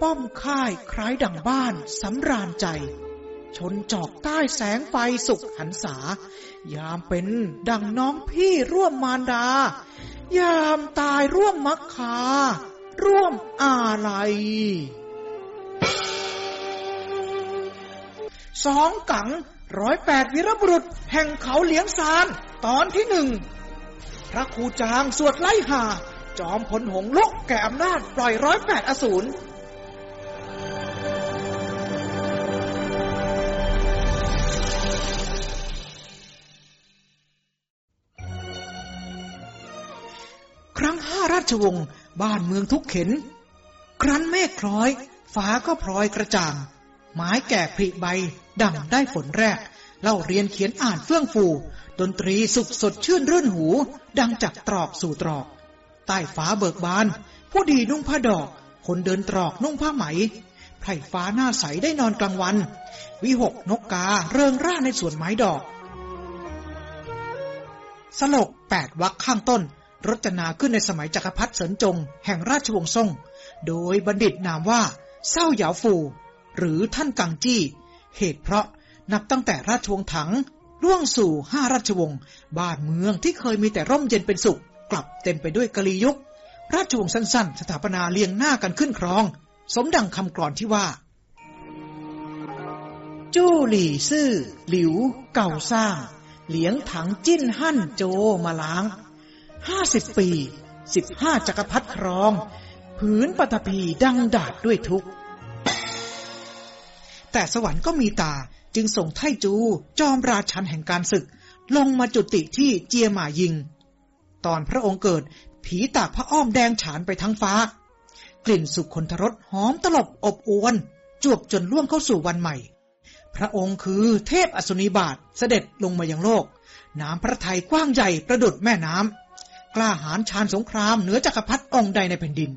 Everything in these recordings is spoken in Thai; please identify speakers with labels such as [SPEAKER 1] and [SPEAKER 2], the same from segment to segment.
[SPEAKER 1] ป้อมค่ายคล้ายดังบ้านสำราญใจ ชนจอกใต้แสงไฟสุขหันษายามเป็นดังน้องพี่ร่วมมารดา ยามตายร่วมมักคา ร่วมอาลัยสองกังร้อยแปดวีรบุรุษ แห่งเขาเหลียงซาน ตอนที่หนึ่ง พระครูจางสวดไล่หา จอมพลหงลุกแก่อำนาจปล่อยร้อยแปดอสูร ชวงศ์บ้านเมืองทุกเข็น ครั้นเมฆคล้อย ฟ้าก็พลอยกระจ่าง ไม้แก่ผลิใบดังได้ฝนแรก เล่าเรียนเขียนอ่านเฟื่องฟู ดนตรีสุขสดชื่นรื่นหู ดังจากตรอกสู่ตรอก ใต้ฟ้าเบิกบาน ผู้ดีนุ่งผ้าดอก คนเดินตรอกนุ่งผ้าไหมไพร่ฟ้าหน้าใสได้นอนกลางวัน วิหกนกกาเริงร่าในสวนไม้ดอก สลกแปดวักข้างต้น รจนาขึ้นในสมัยจักรพรรดิเสริญจง แห่งราชวงศ์ซ่ง โดยบัณฑิตนามว่าเศร้าหยาฟู หรือท่านกังจี้ เหตุเพราะนับตั้งแต่ราชวงศ์ถังล่วงสู่ห้าราชวงศ์บ้านเมืองที่เคยมีแต่ร่มเย็นเป็นสุข กลับเต็มไปด้วยกะลียุค ราชวงศ์สั้นๆ สถาปนาเรียงหน้ากันขึ้นครอง สมดังคำกรอนที่ว่า จู้หลี่ซื่อ หลิว เก่าสร้างเหลียงถังจิ้นหั่นโจมาล้าง ห้าสิบปีสิบห้าจักรพรรดิครอง ผืนปฐพีดังดาดด้วยทุกข์แต่สวรรค์ก็มีตาจึงส่งไทจู จอมราชันแห่งการศึก ลงมาจุติที่เจียหมายิง ตอนพระองค์เกิด ผีตากพระอ้อมแดงฉานไปทั้งฟ้า กลิ่นสุขคนทรสหอมตลบอบอวน จวบจนล่วงเข้าสู่วันใหม่ พระองค์คือเทพอสุนิบาตเสด็จลงมายังโลก น้ำพระทัยกว้างใหญ่ประดุดแม่น้ำ ล้าหาญชาญสงครามเหนือจักรพรรดิองค์ใดในแผ่นดิน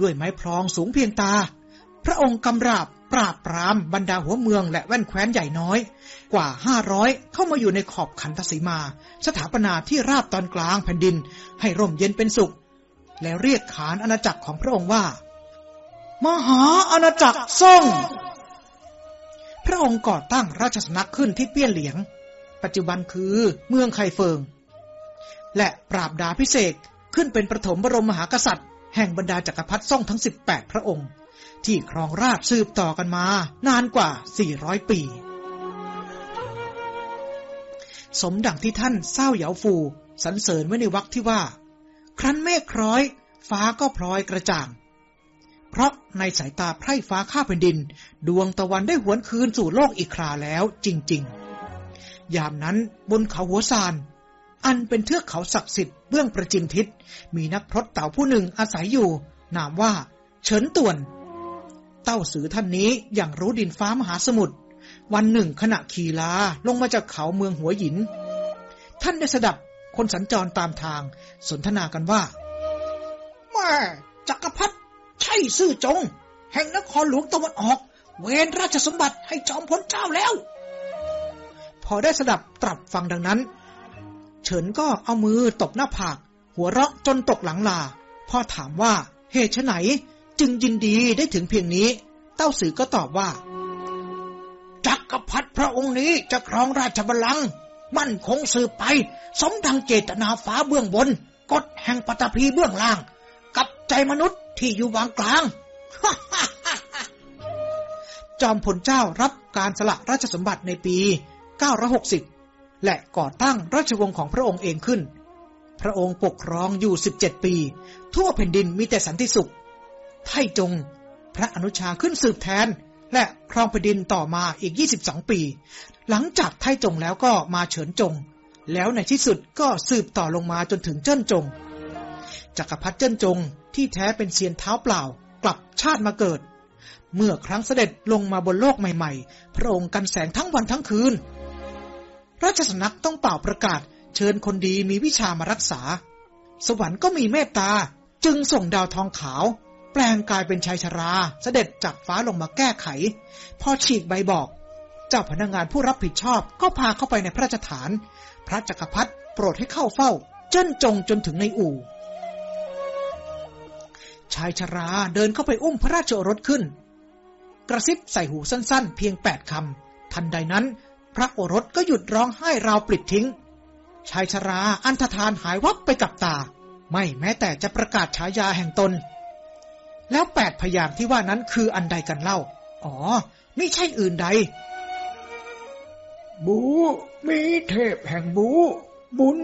[SPEAKER 1] ด้วยไม้พลองสูงเพียงตา พระองค์กำราบปราบปรามบรรดาหัวเมืองและแว่นแคว้นใหญ่น้อย กว่าห้าร้อยเข้ามาอยู่ในขอบขันทศีมา สถาปนาที่ราบตอนกลางแผ่นดิน ให้ร่มเย็นเป็นสุข แล้วเรียกขานอาณาจักรของพระองค์ว่า มหาอาณาจักรซ่ง พระองค์ก่อตั้งราชสำนักขึ้นที่เปี้ยนเหลียง ปัจจุบันคือเมืองไคเฟิง และปราบดาพิเศษขึ้นเป็นประถมบรมมหากษัตริย์ แห่งบรรดาจักรพรรดิซ่องทั้ง 18 พระองค์ ที่ครองราชสืบต่อกันมา นานกว่า 400 ปี สมดังที่ท่านเศร้าเหยาฟูสรรเสริญไว้ในวรรคที่ว่า ครั้นเมฆคล้อย ฟ้าก็พลอยกระจ่าง เพราะในสายตาไพร่ฟ้าข้าแผ่นดิน ดวงตะวันได้หวนคืนสู่โลกอีกคราแล้วจริง ๆ ยามนั้นบนเขาหัวซาน อันเป็นเทือกเขาศักดิ์สิทธิ์เบื้องประจิมทิศ มีนักพรตเต่าผู้หนึ่งอาศัยอยู่ นามว่า เฉินต่วน เต้าสือท่านนี้อย่างรู้ดินฟ้ามหาสมุทร วันหนึ่งขณะขี่ลาลงมาจากเขาเมืองหัวหิน ท่านได้สดับคนสัญจรตามทาง สนทนากันว่าแม่จักรพรรดิใช่ซื่อจง แห่งนครหลวงตะวันออก เวนราชสมบัติให้จอมพลเจ้าแล้ว พอได้สดับตรับฟังดังนั้น เฉินก็เอามือตบหน้าผาก หัวเราะจนตกหลังลา พ่อถามว่า เหตุไหน จึงยินดีได้ถึงเพียงนี้ เต้าสือก็ตอบว่า จักรพรรดิพระองค์นี้จะครองราชบัลลังก์มั่นคงสืบไป สมดังเจตนาฟ้าเบื้องบน กฎแห่งปฐพีเบื้องล่าง กับใจมนุษย์ที่อยู่วางกลาง จอมพลเจ้ารับการสละราชสมบัติในปี 960 และก่อตั้งราชวงศ์ของพระองค์เองขึ้น พระองค์ปกครองอยู่ 17 ปี ทั่วแผ่นดินมีแต่สันติสุข ไทจง พระอนุชาขึ้นสืบแทน และครองแผ่นดินต่อมาอีก 22 ปี หลังจากไทจงแล้วก็มาเฉินจง แล้วในที่สุดก็สืบต่อลงมาจนถึงเจิ้นจง จักรพรรดิเจิ้นจงที่แท้เป็นเซียนเท้าเปล่ากลับชาติมาเกิด เมื่อครั้งเสด็จลงมาบนโลกใหม่ ๆ พระองค์กันแสงทั้งวันทั้งคืน ราชสำนักต้องเป่าประกาศ เชิญคนดีมีวิชามารักษา สวรรค์ก็มีเมตตา จึงส่งดาวทองขาว แปลงกายเป็นชายชราเสด็จจากฟ้าลงมาแก้ไข พอฉีกใบบอก เจ้าพนักงานผู้รับผิดชอบก็พาเข้าไปในพระราชฐาน พระจักรพรรดิโปรดให้เข้าเฝ้า เจิ้นจงจนถึงในอู่ ชายชราเดินเข้าไปอุ้มพระราชโอรสขึ้น กระซิบใส่หูสั้นๆ เพียงแปดคำทันใดนั้น พระโอรสก็หยุดร้องไห้ราวปลิดทิ้ง ชายชราอันธทานหายวับไปกับตา ไม่แม้แต่จะประกาศฉายาแห่งตน แล้วแปดพยางที่ว่านั้นคืออันใดกันเล่า อ๋อ ไม่ใช่อื่นใด
[SPEAKER 2] บูมีเทพแห่งบู บุญ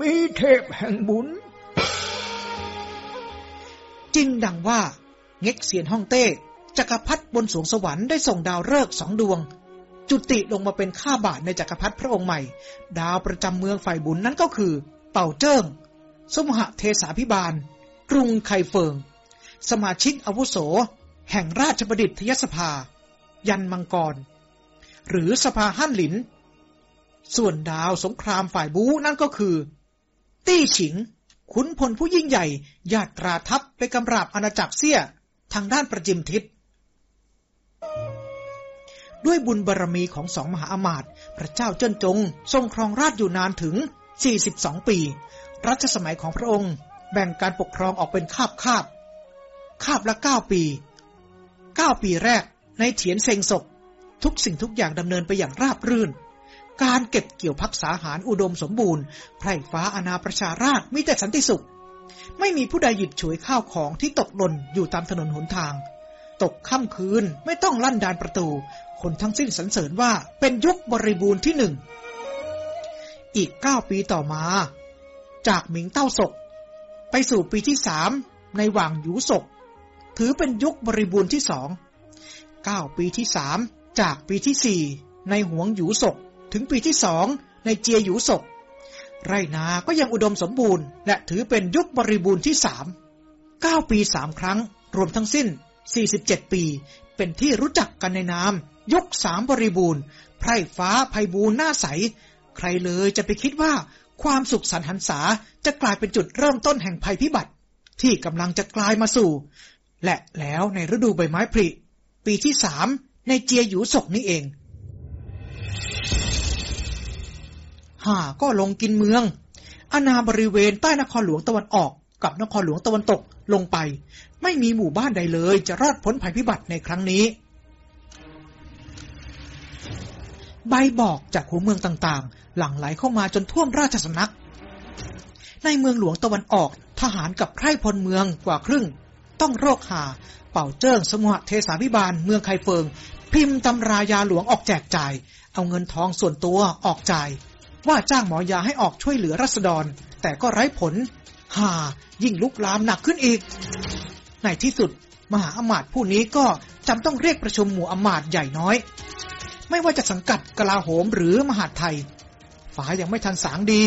[SPEAKER 2] มีเทพแห่งบุญ
[SPEAKER 1] จริงดังว่า เง็กเสียนฮ่องเต้จักรพรรดิบนสวงสวรรค์ได้ส่งดาวฤกษ์สองดวง จุติลงมาเป็นข้าบาทในจักรพรรดิพระองค์ใหม่ ดาวประจำเมืองฝ่ายบุญนั้นก็คือ เป่าเจิ้ง สมหะเทสาพิบาล กรุงไคเฟิง สมาชิกอาวุโส แห่งราชบดิตยสภา ยันมังกร หรือสภาฮั่นหลิน ส่วนดาวสงครามฝ่ายบูนั่นก็คือ ตี้ฉิง ขุนพลผู้ยิ่งใหญ่ญาตราทัพไปกำราบอาณาจักรเสี้ยทางด้านประจิมทิศ ด้วยบุญบารรมีของสองมหาอมาตย์พระเจ้าเจิ้นจง ทรงครองราชอยู่นานถึง 42 ปี รัชสมัยของพระองค์ แบ่งการปกครองออกเป็นคาบคาบคาบละ 9 ปี 9 ปีแรกในเถียนเซงศก ทุกสิ่งทุกอย่างดำเนินไปอย่างราบรื่น การเก็บเกี่ยวพักษาหารอุดมสมบูรณ์ไพร่ฟ้าอาณาประชาราชมีแต่สันติสุข ไม่มีผู้ใดหยิบฉวยข้าวของที่ตกหล่นอยู่ตามถนนหนทาง ตกค่ำคืนไม่ต้องลั่นดานประตู คนทั้งสิ้นสรรเสริญว่าเป็นยุคบริบูรณ์ที่หนึ่ง อีกเก้าปีต่อมา จากหมิงเต้าศก ไปสู่ปีที่สามในหว่างหยูศก ถือเป็นยุคบริบูรณ์ที่สองเก้าปีที่สามจากปีที่สี่ในหวงหยูศก ถึงปีที่สองในเจียหยูศก ไรนาก็ยังอุดมสมบูรณ์ และถือเป็นยุคบริบูรณ์ที่สามเก้าปีสามครั้ง รวมทั้งสิ้น 47 ปี เป็นที่รู้จักกันในนาม ยุคสามบริบูรณ์ ไพร่ฟ้าภัยบูรณ์หน้าใส ใครเลยจะไปคิดว่าความสุขสันหันษาจะกลายเป็นจุดเริ่มต้นแห่งภัยพิบัติ ที่กำลังจะกลายมาสู่ และแล้วในฤดูใบไม้ผลิปีที่สามในเจียหยูศกนี้เองห่าก็ลงกินเมือง อาณาบริเวณใต้นครหลวงตะวันออกกับนครหลวงตะวันตกลงไป ไม่มีหมู่บ้านใดเลยจะรอดพ้นภัยพิบัติในครั้งนี้ ใบบอกจากหัวเมืองต่างๆ หลั่งไหลเข้ามาจนท่วมราชสำนัก ในเมืองหลวงตะวันออก ทหารกับไพร่พลเมืองกว่าครึ่ง ต้องโรคหา เป่าเจิ้งสมุหเทสาพิบาลเมืองไคเฟิง พิมพ์ตำรายาหลวงออกแจกจ่าย เอาเงินทองส่วนตัวออกจ่าย ว่าจ้างหมอยาให้ออกช่วยเหลือรัษฎร แต่ก็ไร้ผลหายิ่งลุกลามหนักขึ้นอีก ในที่สุด มหาอมาตย์ผู้นี้ก็จำต้องเรียกประชุมหมู่อมาตย์ใหญ่น้อย ไม่ว่าจะสังกัดกลาโหมหรือมหาดไทยฝายังไม่ทันสางดี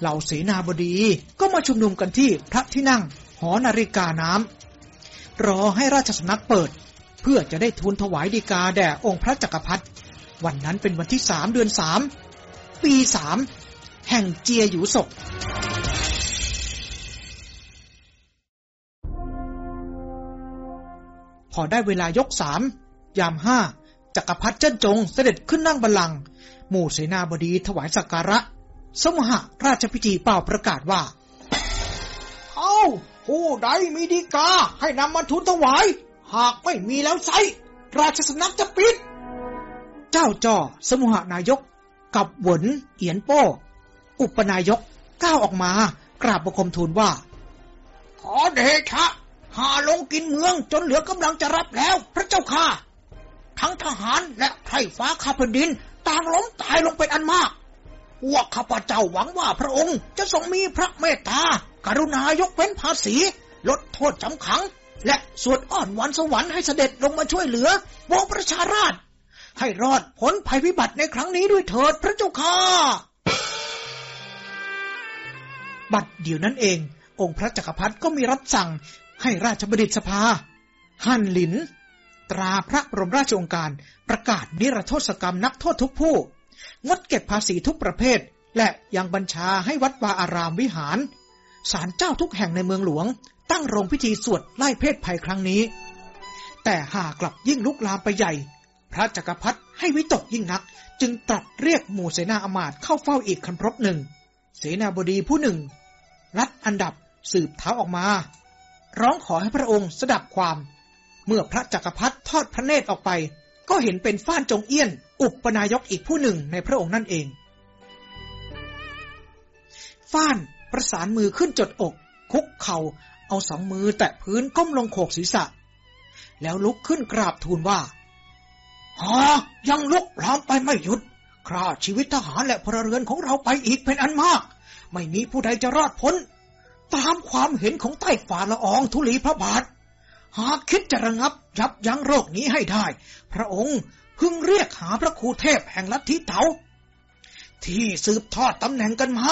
[SPEAKER 1] เหล่าเสนาบดีก็มาชุมนุมกันที่พระที่นั่ง หอนาฬิกาน้ำรอให้ราชสำนักเปิด เพื่อจะได้ทูลถวายดีกาแด่องค์พระจักรพรรดิวันนั้นเป็นวันที่สามเดือนสามปีสามแห่งเจียหยูศกพอได้เวลายกสามยามห้า จักรพรรดิเจิ้นจงเสด็จขึ้นนั่งบัลลังก์หมู่เสนาบดีถวายสักการะ สมหะราชพิธีเป่าประกาศว่า
[SPEAKER 2] เอาผู้ใดมีดีกาให้นำมาทูลถวาย หากไม่มีแล้วไซราชสำนักจะปิด
[SPEAKER 1] เจ้าจ้อสมุหนายก กับหวนเอียนโป้ อุปนายกก้าวออกมากราบประคมทูลว่า
[SPEAKER 2] ขอเดชะหาลงกินเมืองจนเหลือกำลังจะรับแล้ว พระเจ้าค่ะ ทั้งทหารและไพร่ฟ้าข้าแผ่นดินต่างล้มตายลงเป็นอันมากพวกข้าพเจ้าหวังว่าพระองค์จะทรงมีพระเมตตา กรุณายกเว้นภาษี ลดโทษจำขัง และสวดอ้อนวันสวรรค์ให้เสด็จลงมาช่วยเหลือวงประชาราช ให้รอดพ้นภัยพิบัติในครั้งนี้ด้วยเถิดพระเจ้าค่ะ
[SPEAKER 1] บัดเดี๋ยวนั้นเอง องค์พระจักรพรรดิก็มีรับสั่งให้ราชบดิษสภา ฮั่นหลิน ตราพระบรมราชโองการ ประกาศนิรโทษกรรมนักโทษทุกผู้ งดเก็บภาษีทุกประเภท และยังบัญชาให้วัดวาอารามวิหารศาลเจ้าทุกแห่งในเมืองหลวง ตั้งโรงพิธีสวดไล่เพศภัยครั้งนี้ แต่หากกลับยิ่งลุกลามไปใหญ่ พระจักรพรรดิให้วิตกยิ่งนัก จึงตรัสเรียกหมู่เสนาอมาตย์เข้าเฝ้าอีกคันพรบหนึ่ง เสนาบดีผู้หนึ่ง รัดอันดับสืบเท้าออกมา ร้องขอให้พระองค์สดับความ เมื่อพระจักรพรรดิทอดพระเนตรออกไป ก็เห็นเป็นฟ้านจงเอี้ยน อุปนายกอีกผู้หนึ่งในพระองค์นั่นเอง ฟ้านประสานมือขึ้นจดอก คุกเขา่าเอาสองมือแตะพื้นก้มลงโขกศีรษะ แล้วลุกขึ้นกราบทูลว่าหายังลุกลามไปไม่หยุดคราชีวิตทหารและพลเรือนของเราไปอีกเป็นอันมาก ไม่มีผู้ใดจะรอดพ้น ตามความเห็นของใต้ฝ่าละอองธุลีพระบาท หากคิดจะระงับยับยั้งโรคนี้ให้ได้ พระองค์พึงเรียกหาพระครูเทพแห่งลัทธิเต๋าที่สืบทอดตำแหน่งกันมา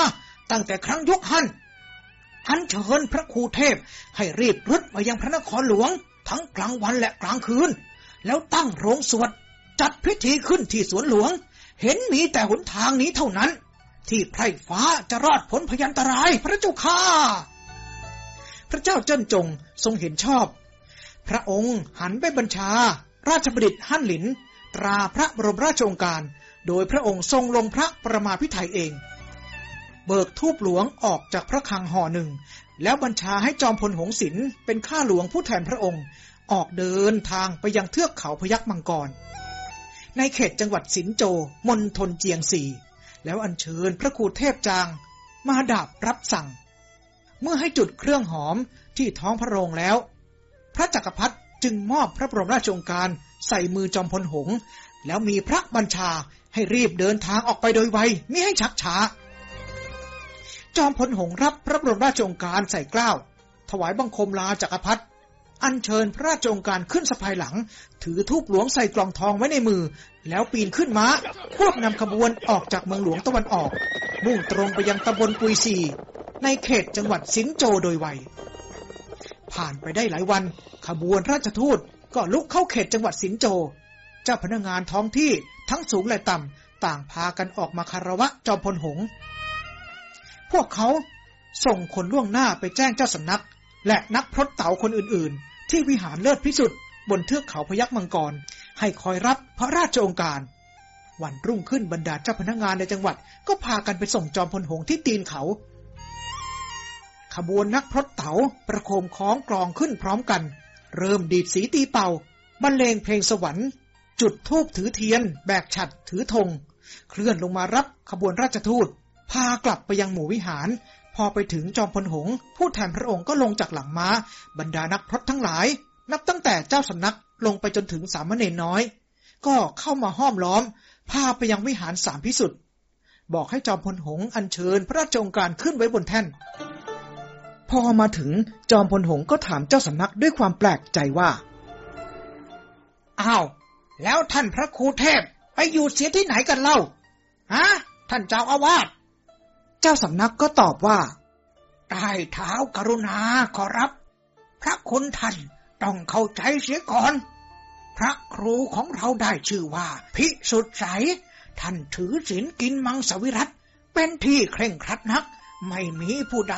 [SPEAKER 1] ตั้งแต่ครั้งยุคฮันอันเชิญพระครูเทพให้รีบรุดมายังพระนครหลวง ทั้งกลางวันและกลางคืน แล้วตั้งโรงสวด จัดพิธีขึ้นที่สวนหลวง เห็นมีแต่หนทางนี้เท่านั้น ที่ไพร่ฟ้าจะรอดพ้นพยันตรายพระเจ้าข้าพระเจ้าเจิ้นจงทรงเห็นชอบ พระองค์หันไปบัญชา ราชบดิตฮั่นหลิน ตราพระบรมราชโองการ โดยพระองค์ทรงลงพระประมาพิไทยเอง เบิกทูบหลวงออกจากพระคังห่อหนึ่ง แล้วบัญชาให้จอมพลหงศิลเป็นข้าหลวงผู้แทนพระองค์ออกเดินทางไปยังเทือกเขาพยักมังกร ในเขตจังหวัดสินโจมณฑลเจียงสีแล้วอัญเชิญพระครูเทพจาง มาดาบรับสั่ง เมื่อให้จุดเครื่องหอมที่ท้องพระโรงแล้ว พระจักรพรรดิจึงมอบพระบรมราชโองการใส่มือจอมพลหง แล้วมีพระบัญชาให้รีบเดินทางออกไปโดยไวไม่ให้ชักช้า จอมพลหงรับพระบรมราชโองการใส่กล้าวถวายบังคมลาจักรพรรดิอัญเชิญพระราชองการขึ้นสะพายหลัง ถือทูบหลวงใส่กล่องทองไว้ในมือ แล้วปีนขึ้นม้า ควบนำขบวนออกจากเมืองหลวงตะวันออก มุ่งตรงไปยังตำบลกุยซีในเขตจังหวัดสิงโจโดยไว ผ่านไปได้หลายวัน ขบวนราชทูตก็ลุกเข้าเขตจังหวัดสิงโจ เจ้าพนักงานท้องที่ทั้งสูงและต่ำ ต่างพากันออกมาคารวะจอมพลหง พวกเขาส่งคนล่วงหน้าไปแจ้งเจ้าสำนัก และนักพรตเต๋าคนอื่น ๆ ที่วิหารเลิศพิสุทธิ์บนเทือกเขาพยักมังกร ให้คอยรับพระราชองการ วันรุ่งขึ้นบรรดาเจ้าพนักงานในจังหวัด ก็พากันไปส่งจอมพลหงที่ตีนเขา ขบวนนักพรตเต๋าประโคมคล้องกลองขึ้นพร้อมกัน เริ่มดีดสีตีเป่า บรรเลงเพลงสวรรค์ จุดทูบถือเทียน แบกฉัดถือธง เคลื่อนลงมารับขบวนราชทูต พากลับไปยังหมู่วิหาร พอไปถึงจอมพลหง ผู้แทนพระองค์ก็ลงจากหลังม้า บรรดานักพรตทั้งหลาย นับตั้งแต่เจ้าสำนักลงไปจนถึงสามเณรน้อย ก็เข้ามาห้อมล้อม พาไปยังวิหารสามพิสุทธิ์บอกให้จอมพลหงอัญเชิญพระราชองการขึ้นไว้บนแท่น พอมาถึงจอมพลหงก็ถามเจ้าสำนักด้วยความแปลกใจว่า
[SPEAKER 2] อ้าว แล้วท่านพระครูเทพไปอยู่เสียที่ไหนกันเล่า ฮะ ท่านเจ้าอาวาส
[SPEAKER 1] เจ้าสำนักก็ตอบว่า
[SPEAKER 2] ใต้เท้ากรุณาขอรับ พระคุณท่านต้องเข้าใจเสียก่อน พระครูของเราได้ชื่อว่า พิสุทธิ์ใส ท่านถือศีลกินมังสวิรัตเป็นที่เคร่งครัดนัก ไม่มีผู้ใด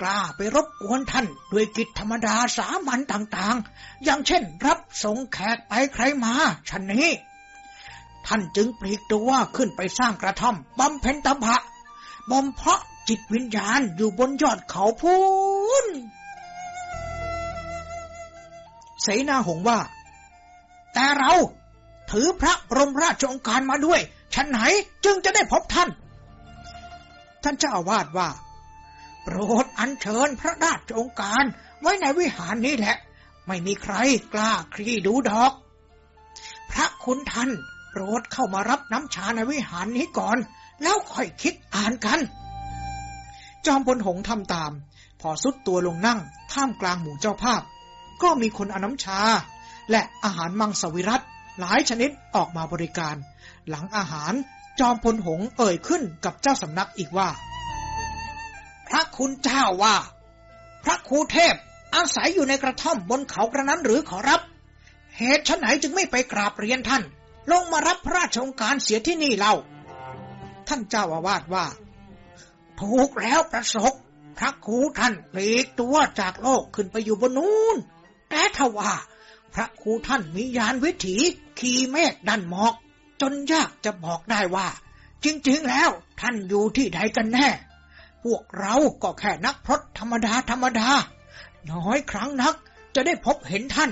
[SPEAKER 2] กล้าไปรบกวนท่านด้วยกิจธรรมดาสามัญต่างๆ อย่างเช่นรับส่งแขกไปใครมาชันนี้ ท่านจึงปลีกตัวขึ้นไปสร้างกระท่อมบำเพ็ญตบะบ่มเพาะจิตวิญญาณอยู่บนยอดเขาพูน
[SPEAKER 1] เสนาหงว่า
[SPEAKER 2] แต่เราถือพระบรมราชองการมาด้วยฉันไหนจึงจะได้พบท่าน
[SPEAKER 1] ท่านเจ้าอาวาสว่า
[SPEAKER 2] โปรดอัญเชิญพระราชองการไว้ในวิหารนี้แหละ ไม่มีใครกล้าคลี่ดูดอก พระคุณท่านโปรดเข้ามารับน้ำชาในวิหารนี้ก่อน แล้วค่อยคิดอ่านกัน
[SPEAKER 1] จอมพลหงทำตาม พอสุดตัวลงนั่งท่ามกลางหมู่เจ้าภาพ ก็มีคนอน้ำชา และอาหารมังสวิรัตหลายชนิดออกมาบริการ หลังอาหารจอมพลหงเอ่ยขึ้นกับเจ้าสำนักอีกว่า
[SPEAKER 2] พระคุณเจ้าว่า พระครูเทพอาศัยอยู่ในกระท่อมบนเขากระนั้นหรือขอรับ เหตุฉไหนจึงไม่ไปกราบเรียนท่าน ลงมารับพระราชองการเสียที่นี่เล่า
[SPEAKER 1] ท่านเจ้าอาวาสว่า
[SPEAKER 2] ถูกแล้วประสบพระครูท่านปลีกตัวจากโลกขึ้นไปอยู่บนนู้นแต่ทว่า พระครูท่านมียานวิถี ขี่เมฆดันหมอก จนยากจะบอกได้ว่า จริง ๆ แล้วท่านอยู่ที่ใดกันแน่ พวกเราก็แค่นักพรตธรรมดาธรรมดา น้อยครั้งนักจะได้พบเห็นท่าน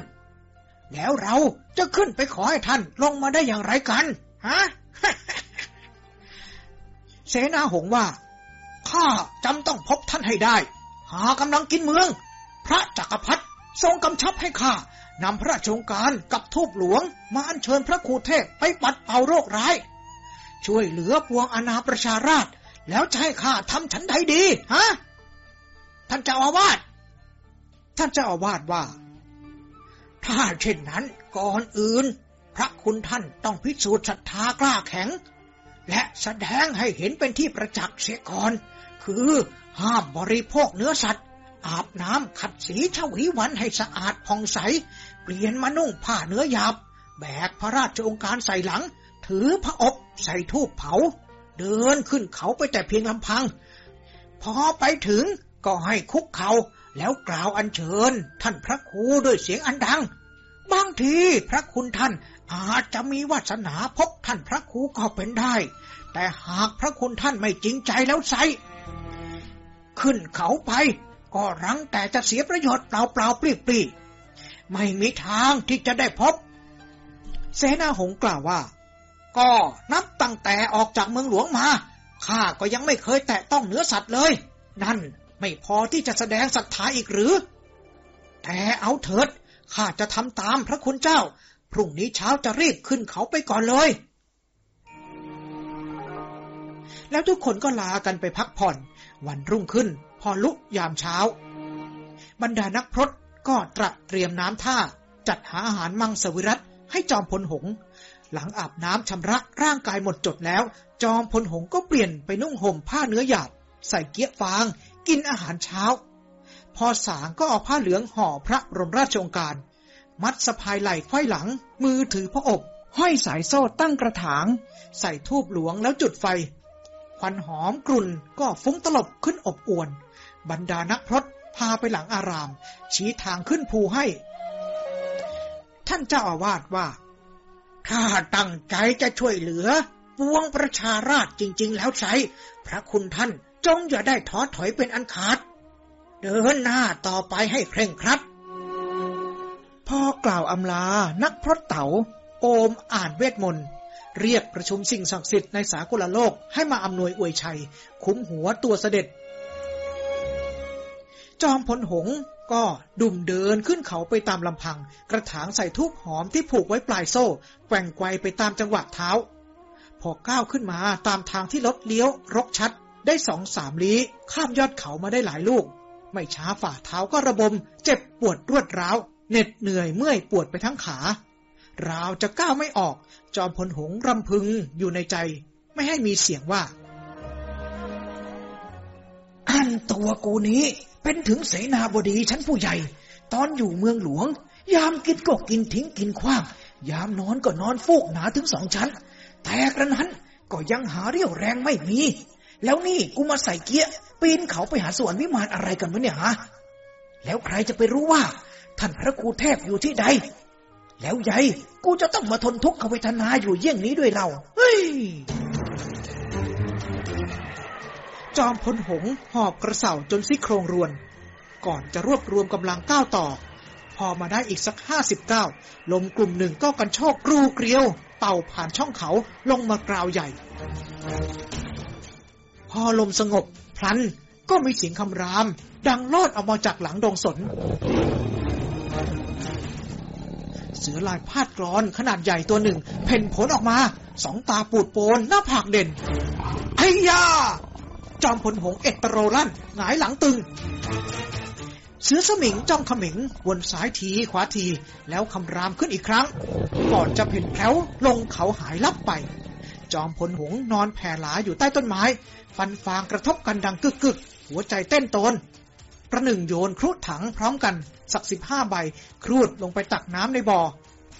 [SPEAKER 2] แล้วเราจะขึ้นไปขอให้ท่านลงมาได้อย่างไรกัน ฮะ เสนาหงว่า ข้าจำต้องพบท่านให้ได้ หากำลังกินเมือง พระจักรพรรดิทรงกำชับให้ข้านำพระราชองการกับทูบหลวง มาอัญเชิญพระครูเทพไปปัดเป่าโรคร้าย ช่วยเหลือปวงอาณาประชาราช แล้วจะให้ข้าทำฉันใดดี ฮะ ท่านเจ้าอาวาส
[SPEAKER 1] ท่านเจ้าอาวาสว่า
[SPEAKER 2] ถ้าเช่นนั้นก่อนอื่น พระคุณท่านต้องพิสูจน์ศรัทธากล้าแข็ง และแสดงให้เห็นเป็นที่ประจักษ์เสียก่อน คือห้ามบริโภคเนื้อสัตว์ อาบน้ำขัดสีชวีวันให้สะอาดผ่องใส เปลี่ยนมานุ่งผ้าเนื้อหยาบ แบกพระราชองค์การใส่หลัง ถือพระอบใส่ทูบเผา เดินขึ้นเขาไปแต่เพียงลำพัง พอไปถึงก็ให้คุกเขาแล้วกล่าวอัญเชิญ ท่านพระครูด้วยเสียงอันดัง บางทีพระคุณท่านอาจจะมีวาสนาพบท่านพระครูก็เป็นได้ แต่หากพระคุณท่านไม่จริงใจแล้วไซขึ้นเขาไป ก็รังแต่จะเสียประโยชน์เปล่าๆปล่าปลีปลีไม่มีทางที่จะได้พบ
[SPEAKER 1] เสนาหงกล่าวว่า
[SPEAKER 2] ก็นับตั้งแต่ออกจากเมืองหลวงมาข้าก็ยังไม่เคยแตะต้องเนื้อสัตว์เลย นั่นไม่พอที่จะแสดงศรัทธาอีกหรือ แต่เอาเถิดข้าจะทำตามพระคุณเจ้า พรุ่งนี้เช้าจะรีบขึ้นเขาไปก่อนเลย
[SPEAKER 1] แล้วทุกคนก็ลากันไปพักผ่อน วันรุ่งขึ้น พอลุกยามเช้า บรรดานักพรตก็ตระเตรียมน้ำท่า จัดหาอาหารมังสวิรัตให้จอมพลหง หลังอาบน้ำชำระร่างกายหมดจดแล้ว จอมพลหงก็เปลี่ยนไปนุ่งห่มผ้าเนื้อหยาบ ใส่เกี๊ยฟาง กินอาหารเช้า พอสางก็เอาผ้าเหลืองห่อพระรมราชองการ มัดสะพายไหล่ไขว้หลัง มือถือพระอบห้อยสายโซ่ตั้งกระถาง ใส่ทูบหลวงแล้วจุดไฟ ควันหอมกลุ่นก็ฟุ้งตลบขึ้นอบอวน บรรดานักพรตพาไปหลังอาราม ชี้ทางขึ้นภูให้ ท่านเจ้าอาวาสว่า
[SPEAKER 2] ถ้าตั้งใจจะช่วยเหลือ ปวงประชาราชจริง ๆ แล้วใช้พระคุณท่านจงอย่าได้ท้อถอยเป็นอันขาด เดินหน้าต่อไปให้เคร่งครัด
[SPEAKER 1] พอกล่าวอำลา นักพรตเต๋า โอมอ่านเวทมนต์เรียกประชุมสิ่งศักดิ์สิทธิ์ในสากลโลกให้มาอำนวยอวยชัย คุ้มหัวตัวเสด็จ จอมพลหง ก็ดุมเดินขึ้นเขาไปตามลำพัง กระถางใส่ทูบหอมที่ผูกไว้ปลายโซ่แกว่งไกวไปตามจังหวะเท้า พอก้าวขึ้นมาตามทางที่รถเลี้ยว รกชัด ได้สองสามลี้ ข้ามยอดเขามาได้หลายลูก ไม่ช้าฝ่าเท้าก็ระบม เจ็บปวดรวดร้าวเหน็ดเหนื่อยเมื่อยปวดไปทั้งขาราวจะก้าวไม่ออก จอมพลหงรำพึงอยู่ในใจ ไม่ให้มีเสียงว่า
[SPEAKER 2] ตัวกูนี้ เป็นถึงเสนาบดีชั้นผู้ใหญ่ ตอนอยู่เมืองหลวง ยามกินก็กินทิ้งกินขว้าง ยามนอนก็นอนฟูกหนาถึงสองชั้น แต่กระนั้นก็ยังหาเรี่ยวแรงไม่มี แล้วนี่กูมาใส่เกียร์ปีนเขาไปหาสวนวิมานอะไรกันวะเนี่ยฮะแล้วใครจะไปรู้ว่า ท่านพระครูเทพอยู่ที่ใด แล้วใหญ่กูจะต้องมาทนทุกขเวทนาอยู่เยี่ยงนี้ด้วยเรา เฮ้ย
[SPEAKER 1] จอมพลหงหอบกระเสาจนซี่โครงรวน ก่อนจะรวบรวมกำลังก้าวต่อ พอมาได้อีกสักห้าสิบเก้าลมกลุ่มหนึ่งก็กันโชกกรูเกลียว เป่าผ่านช่องเขาลงมากราวใหญ่ พอลมสงบ พลันก็มีเสียงคำราม ดังลอดออกมาจากหลังดงสน เสือลายพาดกรอนขนาดใหญ่ตัวหนึ่ง เพ่นผลออกมา สองตาปูดโปนหน้าผากเด่นไอ้ยา จอมพลหงเอตโรลั่นหงายหลังตึง เสือสมิงจ้องขมิง วนซ้ายทีขวาที แล้วคำรามขึ้นอีกครั้ง ก่อนจะเพ่นแผ้วลงเขาหายลับไป จอมพลหงนอนแผ่หลาอยู่ใต้ต้นไม้ ฟันฟางกระทบกันดังกึกกึกหัวใจเต้นโตนประหนึ่งโยนครุฑถังพร้อมกัน สักสิบห้าใบ ครูดลงไปตักน้ำในบ่อ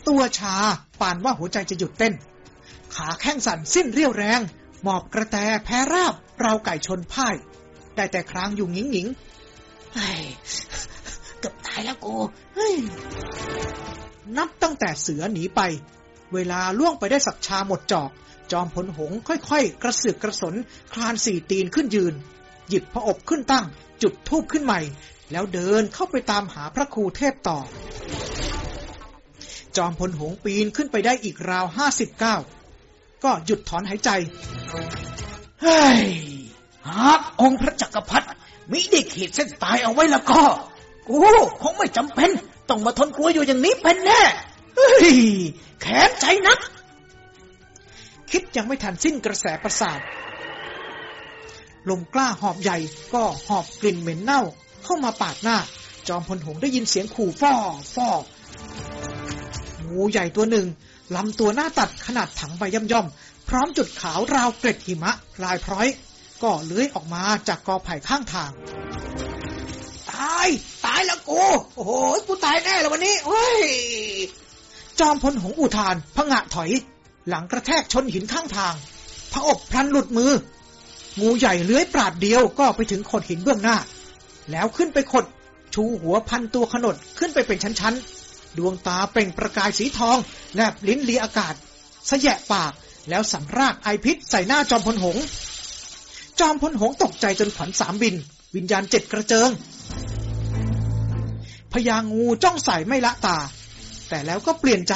[SPEAKER 1] ตัวชาปานว่าหัวใจจะหยุดเต้น ขาแข้งสั่นสิ้นเรี่ยวแรง หมอบกระแตแพ้ราบ เราไก่ชนพ่าย ได้แต่ครางอยู่หงิงหงิง
[SPEAKER 2] เฮ้ยเกือบตายแล้วกู
[SPEAKER 1] นับตั้งแต่เสือหนีไป เวลาล่วงไปได้สักชาหมดจอก จอมพลหงค่อยๆ กระเสือกกระสน คลานสี่ตีนขึ้นยืน หยิบพระอบขึ้นตั้ง จุดทูบขึ้นใหม่ แล้วเดินเข้าไปตามหาพระครูเทพต่อ จอมพลหงปีนขึ้นไปได้อีกราวห้าสิบเก้า ก็หยุดถอนหายใจ
[SPEAKER 2] เฮ้ย หากองค์พระจักรพรรดิมิได้ขีดเส้นตายเอาไว้แล้วก็ กูคงไม่จำเป็น ต้องมาทนกลัวอยู่อย่างนี้เป็นแน่ เฮ้ย แขนใจนัก
[SPEAKER 1] คิดยังไม่ทันสิ้นกระแสประสาท ลมกล้าหอบใหญ่ก็หอบกลิ่นเหม็นเน่า เข้ามาปาดหน้า จอมพลหงได้ยินเสียงขู่ฟ่อฟ่องูใหญ่ตัวหนึ่ง ลำตัวหน้าตัดขนาดถังใบย่ำย่อมพร้อมจุดขาวราวเกล็ดหิมะลายพร้อย ก็เลื้อยออกมาจากกอไผ่ข้างทาง
[SPEAKER 2] ตาย ตายแล้วกู โอ้โหกูตายแน่แล้ววันนี้เฮ้ย
[SPEAKER 1] จอมพลหงอุทานพงะถอย หลังกระแทกชนหินข้างทาง พระอบพลันหลุดมือ งูใหญ่เลื้อยปราดเดียวก็ไปถึงโขดหินเบื้องหน้า แล้วขึ้นไปขดชูหัวพันตัวขนดขึ้นไปเป็นชั้นๆ ดวงตาเปล่งประกายสีทอง แลบลิ้นลีอากาศ สะแยะปาก แล้วสำรากไอพิษใส่หน้าจอมพลหง จอมพลหงตกใจจนขวัญสามบิน วิญญาณเจ็ดกระเจิงพญางูจ้องใส่ไม่ละตา แต่แล้วก็เปลี่ยนใจ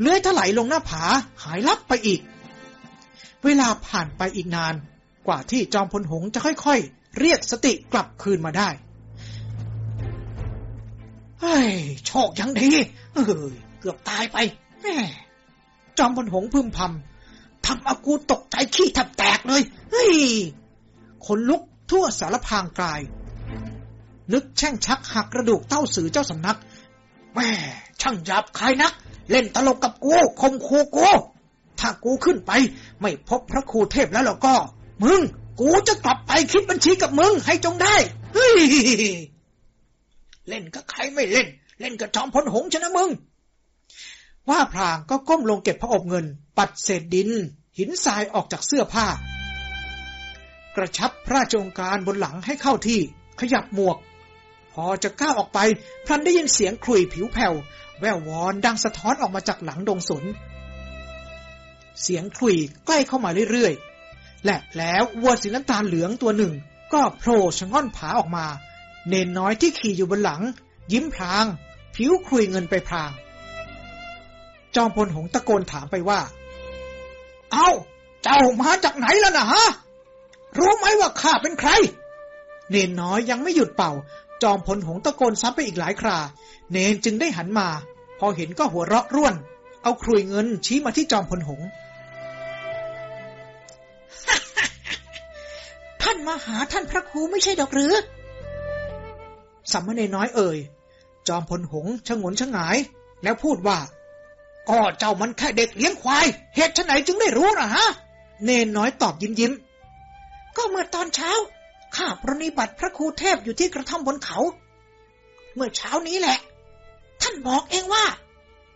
[SPEAKER 1] เลื้อยถลายลงหน้าผาหายลับไปอีก เวลาผ่านไปอีกนาน กว่าที่จอมพลหงจะค่อยๆ เรียกสติกลับคืนมาได้ ฮ้ยโชคยังดีเอ้ยเกือบตายไปแม่จอมพลหงพึมพำทำอากูตกใจขี้แทบแตกเลยเฮ้ยขนลุกทั่วสารพางกาย นึกแช่งชักหักกระดูกเต้าสือเจ้าสำนัก
[SPEAKER 2] แม่ช่างหยาบคายนัก เล่นตลกกับกูคมคูกู
[SPEAKER 1] ถ้ากูขึ้นไป ไม่พบพระครูเทพแล้วแล้วก็ มึง กูจะกลับไปคิดบัญชีกับมึงให้จงได้เฮ้ย
[SPEAKER 2] เล่นกับใครไม่เล่น เล่นกับจอมพลหงชนะมึง
[SPEAKER 1] ว่าพรางก็ก้มลงเก็บพระอบเงิน ปัดเศษดิน หินทรายออกจากเสื้อผ้า กระชับพระราชองการบนหลังให้เข้าที่ ขยับหมวก พอจะก้าวออกไป พลันได้ยินเสียงคลุยผิวแผ่ว แวววอนดังสะท้อนออกมาจากหลังดงสน เสียงคลุยใกล้เข้ามาเรื่อยๆและแล้ววัวสีน้ำตาลเหลืองตัวหนึ่ง ก็โผล่ชะง่อนผาออกมา เนนน้อยที่ขี่อยู่บนหลัง ยิ้มพราง ผิวคลุยเงินไปพราง จอมพลหงตะโกนถามไปว่า
[SPEAKER 2] เอาเจ้ามาจากไหนแล้วนะฮะ รู้ไหมว่าข้าเป็นใคร
[SPEAKER 1] เนนน้อยยังไม่หยุดเป่า จอมพลหงตะโกนซ้ำไปอีกหลายครา เนนจึงได้หันมา พอเห็นก็หัวเราะร่วน เอาครุยเงินชี้มาที่จอมพลหง
[SPEAKER 2] ท่านมาหาท่านพระครูไม่ใช่ดอกหรือ
[SPEAKER 1] สัมมเนน้อยเอ่ย จอมพลหงชะงนชะงาย แล้วพูดว่า
[SPEAKER 2] ก็เจ้ามันแค่เด็กเลี้ยงควาย เหตุไฉนจึงได้รู้นะฮะ
[SPEAKER 1] เนนน้อยตอบยิ้มยิ้ม
[SPEAKER 2] ก็เมื่อตอนเช้า ข้าปรนิบัติพระครูเทพอยู่ที่กระท่อมบนเขา เมื่อเช้านี้แหละ ท่านบอกเองว่า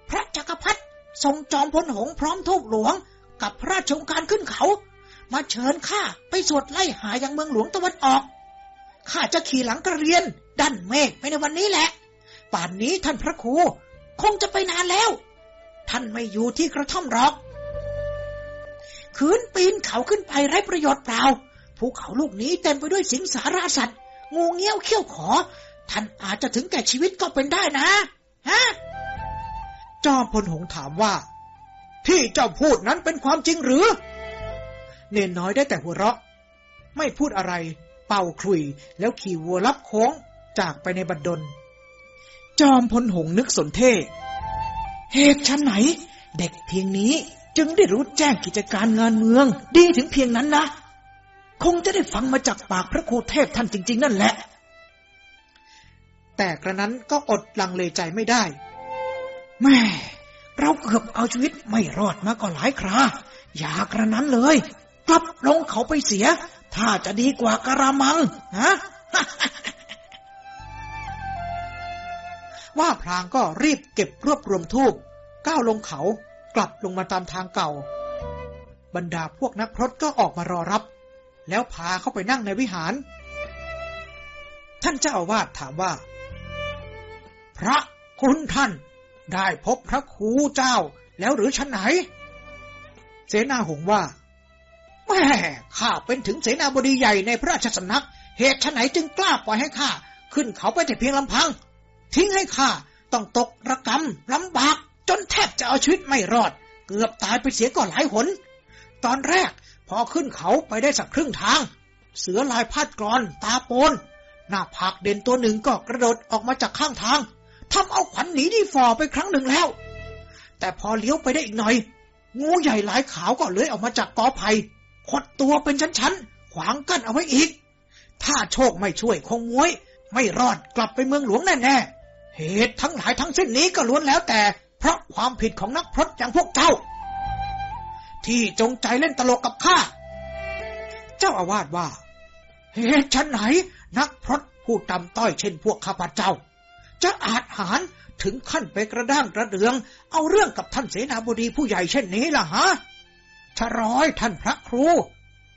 [SPEAKER 2] พระจักรพรรดิทรงจอมพลหงพร้อมทูบหลวง กับพระราชองการขึ้นเขา มาเชิญข้าไปสวดไล่หายังเมืองหลวงตะวันออกข้าจะขี่หลังกระเรียน ดันเมฆไปในวันนี้แหละ ป่านนี้ท่านพระครู คงจะไปนานแล้ว ท่านไม่อยู่ที่กระท่อมหรอกขืนปีนเขาขึ้นไปไร้ประโยชน์เปล่าภูเขาลูกนี้เต็มไปด้วยสิงสาราสัตว์ งูเงี้ยวเขี้ยวขอ ท่านอาจจะถึงแก่ชีวิตก็เป็นได้นะ ฮะ
[SPEAKER 1] จอมพลหงถามว่า ที่เจ้าพูดนั้นเป็นความจริงหรือ เนนน้อยได้แต่หัวเราะ ไม่พูดอะไร เป่าคลุยแล้วขี่วัวลับโค้ง จากไปในบัดดล จอมพลหงนึกสนเท่เหตุชั้นไหน เด็กเพียงนี้จึงได้รู้แจ้งกิจการงานเมือง ดีถึงเพียงนั้นนะ คงจะได้ฟังมาจากปากพระครูเทพท่านจริง ๆ นั่นแหละ แต่กระนั้นก็อดลังเลใจไม่ได้ แม่เราเกือบเอาชีวิตไม่รอดมาก็หลายครา อย่ากระนั้นเลย กลับลงเขาไปเสีย ถ้าจะดีกว่ากระมังฮะ ว่าพลางก็รีบเก็บรวบรวมทูบก้าวลงเขากลับลงมาตามทางเก่า บรรดาพวกนักพรตก็ออกมารอรับ แล้วพาเข้าไปนั่งในวิหาร ท่านเจ้าอาวาสถามว่า พระคุณท่านได้พบพระครูเจ้าแล้วหรือชั้นไหน เสนาหงว่า แม่ข้าเป็นถึงเสนาบดีใหญ่ในพระราชสำนัก เหตุชั้นไหนจึงกล้าปล่อยให้ข้าขึ้นเขาไปแต่เพียงลำพัง ทิ้งให้ข้าต้องตกระกรรมลำบาก จนแทบจะเอาชีวิตไม่รอด เกือบตายไปเสียก่อนหลายหน ตอนแรกพอขึ้นเขาไปได้สักครึ่งทาง เสือลายพาดกรอน ตาโปน หน้าผากเด่นตัวหนึ่งก็กระโดดออกมาจากข้างทางทำเอาขวัญหนีที่ฟอไปครั้งหนึ่งแล้ว แต่พอเลี้ยวไปได้อีกหน่อย งูใหญ่หลายขาวก็เลื้อยออกมาจากกอไผ่ขดตัวเป็นชั้นๆ ขวางกั้นเอาไว้อีก ถ้าโชคไม่ช่วยคงมวย ไม่รอดกลับไปเมืองหลวงแน่ๆ เหตุทั้งหลายทั้งสิ้นนี้ก็ล้วนแล้วแต่ เพราะความผิดของนักพรตอย่างพวกเจ้า ที่จงใจเล่นตลกกับข้า เจ้าอาวาสว่า เหตุฉันไหน นักพรตผู้ตำต้อยเช่นพวกข้าพเจ้า จะอาจหารถึงขั้นไปกระด้างกระเดือง เอาเรื่องกับท่านเสนาบดีผู้ใหญ่เช่นนี้ล่ะฮะชะร้อยท่านพระครู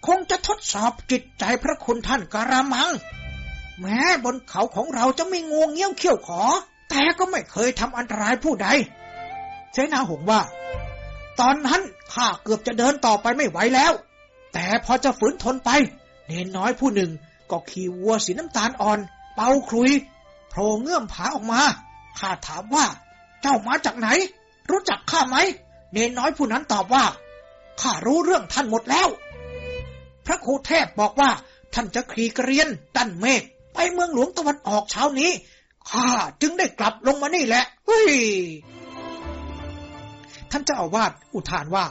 [SPEAKER 1] คงจะทดสอบจิตใจพระคุณท่านกระมัง แม้บนเขาของเราจะไม่งวงเงี้ยวเขี้ยวขอ แต่ก็ไม่เคยทำอันตรายผู้ใด เสนาหงว่า ตอนนั้นข้าเกือบจะเดินต่อไปไม่ไหวแล้ว แต่พอจะฝืนทนไป เนนน้อยผู้หนึ่งก็ขี่วัวสีน้ำตาลอ่อน เป่าคลุยโผล่เงื่อมผาออกมาข้าถามว่า เจ้ามาจากไหน รู้จักข้าไหม เนนน้อยผู้นั้นตอบว่าข้ารู้เรื่องท่านหมดแล้ว พระครูเทพบอกว่าท่านจะขี่กระเรียนดันเมฆไปเมืองหลวงตะวันออกเช้านี้ ข้าจึงได้กลับลงมานี่แหละเฮ้ยท่านเจ้าอาวาสอุทานว่า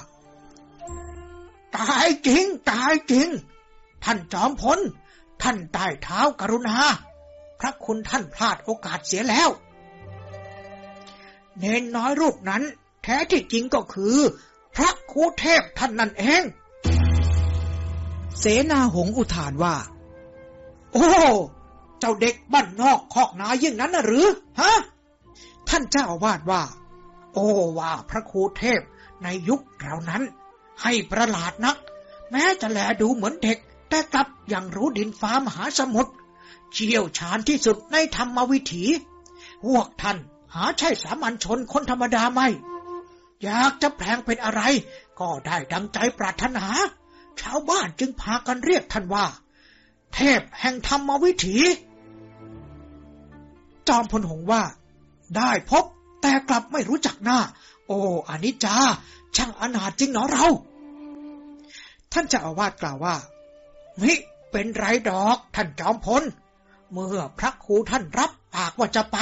[SPEAKER 1] ตายจริง ตายจริง ท่านจอมพล ท่านใต้เท้ากรุณา พระคุณท่านพลาดโอกาสเสียแล้ว เนนน้อยรูปนั้น แท้ที่จริงก็คือ พระครูเทพท่านนั่นเอง
[SPEAKER 3] เสนาหงอุทานว่า
[SPEAKER 1] โอ้ เจ้าเด็กบ้านนอกคอกนายิ่งนั้นน่ะหรือ ฮะ
[SPEAKER 3] ท่านเจ้าอาวาสว่า
[SPEAKER 1] โอ้ว่าพระครูเทพในยุคเรานั้น ให้ประหลาดนัก แม้จะแลดูเหมือนเด็ก แต่กลับยังรู้ดินฟ้ามหาสมุทรเชี่ยวชาญที่สุดในธรรมวิถี พวกท่านหาใช่สามัญชนคนธรรมดาไม่ อยากจะแปลงเป็นอะไร ก็ได้ดังใจปรารถนา ชาวบ้านจึงพากันเรียกท่านว่า เทพแห่งธรรมวิถี
[SPEAKER 3] จอมพลหงว่า
[SPEAKER 1] ได้พบแต่กลับไม่รู้จักหน้า โอ้อนิจจา ช่างอนาถจริงเนาะเรา
[SPEAKER 3] ท่านเจ้าอาวาสกล่าวว่า
[SPEAKER 1] มิเป็นไรดอก ท่านจอมพล เมื่อพระครูท่านรับปากว่าจะไป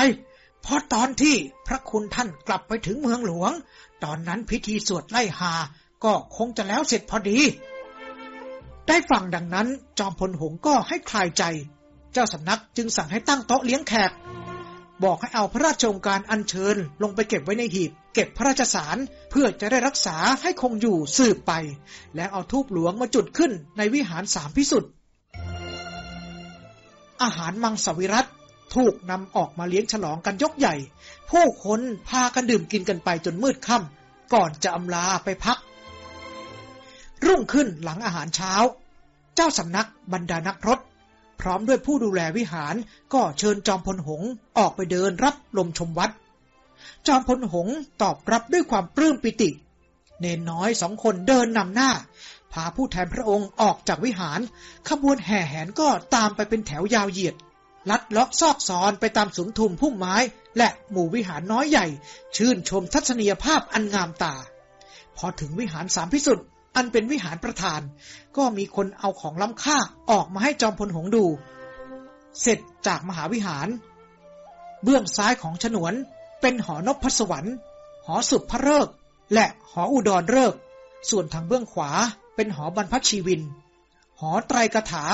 [SPEAKER 1] เพราะตอนที่พระคุณท่านกลับไปถึงเมืองหลวง ตอนนั้นพิธีสวดไล่หา ก็คงจะแล้วเสร็จพอดี
[SPEAKER 3] ได้ฟังดังนั้น จอมพลหงก็ให้คลายใจ เจ้าสำนักจึงสั่งให้ตั้งโต๊ะเลี้ยงแขก บอกให้เอาพระราชโองการอัญเชิญลงไปเก็บไว้ในหีบ เก็บพระราชสารเพื่อจะได้รักษาให้คงอยู่สืบไป แล้วเอาทูบหลวงมาจุดขึ้นในวิหารสามพิสุทธิ์อาหารมังสวิรัตถูกนำออกมาเลี้ยงฉลองกันยกใหญ่ ผู้คนพากันดื่มกินกันไปจนมืดค่ำก่อนจะอำลาไปพัก รุ่งขึ้นหลังอาหารเช้า เจ้าสำนักบรรดานักพรต พร้อมด้วยผู้ดูแลวิหาร ก็เชิญจอมพลหงออกไปเดินรับลมชมวัด จอมพลหงตอบรับด้วยความปลื้มปิติ เนนน้อยสองคนเดินนำหน้า พาผู้แทนพระองค์ออกจากวิหาร ขบวนแห่แหนก็ตามไปเป็นแถวยาวเหยียด ลัดเลาะซอกซอนไปตามสุนทุมพุ่มไม้ และหมู่วิหารน้อยใหญ่ ชื่นชมทัศนียภาพอันงามตา พอถึงวิหารสามพิสุทธิ์ อันเป็นวิหารประธาน ก็มีคนเอาของล้ำค่าออกมาให้จอมพลหงดู เสร็จจากมหาวิหาร เบื้องซ้ายของฉนวน เป็นหอนพพสวรรค์ หอสุพระฤกษ์และหออุดรฤกษ์ส่วนทางเบื้องขวาเป็นหอบรรพชีวิน หอไตรกถา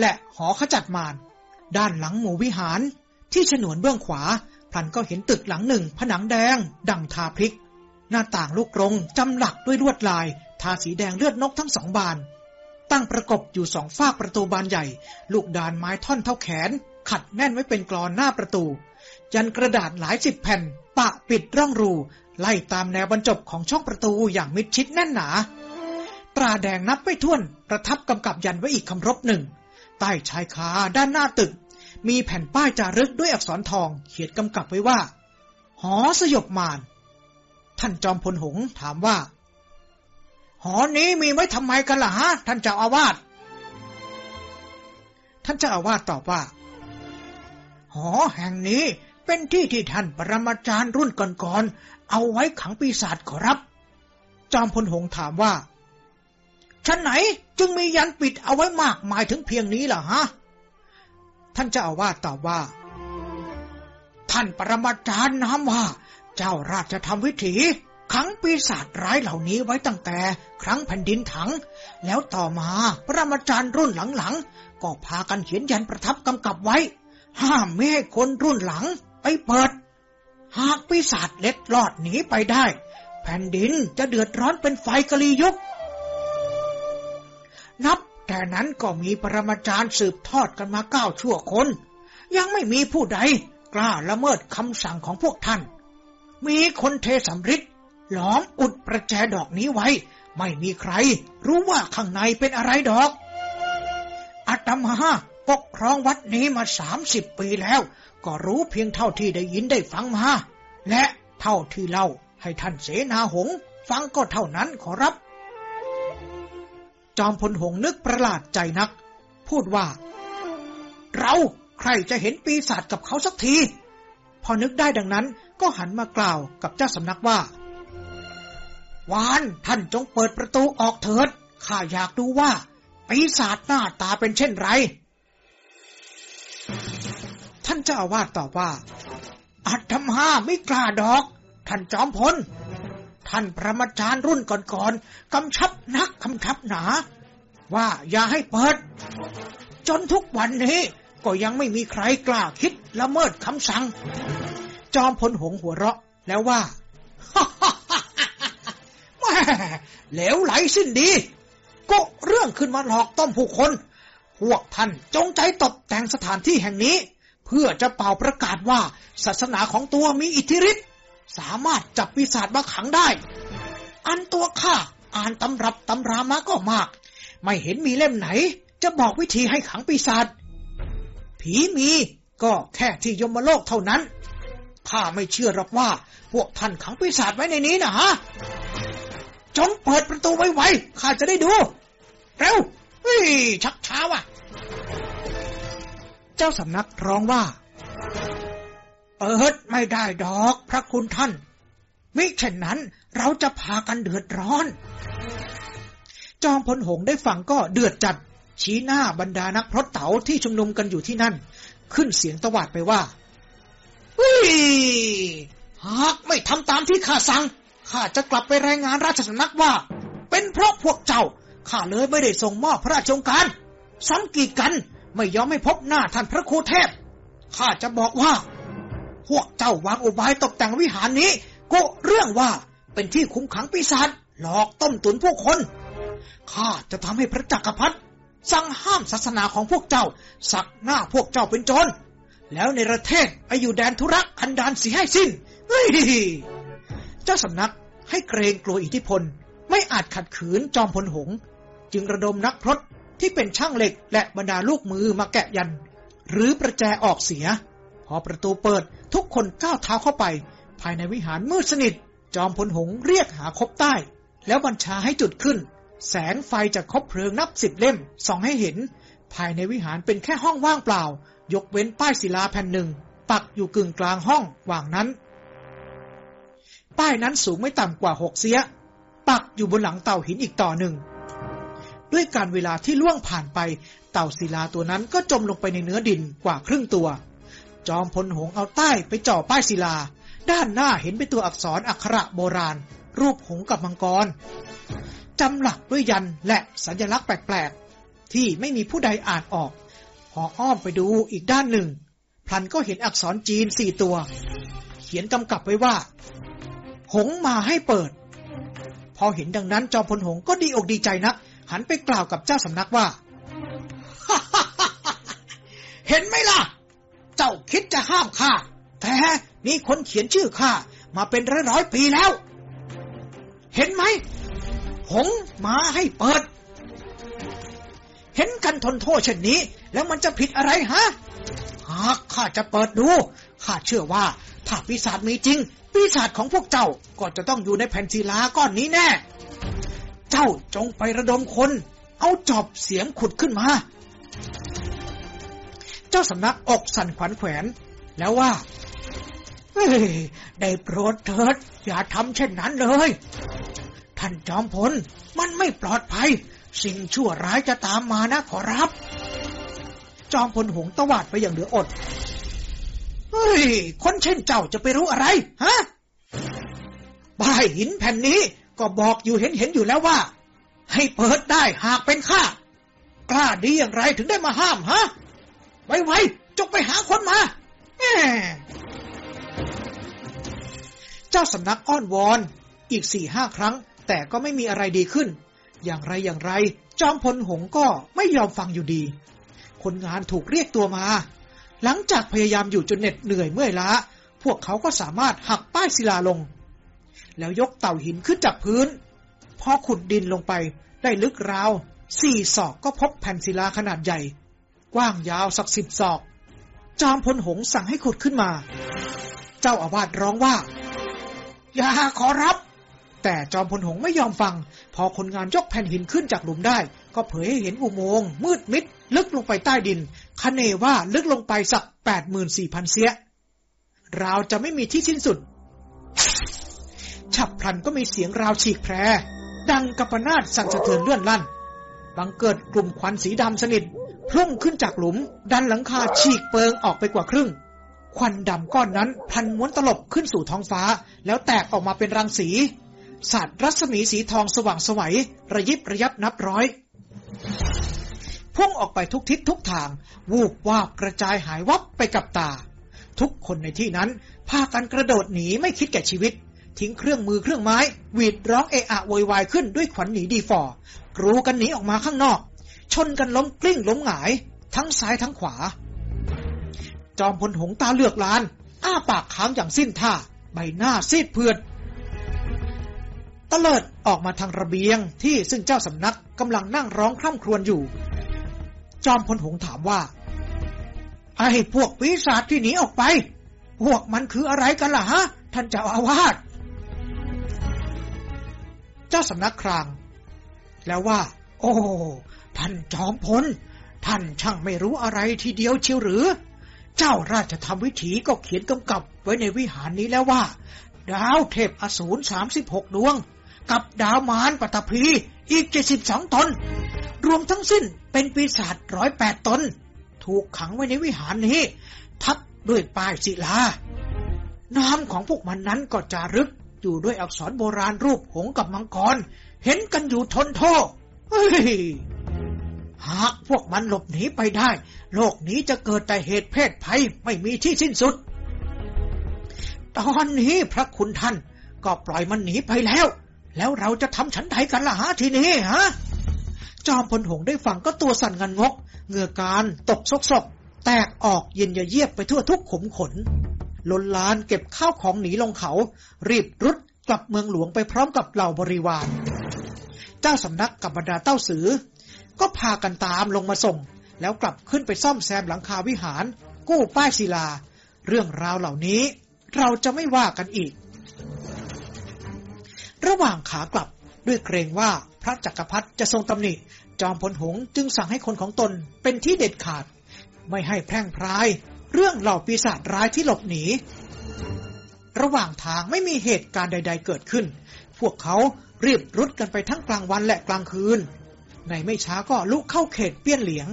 [SPEAKER 3] และหอขจัดมาร ด้านหลังหมู่วิหาร ที่ฉนวนเบื้องขวาพลันก็เห็นตึกหลังหนึ่งผนังแดง ดังทาพริก หน้าต่างลูกกรงจำหลักด้วยลวดลาย ทาสีแดงเลือดนกทั้งสองบาน ตั้งประกบอยู่สองฝากประตูบานใหญ่ ลูกดานไม้ท่อนเท่าแขน ขัดแน่นไว้เป็นกรอนหน้าประตู ยันกระดาษหลายสิบแผ่น ปะปิดร่องรู ไล่ตามแนวบรรจบของช่องประตูอย่างมิดชิดแน่นหนา ตราแดงนับไม่ถ้วน ประทับกำกับยันไว้อีกคำรบหนึ่ง ใต้ชายคาด้านหน้าตึก มีแผ่นป้ายจารึกด้วยอักษรทอง เขียนกำกับไว้ว่า หอสยบมารท่านจอมพลหงถามว่า
[SPEAKER 1] หอนี้มีไว้ทำไมกันล่ะฮะ ท่านเจ้าอาวาส
[SPEAKER 3] ท่านเจ้าอาวาสตอบว่า
[SPEAKER 1] หอแห่งนี้เป็นที่ที่ท่านปรมาจารย์รุ่นก่อนๆเอาไว้ขังปีศาจขอรับ
[SPEAKER 4] จอมพลหงถามว่า
[SPEAKER 1] ชั้นไหนจึงมียันปิดเอาไว้มากมายถึงเพียงนี้ล่ะฮะ
[SPEAKER 4] ท่านเจ้าอาวาสตอบว่า
[SPEAKER 1] ท่านปรมาจารย์น้ำว่า เจ้าราชธรรมวิถี ขังปีศาจร้ายเหล่านี้ไว้ตั้งแต่ครั้งแผ่นดินถัง แล้วต่อมาปรมาจารย์รุ่นหลังๆ ก็พากันเขียนยันประทับกำกับไว้ ห้ามไม่ให้คนรุ่นหลังไปเปิด หากปีศาจเล็ดลอดหนีไปได้ แผ่นดินจะเดือดร้อนเป็นไฟกะลียุคนับแต่นั้นก็มีปรมาจารย์สืบทอดกันมาเก้าชั่วคน ยังไม่มีผู้ใดกล้าละเมิดคำสั่งของพวกท่าน มีคนเทสำริด หลอมอุดประแจดอกนี้ไว้ ไม่มีใคร รู้ว่าข้างในเป็นอะไรดอกอาตมาปกครองวัดนี้มาสามสิบปีแล้ว ก็รู้เพียงเท่าที่ได้ยินได้ฟังมา และเท่าที่เล่าให้ท่านเสนาหง ฟังก็เท่านั้นขอรับ
[SPEAKER 4] จอมพลหงนึกประหลาดใจนัก พูดว่า
[SPEAKER 1] เราใครจะเห็นปีศาจกับเขาสักที
[SPEAKER 4] พอนึกได้ดังนั้นก็หันมากล่าวกับเจ้าสำนักว่า
[SPEAKER 1] วานท่านจงเปิดประตูออกเถิด ข้าอยากดูว่า ปีศาจหน้าตาเป็นเช่นไร
[SPEAKER 4] ท่านเจ้าอาวาสตอบว่า
[SPEAKER 1] อัตมาไม่กล้าดอก ท่านจอมพล ท่านพระมจารย์รุ่นก่อนๆกำชับนักกำชับหนา ว่าอย่าให้เปิด จนทุกวันนี้ก็ยังไม่มีใครกล้าคิดละเมิดคำสั่ง
[SPEAKER 4] จอมพลหงหัวเราะแล้วว่า
[SPEAKER 1] เหลวไหลสิ้นดี ก็เรื่องขึ้นมาหลอกต้มผู้คน พวกท่านจงใจตกแต่งสถานที่แห่งนี้ เพื่อจะเป่าประกาศว่าศาสนาของตัวมีอิทธิฤทธิ์สามารถจับปีศาจมาขังได้ อันตัวข้าอ่านตำรับตำรามาก็มาก ไม่เห็นมีเล่มไหน จะบอกวิธีให้ขังปีศาจผีมีก็แค่ที่ยมโลกเท่านั้น ข้าไม่เชื่อหรอกว่า พวกท่านขังปีศาจไว้ในนี้นะฮะ จงเปิดประตูไวๆข้าจะได้ดู เร็วเฮ้ยชักช้าว่ะ
[SPEAKER 4] เจ้าสำนักร้องว่า
[SPEAKER 1] เปิดไม่ได้ดอกพระคุณท่าน มิเช่นนั้นเราจะพากันเดือดร้อน
[SPEAKER 4] จอมพลหงได้ฟังก็เดือดจัด ชี้หน้าบรรดานักพรตเต๋าที่ชุมนุมกันอยู่ที่นั่น ขึ้นเสียงตวาดไปว่า
[SPEAKER 1] วิหากไม่ทำตามที่ข้าสั่ง ข้าจะกลับไปรายงานราชสำนักว่า เป็นเพราะพวกเจ้าข้าเลยไม่ได้ส่งมอบพระราชองการสังกีกันไม่ยอมให้พบหน้าท่านพระครูเทพข้าจะบอกว่า พวกเจ้าวางอุบายตกแต่งวิหารนี้ ก็เรื่องว่าเป็นที่คุ้มขังปีศาจหลอกต้มตุนผู้คนข้าจะทำให้พระจักรพรรดิสั่งห้ามศาสนาของพวกเจ้า สักหน้าพวกเจ้าเป็นโจรแล้วในประเทศไปอยู่แดนธุรักอันดานสีให้สิ้นเฮ้ย
[SPEAKER 4] เจ้าสำนัก ให้เกรงกลัวอิทธิพล ไม่อาจขัดขืนจอมพลหง จึงระดมนักพรตที่เป็นช่างเหล็กและบรรดาลูกมือมาแกะยัน หรือประแจออกเสีย พอประตูเปิดทุกคนก้าวเท้าเข้าไป ภายในวิหารมืดสนิท จอมพลหงเรียกหาคบใต้ แล้วบัญชาให้จุดขึ้น แสงไฟจากคบเพลิงนับสิบเล่มส่องให้เห็น ภายในวิหารเป็นแค่ห้องว่างเปล่า ยกเว้นป้ายศิลาแผ่นหนึ่ง ปักอยู่กึ่งกลางห้องว่างนั้น ป้ายนั้นสูงไม่ต่ำกว่าหกเสีย ปักอยู่บนหลังเต่าหินอีกต่อหนึ่ง ด้วยการเวลาที่ล่วงผ่านไป เต่าศิลาตัวนั้นก็จมลงไปในเนื้อดินกว่าครึ่งตัว จอมพลหงเอาใต้ไปจ่อป้ายศิลา ด้านหน้าเห็นเป็นตัวอักษรอักขระโบราณ รูปหงกับมังกรจำหลักด้วยยันและสัญลักษณ์แปลกๆ ที่ไม่มีผู้ใดอ่านออกพออ้อมไปดูอีกด้านหนึ่ง พลันก็เห็นอักษรจีนสี่ตัว เขียนกำกับไว้ว่า หงมาให้เปิด พอเห็นดังนั้นจอมพลหงก็ดีอกดีใจนะหันไปกล่าวกับเจ้าสำนักว่า
[SPEAKER 1] เห็นไหมล่ะ เจ้าคิดจะห้ามข้าแต่มีคนเขียนชื่อข้ามาเป็นร้อยร้อยปีแล้ว เห็นไหม หงมาให้เปิด เห็นกันทนโทษเช่นนี้ แล้วมันจะผิดอะไรฮะ หากข้าจะเปิดดู ข้าเชื่อว่า ถ้าปีศาจมีจริง ปีศาจของพวกเจ้าก็จะต้องอยู่ในแผ่นศิลาก้อนนี้แน่ เจ้าจงไประดมคน เอาจอบเสียงขุดขึ้นมา เจ้าสำนักอกสั่นขวัญแขวน แล้วว่า
[SPEAKER 2] เฮ้ยได้โปรดเถิด อย่าทำเช่นนั้นเลย ท่านจอมพล มันไม่ปลอดภัย สิ่งชั่วร้ายจะตามมานะขอรับ
[SPEAKER 1] จอมพลหงตวาดไปอย่างเหลืออด
[SPEAKER 2] เฮ้ย คนเช่นเจ้าจะไปรู้อะไร ฮะป้ายหินแผ่นนี้ก็บอกอยู่เห็นเห็นอยู่แล้วว่า ให้เปิดได้หากเป็นข้ากล้าดีอย่างไรถึงได้มาห้ามฮะ ไวๆจงไปหาคนมาแหม
[SPEAKER 1] เจ้าสำนักอ้อนวอน อีกสี่ห้าครั้ง แต่ก็ไม่มีอะไรดีขึ้น อย่างไรอย่างไร จอมพลหงก็ไม่ยอมฟังอยู่ดี คนงานถูกเรียกตัวมา หลังจากพยายามอยู่จนเหน็ดเหนื่อยเมื่อยล้า พวกเขาก็สามารถหักป้ายศิลาลง แล้วยกเต่าหินขึ้นจากพื้น พอขุดดินลงไปได้ลึกราวสี่ศอกก็พบแผ่นศิลาขนาดใหญ่ กว้างยาวสักสิบศอก จอมพลหงสั่งให้ขุดขึ้นมา เจ้าอาวาสร้องว่า
[SPEAKER 2] อย่าขอรับ
[SPEAKER 1] แต่จอมพลหงไม่ยอมฟัง พอคนงานยกแผ่นหินขึ้นจากหลุมได้ ก็เผยให้เห็นอุโมงค์มืดมิด ลึกลงไปใต้ดินคเนว่าลึกลงไปสักแปดหมื่นสี่พันเสียราวจะไม่มีที่สิ้นสุด ฉับพลันก็มีเสียงราวฉีกแพร ดังกระปนาดสั่นสะเทือนเลื่อนลั่น บังเกิดกลุ่มควันสีดำสนิทพุ่งขึ้นจากหลุม ดันหลังคาฉีกเปิงออกไปกว่าครึ่ง ควันดำก้อนนั้นพันม้วนตลบขึ้นสู่ท้องฟ้า แล้วแตกออกมาเป็นรังสีสาดรัศมีสีทองสว่างสวัยระยิบระยับนับร้อย พุ่งออกไปทุกทิศทุกทาง วูบวาบกระจายหายวับไปกับตา ทุกคนในที่นั้นพากันกระโดดหนีไม่คิดแก่ชีวิต ทิ้งเครื่องมือเครื่องไม้หวีดร้องเอะอะโวยวายขึ้นด้วยขวัญหนีดีฟอกรูกันหนีออกมาข้างนอก ชนกันล้มกลิ้งล้มหงาย ทั้งซ้ายทั้งขวา จอมพลหงตาเลือกลาน อ้าปากค้างอย่างสิ้นท่า ใบหน้าซีดเพือดตะเลิดออกมาทางระเบียงที่ซึ่งเจ้าสำนักกำลังนั่งร้องคร่ำครวญอยู่ จอมพลหงถามว่า
[SPEAKER 2] ไอ้พวกปีศาจที่หนีออกไป พวกมันคืออะไรกันล่ะฮะ ท่านเจ้าอาวาส
[SPEAKER 1] เจ้าสำนักคราง แล้วว่า
[SPEAKER 2] โอ้ท่านจอมพล ท่านช่างไม่รู้อะไรทีเดียวเชียวหรือ เจ้าราชธรรมวิถีก็เขียนกำกับไว้ในวิหารนี้แล้วว่า ดาวเทพอสูรสามสิบหกดวง กับดาวมารปฐพีอีกเจ็ดสิบสองตน รวมทั้งสิ้นเป็นปีศาจร้อยแปดตน ถูกขังไว้ในวิหารนี้ ทับด้วยป้ายศิลานามของพวกมันนั้นก็จารึกอยู่ด้วยอักษรโบราณรูปหงกับมังกร เห็นกันอยู่ทนโทษเฮ้ยหากพวกมันหลบหนีไปได้ โลกนี้จะเกิดแต่เหตุเพศภัยไม่มีที่สิ้นสุด ตอนนี้พระคุณท่านก็ปล่อยมันหนีไปแล้ว แล้วเราจะทำฉันใดกันล่ะฮะทีนี้ฮะ
[SPEAKER 1] จอมพลหงได้ฟังก็ตัวสั่นงันงก เหงื่อการตกซกซกแตกออกเย็นเยียบไปทั่วทุกขมขนลนลานเก็บข้าวของหนีลงเขา รีบรุดกลับเมืองหลวงไปพร้อมกับเหล่าบริวาร เจ้าสำนักกับบรรดาเต้าสือ ก็พากันตามลงมาส่ง แล้วกลับขึ้นไปซ่อมแซมหลังคาวิหาร กู้ป้ายศิลา เรื่องราวเหล่านี้เราจะไม่ว่ากันอีก ระหว่างขากลับ ด้วยเกรงว่าพระจักรพรรดิจะทรงตำหนิ จอมพลหงจึงสั่งให้คนของตนเป็นที่เด็ดขาด ไม่ให้แพร่งพราย เรื่องเหล่าปีศาจร้ายที่หลบหนี ระหว่างทางไม่มีเหตุการณ์ใด ๆ เกิดขึ้น พวกเขารีบรุดกันไปทั้งกลางวันและกลางคืน ในไม่ช้าก็ลุกเข้าเขตเปี้ยนเหลียง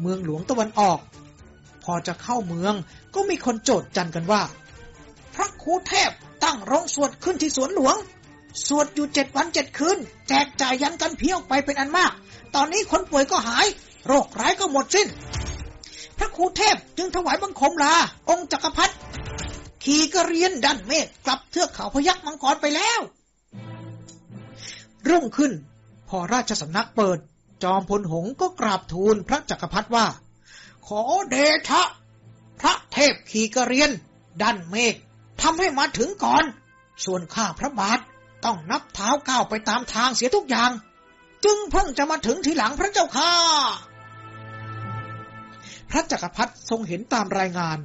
[SPEAKER 1] เมืองหลวงตะวันออก พอจะเข้าเมืองก็มีคนโจดจันกันว่า
[SPEAKER 2] พระครูเทพตั้งโรงสวดขึ้นที่สวนหลวง สวดอยู่เจ็ดวันเจ็ดคืน แจกจ่ายยันกันเพี้ยวไปเป็นอันมาก ตอนนี้คนป่วยก็หาย โรคร้ายก็หมดสิ้น พระครูเทพจึงถวายบังคมลา องค์จักรพรรดิขี่กระเรียนดันเมฆกลับเทือกเขาพยักมังกรไปแล้ว
[SPEAKER 1] รุ่งขึ้น พอราชสำนักเปิด จอมพลหงก็กราบทูลพระจักรพรรดิว่า
[SPEAKER 2] ขอเดชะ พระเทพขี่กระเรียนดันเมฆทำให้มาถึงก่อน ส่วนข้าพระบาท ต้องนับเท้าก้าวไปตามทางเสียทุกอย่าง จึงเพิ่งจะมาถึงทีหลังพระเจ้าค่ะ
[SPEAKER 1] พระจักรพรรดิทรงเห็นตามรายงาน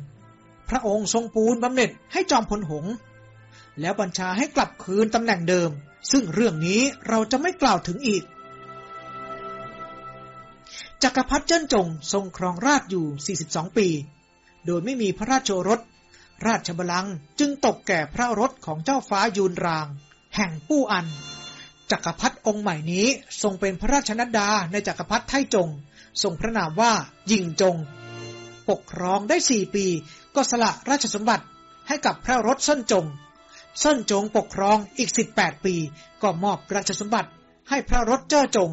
[SPEAKER 1] พระองค์ทรงปูนบำเหน็จให้จอมพลหง แล้วบัญชาให้กลับคืนตำแหน่งเดิม ซึ่งเรื่องนี้เราจะไม่กล่าวถึงอีก จักรพรรดิเจิ้นจงทรงครองราชอยู่ 42 ปี โดยไม่มีพระราชโอรสราชบัลลังก์จึงตกแก่พระรสของเจ้าฟ้ายูนราง แห่งปู้อัน จักรพรรดิองค์ใหม่นี้ทรงเป็นพระราชนัดดาในจักรพรรดิไทจง ทรงพระนามว่ายิงจง ปกครองได้สี่ปี ก็สละราชสมบัติให้กับพระรสเส้นจง ส้นจงปกครองอีก18ปี ก็มอบราชสมบัติให้พระรถเจ้าจง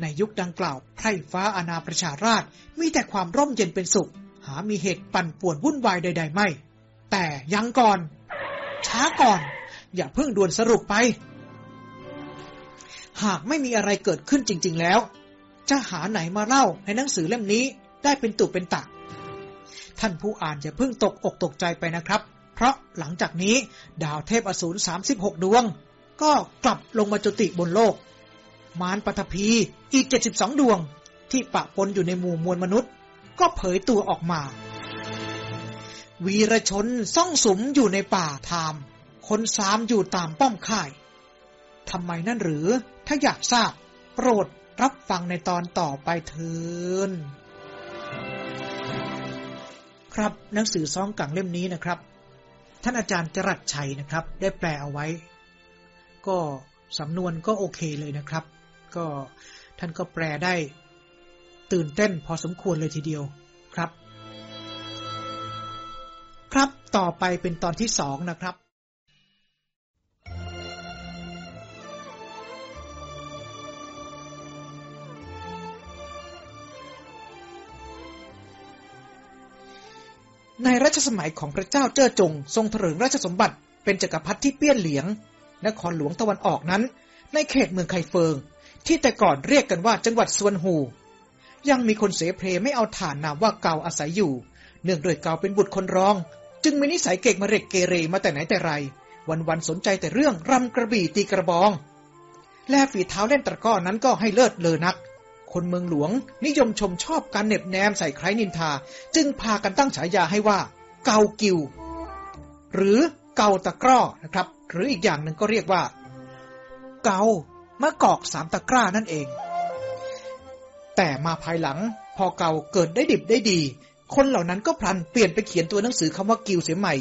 [SPEAKER 1] ในยุคดังกล่าวไพร่ฟ้าอาณาประชาราชมีแต่ความร่มเย็นเป็นสุข หามีเหตุปั่นป่วนวุ่นวายใด ๆ ไม่ แต่ยังก่อน ช้าก่อน อย่าเพิ่งด่วนสรุปไป หากไม่มีอะไรเกิดขึ้นจริง ๆ แล้ว จะหาไหนมาเล่าในหนังสือเล่มนี้ได้เป็นตุเป็นตะท่านผู้อ่านอย่าเพิ่งตกอกตกใจไปนะครับ เพราะหลังจากนี้ ดาวเทพอสูร 36 ดวง ก็กลับลงมาจุติบนโลก มารปฐพีอีก 72 ดวง ที่ปะปนอยู่ในหมู่มวลมนุษย์ ก็เผยตัวออกมา วีรชนซ่องสมอยู่ในป่าทาม คนสามอยู่ตามป้อมค่าย ทำไมนั่นหรือ ถ้าอยากทราบ โปรดรับฟังในตอนต่อไปเถินครับหนังสือซองกังเล่มนี้นะครับ ท่านอาจารย์จรัสชัยนะครับ ได้แปลเอาไว้ ก็สำนวนก็โอเคเลยนะครับ ก็ท่านก็แปลได้ ตื่นเต้นพอสมควรเลยทีเดียวครับ ครับต่อไปเป็นตอนที่สองนะครับ ในรัชสมัยของพระเจ้าเจ้าจง ทรงเถริงราชสมบัติ เป็นจกักรพรรดิที่เปี้ยนเหลียง นครหลวงตะวันออกนั้น ในเขตเมืองไคเฟิง ที่แต่ก่อนเรียกกันว่าจังหวัดสวนหู ยังมีคนเสเพลไม่เอาฐานนามว่าเกาอาศัยอยู่ เนื่องโดยเกาเป็นบุตรคนรอง จึงมีนิสัยเก่งมาเร็กเกเรมาแต่ไหนแต่ไร วันๆสนใจแต่เรื่องรำกระบี่ตีกระบอง และฝีเท้าเล่นตะก้อนั้นก็ให้เลิศเลอนัก คนเมืองหลวง นิยมชมชอบการเน็บแนมใส่ใครนินทา จึงพากันตั้งฉายาให้ว่า เกากิว หรือเกาตะกร้อนะครับ หรืออีกอย่างหนึ่งก็เรียกว่า เกามะกอกสามตะกร้านั่นเอง แต่มาภายหลัง พอเกาเกิดได้ดิบได้ดี คนเหล่านั้นก็พลันเปลี่ยนไปเขียนตัวหนังสือคำว่ากิวเสียใหม่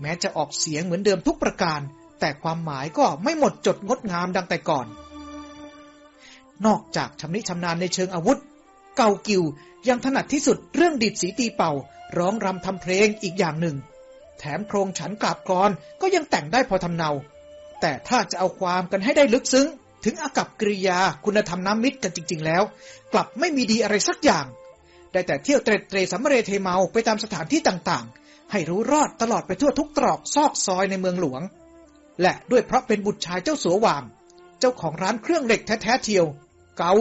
[SPEAKER 1] แม้จะออกเสียงเหมือนเดิมทุกประการ แต่ความหมายก็ไม่หมดจดงดงามดังแต่ก่อน นอกจากชำนิชำนาญในเชิงอาวุธ เกากิวยังถนัดที่สุดเรื่องดิดสีตีเป่า ร้องรำทำเพลงอีกอย่างหนึ่ง แถมโครงฉันกราบกรอนก็ยังแต่งได้พอทำเนา แต่ถ้าจะเอาความกันให้ได้ลึกซึ้ง ถึงอากับกริยาคุณธรรมน้ำมิตรกันจริง ๆ แล้ว กลับไม่มีดีอะไรสักอย่าง ได้แต่เที่ยวเตรเตรสัมเรเทเมาไปตามสถานที่ต่างๆ ให้รู้รอดตลอดไปทั่วทุกตรอกซอกซอยในเมืองหลวง และด้วยเพราะเป็นบุตรชายเจ้าสัววาม เจ้าของร้านเครื่องเหล็กแท้ๆเทียว เกา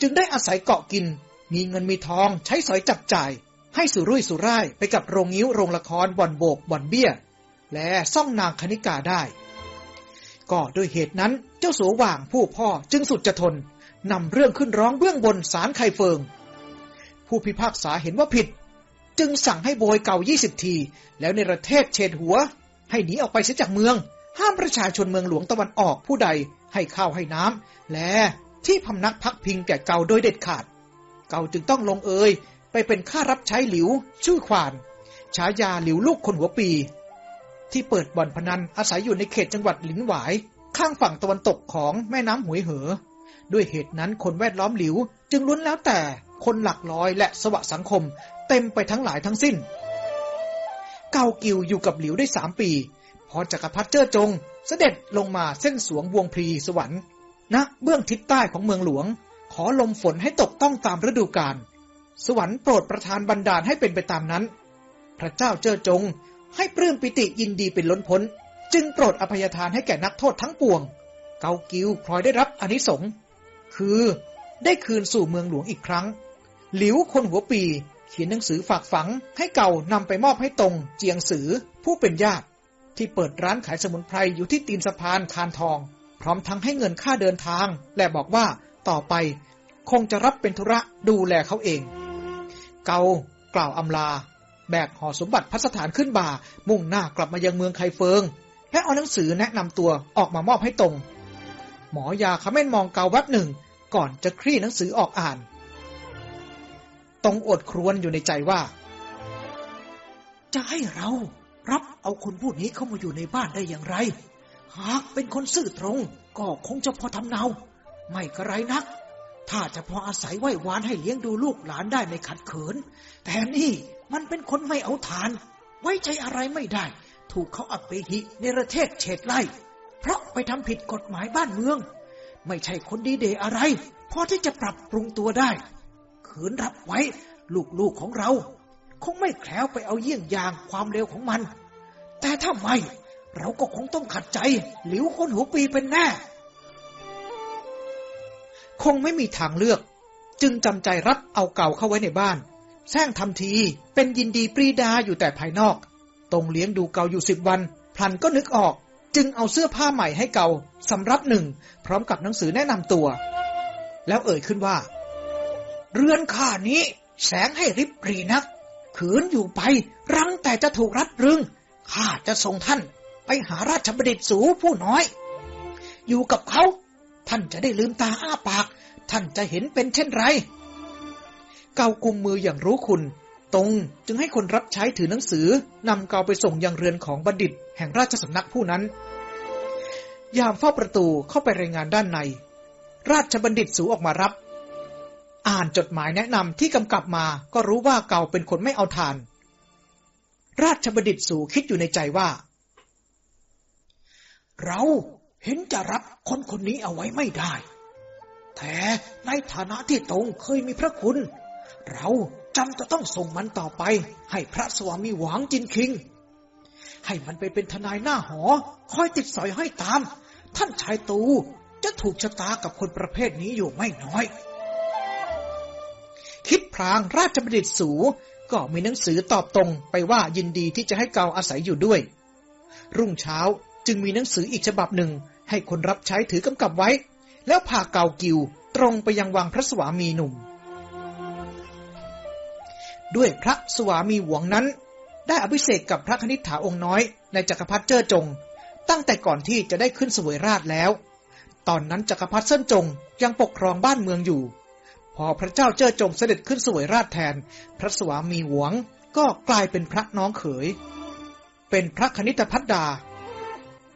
[SPEAKER 1] จึงได้อาศัยเกาะกิน มีเงินมีทองใช้สอยจับจ่าย ให้สุรุ่ยสุร่ายไปกับโรงงิ้วโรงละครบ่อนโบกบ่อนเบี้ย และซ่องนางคณิกาได้ ก็ด้วยเหตุนั้นเจ้าสัวว่างผู้พ่อจึงสุดจะทนนำเรื่องขึ้นร้องเบื้องบนศาลไคเฟิง ผู้พิพากษาเห็นว่าผิด จึงสั่งให้โบยเก่ายี่สิบที แล้วในประเทศเฉดหัว ให้หนีออกไปเสียจากเมือง ห้ามประชาชนเมืองหลวงตะวันออกผู้ใดให้ข้าวให้น้ำและ ที่พำนักพักพิงแก่เก่าโดยเด็ดขาด เก่าจึงต้องลงเอยไปเป็นข้ารับใช้หลิว ชื่อควาน ฉายาหลิวลูกคนหัวปี ที่เปิดบ่อนพนันอาศัยอยู่ในเขตจังหวัดหลินหวาย ข้างฝั่งตะวันตกของแม่น้ำหวยเหอ ด้วยเหตุนั้นคนแวดล้อมหลิว จึงล้วนแล้วแต่คนหลักร้อยและสวะสังคม เต็มไปทั้งหลายทั้งสิ้น เกากิวอยู่กับหลิวได้สามปี พอจักรพรรดิเจ้าจง เสด็จลงมาเส้นสวงวงพรีสวรรค์ ณเบื้องทิศใต้ของเมืองหลวง ขอลมฝนให้ตกต้องตามฤดูกาล สวรรค์โปรดประทานบันดาลให้เป็นไปตามนั้น พระเจ้าเจ้าจง ให้ปลื้มปิติยินดีเป็นล้นพ้น จึงโปรดอภัยทานให้แก่นักโทษทั้งปวง เกากิวพลอยได้รับอนิสงค์คือได้คืนสู่เมืองหลวงอีกครั้ง หลิวคนหัวปีเขียนหนังสือฝากฝังให้เก่านำไปมอบให้ตรงเจียงสือผู้เป็นญาติ ที่เปิดร้านขายสมุนไพรอยู่ที่ตีนสะพานคานทอง พร้อมทั้งให้เงินค่าเดินทาง และบอกว่าต่อไปคงจะรับเป็นธุระดูแลเขาเอง เกากล่าวอำลา แบกห่อสมบัติพัสถานขึ้นบ่า มุ่งหน้ากลับมายังเมืองไคเฟิง และเอาหนังสือแนะนำตัวออกมามอบให้ตรง หมอยาขม้นมองเกาวัดหนึ่ง ก่อนจะคลี่หนังสือออกอ่าน ตรงอดครวนอยู่ในใจว่า
[SPEAKER 2] จะให้เรารับเอาคนผู้นี้เข้ามาอยู่ในบ้านได้อย่างไร หากเป็นคนซื่อตรง ก็คงจะพอทำเนา ไม่กระไรนัก ถ้าจะพออาศัยไหว้วานให้เลี้ยงดูลูกหลานได้ไม่ขัดเขิน แต่นี่มันเป็นคนไม่เอาทาน ไว้ใจอะไรไม่ได้ ถูกเขาอัปเปหิเนรเทศเฉดไล่ เพราะไปทำผิดกฎหมายบ้านเมือง ไม่ใช่คนดีเดอะไรพอที่จะปรับปรุงตัวได้ ขืนรับไว้ ลูกๆของเรา คงไม่แคล้วไปเอาเยี่ยงอย่างความเร็วของมัน แต่ถ้าไม่ เราก็คงต้องขัดใจ หลิวคนหัวปีเป็นแน่
[SPEAKER 1] คงไม่มีทางเลือก จึงจำใจรับเอาเก่าเข้าไว้ในบ้านแซงทำทีเป็นยินดีปรีดาอยู่แต่ภายนอก ตรงเลี้ยงดูเก่าอยู่สิบวัน พลันก็นึกออก จึงเอาเสื้อผ้าใหม่ให้เก่าสำรับหนึ่ง พร้อมกับหนังสือแนะนำตัว แล้วเอ่ยขึ้นว่า
[SPEAKER 2] เรือนข้านี้ แสงให้ริบรีนัก ขืนอยู่ไป รังแต่จะถูกรัดรึงข้าจะส่งท่าน ไปหาราชบัณฑิตสูผู้น้อย อยู่กับเขา ท่านจะได้ลืมตาอ้าปาก ท่านจะเห็นเป็นเช่นไร
[SPEAKER 1] เกากุมมืออย่างรู้คุณ ตรงจึงให้คนรับใช้ถือหนังสือนำเกาไปส่งยังเรือนของบัณฑิต แห่งราชสำนักผู้นั้น ยามเฝ้าประตูเข้าไปรายงานด้านใน ราชบัณฑิตสูออกมารับ อ่านจดหมายแนะนำที่กำกับมาก็รู้ว่าเกาเป็นคนไม่เอาทานราชบัณฑิตสูคิดอยู่ในใจว่า
[SPEAKER 2] เราเห็นจะรับคนคนนี้เอาไว้ไม่ได้ แต่ในฐานะที่ตรงเคยมีพระคุณ เราจำจะต้องส่งมันต่อไป ให้พระสวามีหวังจินคิง ให้มันไปเป็นทนายหน้าหอ คอยติดสอยให้ตาม ท่านชายตูจะถูกชะตากับคนประเภทนี้อยู่ไม่น้อย
[SPEAKER 1] คิดพรางราชบัณฑิตสูก็มีหนังสือตอบตรงไปว่ายินดีที่จะให้เกาอาศัยอยู่ด้วย รุ่งเช้า จึงมีหนังสืออีกฉบับหนึ่ง ให้คนรับใช้ถือกำกับไว้ แล้วพาเกากิวตรงไปยังวังพระสวามีหนุ่ม ด้วยพระสวามีหวงนั้น ได้อภิเษกกับพระคณิษฐาองค์น้อยในจักรพรรดิเจ้อจง ตั้งแต่ก่อนที่จะได้ขึ้นสวยราชแล้ว ตอนนั้นจักรพรรดิเส้นจงยังปกครองบ้านเมืองอยู่ พอพระเจ้าเจ้อจงเสด็จขึ้นสวยราชแทน พระสวามีหวงก็กลายเป็นพระน้องเขย เป็นพระคณิตพัฒดา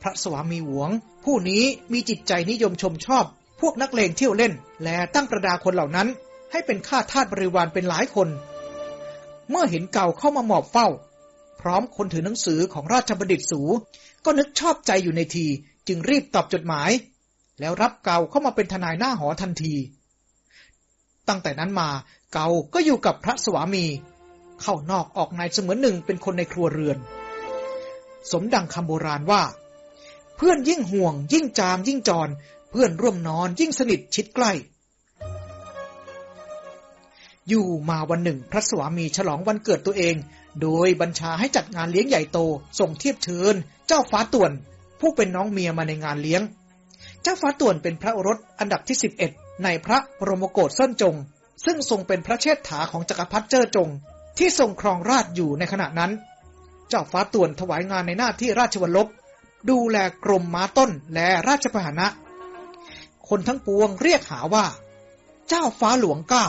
[SPEAKER 1] พระสวามีหวง ผู้นี้มีจิตใจนิยมชมชอบ พวกนักเลงเที่ยวเล่น และตั้งประดาคนเหล่านั้น ให้เป็นข้าทาสบริวารเป็นหลายคน เมื่อเห็นเก่าเข้ามาหมอบเฝ้า พร้อมคนถือหนังสือของราชบัณฑิตสู ก็นึกชอบใจอยู่ในที จึงรีบตอบจดหมาย แล้วรับเก่าเข้ามาเป็นทนายหน้าหอทันที ตั้งแต่นั้นมาเก่าก็อยู่กับพระสวามี เข้านอกออกในเสมือนหนึ่งเป็นคนในครัวเรือน สมดังคำโบราณว่า เพื่อนยิ่งห่วง ยิ่งจามยิ่งจร เพื่อนร่วมนอนยิ่งสนิทชิดใกล้ อยู่มาวันหนึ่ง พระสวามีฉลองวันเกิดตัวเอง โดยบัญชาให้จัดงานเลี้ยงใหญ่โต ส่งเทียบเชิญ เจ้าฟ้าต่วน ผู้เป็นน้องเมียมาในงานเลี้ยง เจ้าฟ้าต่วนเป็นพระโอรสอันดับที่11ในพระบรมโกศส้นจง ซึ่งทรงเป็นพระเชษฐาของจักรพรรดิเจ้อจง ที่ทรงครองราชอยู่ในขณะนั้น เจ้าฟ้าต่วนถวายงานในหน้าที่ราชวัลลบ ดูแลกรมม้าต้นและราชพหนะ คนทั้งปวงเรียกหาว่า เจ้าฟ้าหลวงเก้า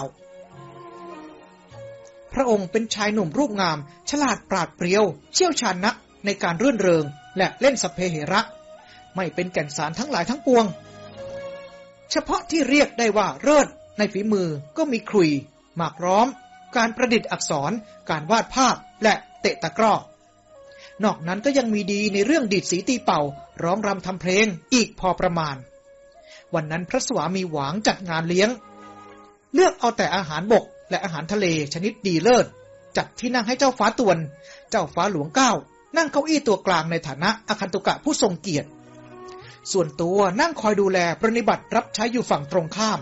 [SPEAKER 1] พระองค์เป็นชายหนุ่มรูปงาม ฉลาดปราดเปรียว เชี่ยวชาญนักในการรื่นเริง และเล่นสเพเหระ ไม่เป็นแก่นสารทั้งหลายทั้งปวง เฉพาะที่เรียกได้ว่าเลิศในฝีมือก็มีครุย หมากร้อม การประดิษฐ์อักษร การวาดภาพและเตะตะกร้อ นอกนั้นก็ยังมีดีในเรื่องดีดสีตีเป่า ร้องรำทำเพลงอีกพอประมาณ วันนั้นพระสวามีหวางจัดงานเลี้ยง เลือกเอาแต่อาหารบกและอาหารทะเลชนิดดีเลิศ จัดที่นั่งให้เจ้าฟ้าตวน เจ้าฟ้าหลวงเก้า นั่งเก้าอี้ตัวกลางในฐานะอาคันตุกะผู้ทรงเกียรติ ส่วนตัวนั่งคอยดูแลปรนิบัติรับใช้อยู่ฝั่งตรงข้าม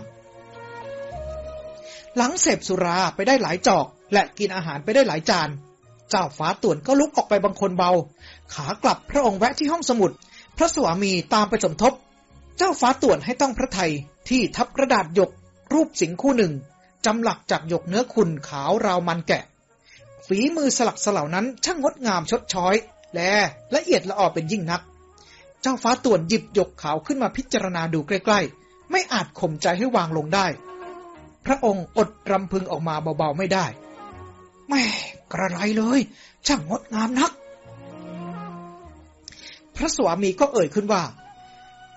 [SPEAKER 1] หลังเสพสุราไปได้หลายจอก และกินอาหารไปได้หลายจาน เจ้าฟ้าต่วนก็ลุกออกไปบางคนเบา ขากลับพระองค์แวะที่ห้องสมุด พระสวามีตามไปสมทบ เจ้าฟ้าต่วนให้ต้องพระไทยที่ทับกระดาษหยก รูปสิงคู่หนึ่งจำหลักจากหยกเนื้อคุณขาวราวมันแกะ ฝีมือสลักสล่านั้นช่างงดงามชดช้อย และละเอียดละออเป็นยิ่งนัก เจ้าฟ้าต่วนหยิบหยกขาวขึ้นมาพิจารณาดูใกล้ๆ ไม่อาจข่มใจให้วางลงได้ พระองค์อดรำพึงออกมาเบาๆไม่ได้
[SPEAKER 2] แม่กระไรเลย ช่างงดงามนัก
[SPEAKER 1] พระสวามีก็เอ่ยขึ้นว่า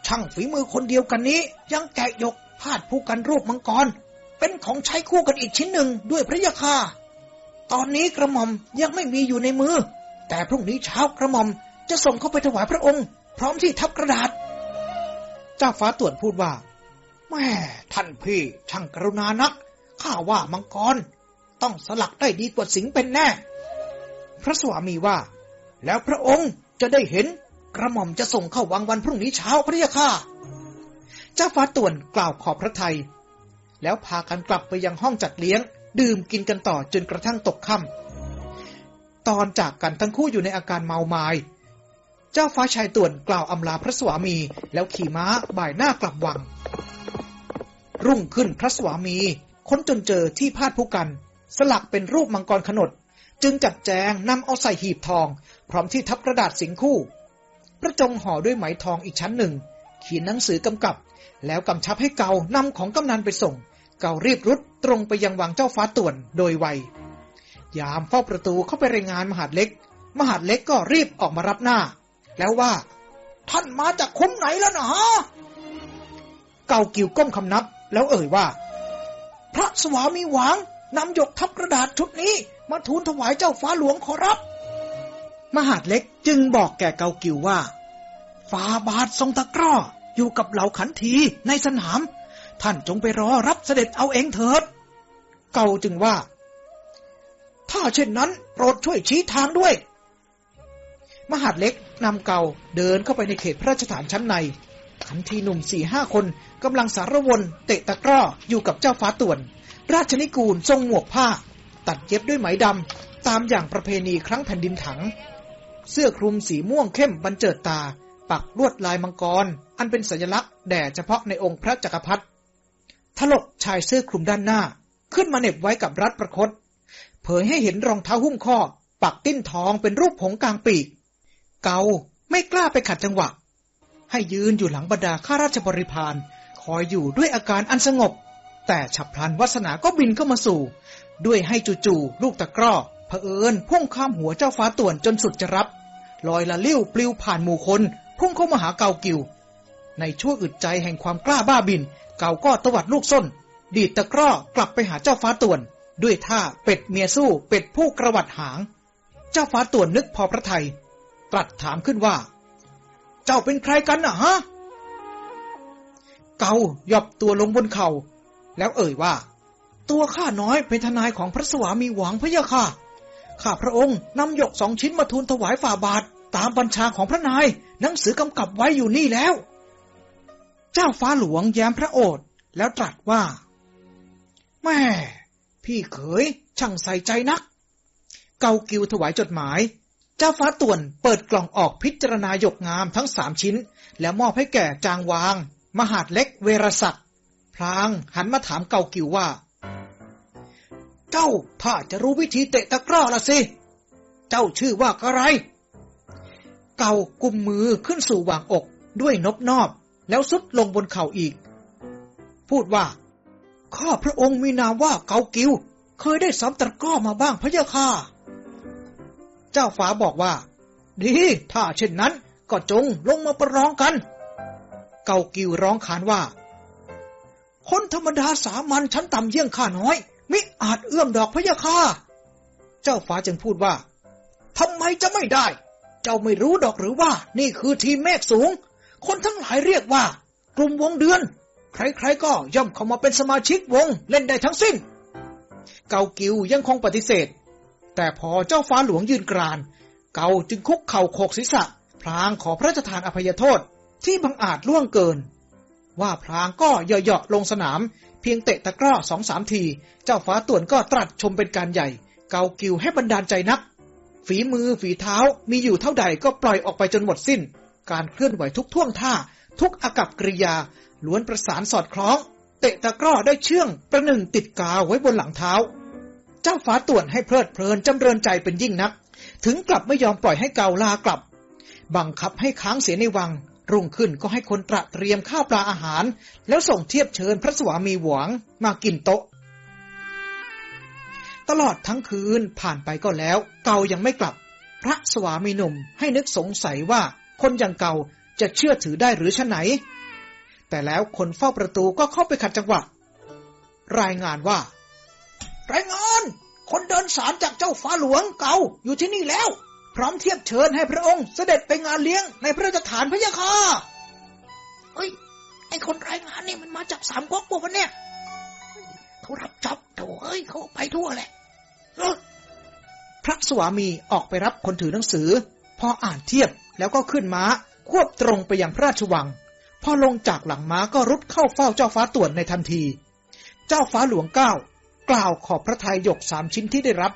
[SPEAKER 2] ช่างฝีมือคนเดียวกันนี้ ยังแกะยกพาดผู้กันรูปมังกร เป็นของใช้คู่กันอีกชิ้นหนึ่งด้วยพระยาคาตอนนี้กระหม่อมยังไม่มีอยู่ในมือ แต่พรุ่งนี้เช้ากระหม่อมจะส่งเข้าไปถวายพระองค์ พร้อมที่ทับกระดาษ
[SPEAKER 1] เจ้าฟ้าตรวจพูดว่า
[SPEAKER 2] แม่ท่านพี่ช่างกรุณานักข้าว่ามังกร ต้องสลักได้ดีกว่าสิงเป็นแน่
[SPEAKER 1] พระสวามีว่า
[SPEAKER 2] แล้วพระองค์จะได้เห็นกระหม่อมจะส่งเข้าวังวันพรุ่งนี้เช้าพระยาค่ะ
[SPEAKER 1] เจ้าฟ้าต่วนกล่าวขอบพระทัย แล้วพากันกลับไปยังห้องจัดเลี้ยง ดื่มกินกันต่อจนกระทั่งตกค่ำ ตอนจากกันทั้งคู่อยู่ในอาการเมาไมา้เจ้าฟ้าชายต่วนกล่าวอำลาพระสวามี แล้วขี่ม้าบ่ายหน้ากลับวัง รุ่งขึ้นพระสวามี ค้นจนเจอที่พาดผู้กัน สลักเป็นรูปมังกรขนด จึงจัดแจงนำเอาใส่หีบทอง พร้อมที่ทับกระดาษสิงคู่ประจงห่อด้วยไหมทองอีกชั้นหนึ่ง เขียนหนังสือกำกับ แล้วกำชับให้เกานำของกำนันไปส่ง เการีบรุดตรงไปยังวังเจ้าฟ้าต่วนโดยไวยามเฝ้าประตูเข้าไปรายงานมหาดเล็ก มหาดเล็กก็รีบออกมารับหน้า แล้วว่า
[SPEAKER 2] ท่านมาจากคุ้มไหนแล้วนะฮะ
[SPEAKER 1] เกากิวก้มคำนับ แล้วเอ่ยว่า
[SPEAKER 2] พระสวามีหวัง นำหยกทับกระดาษชุดนี้ มาทูลถวายเจ้าฟ้าหลวงขอรับ
[SPEAKER 1] มหาดเล็กจึงบอกแก่เกากิวว่า
[SPEAKER 2] ฟ้าบาททรงตะกร้ออยู่กับเหล่าขันทีในสนาม ท่านจงไปรอรับเสด็จเอาเองเถิด
[SPEAKER 1] เกาจึงว่า
[SPEAKER 2] ถ้าเช่นนั้นโปรดช่วยชี้ทางด้วย
[SPEAKER 1] มหาดเล็กนำเกาเดินเข้าไปในเขตพระราชฐานชั้นในขันทีหนุ่มสี่ห้าคนกำลังสารวนเตะตะกร้ออยู่กับเจ้าฟ้าต่วน ราชนิกูลทรงหมวกผ้า ตัดเย็บด้วยไหมดำตามอย่างประเพณีครั้งแผ่นดินถัง เสื้อคลุมสีม่วงเข้มบรรเจิดตา ปักลวดลายมังกร อันเป็นสัญลักษณ์แด่เฉพาะในองค์พระจักรพรรดิถลกชายเสื้อคลุมด้านหน้า ขึ้นมาเน็บไว้กับรัดประคต เผยให้เห็นรองเท้าหุ้มข้อ ปักติ้นทองเป็นรูปผงกลางปีก เกาไม่กล้าไปขัดจังหวะ ให้ยืนอยู่หลังบรรดาข้าราชบริพารคอยอยู่ด้วยอาการอันสงบ แต่ฉับพลันวัสนาก็บินเข้ามาสู่ ด้วยให้จู่ๆลูกตะกร้อเผอิญพุ่งข้ามหัวเจ้าฟ้าต่วนจนสุดจะรับ ลอยละลิ้วปลิวผ่านหมู่คน พุ่งเข้ามาหาเกากิว ในช่วงอึดใจแห่งความกล้าบ้าบิน เกาก็ตวัดลูกส้น ดีดตะกร้อกลับไปหาเจ้าฟ้าต่วน ด้วยท่าเป็ดเมียสู้เป็ดผู้กระวัดหาง เจ้าฟ้าต่วนนึกพอพระไทย ตรัสถามขึ้นว่า
[SPEAKER 2] เจ้าเป็นใครกันน่ะฮะ
[SPEAKER 1] เกาหยอบตัวลงบนเขา่า แล้วเอ่ยว่า
[SPEAKER 2] ตัวข้าน้อยเป็นทนายของพระสวามีหวังพระยาค่ะ ข้าพระองค์นำหยกสองชิ้นมาทูลถวายฝ่าบาท ตามบัญชาของพระนายหนังสือกำกับไว้อยู่นี่แล้ว
[SPEAKER 1] เจ้าฟ้าหลวงแย้มพระโอษฐ์แล้วตรัสว่า
[SPEAKER 2] แม่ พี่เขยช่างใส่ใจนัก
[SPEAKER 1] เกากิวถวายจดหมาย เจ้าฟ้าต่วนเปิดกล่องออกพิจารณาหยกงามทั้งสามชิ้น แล้วมอบให้แก่จางวาง มหาดเล็กเวรศักดิ์ พลางหันมาถามเกากิวว่า
[SPEAKER 2] เจ้าถ้าจะรู้วิธีเตะตะกร้อละสิ เจ้าชื่อว่าอะไร
[SPEAKER 1] เกากุมมือขึ้นสู่วางอกด้วยนบนอบ แล้วสุดลงบนเข่าอีก พูดว่า
[SPEAKER 2] ข้าพระองค์มีนามว่าเกากิว เคยได้สำตะกร้อมาบ้างพระยาค่ะ
[SPEAKER 1] เจ้าฟ้าบอกว่า
[SPEAKER 2] ดี ถ้าเช่นนั้นก็จงลงมาประลองกัน
[SPEAKER 1] เกากิวร้องขานว่า
[SPEAKER 2] คนธรรมดาสามัญชั้นต่ำเยี่ยงข้าน้อย มิอาจเอื้อมดอกพระยาค่ะ
[SPEAKER 1] เจ้าฟ้าจึงพูดว่า
[SPEAKER 2] ทำไมจะไม่ได้ เจ้าไม่รู้ดอกหรือว่า นี่คือทีมเมฆสูง คนทั้งหลายเรียกว่า กลุ่มวงเดือน ใครๆก็ย่อมเข้ามาเป็นสมาชิกวงเล่นได้ทั้งสิ้น
[SPEAKER 1] เกากิวยังคงปฏิเสธ แต่พอเจ้าฟ้าหลวงยืนกราน เกาจึงคุกเข่าโขกศีรษะ พลางขอพระราชทานอภัยโทษที่บังอาจล่วงเกิน ว่าพลางก็เหยาะๆลงสนาม เพียงเตะตะกร้อสองสามที เจ้าฟ้าต่วนก็ตรัสชมเป็นการใหญ่ เกากิวให้บรรดาลใจนัก ฝีมือฝีเท้ามีอยู่เท่าใดก็ปล่อยออกไปจนหมดสิ้น การเคลื่อนไหวทุกท่วงท่า ทุกอากับกริยา ล้วนประสานสอดคล้อง เตะตะกร้อได้เชื่อง ประหนึ่งติดกาวไว้บนหลังเท้า เจ้าฟ้าต่วนให้เพลิดเพลินจำเริญใจเป็นยิ่งนัก ถึงกลับไม่ยอมปล่อยให้เกาลากลับ บังคับให้ค้างเสียในวัง รุ่งขึ้นก็ให้คนตระเตรียมข้าวปลาอาหาร แล้วส่งเทียบเชิญพระสวามีหวงมากินโต๊ะ ตลอดทั้งคืนผ่านไปก็แล้ว เกายังไม่กลับ พระสวามีหนุ่มให้นึกสงสัยว่าคนอย่างเกาจะเชื่อถือได้หรือชะไหน แต่แล้วคนเฝ้าประตูก็เข้าไปขัดจังหวะ รายงานว่า
[SPEAKER 2] รายงาน คนเดินสารจากเจ้าฟ้าหลวงเก่าอยู่ที่นี่แล้ว พร้อมเทียบเชิญให้พระองค์เสด็จไปงานเลี้ยงในพระราชฐานพระยาค่ะเฮ้ย ไอคนรายงานนี่มันมาจากสามก๊กปวะเนี่ยเขารับจับโถ่เอ้ยเขาไปทั่วแหละเออ
[SPEAKER 1] พระสวามีออกไปรับคนถือหนังสือ พออ่านเทียบแล้วก็ขึ้นม้า ควบตรงไปยังพระราชวัง พอลงจากหลังม้าก็รุดเข้าเฝ้าเจ้าฟ้าต่วนในทันที เจ้าฟ้าหลวงเก้ากล่าวขอบพระทัยยกสามชิ้นที่ได้รับ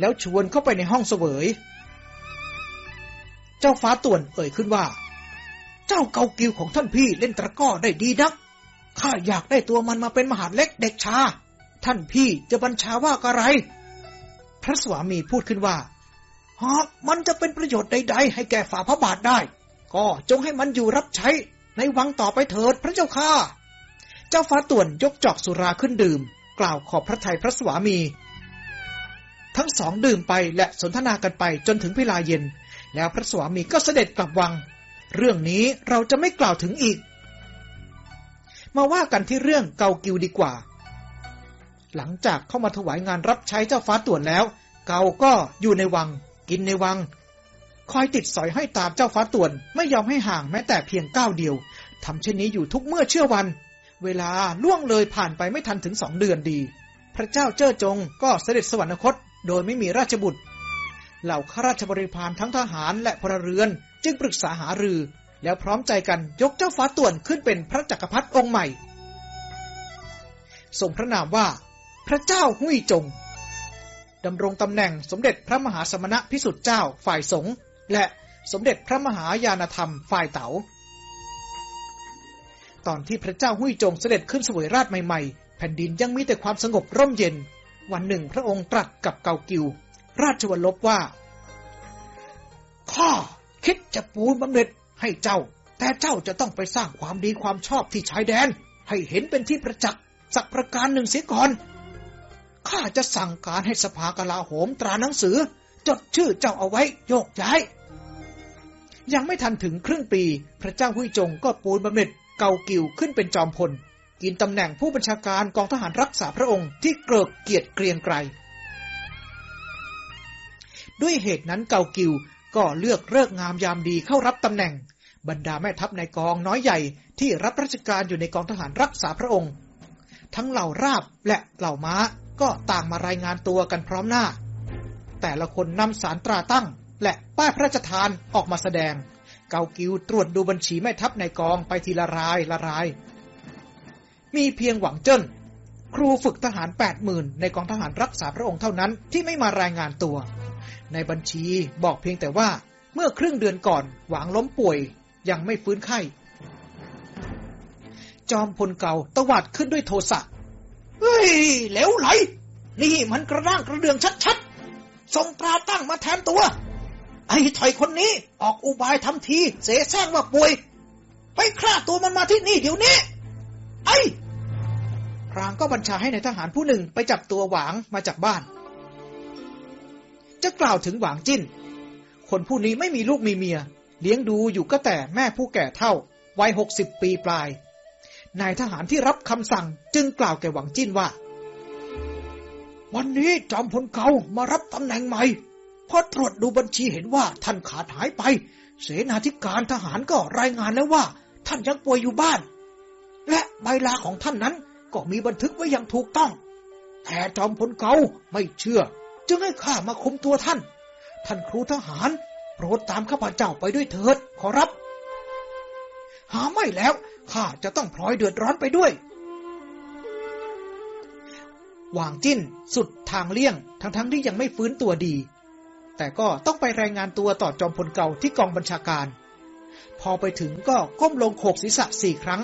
[SPEAKER 1] แล้วชวนเข้าไปในห้องเสวย เจ้าฟ้าต่วนเอ่ยขึ้นว่า
[SPEAKER 2] เจ้าเกากิวของท่านพี่เล่นตะก้อได้ดีนัก ข้าอยากได้ตัวมันมาเป็นมหาเล็กเด็กชา ท่านพี่จะบัญชาว่าอะไร
[SPEAKER 1] พระสวามีพูดขึ้นว่า
[SPEAKER 2] หากมันจะเป็นประโยชน์ใด ๆ ให้แก่ฝ่าพระบาทได้ ก็จงให้มันอยู่รับใช้ในวังต่อไปเถิดพระเจ้าค่ะ
[SPEAKER 1] เจ้าฟ้าต่วนยกจอกสุราขึ้นดื่ม กล่าวขอบพระทัยพระสวามี ทั้งสองดื่มไปและสนทนากันไปจนถึงเวลาเย็น แล้วพระสวามีก็เสด็จกลับวัง เรื่องนี้เราจะไม่กล่าวถึงอีก มาว่ากันที่เรื่องเกากิวดีกว่า หลังจากเข้ามาถวายงานรับใช้เจ้าฟ้าต่วนแล้ว เกาก็อยู่ในวัง กินในวัง คอยติดสอยให้ตามเจ้าฟ้าต่วน ไม่ยอมให้ห่างแม้แต่เพียงก้าวเดียวทำเช่นนี้อยู่ทุกเมื่อเชื่อวัน เวลาล่วงเลยผ่านไปไม่ทันถึงสองเดือนดี พระเจ้าเจ้าจงก็เสด็จสวรรคต โดยไม่มีราชบุตร เหล่าข้าราชบริพารทั้งทหารและพลเรือน จึงปรึกษาหารือ แล้วพร้อมใจกันยกเจ้าฟ้าต่วนขึ้นเป็นพระจักรพรรดิองค์ใหม่ทรงพระนามว่า พระเจ้าหุยจงดำรงตำแหน่งสมเด็จพระมหาสมณะพิสุทธิ์เจ้าฝ่ายสงฆ์และสมเด็จพระมหายานธรรมฝ่ายเต๋า ตอนที่พระเจ้าหุยจงเสด็จขึ้นสวยราชใหม่ๆ แผ่นดินยังมีแต่ความสงบร่มเย็น วันหนึ่งพระองค์ตรัสกับเกากิว ราชวรลบว่า
[SPEAKER 2] ข้าคิดจะปูนบำเหน็จให้เจ้า แต่เจ้าจะต้องไปสร้างความดีความชอบที่ชายแดน ให้เห็นเป็นที่ประจักษ์สักประการหนึ่งเสียก่อนข้าจะสั่งการให้สภากลาโหมตราหนังสือ จดชื่อเจ้าเอาไว้โยกย้าย
[SPEAKER 1] ยังไม่ทันถึงครึ่งปี พระเจ้าหุยจงก็ปูนบำเหน็จเกากิวขึ้นเป็นจอมพล กินตำแหน่งผู้บัญชาการกองทหารรักษาพระองค์ที่เกริกเกียรติเกรียงไกร ด้วยเหตุนั้นเกากิวก็เลือกเลิกงามยามดีเข้ารับตำแหน่ง บรรดาแม่ทัพในกองน้อยใหญ่ที่รับราชการอยู่ในกองทหารรักษาพระองค์ ทั้งเหล่าราบและเหล่าม้าก็ต่างมารายงานตัวกันพร้อมหน้า แต่ละคนนำสารตราตั้ง และป้ายพระราชทานออกมาแสดง เกากิวตรวจดูบัญชีแม่ทัพในกองไปทีละรายละราย มีเพียงหวังเจิ้นครูฝึกทหารแปดหมื่นในกองทหารรักษาพระองค์เท่านั้นที่ไม่มารายงานตัว ในบัญชีบอกเพียงแต่ว่าเมื่อครึ่งเดือนก่อนหวางล้มป่วย ยังไม่ฟื้นไข้ จอมพลเก่าตวาดขึ้นด้วยโทสะ
[SPEAKER 2] เฮ้ยเหลวไหล นี่มันกระด้างกระเดืองชัดๆส่งตราตั้งมาแทนตัว ไอ้ถอยคนนี้ออกอุบายทำที เสแสร้งว่าป่วย ไปฆ่าตัวมันมาที่นี่เดี๋ยวนี้ ไอ้
[SPEAKER 1] พรางก็บัญชาให้ในายทหารผู้หนึ่งไปจับตัวหวางมาจากบ้าน จะกล่าวถึงหวางจิ้น คนผู้นี้ไม่มีลูกมีเมีย เลี้ยงดูอยู่ก็แต่แม่ผู้แก่เท่า วัยหกสิบปีปลาย นายทหารที่รับคำสั่งจึงกล่าวแก่หวังจิ้นว่า
[SPEAKER 2] วันนี้จอมพลเก่ามารับตำแหน่งใหม่พอตรวจดูบัญชีเห็นว่าท่านขาดหายไป เสนาธิการทหารก็รายงานแล้วว่า ท่านยังป่วยอยู่บ้าน และใบลาของท่านนั้นก็มีบันทึกไว้อย่างถูกต้อง แต่จอมพลเก่าไม่เชื่อ จึงให้ข้ามาคุมตัวท่าน ท่านครูทหาร โปรดตามข้าพเจ้าไปด้วยเถิด ขอรับ หาไม่แล้วข้าจะต้องพลอยเดือดร้อนไปด้วย
[SPEAKER 1] หวางจิ้นสุดทางเลี่ยง ทั้งๆทที่ยังไม่ฟื้นตัวดี แต่ก็ต้องไปรายงานตัวต่อจอมพลเก่าที่กองบัญชาการ พอไปถึงก็ก้มลงโขกศีรษะสี่ครั้ง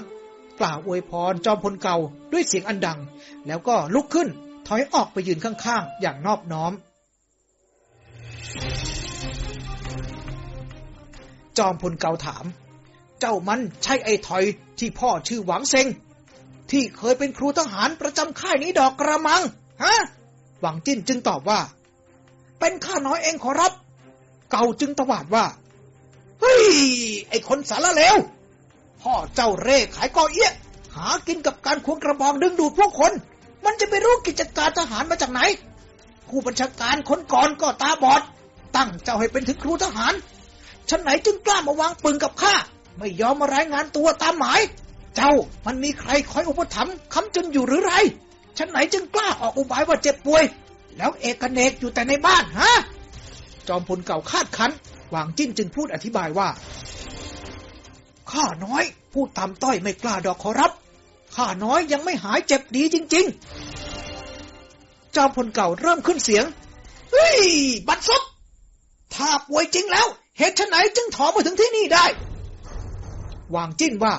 [SPEAKER 1] กล่าวอวยพรจอมพลเก่าด้วยเสียงอันดัง แล้วก็ลุกขึ้น ถอยออกไปยืนข้างๆ อย่างนอบน้อม จอมพลเกาถาม เจ้ามันใช่ไอ้ถอยที่พ่อชื่อหวังเซงที่เคยเป็นครูทหารประจำค่ายนี้ดอกกระมัง ฮะ
[SPEAKER 5] หวังจิ้นจึงตอบว่า
[SPEAKER 1] เป็นข้าน้อยเองขอรับ
[SPEAKER 5] เกาจึงตวาดว่า
[SPEAKER 1] เฮ้ย ไอ้คนสารเลวพ่อเจ้าเร่ขายกอเอี้ย หากินกับการควงกระบองดึงดูดพวกคน มันจะไปรู้กิจการทหารมาจากไหน ผู้บัญชาการคนก่อนก็ตาบอด ตั้งเจ้าให้เป็นถึงครูทหารฉันไหนจึงกล้ามาวางปืนกับข้า ไม่ยอมมารายงานตัวตามหมาย เจ้ามันมีใครคอยอุปถัมภ์ค้ำจุนอยู่หรือไรฉันไหนจึงกล้าออกอุบายว่าเจ็บป่วย แล้วเอกเนกอยู่แต่ในบ้านฮะ
[SPEAKER 5] จอมพลเก่าคาดคันหวางจิ้นจึงพูดอธิบายว่า
[SPEAKER 1] ข้าน้อย พูดตามต้อยไม่กล้าดอกขอรับ ข้าน้อยยังไม่หายเจ็บดีจริง
[SPEAKER 5] ๆ จอมพลเก่าเริ่มขึ้นเสียง
[SPEAKER 1] เฮ้ย บัดซบถ้าป่วยจริงแล้ว เหตุไหนจึงถอมาถึงที่นี่ได้
[SPEAKER 5] วางจิ้นว่า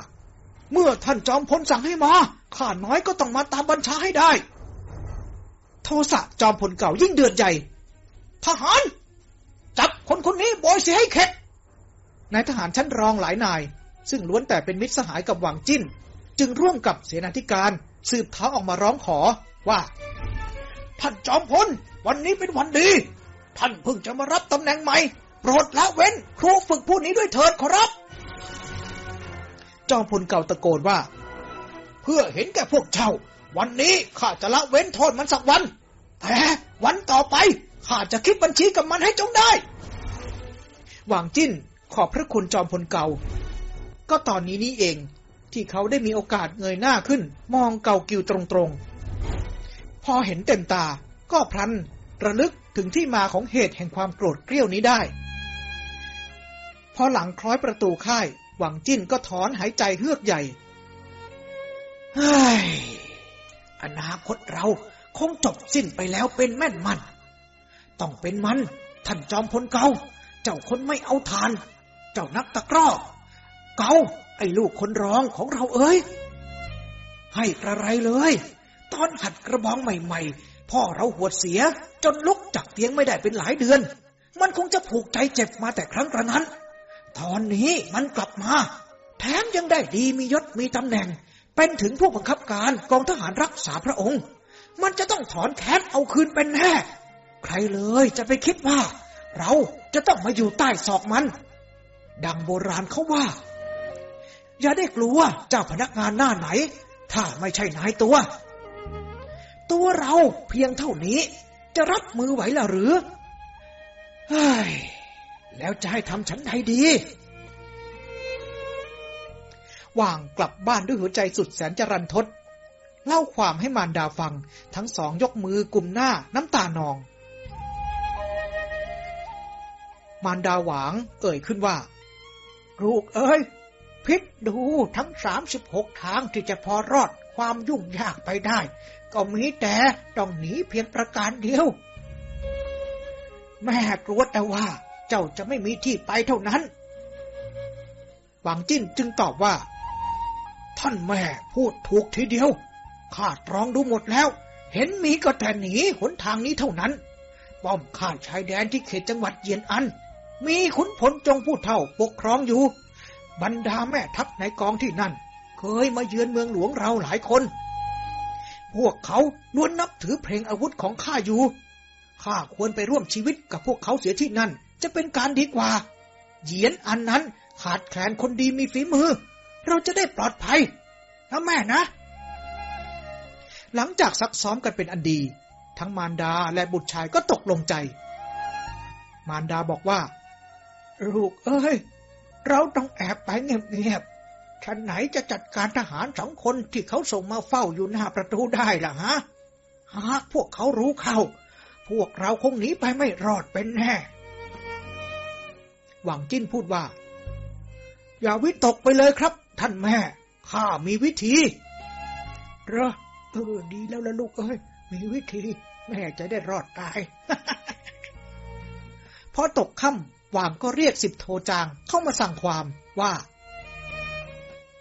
[SPEAKER 5] เมื่อท่านจอมพลสั่งให้มา ข้าน้อยก็ต้องมาตามบัญชาให้ได้ โทสะจอมพลเก่ายิ่งเดือดใหญ่
[SPEAKER 1] ทหาร จับคนคนนี้บอยเสียให้เข็ด
[SPEAKER 5] นายทหารชั้นรองหลายนาย ซึ่งล้วนแต่เป็นมิตรสหายกับหวังจิ้น จึงร่วมกับเสนาธิการ สืบเท้าออกมาร้องขอว่า
[SPEAKER 1] ท่านจอมพล วันนี้เป็นวันดี ท่านเพิ่งจะมารับตำแหน่งใหม่ โปรดละเว้น ครูฝึกผู้นี้ด้วยเถิดขอรับ
[SPEAKER 5] จอมพลเก่าตะโกนว่า
[SPEAKER 1] เพื่อเห็นแก่พวกเจ้า วันนี้ข้าจะละเว้นโทษมันสักวัน แต่วันต่อไปข้าจะคิดบัญชีกับมันให้จงได้
[SPEAKER 5] หวังจิ้นขอบพระคุณจอมพลเก่า ก็ตอนนี้นี่เอง ที่เขาได้มีโอกาสเงยหน้าขึ้น มองเกากิวตรงๆ พอเห็นเต็มตาก็พลัน ระลึกถึงที่มาของเหตุแห่งความโกรธเกรี้ยวนี้ได้ พอหลังคล้อยประตูค่าย หวังจิ้นก็ถอนหายใจเฮือกใหญ่
[SPEAKER 1] เฮ้ยอนาคตเราคงจบสิ้นไปแล้วเป็นแม่นมัน ต้องเป็นมัน ท่านจอมพลเกา เจ้าคนไม่เอาทาน เจ้านักตะกร้อ เกา ไอ้ลูกคนร้องของเราเอ้ย ให้กระไรเลย ตอนหัดกระบองใหม่ ๆ พ่อเราหัวเสีย จนลุกจากเตียงไม่ได้เป็นหลายเดือน มันคงจะผูกใจเจ็บมาแต่ครั้งกระนั้น ตอนนี้มันกลับมา แถมยังได้ดีมียศมีตำแหน่ง เป็นถึงผู้บังคับการกองทหารรักษาพระองค์ มันจะต้องถอนแค้นเอาคืนเป็นแน่ ใครเลยจะไปคิดว่า เราจะต้องมาอยู่ใต้ศอกมัน ดังโบราณเขาว่า อย่าได้กลัวเจ้าพนักงานหน้าไหน ถ้าไม่ใช่นายตัว ตัวเราเพียงเท่านี้ จะรับมือไหวล่ะหรือเฮ้ยแล้วจะให้ทำฉันใดดี
[SPEAKER 5] ว่างกลับบ้านด้วยหัวใจสุดแสนจรันทด เล่าความให้มารดาฟัง ทั้งสองยกมือกลุ่มหน้าน้ำตานอง มารดาหวาง เอ่ยขึ้นว่า
[SPEAKER 1] ลูกเอ้ย พิษดูทั้งสามสิบหกทางที่จะพอรอดความยุ่งยากไปได้ ก็มีแต่ต้องหนีเพียงประการเดียว แม่กลัวแต่ว่า เจ้าจะไม่มีที่ไปเท่านั้น
[SPEAKER 5] หวังจิ้นจึงตอบว่า
[SPEAKER 1] ท่านแม่พูดถูกทีเดียว ข้าตรองดูหมดแล้ว เห็นมีก็แต่หนีหนทางนี้เท่านั้น ป้อมข้าชายแดนที่เขตจังหวัดเยียนอัน มีขุนพลจงผู้เท่าปกครองอยู่ บรรดาแม่ทัพในกองที่นั่น เคยมาเยือนเมืองหลวงเราหลายคน พวกเขาล้วนนับถือเพลงอาวุธของข้าอยู่ ข้าควรไปร่วมชีวิตกับพวกเขาเสียที่นั่น จะเป็นการดีกว่า เหยียนอันนั้นขาดแคลนคนดีมีฝีมือ เราจะได้ปลอดภัยนะแม่นะ
[SPEAKER 5] หลังจากซักซ้อมกันเป็นอันดี ทั้งมารดาและบุตรชายก็ตกลงใจ มารดาบอกว่า
[SPEAKER 1] ลูกเอ้ย เราต้องแอบไปเงียบๆฉันไหนจะจัดการทหารสองคนที่เขาส่งมาเฝ้าอยู่หน้าประตูได้ล่ะฮะ หากพวกเขารู้เข้า พวกเราคงหนีไปไม่รอดเป็นแน่
[SPEAKER 5] หวังจิ้นพูดว่า
[SPEAKER 1] อย่าวิตกไปเลยครับ ท่านแม่ ข้ามีวิธีเหรอเออดีแล้วละลูกเอ้ย มีวิธี แม่จะได้รอดตาย
[SPEAKER 5] พอตกค่ำ วางก็เรียกสิบโทจางเข้ามาสั่งความว่า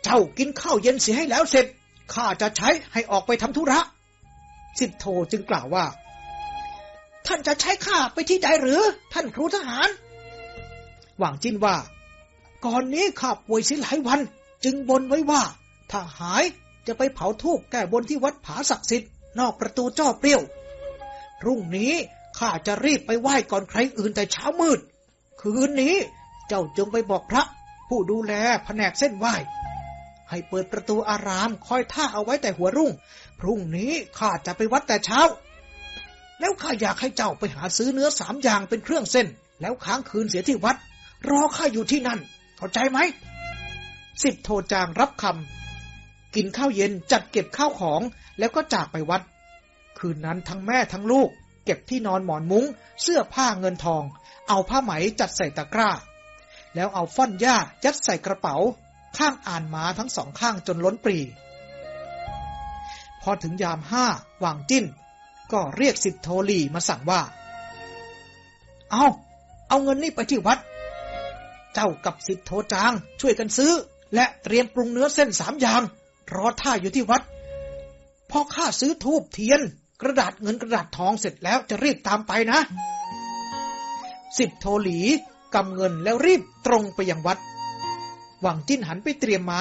[SPEAKER 1] เจ้ากินข้าวเย็นเสียให้แล้วเสร็จข้าจะใช้ให้ออกไปทำธุระ
[SPEAKER 5] สิบโทจึงกล่าวว่า
[SPEAKER 1] ท่านจะใช้ข้าไปที่ใดหรือ ท่านครูทหาร
[SPEAKER 5] หวังจิ้นว่า
[SPEAKER 1] ก่อนนี้ข้าป่วยสิหลายวัน จึงบนไว้ว่า ถ้าหายจะไปเผาทูบแก้บนที่วัดผาศักดิ์สิทธิ์นอกประตูจ้อเปรี้ยว รุ่งนี้ข้าจะรีบไปไหว้ก่อนใครอื่นแต่เช้ามืด คืนนี้ เจ้าจงไปบอกพระ ผู้ดูแลแผนกเส้นไหว้ให้เปิดประตูอารามคอยท่าเอาไว้แต่หัวรุ่ง พรุ่งนี้ข้าจะไปวัดแต่เช้า แล้วข้าอยากให้เจ้าไปหาซื้อเนื้อสามอย่างเป็นเครื่องเส้น แล้วค้างคืนเสียที่วัด รอข้าอยู่ที่นั่น เข้าใจไหมสิบโทจางรับคำกินข้าวเย็นจัดเก็บข้าวของแล้วก็จากไปวัด คืนนั้นทั้งแม่ทั้งลูก เก็บที่นอนหมอนมุง้ง เสื้อผ้าเงินทอง เอาผ้าไหมจัดใส่ตะกร้า แล้วเอาฟ่อนหญ้ายัดใส่กระเป๋า ข้างอ่านม้าทั้งสองข้างจนล้นปรี พอถึงยามห้าวางจิ้น ก็เรียกสิทธโทลีมาสั่งว่า เอาเอาเงินนี่ไปที่วัด เจ้ากับสิทธโทจางช่วยกันซื้อ และเตรียมปรุงเนื้อเส้นสามอย่าง รอท่าอยู่ที่วัด พอข้าซื้อทูบเทียน กระดาษเงินกระดาษทองเสร็จแล้วจะรีบตามไปนะ สิทธิโทหลีกำเงินแล้วรีบตรงไปยังวัด หวังจิ้นหันไปเตรียมม้า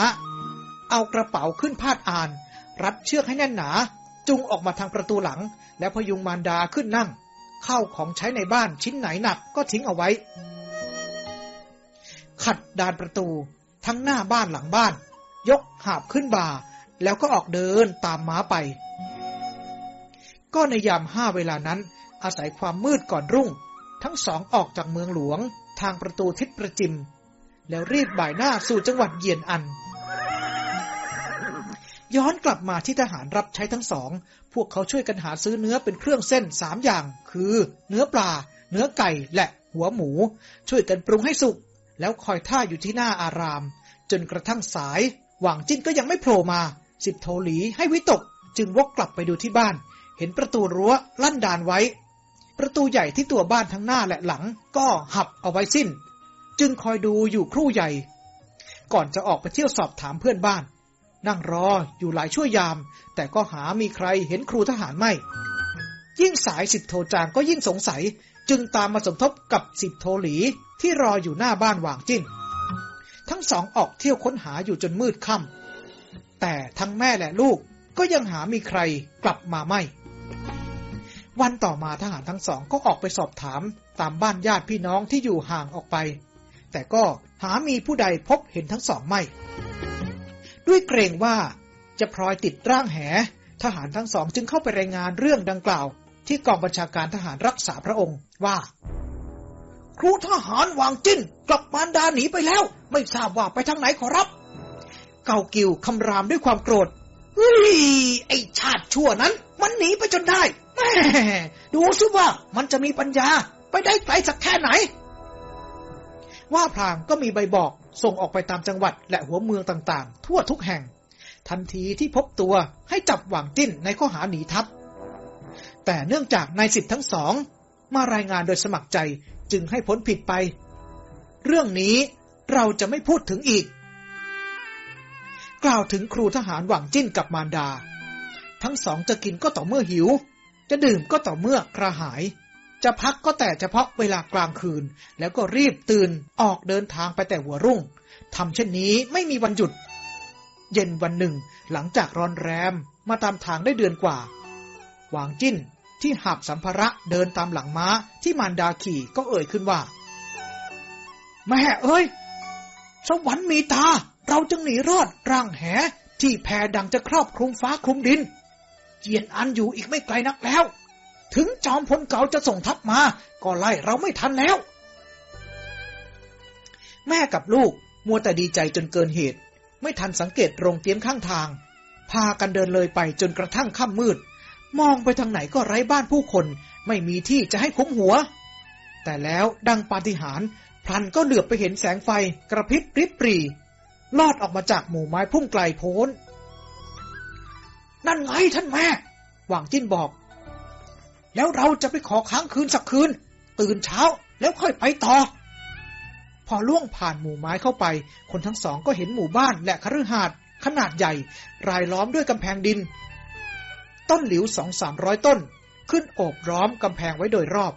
[SPEAKER 1] เอากระเป๋าขึ้นพาดอ่าน รัดเชือกให้แน่นหนา จุงออกมาทางประตูหลัง แล้วพยุงมารดาขึ้นนั่งเข้าของใช้ในบ้านชิ้นไหนหนักก็ทิ้งเอาไว้ ขัดดานประตูทั้งหน้าบ้านหลังบ้าน ยกหาบขึ้นบ่า แล้วก็ออกเดินตามม้าไป ก็ในยามห้าเวลานั้น อาศัยความมืดก่อนรุ่ง ทั้งสองออกจากเมืองหลวงทางประตูทิศประจิม แล้วรีบบ่ายหน้าสู่จังหวัดเยียนอัน ย้อนกลับมาที่ทหารรับใช้ทั้งสอง พวกเขาช่วยกันหาซื้อเนื้อเป็นเครื่องเส้นสามอย่าง คือ เนื้อปลา เนื้อไก่และหัวหมู ช่วยกันปรุงให้สุก แล้วคอยท่าอยู่ที่หน้าอาราม จนกระทั่งสาย หวังจิ้นก็ยังไม่โผล่มา สิบโทหลีให้วิตก จึงวกกลับไปดูที่บ้าน เห็นประตูรั้วลั่นดานไว้ ประตูใหญ่ที่ตัวบ้านทั้งหน้าและหลังก็หับเอาไว้สิ้น จึงคอยดูอยู่ครู่ใหญ่ ก่อนจะออกไปเที่ยวสอบถามเพื่อนบ้าน นั่งรออยู่หลายชั่วยาม แต่ก็หามีใครเห็นครูทหารไม่ ยิ่งสายสิบโทจางก็ยิ่งสงสัย จึงตามมาสมทบกับสิบโทหลีที่รออยู่หน้าบ้านหวางจิ้น ทั้งสองออกเที่ยวค้นหาอยู่จนมืดค่ำแต่ทั้งแม่และลูกก็ยังหามีใครกลับมาไม่ วันต่อมาทหารทั้งสองก็ออกไปสอบถามตามบ้านญาติพี่น้องที่อยู่ห่างออกไป แต่ก็หามีผู้ใดพบเห็นทั้งสองไม่ ด้วยเกรงว่าจะพลอยติดร่างแห ทหารทั้งสองจึงเข้าไปรายงานเรื่องดังกล่าว ที่กองบัญชาการทหารรักษาพระองค์ว่า ครูทหารวางจิ้นกลับมารดาหนีไปแล้ว ไม่ทราบว่าไปทางไหนขอรับ เกากิวคำรามด้วยความโกรธเฮ้ยไอชาติชั่วนั้น มันหนีไปจนได้ แม่ดูซิว่ามันจะมีปัญญาไปได้ไกลสักแค่ไหน ว่าพลางก็มีใบบอกส่งออกไปตามจังหวัดและหัวเมืองต่างๆ ทั่วทุกแห่ง ทันทีที่พบตัวให้จับหว่างจิ้นในข้อหาหนีทัพ แต่เนื่องจากนายสิทธิ์ทั้งสอง มารายงานโดยสมัครใจจึงให้พ้นผิดไป เรื่องนี้เราจะไม่พูดถึงอีก กล่าวถึงครูทหารหว่างจิ้นกับมารดา ทั้งสองจะกินก็ต่อเมื่อหิว จะดื่มก็ต่อเมื่อกระหาย จะพักก็แต่เฉพาะเวลากลางคืน แล้วก็รีบตื่นออกเดินทางไปแต่หัวรุ่งทำเช่นนี้ไม่มีวันหยุด เย็นวันหนึ่ง หลังจากร้อนแรมมาตามทางได้เดือนกว่า หวางจิ้นที่หับสัมภาระเดินตามหลังม้าที่มารดาขี่ก็เอ่ยขึ้นว่า แม่เอ้ย สวรรค์มีตา เราจึงหนีรอดร่างแห ที่แผ่ดังจะครอบคลุมฟ้าคลุมดิน เจียนอันอยู่อีกไม่ไกลนักแล้ว ถึงจอมพลเก่าจะส่งทัพมา ก็ไล่เราไม่ทันแล้ว แม่กับลูกมัวแต่ดีใจจนเกินเหตุ ไม่ทันสังเกตโรงเตียมข้างทาง พากันเดินเลยไปจนกระทั่งค่ำมืด มองไปทางไหนก็ไร้บ้านผู้คน ไม่มีที่จะให้คุ้มหัว แต่แล้วดังปาฏิหาริย์พลันก็เหลือบไปเห็นแสงไฟกระพริบริบปรีลอดออกมาจากหมู่ไม้พุ่มไกลโพ้น นั่นไงท่านแม่หว่างจิ้นบอก แล้วเราจะไปขอค้างคืนสักคืน ตื่นเช้าแล้วค่อยไปต่อ พอล่วงผ่านหมู่ไม้เข้าไป คนทั้งสองก็เห็นหมู่บ้านและคฤหาสน์ขนาดใหญ่ รายล้อมด้วยกำแพงดิน ต้นหลิวสองสามร้อยต้น ขึ้นโอบล้อมกำแพงไว้โดยรอบ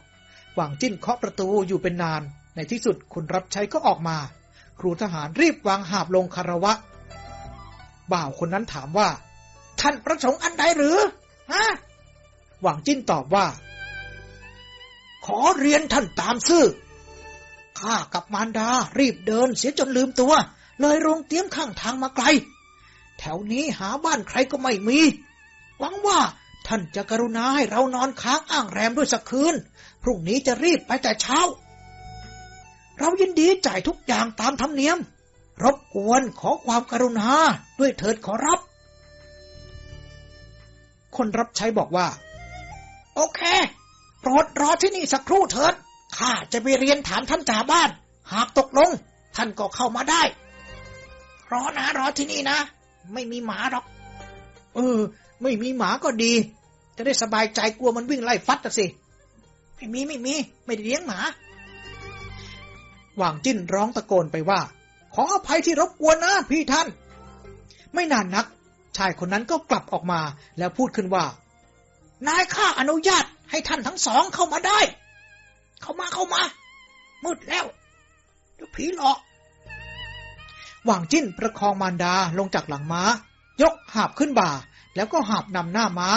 [SPEAKER 1] หว่างจิ้นเคาะประตูอยู่เป็นนาน ในที่สุดคนรับใช้ก็ออกมา
[SPEAKER 6] ครูทหารรีบวางหาบลงคารวะ บ่าวคนนั้นถามว่า
[SPEAKER 1] ท่านประสงค์อันใดหรือ ฮะ
[SPEAKER 6] หวังจิ้นตอบว่า
[SPEAKER 1] ขอเรียนท่านตามซื่อ ข้ากับมารดารีบเดินเสียจนลืมตัว เลยโรงเตี้ยมข้างทางมาไกล แถวนี้หาบ้านใครก็ไม่มี หวังว่าท่านจะกรุณาให้เรานอนค้างอ้างแรมด้วยสักคืน พรุ่งนี้จะรีบไปแต่เช้า เรายินดีจ่ายทุกอย่างตามธรรมเนียม รบกวนขอความกรุณาด้วยเถิดขอรับ
[SPEAKER 6] คนรับใช้บอกว่า
[SPEAKER 1] โอเค โปรดรอที่นี่สักครู่เถิด ข้าจะไปเรียนถามท่านจ่าบ้าน หากตกลง ท่านก็เข้ามาได้ รอนะ รอที่นี่นะ ไม่มีหมาหรอก
[SPEAKER 6] เออ ไม่มีหมาก็ดี จะได้สบายใจกลัวมันวิ่งไล่ฟัดสิ
[SPEAKER 1] ไม่มีไม่มี ไม่ได้เลี้ยงหมา
[SPEAKER 6] หว่างจิ้นร้องตะโกนไปว่า
[SPEAKER 1] ขออภัยที่รบกวนนะพี่ท่าน
[SPEAKER 6] ไม่นานนัก ชายคนนั้นก็กลับออกมาแล้วพูดขึ้นว่า
[SPEAKER 1] นายข้าอนุญาตให้ท่านทั้งสองเข้ามาได้ เข้ามาเข้ามา มืดแล้วเดี๋ยวผีหลอก
[SPEAKER 6] หว่างจิ้นประคองมารดาลงจากหลังม้า ยกหาบขึ้นบ่า แล้วก็หาบนำหน้าม้า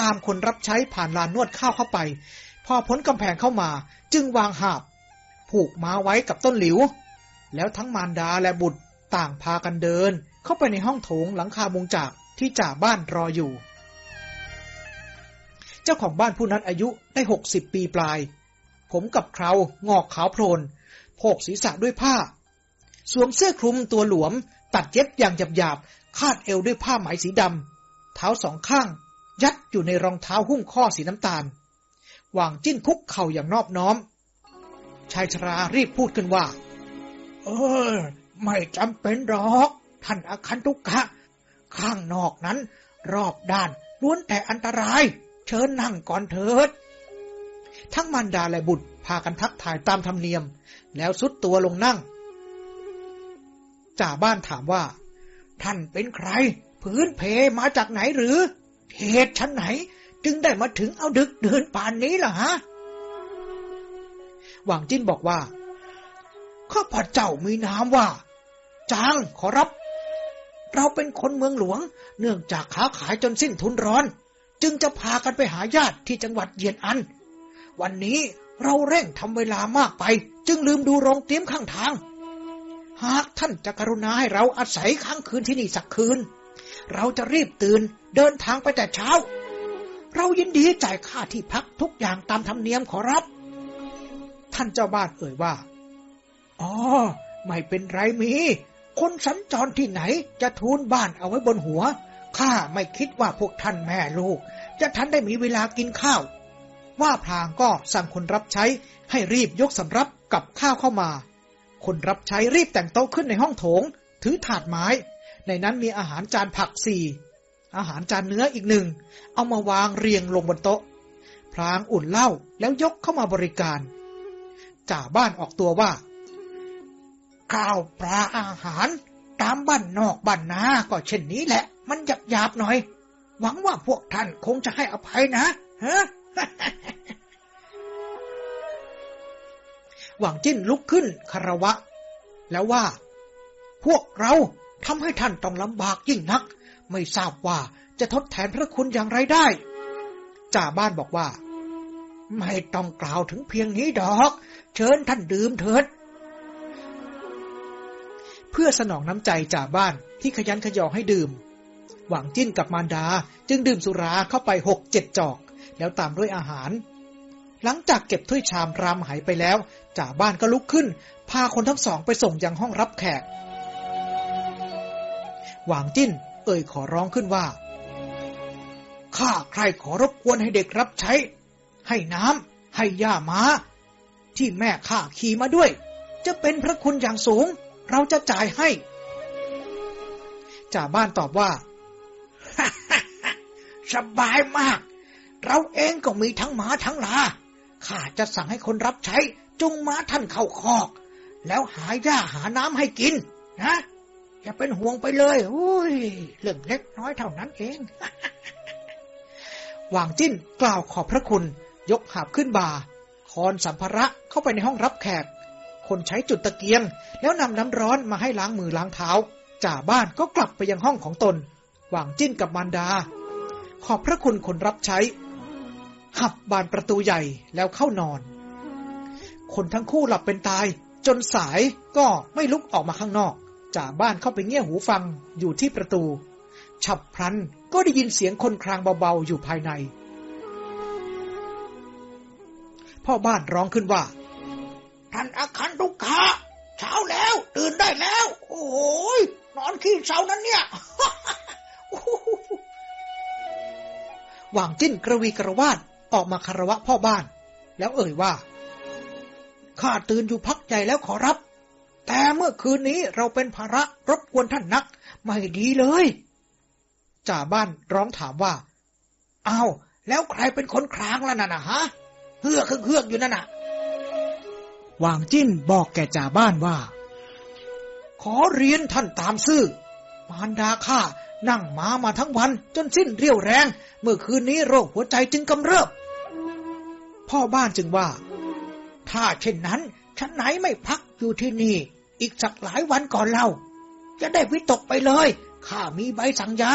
[SPEAKER 6] ตามคนรับใช้ผ่านลานนวดข้าวเข้าไป พอพ้นกำแพงเข้ามา จึงวางหาบ ผูกม้าไว้กับต้นหลิว แล้วทั้งมารดาและบุตรต่างพากันเดิน เข้าไปในห้องโถงหลังคามุงจากที่จ่าบ้านรออยู่ เจ้าของบ้านผู้นั้นอายุได้หกสิบปีปลาย ผมกับเครางอกขาวโพลนโพกศีรษะด้วยผ้า สวมเสื้อคลุมตัวหลวม ตัดเย็บอย่างหยาบๆ คาดเอวด้วยผ้าไหมสีดำ เท้าสองข้าง ยัดอยู่ในรองเท้าหุ้มข้อสีน้ำตาลวางจิ้นคุกเข่าอย่างนอบน้อม ชายชรารีบพูดขึ้นว่า
[SPEAKER 1] เออ ไม่จำเป็นหรอก ท่านอคันตุกะ ข้างนอกนั้น รอบด้านล้วนแต่อันตราย เชิญนั่งก่อนเถิด
[SPEAKER 6] ทั้งมารดาและบุตรพากันทักทายตามธรรมเนียม แล้วสุดตัวลงนั่ง จ่าบ้านถามว่า
[SPEAKER 1] ท่านเป็นใคร พื้นเพมาจากไหนหรือ เหตุชั้นไหน จึงได้มาถึงเอาดึกเดินป่านนี้ล่ะฮะ
[SPEAKER 6] หวังจิ้นบอกว่า
[SPEAKER 1] ข้าพเจ้ามีนามว่า จางขอรับ เราเป็นคนเมืองหลวง เนื่องจากค้าขายจนสิ้นทุนร้อน จึงจะพากันไปหาญาติที่จังหวัดเยียนอัน วันนี้เราเร่งทำเวลามากไป จึงลืมดูโรงเตรียมข้างทาง หากท่านจะกรุณาให้เราอาศัยค้างคืนที่นี่สักคืน เราจะรีบตื่นเดินทางไปแต่เช้า เรายินดีจ่ายค่าที่พักทุกอย่างตามธรรมเนียมขอรับ
[SPEAKER 6] ท่านเจ้าบ้านเอ่ยว่า
[SPEAKER 1] อ๋อ ไม่เป็นไรมี คนสัญจรที่ไหนจะทูลบ้านเอาไว้บนหัว ข้าไม่คิดว่าพวกท่านแม่ลูก จะทันได้มีเวลากินข้าว
[SPEAKER 6] ว่าพลางก็สั่งคนรับใช้ให้รีบยกสำรับกับข้าวเข้ามา คนรับใช้รีบแต่งโต๊ะขึ้นในห้องโถง ถือถาดไม้ ในนั้นมีอาหารจานผักสี่อาหารจานเนื้ออีกหนึ่ง เอามาวางเรียงลงบนโต๊ะ พลางอุ่นเหล้าแล้วยกเข้ามาบริการ จ่าบ้านออกตัวว่า
[SPEAKER 1] ข้าวปลาอาหาร ตามบ้านนอกบ้านนาก็เช่นนี้แหละ มันหยาบหยาบหน่อย หวังว่าพวกท่านคงจะให้อภัยนะฮะ
[SPEAKER 6] หวังจิ้นลุกขึ้นคารวะ แล้วว่า
[SPEAKER 1] พวกเราทำให้ท่านต้องลำบากยิ่งนัก ไม่ทราบว่าจะทดแทนพระคุณอย่างไรได้
[SPEAKER 6] จ่าบ้านบอกว่า
[SPEAKER 1] ไม่ต้องกล่าวถึงเพียงนี้ดอก เชิญท่านดื่มเถิด
[SPEAKER 6] เพื่อสนองน้ำใจจ่าบ้านที่ขยันขยอให้ดื่ม หวังจิ้นกับมารดาจึงดื่มสุราเข้าไปหกเจ็ดจอก แล้วตามด้วยอาหาร หลังจากเก็บถ้วยชามรามหายไปแล้วจ่าบ้านก็ลุกขึ้น พาคนทั้งสองไปส่งยังห้องรับแขก หวางจิ้น เอ่ยขอร้องขึ้นว่า
[SPEAKER 1] ข้าใครขอรบกวนให้เด็กรับใช้ ให้น้ำให้ย่าม้า ที่แม่ข้าขี่มาด้วย จะเป็นพระคุณอย่างสูง เราจะจ่ายให้
[SPEAKER 6] จ่าบ้านตอบว่า
[SPEAKER 1] สบายมาก เราเองก็มีทั้งหมาทั้งลา ข้าจะสั่งให้คนรับใช้จุงม้าท่านเข้าคอก แล้วหาหญ้าหาน้ำให้กิน นะอย่าเป็นห่วงไปเลยโอ้ยเรื่องเล็กน้อยเท่านั้นเอง
[SPEAKER 6] หว่างจิ้นกล่าวขอบพระคุณ ยกหาบขึ้นบ่าคอนสัมภาระเข้าไปในห้องรับแขก
[SPEAKER 1] คนใช้จุดตะเกียง แล้วนำน้ำร้อนมาให้ล้างมือล้างเท้า จ่าบ้านก็กลับไปยังห้องของตน หว่างจิ้นกับมารดา ขอบพระคุณคนรับใช้ หับบานประตูใหญ่แล้วเข้านอน คนทั้งคู่หลับเป็นตาย จนสายก็ไม่ลุกออกมาข้างนอกจ่าบ้านเข้าไปเงี่ยหูฟังอยู่ที่ประตู ฉับพลันก็ได้ยินเสียงคนครางเบาๆอยู่ภายใน พ่อบ้านร้องขึ้นว่า
[SPEAKER 2] ท่านอาคันทุกขาเช้าแล้ว ตื่นได้แล้ว โอ้โหนอนขี้เช้านั้นเนี่ย
[SPEAKER 1] หว่างจิ้นกระวีกระวาดออกมาคารวะพ่อบ้าน แล้วเอ่ยว่า
[SPEAKER 2] ข้าตื่นอยู่พักใหญ่แล้วขอรับ แต่เมื่อคืนนี้เราเป็นภาระรบกวนท่านนัก ไม่ดีเลย
[SPEAKER 1] จ่าบ้านร้องถามว่า
[SPEAKER 2] อ้าวแล้วใครเป็นคนครางล่ะน่ะนะฮะเฮือกเฮือกอยู่นั่นน่ะ
[SPEAKER 1] วางจิ้นบอกแก่จ่าบ้านว่า
[SPEAKER 2] ขอเรียนท่านตามซื่อ มารดาข้านั่งม้ามาทั้งวันจนสิ้นเรี่ยวแรง เมื่อคืนนี้โรคหัวใจจึงกำเริบ
[SPEAKER 1] พ่อบ้านจึงว่า
[SPEAKER 2] ถ้าเช่นนั้น ฉันไหนไม่พักอยู่ที่นี่ อีกสักหลายวันก่อนเล่า จะได้วิตกไปเลย ข้ามีใบสั่งยา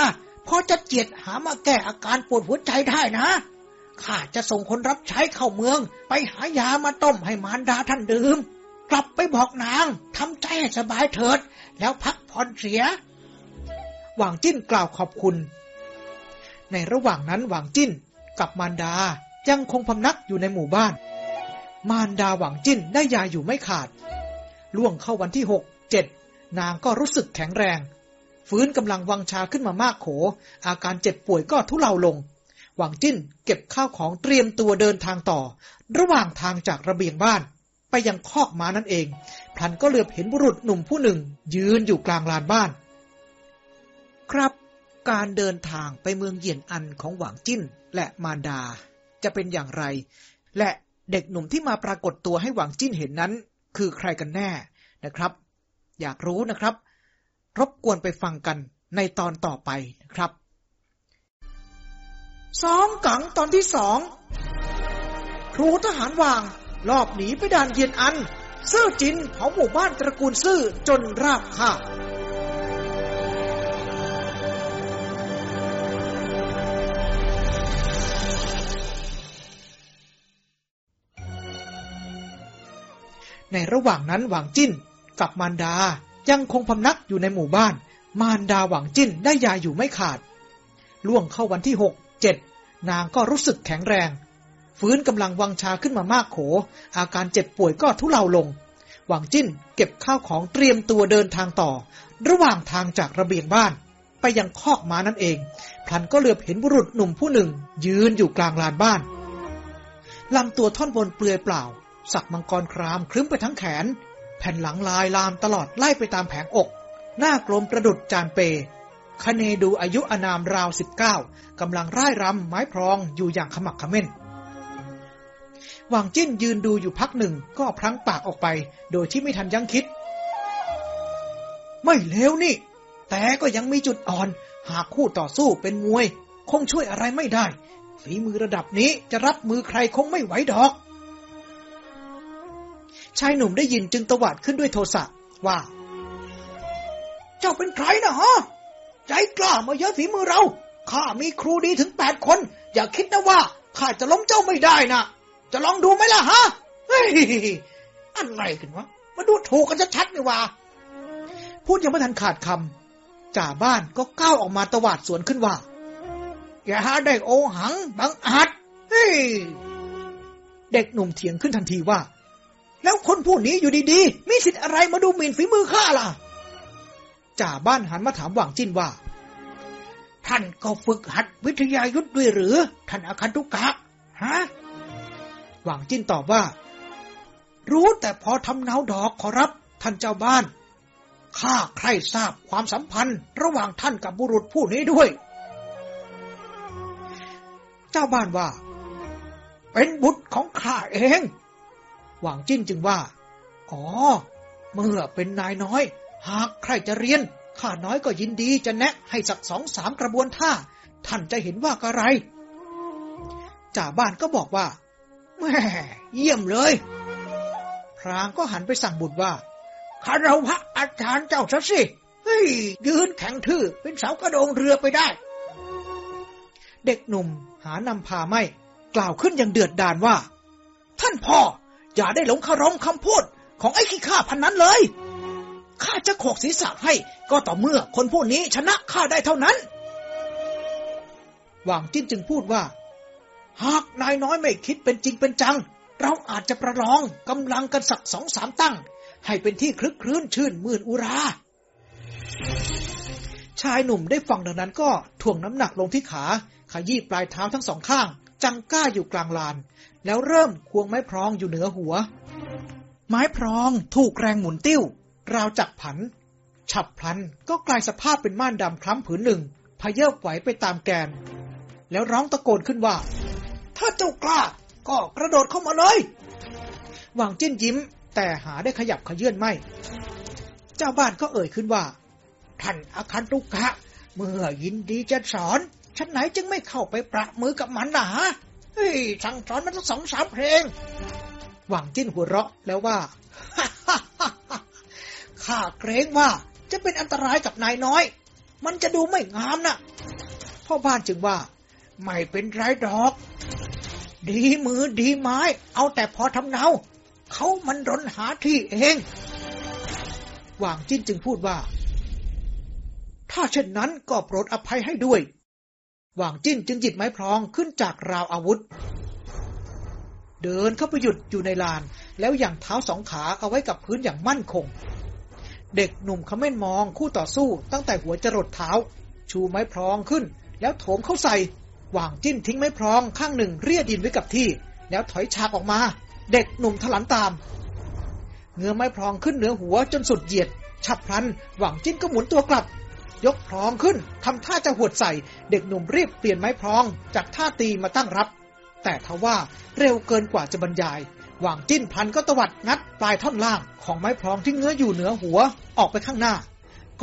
[SPEAKER 2] พอจะเจียดหามาแก้อาการปวดหัวใจได้นะ ข้าจะส่งคนรับใช้เข้าเมือง ไปหายามาต้มให้มารดาท่านดื่ม กลับไปบอกนางทำใจให้สบายเถิด แล้วพักผ่อนเสีย
[SPEAKER 1] หว่างจิ้นกล่าวขอบคุณ ในระหว่างนั้นหว่างจิ้นกับมารดายังคงพำนักอยู่ในหมู่บ้าน มารดาหว่างจิ้นได้ยาอยู่ไม่ขาด ล่วงเข้าวันที่หกเจ็ดนางก็รู้สึกแข็งแรง ฟื้นกำลังวังชาขึ้นมามากโข อาการเจ็บป่วยก็ทุเลาลง หว่างจิ้นเก็บข้าวของเตรียมตัวเดินทางต่อ ระหว่างทางจากระเบียงบ้าน ไปยังคอกม้านั่นเองพลันก็เหลือบเห็นบุรุษหนุ่มผู้หนึ่ง ยืนอยู่กลางลานบ้าน ครับ การเดินทางไปเมืองเหยียนอันของหวางจิ้นและมารดา จะเป็นอย่างไร และเด็กหนุ่มที่มาปรากฏตัวให้หวางจิ้นเห็นนั้น คือใครกันแน่นะครับ อยากรู้นะครับ รบกวนไปฟังกันในตอนต่อไปนะครับ ซ้อมกังตอนที่สอง ครูทหารวาง รอบหนีไปด่านเยียนอัน ซื่อจินเผาหมู่บ้านตระกูลซื่อจนราบคาบในระหว่างนั้นหวังจิ้นกับมารดายังคงพำนักอยู่ในหมู่บ้าน มารดาหวังจิ้นได้ยาอยู่ไม่ขาด ล่วงเข้าวันที่หก เจ็ดนางก็รู้สึกแข็งแรง ฟื้นกำลังวังชาขึ้นมามากโข อาการเจ็บป่วยก็ทุเลาลง หวังจิ้นเก็บข้าวของเตรียมตัวเดินทางต่อ ระหว่างทางจากระเบียงบ้าน ไปยังคอกม้านั่นเอง พลันก็เหลือบเห็นบุรุษหนุ่มผู้หนึ่ง ยืนอยู่กลางลานบ้านลำตัวท่อนบนเปลือยเปล่า สักมังกรครามคลึ้มไปทั้งแขน แผ่นหลังลายลามตลอดไล่ไปตามแผงอก หน้ากลมประดุดจานเป คเนดูอายุอานามราวสิบเก้ากำลังร่ายรำไม้พรองอยู่อย่างขมักขม้นหว่างจิ้นยืนดูอยู่พักหนึ่งก็พลั้งปากออกไป โดยที่ไม่ทันยั้งคิด ไม่เลวนี่ แต่ก็ยังมีจุดอ่อน หากคู่ต่อสู้เป็นมวย คงช่วยอะไรไม่ได้ ฝีมือระดับนี้จะรับมือใครคงไม่ไหวดอก ชายหนุ่มได้ยินจึงตวาดขึ้นด้วยโทสะว่า
[SPEAKER 2] เจ้าเป็นใครนะฮะ ใจกล้ามาเยอะฝีมือเรา ข้ามีครูดีถึงแปดคน อย่าคิดนะว่าข้าจะล้มเจ้าไม่ได้นะ จะลองดูไหมล่ะฮะ เฮ้ย อะไรกันวะ มาดูถูกกันชัดๆนี่ว่า
[SPEAKER 1] พูดยังไม่ทันขาดคำจ่าบ้านก็ก้าวออกมาตวาดสวนขึ้นว่า
[SPEAKER 2] อย่าได้โอหังบังอาจ เฮ้ย
[SPEAKER 1] เด็กหนุ่มเถียงขึ้นทันทีว่า
[SPEAKER 2] แล้วคนผู้นี้อยู่ดีๆ มีสิทธิ์อะไรมาดูหมิ่นฝีมือข้าล่ะ
[SPEAKER 1] จ่าบ้านหันมาถามหว่างจิ้นว่า
[SPEAKER 2] ท่านก็ฝึกหัดวิทยายุทธด้วยหรือ ท่านอาคันตุกะ ฮะ
[SPEAKER 1] หว่างจิ้นตอบว่า
[SPEAKER 2] รู้แต่พอทำเนาดอกขอรับ ท่านเจ้าบ้าน ข้าใครทราบความสัมพันธ์ ระหว่างท่านกับบุรุษผู้นี้ด้วย
[SPEAKER 1] เจ้าบ้านว่า
[SPEAKER 2] เป็นบุตรของข้าเอง
[SPEAKER 1] หว่างจิ้นจึงว่า
[SPEAKER 2] อ๋อ เมื่อเป็นนายน้อย หากใครจะเรียน ข้าน้อยก็ยินดีจะแนะให้สักสองสามกระบวนท่า ท่านจะเห็นว่าอะไร
[SPEAKER 1] จ่าบ้านก็บอกว่า
[SPEAKER 2] แม่เยี่ยมเลย
[SPEAKER 1] พรางก็หันไปสั่งบุตรว่า
[SPEAKER 2] คารวะอาจารย์เจ้าซะสิเฮ้ยยืนแข็งทื่อเป็นเสากระโดงเรือไปได้
[SPEAKER 1] เด็กหนุ่มหานำพาไม่ กล่าวขึ้นอย่างเดือดดานว่า
[SPEAKER 2] ท่านพ่ออย่าได้หลงคารมคำพูดของไอ้ขี้ข้าพันนั้นเลย ข้าจะโขกศีรษะให้ก็ต่อเมื่อคนผู้นี้ชนะข้าได้เท่านั้น
[SPEAKER 1] หว่างจิ้นจึงพูดว่า
[SPEAKER 2] หากนายน้อยไม่คิดเป็นจริงเป็นจัง เราอาจจะประลองกำลังกันสักสองสามตั้ง ให้เป็นที่คลึกครื้นชื่นมื่นอุรา
[SPEAKER 1] ชายหนุ่มได้ฟังดังนั้นก็ถ่วงน้ำหนักลงที่ขาขยี้ปลายเท้าทั้งสองข้าง จังก้าอยู่กลางลาน แล้วเริ่มควงไม้พรองอยู่เหนือหัว ไม้พรองถูกแรงหมุนติ้ว ราวจักผัน ฉับพลันก็กลายสภาพเป็นม่านดำคล้ำผืนหนึ่งพเยิบไหวไปตามแกน แล้วร้องตะโกนขึ้นว่า
[SPEAKER 2] ถ้าเจ้ากล้า ก็กระโดดเข้ามาเลย
[SPEAKER 1] หว่างจิ้นยิ้ม แต่หาได้ขยับขยื่นไม่ เจ้าบ้านก็เอ่ยขึ้นว่า
[SPEAKER 2] ท่านอาคันตุกะ เมื่อยินดีจะสอน ฉันไหนจึงไม่เข้าไปประมือกับมันนะฮะเฮ้ยสั่งสอนมันสักสองสามเพลง
[SPEAKER 1] หว่างจิ้นหัวเราะแล้วว่า
[SPEAKER 2] ข้าเกรงว่าจะเป็นอันตรายกับนายน้อย มันจะดูไม่งามนะ
[SPEAKER 1] พ่อบ้านจึงว่า
[SPEAKER 2] ไม่เป็นไรดอก ดีมือดีไม้ เอาแต่พอทำเนา เขามันรนหาที่เอง
[SPEAKER 1] หว่างจิ้นจึงพูดว่า ถ้าเช่นนั้นก็โปรดอภัยให้ด้วย หว่างจิ้นจึงหยิบไม้พรองขึ้นจากราวอาวุธ เดินเข้าไปหยุดอยู่ในลาน แล้วอย่างเท้าสองขาเอาไว้กับพื้นอย่างมั่นคง เด็กหนุ่มขม้นมองคู่ต่อสู้ตั้งแต่หัวจรดเท้า ชูไม้พรองขึ้น แล้วโถมเข้าใส่หว่างจิ้นทิ้งไม้พรองข้างหนึ่งเรียดินไว้กับที่ แล้วถอยฉากออกมา เด็กหนุ่มถลันตาม เงื้อไม้พรองขึ้นเหนือหัวจนสุดเหยียด ฉับพลัน หว่างจิ้นก็หมุนตัวกลับ ยกพรองขึ้นทำท่าจะหวดใส่ เด็กหนุ่มรีบเปลี่ยนไม้พรองจากท่าตีมาตั้งรับ แต่ทว่าเร็วเกินกว่าจะบรรยาย หว่างจิ้นพันก็ตวัดงัดปลายท่อนล่างของไม้พรองที่เงื้ออยู่เหนือหัวออกไปข้างหน้า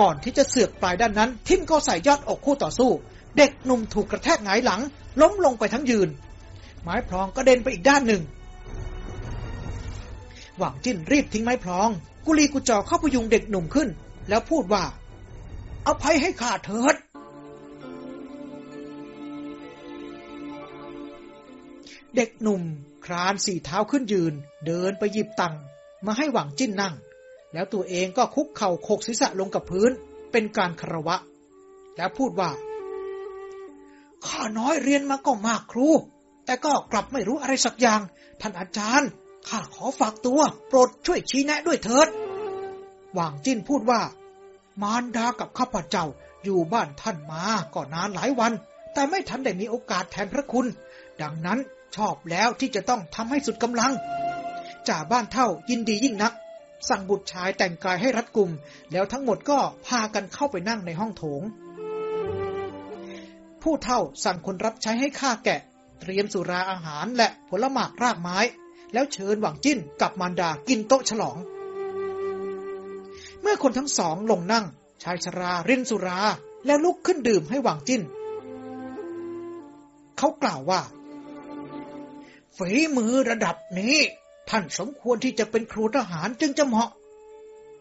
[SPEAKER 1] ก่อนที่จะเสือกปลายด้านนั้น ทิ่มเข้าใส่ยอดอกคู่ต่อสู้ เด็กหนุ่มถูกกระแทกหงายหลัง ล้มลงไปทั้งยืน ไม้พรองก็เด็นไปอีกด้านหนึ่ง หว่างจิ้นรีบทิ้งไม้พรอง กุลีกุจอเข้าพยุงเด็กหนุ่มขึ้น แล้วพูดว่า
[SPEAKER 2] อภัยให้ข้าเถิด
[SPEAKER 1] เด็กหนุ่ม ครานสี่เท้าขึ้นยืน เดินไปหยิบตังมาให้หวังจิ้นนั่ง แล้วตัวเองก็คุกเข่าโขกศีรษะลงกับพื้น เป็นการคารวะ แล้วพูดว่า
[SPEAKER 2] ข้าน้อยเรียนมาก็มากครู แต่ก็กลับไม่รู้อะไรสักอย่าง ท่านอาจารย์ ข้าขอฝากตัว โปรดช่วยชี้แนะด้วยเถิด
[SPEAKER 1] หว่างจิ้นพูดว่า มารดากับข้าพเจ้าอยู่บ้านท่านมาก็นานหลายวัน แต่ไม่ทันได้มีโอกาสแทนพระคุณ ดังนั้น ชอบแล้วที่จะต้องทำให้สุดกำลัง จ่าบ้านเท่ายินดียิ่งนัก สั่งบุตรชายแต่งกายให้รัดกุม แล้วทั้งหมดก็พากันเข้าไปนั่งในห้องโถง ผู้เท่าสั่งคนรับใช้ให้ฆ่าแกะ เตรียมสุราอาหารและผลหมากรากไม้ แล้วเชิญหวังจิ้นกับมารดากินโต๊ะฉลอง เมื่อคนทั้งสองลงนั่ง ชายชรารินสุราแล้วลุกขึ้นดื่มให้หวังจิ้น เขากล่าวว่า
[SPEAKER 2] ฝีมือระดับนี้ ท่านสมควรที่จะเป็นครูทหารจึงจะเหมาะ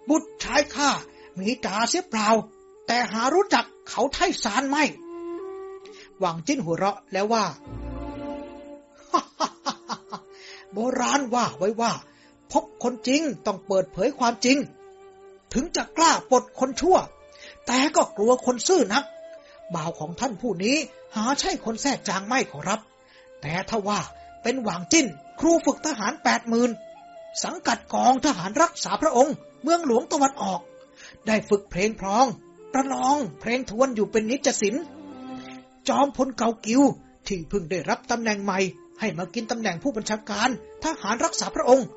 [SPEAKER 2] บุตรชายข้ามีตาเสียเปล่า แต่หารู้จักเขาไทสารไม่
[SPEAKER 1] หวังจิ้นหัวเราะแล้วว่า
[SPEAKER 2] โบราณว่าไว้ว่า พบคนจริงต้องเปิดเผยความจริง ถึงจะกล้าปลดคนชั่ว แต่ก็กลัวคนซื่อนักบ่าวของท่านผู้นี้หาใช่คนแท้จางไม่ขอรับ แต่ถ้าว่า เป็นหวางจิ้น ครูฝึกทหารแปดหมื่นสังกัดกองทหารรักษาพระองค์ เมืองหลวงตะวันออก ได้ฝึกเพลงพรอง ประลองเพลงทวนอยู่เป็นนิจศิลจอมพลเกากิวที่เพิ่งได้รับตำแหน่งใหม่ ให้มากินตำแหน่งผู้บัญชาการ ทหารรักษาพระองค์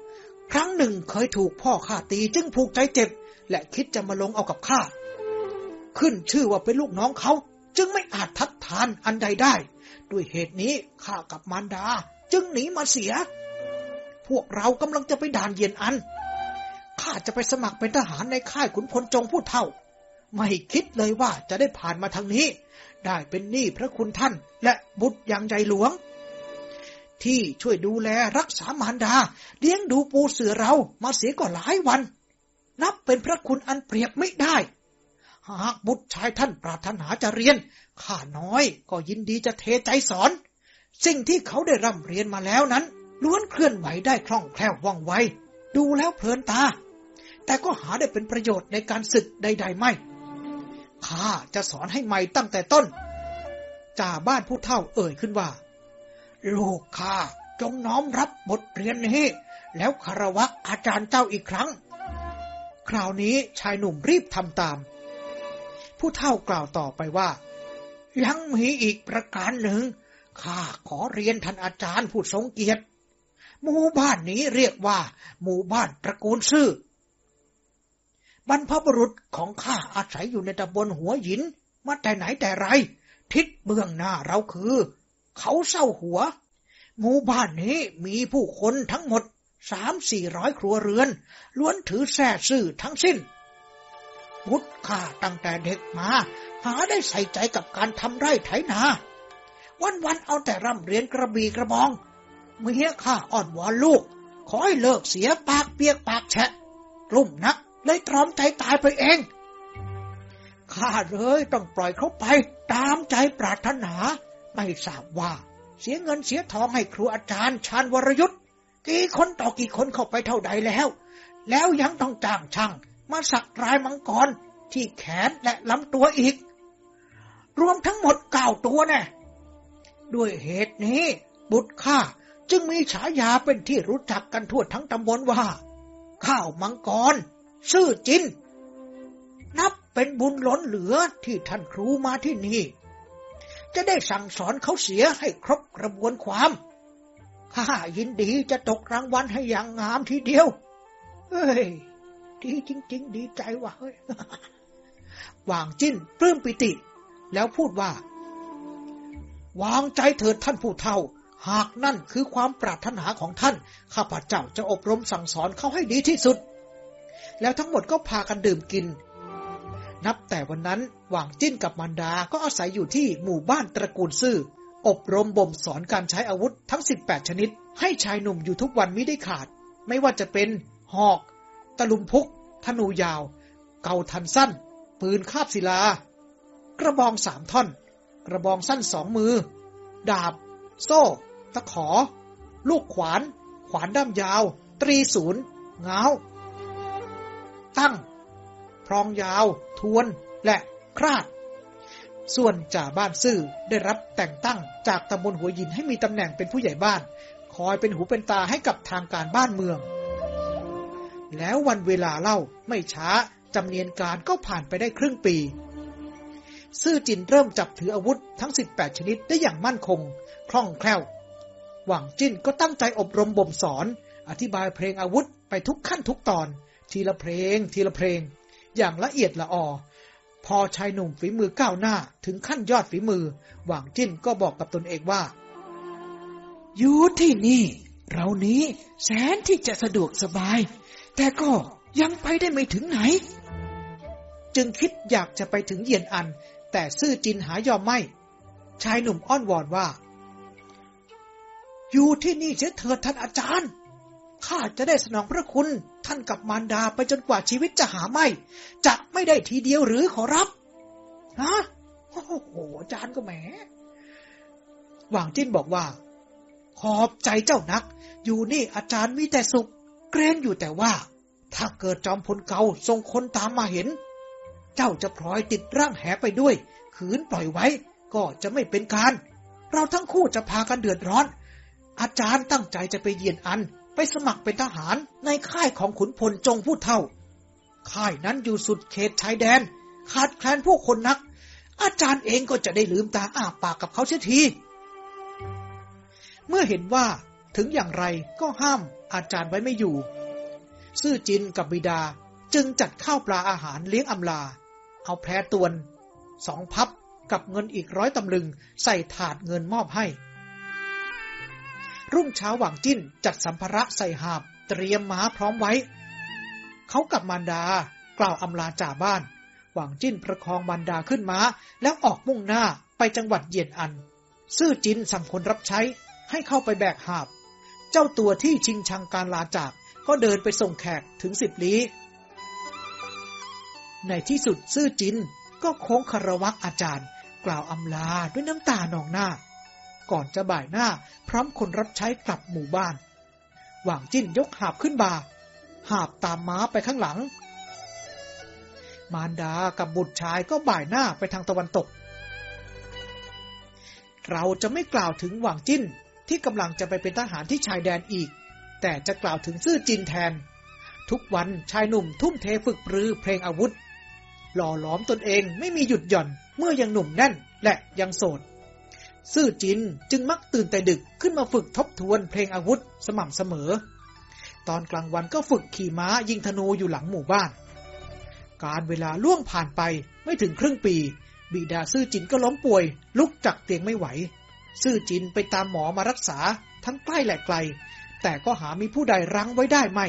[SPEAKER 2] ครั้งหนึ่งเคยถูกพ่อข้าตีจึงผูกใจเจ็บ และคิดจะมาลงเอากับข้าขึ้นชื่อว่าเป็นลูกน้องเขา จึงไม่อาจทัดทานอันใดได้ ด้วยเหตุนี้ข้ากับมารดา จึงหนีมาเสีย พวกเรากำลังจะไปด่านเย็นอัน ข้าจะไปสมัครเป็นทหารในค่ายขุนพลจงผู้เท่า ไม่คิดเลยว่าจะได้ผ่านมาทางนี้ ได้เป็นหนี้พระคุณท่าน และบุตรอย่างใหญ่หลวง
[SPEAKER 1] ที่ช่วยดูแลรักษามารดา เลี้ยงดูปูเสือเรามาเสียก็หลายวัน นับเป็นพระคุณอันเปรียบไม่ได้หากบุตรชายท่านปรารถนาจะเรียน ข้าน้อยก็ยินดีจะเทใจสอน สิ่งที่เขาได้ร่ำเรียนมาแล้วนั้น ล้วนเคลื่อนไหวได้คล่องแคล่วว่องไว ดูแล้วเพลินตา แต่ก็หาได้เป็นประโยชน์ในการศึกใด ๆ ไม่ ข้าจะสอนให้ใหม่ตั้งแต่ต้น จ่าบ้านผู้เฒ่าเอ่ยขึ้นว่า ลูกข้าจงน้อมรับบทเรียนนี้ แล้วคารวะอาจารย์เจ้าอีกครั้ง คราวนี้ชายหนุ่มรีบทำตาม ผู้เฒ่ากล่าวต่อไปว่า ยังมีอีกประการหนึ่ง ข้าขอเรียนท่านอาจารย์ผู้ทรงเกียรติ หมู่บ้านนี้เรียกว่า หมู่บ้านตระกูลซื่อบรรพบุรุษของข้าอาศัยอยู่ในตำบลหัวหิน มาแต่ไหนแต่ไร ทิศเบื้องหน้าเราคือ เขาเศร้าหัว หมู่บ้านนี้มีผู้คนทั้งหมดสามสี่ร้อยครัวเรือน ล้วนถือแส่ซื่อทั้งสิ้นบุตรข้าตั้งแต่เด็กมา หาได้ใส่ใจกับการทำไร่ไถนา วันๆเอาแต่ร่ำเรียนกระบี่กระบองเมียข้าอ่อนวอนลูก ขอให้เลิกเสียปากเปียกปากแฉะกลุ่มนักเลยตรอมใจตายไปเอง ข้าเลยต้องปล่อยเขาไป ตามใจปรารถนา ไม่ทราบว่า เสียเงินเสียทองให้ครูอาจารย์ชาญวรยุทธ์กี่คนต่อกี่คนเข้าไปเท่าใดแล้ว แล้วยังต้องจ้างช่าง มาสักรายมังกรที่แขนและลำตัวอีก รวมทั้งหมดเก้าตัวแน่ ด้วยเหตุนี้ บุตรข้าจึงมีฉายาเป็นที่รู้จักกันทั่วทั้งตำบลว่า ข้าวมังกรซื่อจิน นับเป็นบุญล้นเหลือที่ท่านครูมาที่นี่ จะได้สั่งสอนเขาเสียให้ครบกระบวนความ ข้ายินดีจะตกรางวัลให้อย่างงามทีเดียว เฮ้ย ดีจริง ๆ ดีใจว่ะเฮ้ยวางจิ้นปลื้มปิติ แล้วพูดว่า วางใจเถิดท่านผู้เฒ่า หากนั่นคือความปรารถนาของท่าน ข้าพเจ้าจะอบรมสั่งสอนเขาให้ดีที่สุด แล้วทั้งหมดก็พากันดื่มกิน นับแต่วันนั้นหว่างจิ้นกับมันดาก็อาศัยอยู่ที่หมู่บ้านตระกูลซื่อ อบรมบ่มสอนการใช้อาวุธทั้ง 18 ชนิด ให้ชายหนุ่มอยู่ทุกวันม่ได้ขาด ไม่ว่าจะเป็นหอก ตะลุมพุก ธนูยาว เกาทันสั้น ปืนคาบศิลา กระบองสามท่อน กระบองสั้นสองมือ ดาบ โซ่ ตะขอ ลูกขวาน ขวานด้ามยาว ตรีศูนย์เงาตั้ง พรองยาว ทวน และคราด ส่วนจ่าบ้านซื่อได้รับแต่งตั้งจากตำบลหัวยินให้มีตำแหน่งเป็นผู้ใหญ่บ้าน คอยเป็นหูเป็นตาให้กับทางการบ้านเมือง แล้ววันเวลาเล่าไม่ช้าจำเนียนการก็ผ่านไปได้ครึ่งปี ซื่อจินเริ่มจับถืออาวุธทั้ง 18 ชนิดได้อย่างมั่นคง คล่องแคล่ว หวังจิ้นก็ตั้งใจอบรมบ่มสอน อธิบายเพลงอาวุธไปทุกขั้นทุกตอน ทีละเพลง ทีละเพลง อย่างละเอียดละออ พอชายหนุ่มฝีมือก้าวหน้าถึงขั้นยอดฝีมือ หว่างจิ้นก็บอกกับตนเองว่า อยู่ที่นี่ เรานี้แสนที่จะสะดวกสบาย แต่ก็ยังไปได้ไม่ถึงไหน จึงคิดอยากจะไปถึงเยียนอัน แต่ซื่อจินหายอมไม่ ชายหนุ่มอ้อนวอนว่า อยู่ที่นี่เสียเถิดท่านอาจารย์ข้าจะได้สนองพระคุณท่านกับมารดาไปจนกว่าชีวิตจะหาไม่ จะไม่ได้ทีเดียวหรือขอรับฮะโอ้โหอาจารย์ก็แหมหว่างจิ้นบอกว่า ขอบใจเจ้านัก อยู่นี่อาจารย์มีแต่สุข เกรงอยู่แต่ว่า ถ้าเกิดจอมพลเก่าส่งคนตามมาเห็น เจ้าจะพลอยติดร่างแหไปด้วย ขืนปล่อยไว้ ก็จะไม่เป็นการ เราทั้งคู่จะพากันเดือดร้อน อาจารย์ตั้งใจจะไปเยียนอัน ไปสมัครเป็นทหารในค่ายของขุนพลจงผู้เท่า ค่ายนั้นอยู่สุดเขตชายแดน ขาดแคลนผู้คนนัก อาจารย์เองก็จะได้ลืมตาอ้าปากกับเขาเสียทีเมื่อเห็นว่าถึงอย่างไรก็ห้ามอาจารย์ไว้ไม่อยู่ ซื่อจินกับบิดาจึงจัดข้าวปลาอาหารเลี้ยงอำลา เอาแพรตวนสองพับกับเงินอีกร้อยตำลึง ใส่ถาดเงินมอบให้ รุ่งเช้าหวังจิ้นจัดสัมภาระใส่หาบ เตรียมม้าพร้อมไว้ เขากับมารดา กล่าวอำลาจ่าบ้าน หวังจิ้นประคองมารดาขึ้นม้า แล้วออกมุ่งหน้าไปจังหวัดเยียนอัน ซื่อจินสั่งคนรับใช้ ให้เข้าไปแบกหาบ เจ้าตัวที่ชิงชังการลาจากก็เดินไปส่งแขกถึงสิบลี้ ในที่สุดซื่อจินก็โค้งคารวักอาจารย์ กล่าวอำลาด้วยน้ำตานองหน้า ก่อนจะบ่ายหน้าพร้อมคนรับใช้กลับหมู่บ้าน หว่างจิ้นยกหาบขึ้นบ่า หาบตามม้าไปข้างหลัง มารดากับบุตรชายก็บ่ายหน้าไปทางตะวันตก เราจะไม่กล่าวถึงหว่างจิ้นที่กำลังจะไปเป็นทหารที่ชายแดนอีก แต่จะกล่าวถึงซื่อจินแทน ทุกวันชายหนุ่มทุ่มเทฝึกปรือเพลงอาวุธ หล่อหลอมตนเองไม่มีหยุดหย่อนเมื่อยังหนุ่มแน่นและยังโสด ซื่อจินจึงมักตื่นแต่ดึกขึ้นมาฝึกทบทวนเพลงอาวุธสม่ำเสมอ ตอนกลางวันก็ฝึกขี่ม้ายิงธนูอยู่หลังหมู่บ้าน การเวลาล่วงผ่านไปไม่ถึงครึ่งปี บิดาซื่อจินก็ล้มป่วย ลุกจากเตียงไม่ไหว ซื่อจินไปตามหมอมารักษาทั้งใกล้และไกล แต่ก็หามีผู้ใดรั้งไว้ได้ไม่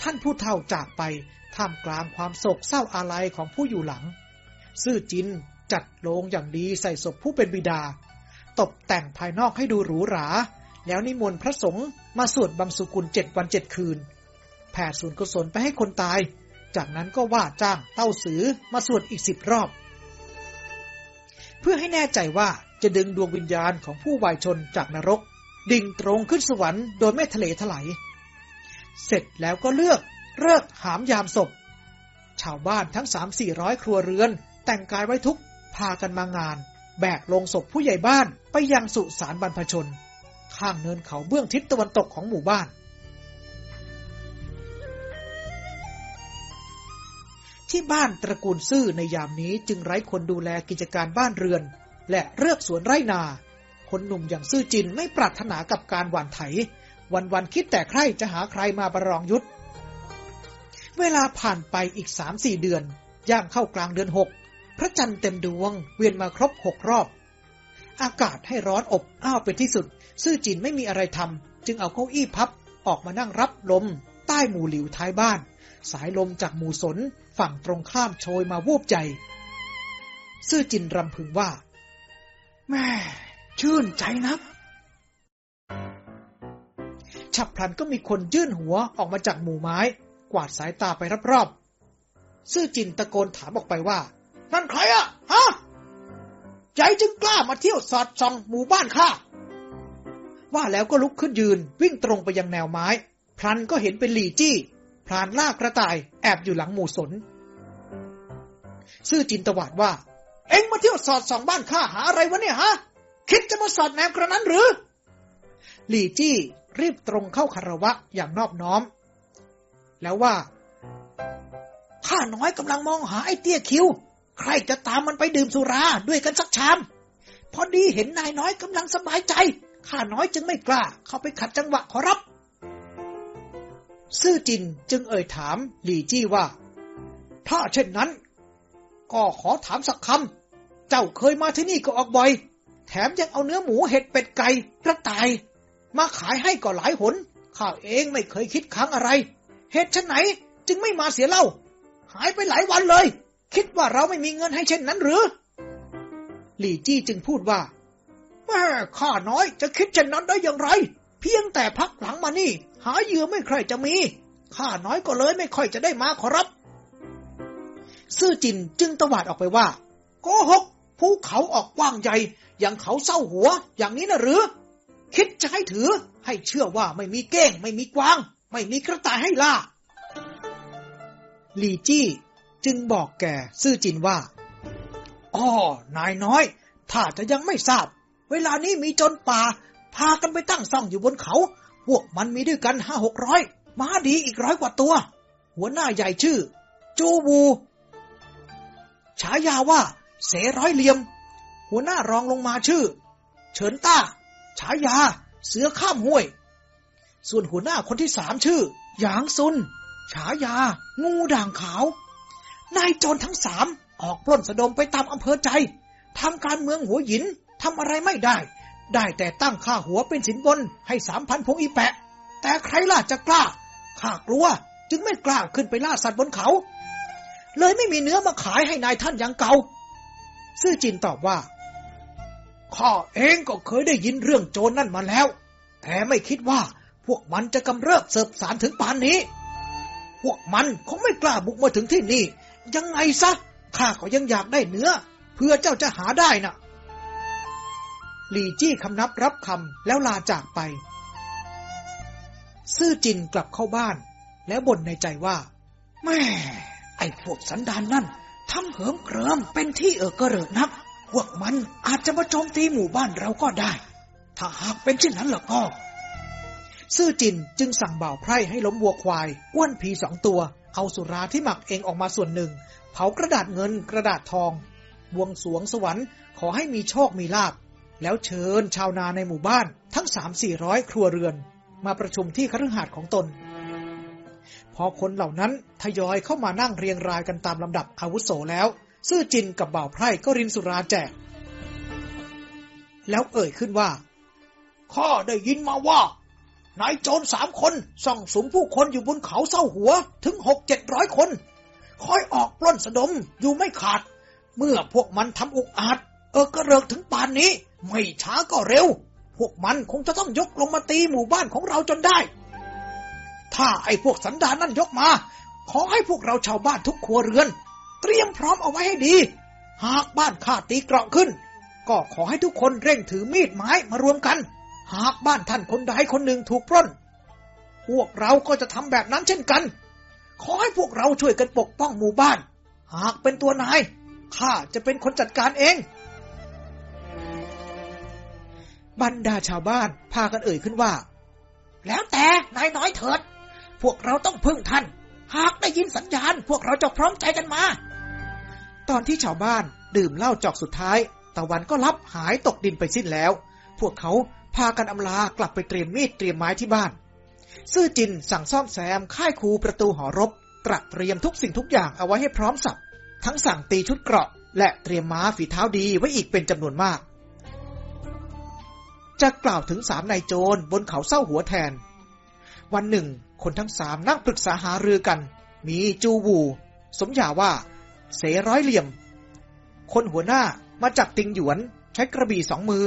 [SPEAKER 1] ท่านผู้เฒ่าจากไป ท่ามกลางความโศกเศร้าอาลัยของผู้อยู่หลัง ซื่อจินจัดโลงอย่างดีใส่ศพผู้เป็นบิดา ตกแต่งภายนอกให้ดูหรูหรา แล้วนิมนต์พระสงฆ์มาสวดบังสุกุลเจ็ดวันเจ็ดคืน แผ่ส่วนกุศลไปให้คนตาย จากนั้นก็ว่าจ้างเต้าสือมาสวดอีกสิบรอบ เพื่อให้แน่ใจว่าจะดึงดวงวิญญาณของผู้วายชนจากนรก ดิ่งตรงขึ้นสวรรค์โดยไม่ทะเลถลายเสร็จแล้วก็เลือก เลิกหามยามศพ ชาวบ้านทั้งสามสี่ร้อยครัวเรือน แต่งกายไว้ทุกพากันมางาน แบกลงศพผู้ใหญ่บ้านไปยังสุสานบรรพชน ข้างเนินเขาเบื้องทิศตะวันตกของหมู่บ้าน ที่บ้านตระกูลซื่อในยามนี้จึงไร้คนดูแลกิจการบ้านเรือน และเลือกสวนไร่นา คนหนุ่มอย่างซื่อจินไม่ปรารถนากับการหว่านไถ วันๆคิดแต่ใครจะหาใครมาประลองยุทธ เวลาผ่านไปอีกสามสี่เดือน ย่างเข้ากลางเดือนหก พระจันทร์เต็มดวง เวียนมาครบหกรอบ อากาศให้ร้อนอบอ้าวเป็นที่สุด ซื่อจินไม่มีอะไรทำจึงเอาเก้าอี้พับ ออกมานั่งรับลม ใต้หมู่หลิวท้ายบ้าน สายลมจากหมู่สน ฝั่งตรงข้ามโชยมาวูบใจ ซื่อจินรำพึงว่า แม่ชื่นใจนักฉับพลันก็มีคนยื่นหัวออกมาจากหมู่ไม้ กวาดสายตาไปรอบๆ ซื่อจินตะโกนถามออกไปว่า นั่นใครอะฮะ ใจจึงกล้ามาเที่ยวสอดส่องหมู่บ้านข้า ว่าแล้วก็ลุกขึ้นยืนวิ่งตรงไปยังแนวไม้ พลันก็เห็นเป็นหลี่จี้ พรานล่ากระต่ายแอบอยู่หลังหมู่สน ซื่อจินตวาดว่า เอ็งมาเที่ยวสอดส่องบ้านข้าหาอะไรวะเนี่ยฮะ คิดจะมาสอดแนมกระนั้นหรือ หลี่จี้รีบตรงเข้าคารวะอย่างนอบน้อม แล้วว่าข้าน้อยกำลังมองหาไอ้เตี้ยคิว ใครจะตามมันไปดื่มสุราด้วยกันสักชาม พอดีเห็นนายน้อยกำลังสบายใจ ข้าน้อยจึงไม่กล้า เข้าไปขัดจังหวะขอรับ ซื่อจินจึงเอ่ยถามหลี่จี้ว่า ถ้าเช่นนั้น ก็ขอถามสักคำ เจ้าเคยมาที่นี่ก็ออกบ่อย แถมยังเอาเนื้อหมูเห็ดเป็ดไก่กระต่าย มาขายให้ก็หลายหน ข้าเองไม่เคยคิดค้างอะไร เหตุชนไหน จึงไม่มาเสียเล่า หายไปหลายวันเลย คิดว่าเราไม่มีเงินให้เช่นนั้นหรือ หลี่จี้จึงพูดว่าแม่ข้าน้อยจะคิดเช่นนั้นได้อย่างไร เพียงแต่พักหลังมานี่ หาเหยื่อไม่ใครจะมีข้าน้อยก็เลยไม่ค่อยจะได้มาขอรับ ซื่อจินจึงตวาดออกไปว่าโกหกภูเขาออกกว้างใหญ่ อย่างเขาเศร้าหัว อย่างนี้นะหรือ คิดจะให้ถือ ให้เชื่อว่าไม่มีเก้ง ไม่มีกวาง ไม่มีกระต่ายให้ล่าหลี่จี้จึงบอกแก่ซื่อจินว่าอ๋อนายน้อย ถ้าจะยังไม่ทราบ เวลานี้มีจนป่า พากันไปตั้งซ่องอยู่บนเขา พวกมันมีด้วยกันห้าหกร้อยม้าดีอีกร้อยกว่าตัว หัวหน้าใหญ่ชื่อ จูบูฉายาว่า เสร้อยเหลี่ยม หัวหน้ารองลงมาชื่อ เฉินต้า ฉายา เสือข้ามห้วย ส่วนหัวหน้าคนที่สามชื่อ หยางซุน ฉายา งูด่างขาว นายโจรทั้งสามออกปล้นสะดมไปตามอำเภอใจทำการเมืองหัวหินทำอะไรไม่ได้ ได้แต่ตั้งค่าหัวเป็นสินบนให้สามพันพงอีแปะ แต่ใครล่ะจะกล้าข้ากลัว จึงไม่กล้าขึ้นไปล่าสัตว์บนเขา เลยไม่มีเนื้อมาขายให้นายท่านอย่างเก่า ซื่อจินตอบว่าข้าเองก็เคยได้ยินเรื่องโจรนั่นมาแล้ว แต่ไม่คิดว่า พวกมันจะกำเริบเสิบสารถึงป่านนี้ พวกมันคงไม่กล้าบุกมาถึงที่นี่ ยังไงซะข้าก็ยังอยากได้เนื้อ เพื่อเจ้าจะหาได้นะ่ะ
[SPEAKER 7] หลี่จี้คำนับรับคำแล้วลาจากไป ซื่อจินกลับเข้าบ้าน แล้วบ่นในใจว่า
[SPEAKER 1] แม่ ไอ้พวกสันดานนั่นทำเหิมเกริมเป็นที่เออกระเริดนัก พวกมันอาจจะมาโจมตีหมู่บ้านเราก็ได้ ถ้าหากเป็นเช่นนั้นล่ะก็
[SPEAKER 7] ซื่อจินจึงสั่งบ่าวไพร่ให้ล้มวัวควาย อ้วนผีสองตัว เอาสุราที่หมักเองออกมาส่วนหนึ่ง เผากระดาษเงินกระดาษทอง บวงสวงสวรรค์ขอให้มีโชคมีลาบ แล้วเชิญชาวนาในหมู่บ้านทั้งสามสี่ร้อยครัวเรือน มาประชุมที่คฤหาสน์ของตน พอคนเหล่านั้นทยอยเข้ามานั่งเรียงรายกันตามลำดับอาวุโสแล้ว ซื่อจินกับบ่าวไพร่ก็รินสุราแจก แล้วเอ่ยขึ้นว่า
[SPEAKER 1] ข้าได้ยินมาว่า นายโจรสามคนส่องสุมผู้คนอยู่บนเขาเศร้าหัวถึงหกเจ็ดร้อยคน คอยออกปล้นสะดมอยู่ไม่ขาด เมื่อพวกมันทำอุกอาจ เออกระเริกถึงป่านนี้ ไม่ช้าก็เร็ว พวกมันคงจะต้องยกลงมาตีหมู่บ้านของเราจนได้ ถ้าไอ้พวกสันดานนั่นยกมา ขอให้พวกเราชาวบ้านทุกครัวเรือน เตรียมพร้อมเอาไว้ให้ดี หากบ้านข้าตีเกราะขึ้น ก็ขอให้ทุกคนเร่งถือมีดไม้มารวมกัน หากบ้านท่านคนใดคนหนึ่งถูกปล้น พวกเราก็จะทำแบบนั้นเช่นกัน ขอให้พวกเราช่วยกันปกป้องหมู่บ้าน หากเป็นตัวนายข้าจะเป็นคนจัดการเอง
[SPEAKER 7] บรรดาชาวบ้านพากันเอ่ยขึ้นว่า
[SPEAKER 1] แล้วแต่นายน้อยเถิด พวกเราต้องพึ่งท่าน หากได้ยินสัญญาณ พวกเราจะพร้อมใจกันมา
[SPEAKER 7] ตอนที่ชาวบ้านดื่มเหล้าจอกสุดท้าย ตะวันก็ลับหายตกดินไปสิ้นแล้ว พวกเขา พากันอำลากลับไปเตรียมมีดเตรียมไม้ที่บ้าน ซื่อจินสั่งซ่อมแซมค่ายคูประตูหอรบตระเตรียมทุกสิ่งทุกอย่างเอาไว้ให้พร้อมสับ ทั้งสั่งตีชุดเกราะ และเตรียมม้าฝีเท้าดีไว้อีกเป็นจำนวนมาก จะกล่าวถึงสามนายโจรบนเขาเศร้าหัวแทน วันหนึ่ง คนทั้งสามนั่งปรึกษาหารือกัน มีจูวู สมญาว่า เสร้อยเหลี่ยม คนหัวหน้ามาจากติงหยวน ใช้กระบี่สองมือ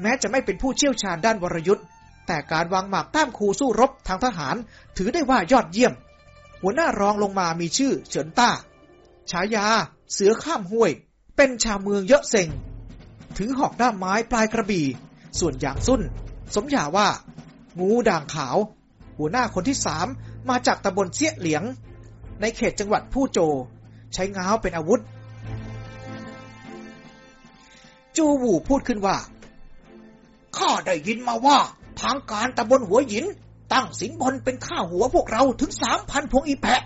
[SPEAKER 7] แม้จะไม่เป็นผู้เชี่ยวชาญด้านวรยุทธ์ แต่การวางหมากต้ามคูสู้รบทางทหาร ถือได้ว่ายอดเยี่ยม หัวหน้ารองลงมามีชื่อเฉินต้า ฉายา เสือข้ามห้วย เป็นชาวเมืองเยอะเซ็ง ถือหอกด้ามไม้ปลายกระบี่ ส่วนอย่างสุนสมญาว่า งูด่างขาว หัวหน้าคนที่สามมาจากตำบลเสี้ยเหลียง ในเขตจังหวัดผู้โจ ใช้ง้าวเป็นอาวุธ จูวูพูดขึ้นว่า
[SPEAKER 1] ข้าได้ยินมาว่า ทางการตำบลหัวหิน ตั้งสินบนเป็นข้าหัวพวกเราถึงสามพันพวงอีแพะ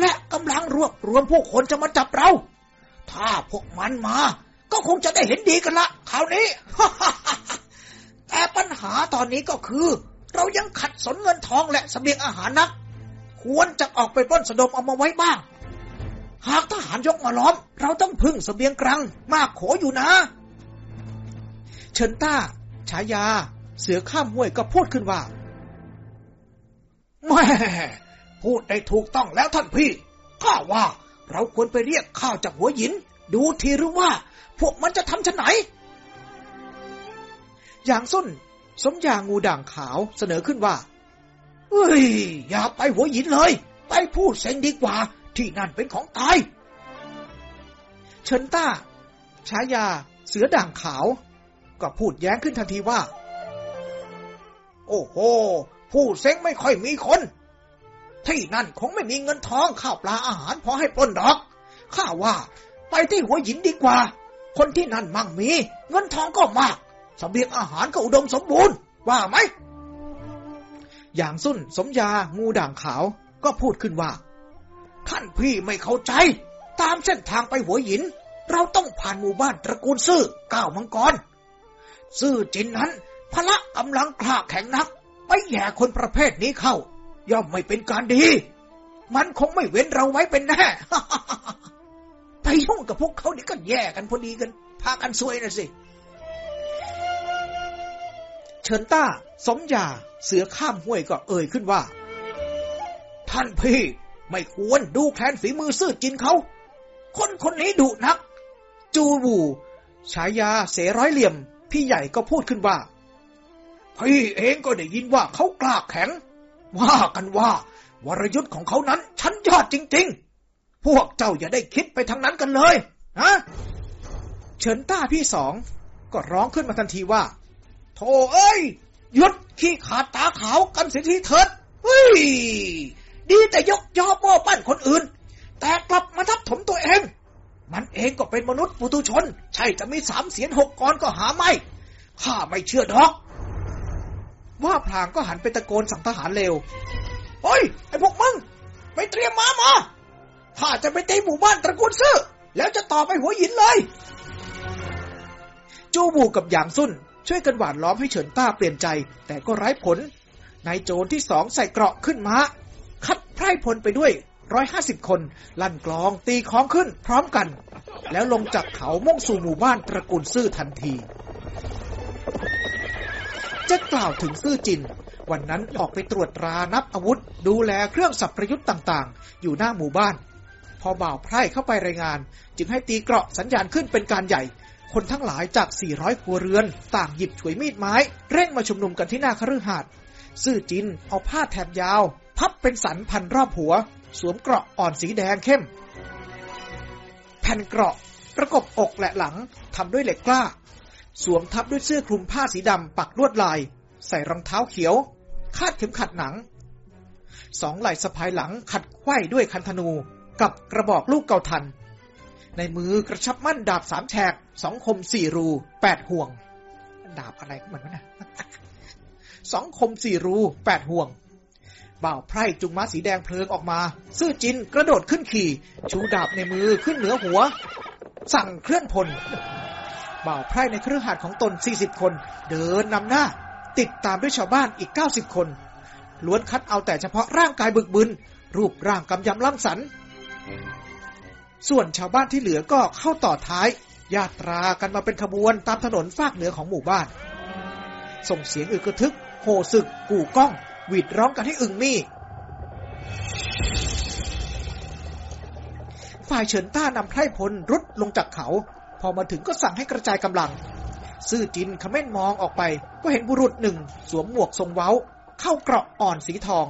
[SPEAKER 1] และกำลังรวบรวมพวกคนจะมาจับเรา ถ้าพวกมันมา ก็คงจะได้เห็นดีกันละคราวนี้แต่ปัญหาตอนนี้ก็คือ เรายังขัดสนเงินทองและสเสบียงอาหารนัก ควรจะออกไปปล้นสะดมเอามาไว้บ้าง หากทหารยกมาล้อม เราต้องพึ่งสเสบียงกลางมากโขอยู่นะ
[SPEAKER 7] เฉินต้า ฉายา เสือข้ามห้วยก็พูดขึ้นว่า
[SPEAKER 1] แม่พูดได้ถูกต้องแล้วท่านพี่ข้าว่าเราควรไปเรียกข้าวจากหัวหิน ดูทีหรือว่า พวกมันจะทำชนไหน
[SPEAKER 7] อย่างส้น สมยางูด่างขาวเสนอขึ้นว่า
[SPEAKER 1] เฮ้ย อย่าไปหัวหินเลย ไปพูดเซ็งดีกว่า ที่นั่นเป็นของตาย
[SPEAKER 7] เฉินต้าฉายา เสือด่างขาว ก็พูดแย้งขึ้นทันทีว่า
[SPEAKER 1] โอ้โห ผู้เซ็งไม่ค่อยมีคน ที่นั่นคงไม่มีเงินทองข้าวปลาอาหารพอให้ปล้นดอก ข้าว่า ไปที่หัวหินดีกว่า คนที่นั่นมั่งมี เงินทองก็มากสเบียงอาหารก็อุดมสมบูรณ์ ว่าไหม
[SPEAKER 7] อย่างสุนสมยางูด่างขาว ก็พูดขึ้นว่า
[SPEAKER 1] ท่านพี่ไม่เข้าใจ ตามเส้นทางไปหัวหิน เราต้องผ่านหมู่บ้านตระกูลซื่อก้าวมังกร ซื่อจินนั้นพละกำลังคลาแข็งนัก ไปแย่คนประเภทนี้เข้า ย่อมไม่เป็นการดี มันคงไม่เว้นเราไว้เป็นแน่ไปยุ่งกับพวกเขานี่ก็แย่กันพอดีกัน พากันซวยนะสิ
[SPEAKER 7] เฉินต้า สมยา เสือข้ามห้วยก็เอ่ยขึ้นว่า
[SPEAKER 1] ท่านพี่ ไม่ควรดูแคลนฝีมือซื่อจินเขา คนคนนี้ดุนัก
[SPEAKER 7] จูวู
[SPEAKER 1] ฉายาเสร้อยเหลี่ยม พี่ใหญ่ก็พูดขึ้นว่า
[SPEAKER 2] พี่เองก็ได้ยินว่าเขากล้าแข็ง ว่ากันว่าวรยุทธ์ของเขานั้นชั้นยอดจริง ๆ พวกเจ้าอย่าได้คิดไปทางนั้นกันเลยฮะ
[SPEAKER 1] เฉินต้าพี่สองก็ร้องขึ้นมาทันทีว่า
[SPEAKER 2] โธ่เอ้ยยุดขี้ขาดตาขาวกันเสียทีเถิดเฮ้ย ดีแต่ยกยอป้อปั้นคนอื่น แต่กลับมาทับถมตัวเอง มันเองก็เป็นมนุษย์ปุตุชน ใช่จะมีสามเสียนหกกรก็หาไม่ ข้าไม่เชื่อดอก
[SPEAKER 1] ว่าพลางก็หันไปตะโกนสั่งทหารเร็ว
[SPEAKER 2] เฮ้ย ไอ้พวกมึง ไปเตรียมม้ามาข้าจะไปตีหมู่บ้านตระกูลซื่อ แล้วจะต่อไปหัวหินเลย
[SPEAKER 1] จูบูกับหยางซุ่น ช่วยกันหวานล้อมให้เฉินต้าเปลี่ยนใจ แต่ก็ไร้ผลนายโจรที่สองใส่เกราะขึ้นมา้าคัดไพร่พลไปด้วย ร้อยห้าสิบคน ลั่นกลองตีค้องขึ้นพร้อมกัน แล้วลงจากเขามุ่งสู่หมู่บ้านตระกูลซื่อทันทีจะกล่าวถึงซื่อจิน วันนั้นออกไปตรวจตรานับอาวุธ ดูแลเครื่องสับประยุทธ์ต่างๆ อยู่หน้าหมู่บ้าน พอบ่าวไพร่เข้าไปรายงาน จึงให้ตีเกราะสัญญาณขึ้นเป็นการใหญ่ คนทั้งหลายจาก 400 ครัวเรือน ต่างหยิบฉวยมีดไม้ เร่งมาชุมนุมกันที่หน้าคฤหาสน์ซื่อจินเอาผ้าแถบยาว พับเป็นสันพันรอบหัว สวมเกราะอ่อนสีแดงเข้ม แผ่นเกราะประกบอกและหลังทำด้วยเหล็กกล้า สวมทับด้วยเสื้อคลุมผ้าสีดำปักลวดลาย ใส่รองเท้าเขียว คาดเข็มขัดหนัง สองไหล่สะพายหลังขัดไข้ด้วยคันธนูกับกระบอกลูกเกาทัน ในมือกระชับมั่นดาบสามแฉกสองคมสี่รูแปดห่วง ดาบอะไรก็เหมือนกันนะสองคมสี่รูแปดห่วง บ่าวไพร่จุงม้าสีแดงเพลิงออกมา ซื่อจินกระโดดขึ้นขี่ ชูดาบในมือขึ้นเหนือหัว สั่งเคลื่อนพล บ่าวไพร่ในเครือข่ายของตน 40 คน เดินนำหน้า ติดตามด้วยชาวบ้านอีก 90 คน ล้วนคัดเอาแต่เฉพาะร่างกายบึกบึน รูปร่างกำยำล่ำสัน ส่วนชาวบ้านที่เหลือก็เข้าต่อท้าย ญาตรากันมาเป็นขบวนตามถนนฟากเหนือของหมู่บ้าน ส่งเสียงอึกระทึก โห่ศึก กู่ก้อง หวีดร้องกันให้อึงมี่ ฝ่ายเฉินต้านำไพร่พลรุดลงจากเขา พอมาถึงก็สั่งให้กระจายกำลัง ซื่อจินขม้นมองออกไป ก็เห็นบุรุษหนึ่ง สวมหมวกทรงเว้า เข้าเกราะอ่อนสีทอง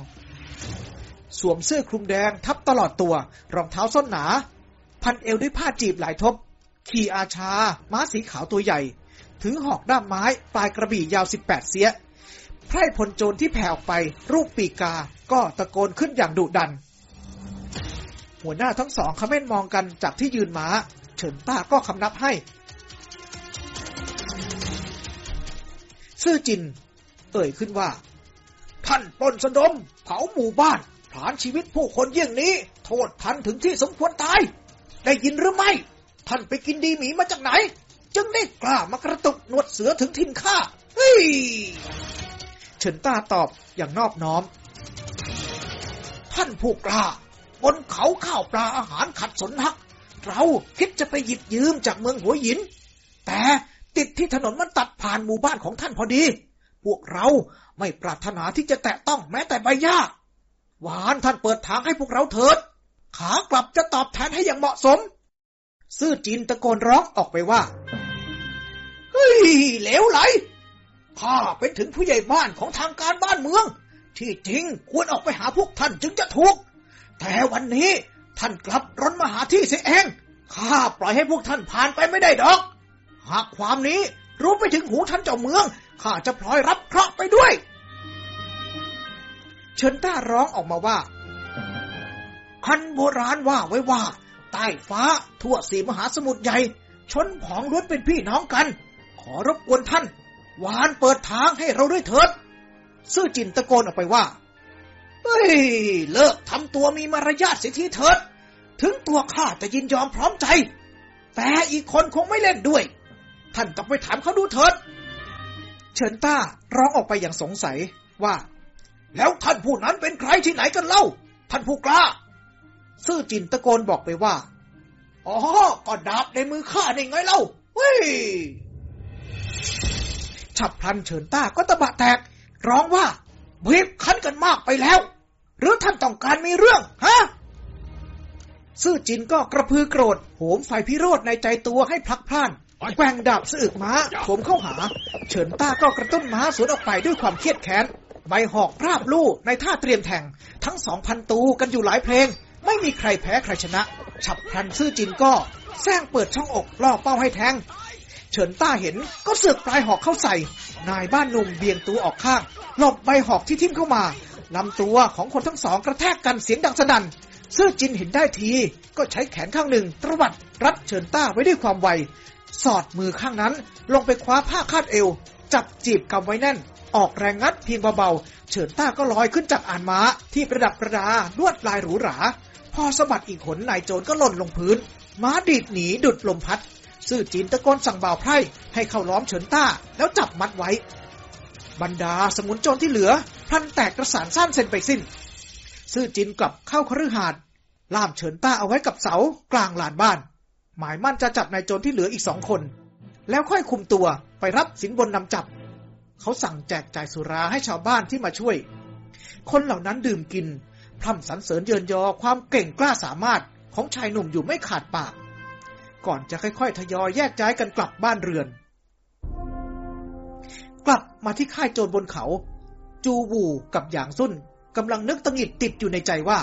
[SPEAKER 1] สวมเสื้อคลุมแดงทับตลอดตัว รองเท้าส้นหนา พันเอวด้วยผ้าจีบหลายทบ ขี่อาชา ม้าสีขาวตัวใหญ่ ถือหอกด้ามไม้ ปลายกระบี่ยาว18เสีย ไพร่พลโจรที่แผ่ออกไป รูปปีกา ก็ตะโกนขึ้นอย่างดุดัน หัวหน้าทั้งสองคำเม่นมองกันจากที่ยืนม้า เฉินต้าก็คำนับให้ ซื่อจิน เอ่ยขึ้นว่า
[SPEAKER 2] ท่านปล้นสะดมเผาหมู่บ้านผลานชีวิตผู้คนเยี่ยงนี้ โทษท่านถึงที่สมควรตาย ได้ยินหรือไม่ ท่านไปกินดีหมีมาจากไหน จึงได้กล้ามากระตุกหนวดเสือถึงทินข้าเฮ้ย
[SPEAKER 1] ฉินต้าตอบอย่างนอบน้อม
[SPEAKER 2] ท่านผู้กล้า บนเขาข้าวปลาอาหารขัดสนนัก เราคิดจะไปหยิบยืมจากเมืองหัวหิน แต่ติดที่ถนนมันตัดผ่านหมู่บ้านของท่านพอดี พวกเราไม่ปรารถนาที่จะแตะต้องแม้แต่ใบหญ้า หวานท่านเปิดทางให้พวกเราเถิด ขากลับจะตอบแทนให้อย่างเหมาะสม
[SPEAKER 1] ซื่อจินตะโกนร้องออกไปว่า
[SPEAKER 2] เฮ้ย เหลวไหล ข้าเป็นถึงผู้ใหญ่บ้านของทางการบ้านเมือง ที่จริงควรออกไปหาพวกท่านจึงจะถูก แต่วันนี้ท่านกลับร้นมาหาที่เสียเองข้าปล่อยให้พวกท่านผ่านไปไม่ได้ดอก หากความนี้รู้ไปถึงหูท่านเจ้าเมืองข้าจะพลอยรับเคราะห์ไปด้วย
[SPEAKER 1] เฉินต้าร้องออกมาว่า
[SPEAKER 2] คันโบราณว่าไว้ว่า ใต้ฟ้าทั่วสีมหาสมุทรใหญ่ ชนผองล้วนเป็นพี่น้องกัน ขอรบกวนท่าน หวานเปิดทางให้เราด้วยเถิด
[SPEAKER 1] ซื่อจินตะโกนออกไปว่า
[SPEAKER 2] เฮ้ย เลิกทำตัวมีมารยาทเสียทีเถิด ถึงตัวข้าจะยินยอมพร้อมใจ แต่อีกคนคงไม่เล่นด้วย ท่านต้องไปถามเขาดูเถิด
[SPEAKER 1] เฉินต้าร้องออกไปอย่างสงสัยว่า
[SPEAKER 2] แล้วท่านผู้นั้นเป็นใครที่ไหนกันเล่า ท่านผู้กล้า
[SPEAKER 1] ซื่อจินตะโกนบอกไปว่า
[SPEAKER 2] อ๋อ ก็ดาบในมือข้านี่ไงเล่า เฮ้ย
[SPEAKER 1] ฉับพลันเฉินต้าก็ตะบะแตก ร้องว่า
[SPEAKER 2] บีบคั้นกันมากไปแล้ว หรือท่านต้องการมีเรื่อง ฮะ
[SPEAKER 1] ซื่อจินก็กระพือโกรธ โหมไฟพิโรธในใจตัวให้พลักพล่านแกว่งดาบสะอึกม้าโถมเข้าหา เฉินต้าก็กระตุ้นม้าสวนออกไปด้วยความเครียดแค้นใบหอกราบลู่ในท่าเตรียมแทง ทั้งสองพันตูกันอยู่หลายเพลง ไม่มีใครแพ้ใครชนะ ฉับพลันซื่อจินก็แซงเปิดช่องอกล่อเป้าให้แทงเฉินต้าเห็นก็เสือกปลายหอกเข้าใส่ นายบ้านหนุ่มเบี่ยงตัวออกข้าง หลบใบหอกที่ทิ่มเข้ามาลำตัวของคนทั้งสองกระแทกกันเสียงดังสนั่นซื่อจินเห็นได้ทีก็ใช้แขนข้างหนึ่งตรวัดรัดเฉินต้าไว้ด้วยความไว สอดมือข้างนั้นลงไปคว้าผ้าคาดเอว จับจีบกำไว้แน่น ออกแรงงัดเพียงเบาๆ เฉินต้าก็ลอยขึ้นจากอ่านม้า ที่ประดับประดาลวดลายหรูหรา พอสะบัดอีกหนนายโจรก็หล่นลงพื้น ม้าดีดหนีดุดลมพัด ซื่อจินตะโกนสั่งบ่าวไพร่ให้เข้าล้อมเฉินต้า แล้วจับมัดไว้ บรรดาสมุนโจรที่เหลือพันแตกกระสานสั้นเซนไปสิ้น ซื่อจินกลับเข้าคฤหาสน์ล่ามเฉินต้าเอาไว้กับเสากลางลานบ้าน หมายมั่นจะจับนายโจรที่เหลืออีกสองคน แล้วค่อยคุมตัวไปรับสินบนนำจับ เขาสั่งแจกจ่ายสุราให้ชาวบ้านที่มาช่วย คนเหล่านั้นดื่มกิน พร่ำสรรเสริญเยินยอความเก่งกล้าสามารถของชายหนุ่มอยู่ไม่ขาดปาก ก่อนจะค่อยๆ ทยอยแยกย้ายกันกลับบ้านเรือน กลับมาที่ค่ายโจรบนเขา จูวูกับหยางซุ่นกำลังนึกตังหิดติดอยู่ในใจว่า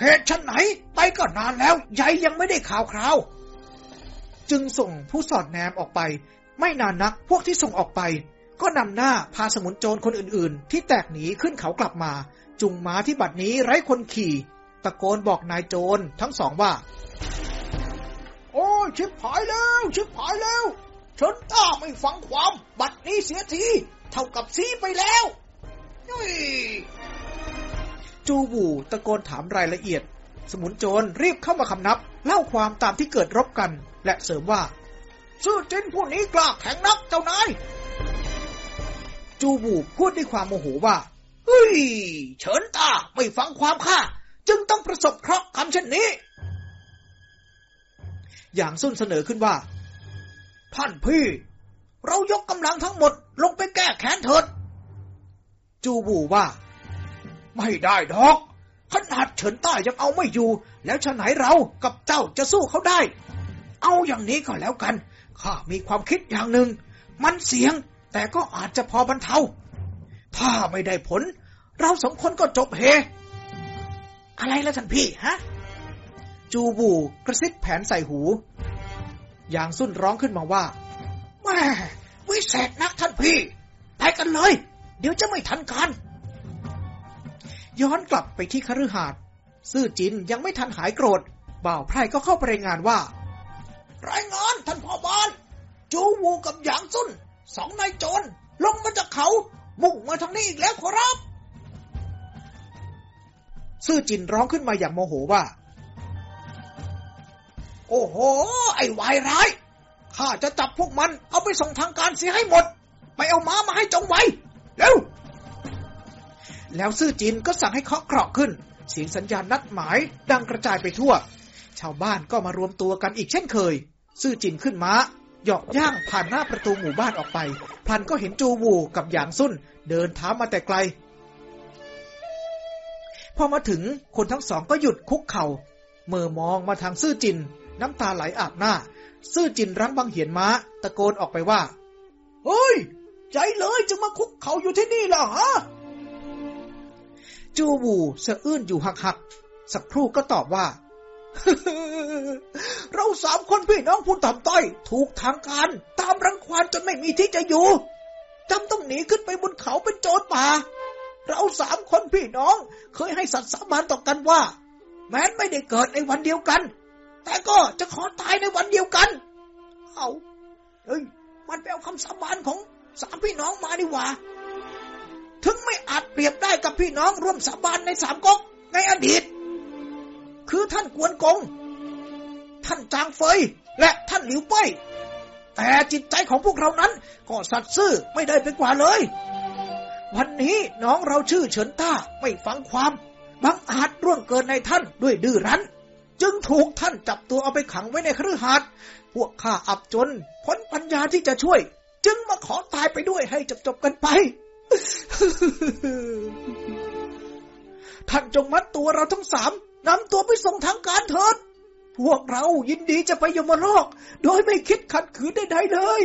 [SPEAKER 2] เหตุฉันไหน ไปก็นานแล้วใหญ่ยังไม่ได้ข่าวคราว
[SPEAKER 1] จึงส่งผู้สอดแนมออกไป ไม่นานนักพวกที่ส่งออกไป ก็นำหน้าพาสมุนโจรคนอื่นๆ ที่แตกหนีขึ้นเขากลับมา จุงม้าที่บัดนี้ไร้คนขี่ ตะโกนบอกนายโจรทั้งสองว่า
[SPEAKER 2] อ้ชิบหายแล้ว ชิบหายแล้ว ฉันต้าไม่ฟังความ บัดนี้เสียที เท่ากับซีไปแล้ว
[SPEAKER 1] จูบูตะโกนถามรายละเอียด สมุนโจรรีบเข้ามาคำนับ เล่าความตามที่เกิดรบกัน และเสริมว่า
[SPEAKER 2] ซื่อจินผู้นี้กล้าแข็งนักเจ้านาย
[SPEAKER 1] จูบูพูดด้วยความโมโหว่า
[SPEAKER 2] เฮ้ย เฉินตาไม่ฟังความข้า จึงต้องประสบเคราะห์กรรมเช่นนี้
[SPEAKER 1] อย่างซุ่นเสนอขึ้นว่า
[SPEAKER 2] ท่านพี่ เรายกกำลังทั้งหมดลงไปแก้แค้นเถิด
[SPEAKER 1] จูบูว่า
[SPEAKER 2] ไม่ได้ดอก ขนาดเฉินต้ยังเอาไม่อยู่ แล้วฉะไหนเรากับเจ้าจะสู้เขาได้ เอาอย่างนี้ก็แล้วกัน ข้ามีความคิดอย่างหนึ่ง มันเสี่ยงแต่ก็อาจจะพอบรรเทา ถ้าไม่ได้ผล เราสองคนก็จบเฮ อะไรละท่านพี่ฮะ
[SPEAKER 1] จูบูกระซิบแผนใส่หู ยางซุ่นร้องขึ้นมาว่า
[SPEAKER 2] แม่วิเศษนักท่านพี่ ไปกันเลย เดี๋ยวจะไม่ทันการ
[SPEAKER 1] ย้อนกลับไปที่คฤหาสน์ซื่อจินยังไม่ทันหายโกรธ บ่าวไพร่ก็เข้าไปรายงานว่า
[SPEAKER 2] รายงานท่านพ่อบ้าน จูวูกับหยางซุนสองนายโจรลงมาจากเขามุ่งมาทางนี้อีกแล้วขอรับ
[SPEAKER 1] ซื่อจินร้องขึ้นมาอย่างโมโหว่า
[SPEAKER 2] โอ้โห ไอ้วายร้าย ข้าจะจับพวกมัน เอาไปส่งทางการเสียให้หมด ไปเอาม้ามาให้จงไว้ เร็ว
[SPEAKER 1] แล้วซื่อจินก็สั่งให้เคาะเกราะขึ้น เสียงสัญญาณนัดหมาย ดังกระจายไปทั่ว ชาวบ้านก็มารวมตัวกันอีกเช่นเคย ซื่อจินขึ้นม้าหยาะย่างผ่านหน้าประตูหมู่บ้านออกไปพลันก็เห็นจูวูกับหยางซุ่น เดินเท้ามาแต่ไกล พอมาถึงคนทั้งสองก็หยุดคุกเขา่าเมื่อมองมาทางซื่อจิน น้ำตาไหลอาบหน้า ซื่อจินรั้งบังเหียนม้า ตะโกนออกไปว่า
[SPEAKER 2] เฮ้ย ใจเลยจะมาคุกเขาอยู่ที่นี่ล่ะฮะ
[SPEAKER 1] จูวูสะอื้นอยู่หักๆสักครู่ก็ตอบว่า
[SPEAKER 2] เราสามคนพี่น้องผู้ต่ำต้อย ถูกทางการ ตามรังควานจนไม่มีที่จะอยู่จำต้องหนีขึ้นไปบนเขาเป็นโจรป่า เราสามคนพี่น้อง เคยให้สัตย์สาบานต่อกันว่า แม้นไม่ได้เกิดในวันเดียวกัน แต่ก็จะขอตายในวันเดียวกัน เอาเฮ้ย มันไปเอาคำสาบานของสามพี่น้องมาดีกว่า ถึงไม่อาจเปรียบได้กับพี่น้องร่วมสาบานในสามก๊กในอดีต คือท่านกวนกง ท่านจางเฟย และท่านหลิวเป้ย แต่จิตใจของพวกเรานั้น ก็สัตย์ซื่อไม่ได้ไปกว่าเลย วันนี้น้องเราชื่อเฉินต้าไม่ฟังความบังอาจร่วงเกินในท่านด้วยดื้อรั้น จึงถูกท่านจับตัวเอาไปขังไว้ในคฤหาสน์พวกข้าอับจนพ้นปัญญาที่จะช่วย จึงมาขอตายไปด้วยให้จบๆกันไป ท่านจงมัดตัวเราทั้งสามนำตัวไปส่งทางการเถิด
[SPEAKER 1] พวกเรายินดีจะไปยมโลก โดยไม่คิดขัดขืนใดๆเลย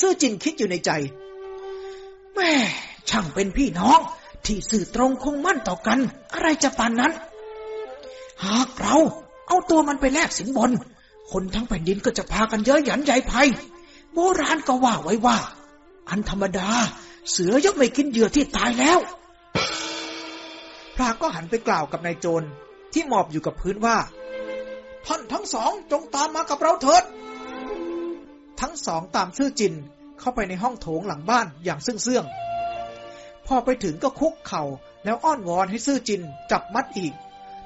[SPEAKER 1] ซื่อจินคิดอยู่ในใจ แม่ช่างเป็นพี่น้อง ที่สื่อตรงคงมั่นต่อกัน อะไรจะปานนั้น หากเราเอาตัวมันไปแลกสินบน คนทั้งแผ่นดินก็จะพากันเยอะหยันใหญ่ภัย โบราณก็ว่าไว้ว่า อันธรรมดา เสือยกไม่กินเหยื่อที่ตายแล้ว พรางก็หันไปกล่าวกับนายโจรที่หมอบอยู่กับพื้นว่า ท่านทั้งสองจงตามมากับเราเถิด ทั้งสองตามซื่อจินเข้าไปในห้องโถงหลังบ้านอย่างซึ่งเสื่อง พอไปถึงก็คุกเข่าแล้วอ้อนวอนให้ซื่อจินจับมัดอีก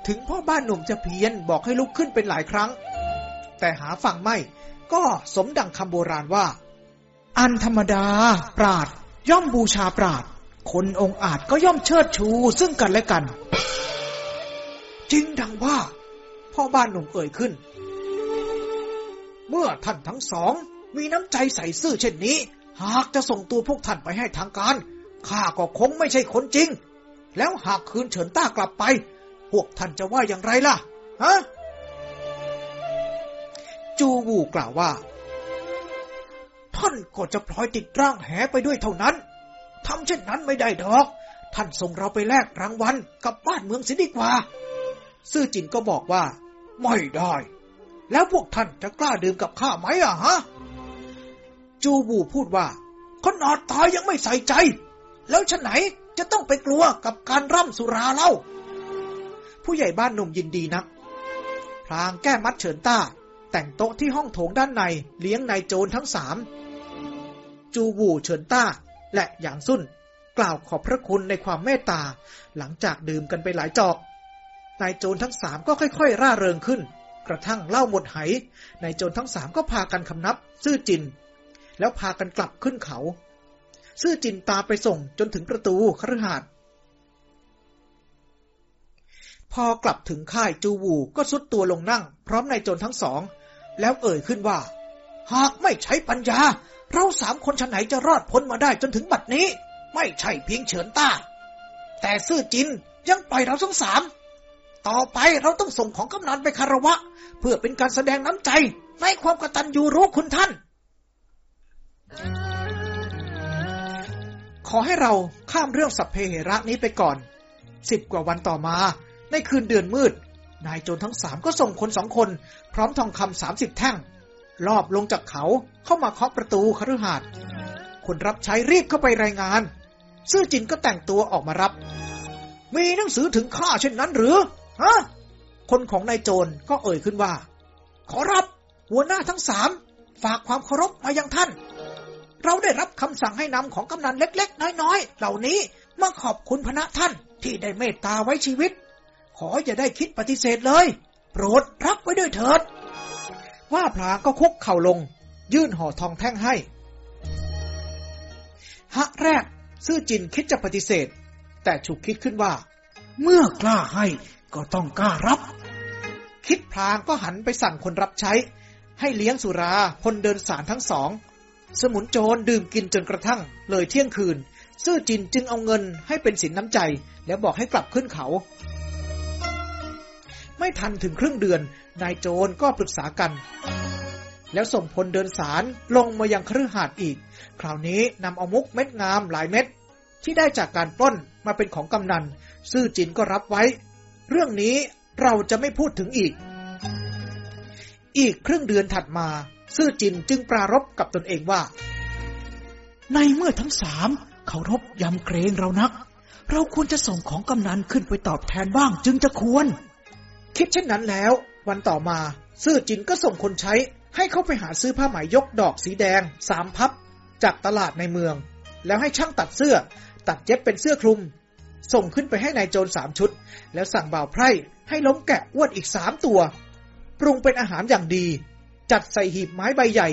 [SPEAKER 1] ถึงพ่อบ้านหนุ่มจะเพี้ยนบอกให้ลุกขึ้นเป็นหลายครั้ง แต่หาฟังไม่ ก็สมดังคำโบราณว่า อันธรรมดา ปราด ย่อมบูชาปราด คนองอาจก็ย่อมเชิดชูซึ่งกันและกัน จริงดังว่า พ่อบ้านหนุ่มเอ่ยขึ้น เมื่อท่านทั้งสอง มีน้ำใจใส่ซื่อเช่นนี้ หากจะส่งตัวพวกท่านไปให้ทางการ ข้าก็คงไม่ใช่คนจริง แล้วหากคืนเฉินต้ากลับไป พวกท่านจะว่าอย่างไรล่ะ ฮะ จูวูกล่าวว่า ท่านก็จะพลอยติดร่างแหไปด้วยเท่านั้น ทำเช่นนั้นไม่ได้ดอก ท่านส่งเราไปแลกรางวัลกับบ้านเมืองเสียดีกว่า ซื่อจินก็บอกว่า ไม่ได้ แล้วพวกท่านจะกล้าดื่มกับข้าไหมอะฮะ จูบูพูดว่าขนาดตายยังไม่ใส่ใจ แล้วฉะไหนจะต้องไปกลัวกับการร่ำสุราเล่า ผู้ใหญ่บ้านหนุ่มยินดีนัก พลางแก้มัดเฉินต้า แต่งโต๊ะที่ห้องโถงด้านในเลี้ยงนายโจรทั้งสาม จูบูเฉินต้า และหยางซุ่นกล่าวขอบพระคุณในความเมตตา หลังจากดื่มกันไปหลายจอก นายโจรทั้งสามก็ค่อยๆ ร่าเริงขึ้น กระทั่งเล่าหมดไหนายโจรทั้งสามก็พากันคำนับ ซื่อจิน แล้วพากันกลับขึ้นเขา ซื่อจินตามไปส่งจนถึงประตูคฤหาสน์พอกลับถึงค่ายจูวูก็สุดตัวลงนั่ง พร้อมนายโจรทั้งสอง แล้วเอ่ยขึ้นว่า หากไม่ใช้ปัญญา เราสามคนชนไหนจะรอดพ้นมาได้จนถึงบัดนี้ ไม่ใช่เพียงเฉินต้า แต่ซื่อจินยังปล่อยเราทั้งสามต่อไปเราต้องส่งของกำนันไปคารวะ เพื่อเป็นการแสดงน้ำใจในความกตัญญูรู้คุณท่าน ขอให้เราข้ามเรื่องสัพเพเหระนี้ไปก่อน สิบกว่าวันต่อมา ในคืนเดือนมืด นายโจรทั้งสามก็ส่งคนสองคน พร้อมทองคำสามสิบแท่ง ลอบลงจากเขาเข้ามาเคาะประตูคฤหาสน์คนรับใช้รีบเข้าไปรายงาน ซื่อจินก็แต่งตัวออกมารับ มีหนังสือถึงข้าเช่นนั้นหรือ ฮะ คนของนายโจรก็เอ่ยขึ้นว่า ขอรับ หัวหน้าทั้งสามฝากความเคารพมายังท่าน เราได้รับคำสั่งให้นำของกำนันเล็ก ๆ น้อย ๆ เหล่านี้มาขอบคุณพระท่านที่ได้เมตตาไว้ชีวิต ขออย่าได้คิดปฏิเสธเลย โปรดรับไว้ด้วยเถิด ว่าพลางก็คุกเข่าลง ยื่นห่อทองแท่งให้ฮะแรก ซื่อจินคิดจะปฏิเสธ แต่ฉุกคิดขึ้นว่า เมื่อกล้าให้ก็ต้องกล้ารับ คิดพลางก็หันไปสั่งคนรับใช้ ให้เลี้ยงสุราคนเดินสารทั้งสอง สมุนโจรดื่มกินจนกระทั่ง เลยเที่ยงคืน ซื่อจินจึงเอาเงินให้เป็นสินน้ำใจ แล้วบอกให้กลับขึ้นเขา ไม่ทันถึงครึ่งเดือน นายโจรก็ปรึกษากัน แล้วส่งพลเดินสารลงมายังครือหาดอีก คราวนี้นำเอามุกเม็ดงามหลายเม็ด ที่ได้จากการปล้นมาเป็นของกำนัน ซื่อจินก็รับไว้ เรื่องนี้เราจะไม่พูดถึงอีก อีกครึ่งเดือนถัดมา ซื่อจินจึงปรารบกับตนเองว่า ในเมื่อทั้งสามเคารพยำเกรงเรานัก เราควรจะส่งของกำนันขึ้นไปตอบแทนบ้างจึงจะควร คิดเช่นนั้นแล้ว วันต่อมา ซื่อจินก็ส่งคนใช้ ให้เขาไปหาซื้อผ้าไหมยกดอกสีแดงสามพับ จากตลาดในเมือง แล้วให้ช่างตัดเสื้อ ตัดเย็บเป็นเสื้อคลุม ส่งขึ้นไปให้ในายโจรสามชุด แล้วสั่งบ่าวไพร่ให้ล้มแกะอ้วนอีกสามตัว ปรุงเป็นอาหารอย่างดี จัดใส่หีบไม้ใบใหญ่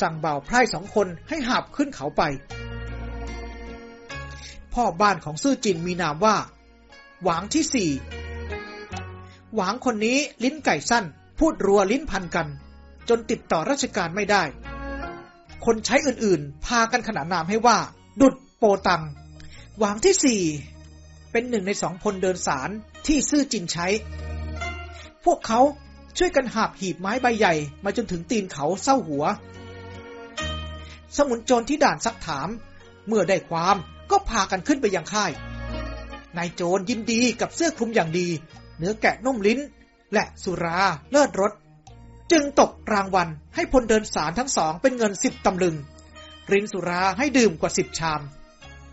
[SPEAKER 1] สั่งบ่าวไพร่สองคนให้หาบขึ้นเขาไป พ่อบ้านของซื่อจินมีนามว่า หวางที่สี่หวางคนนี้ลิ้นไก่สั้น พูดรัวลิ้นพันกัน จนติดต่อราชการไม่ได้ คนใช้อื่นๆ พากันขนานนามให้ว่า ดุดโปตัง หวางที่สี่เป็นหนึ่งในสองพลเดินสารที่ซื่อจินใช้ พวกเขา ช่วยกันหาบหีบไม้ใบใหญ่ มาจนถึงตีนเขาเศร้าหัว สมุนโจรที่ด่านซักถาม เมื่อได้ความก็พากันขึ้นไปยังค่าย นายโจรยินดีกับเสื้อคลุมอย่างดี เนื้อแกะนุ่มลิ้น และสุราเลิศรสจึงตกรางวัลให้พลเดินสารทั้งสองเป็นเงินสิบตำลึง รินสุราให้ดื่มกว่าสิบชาม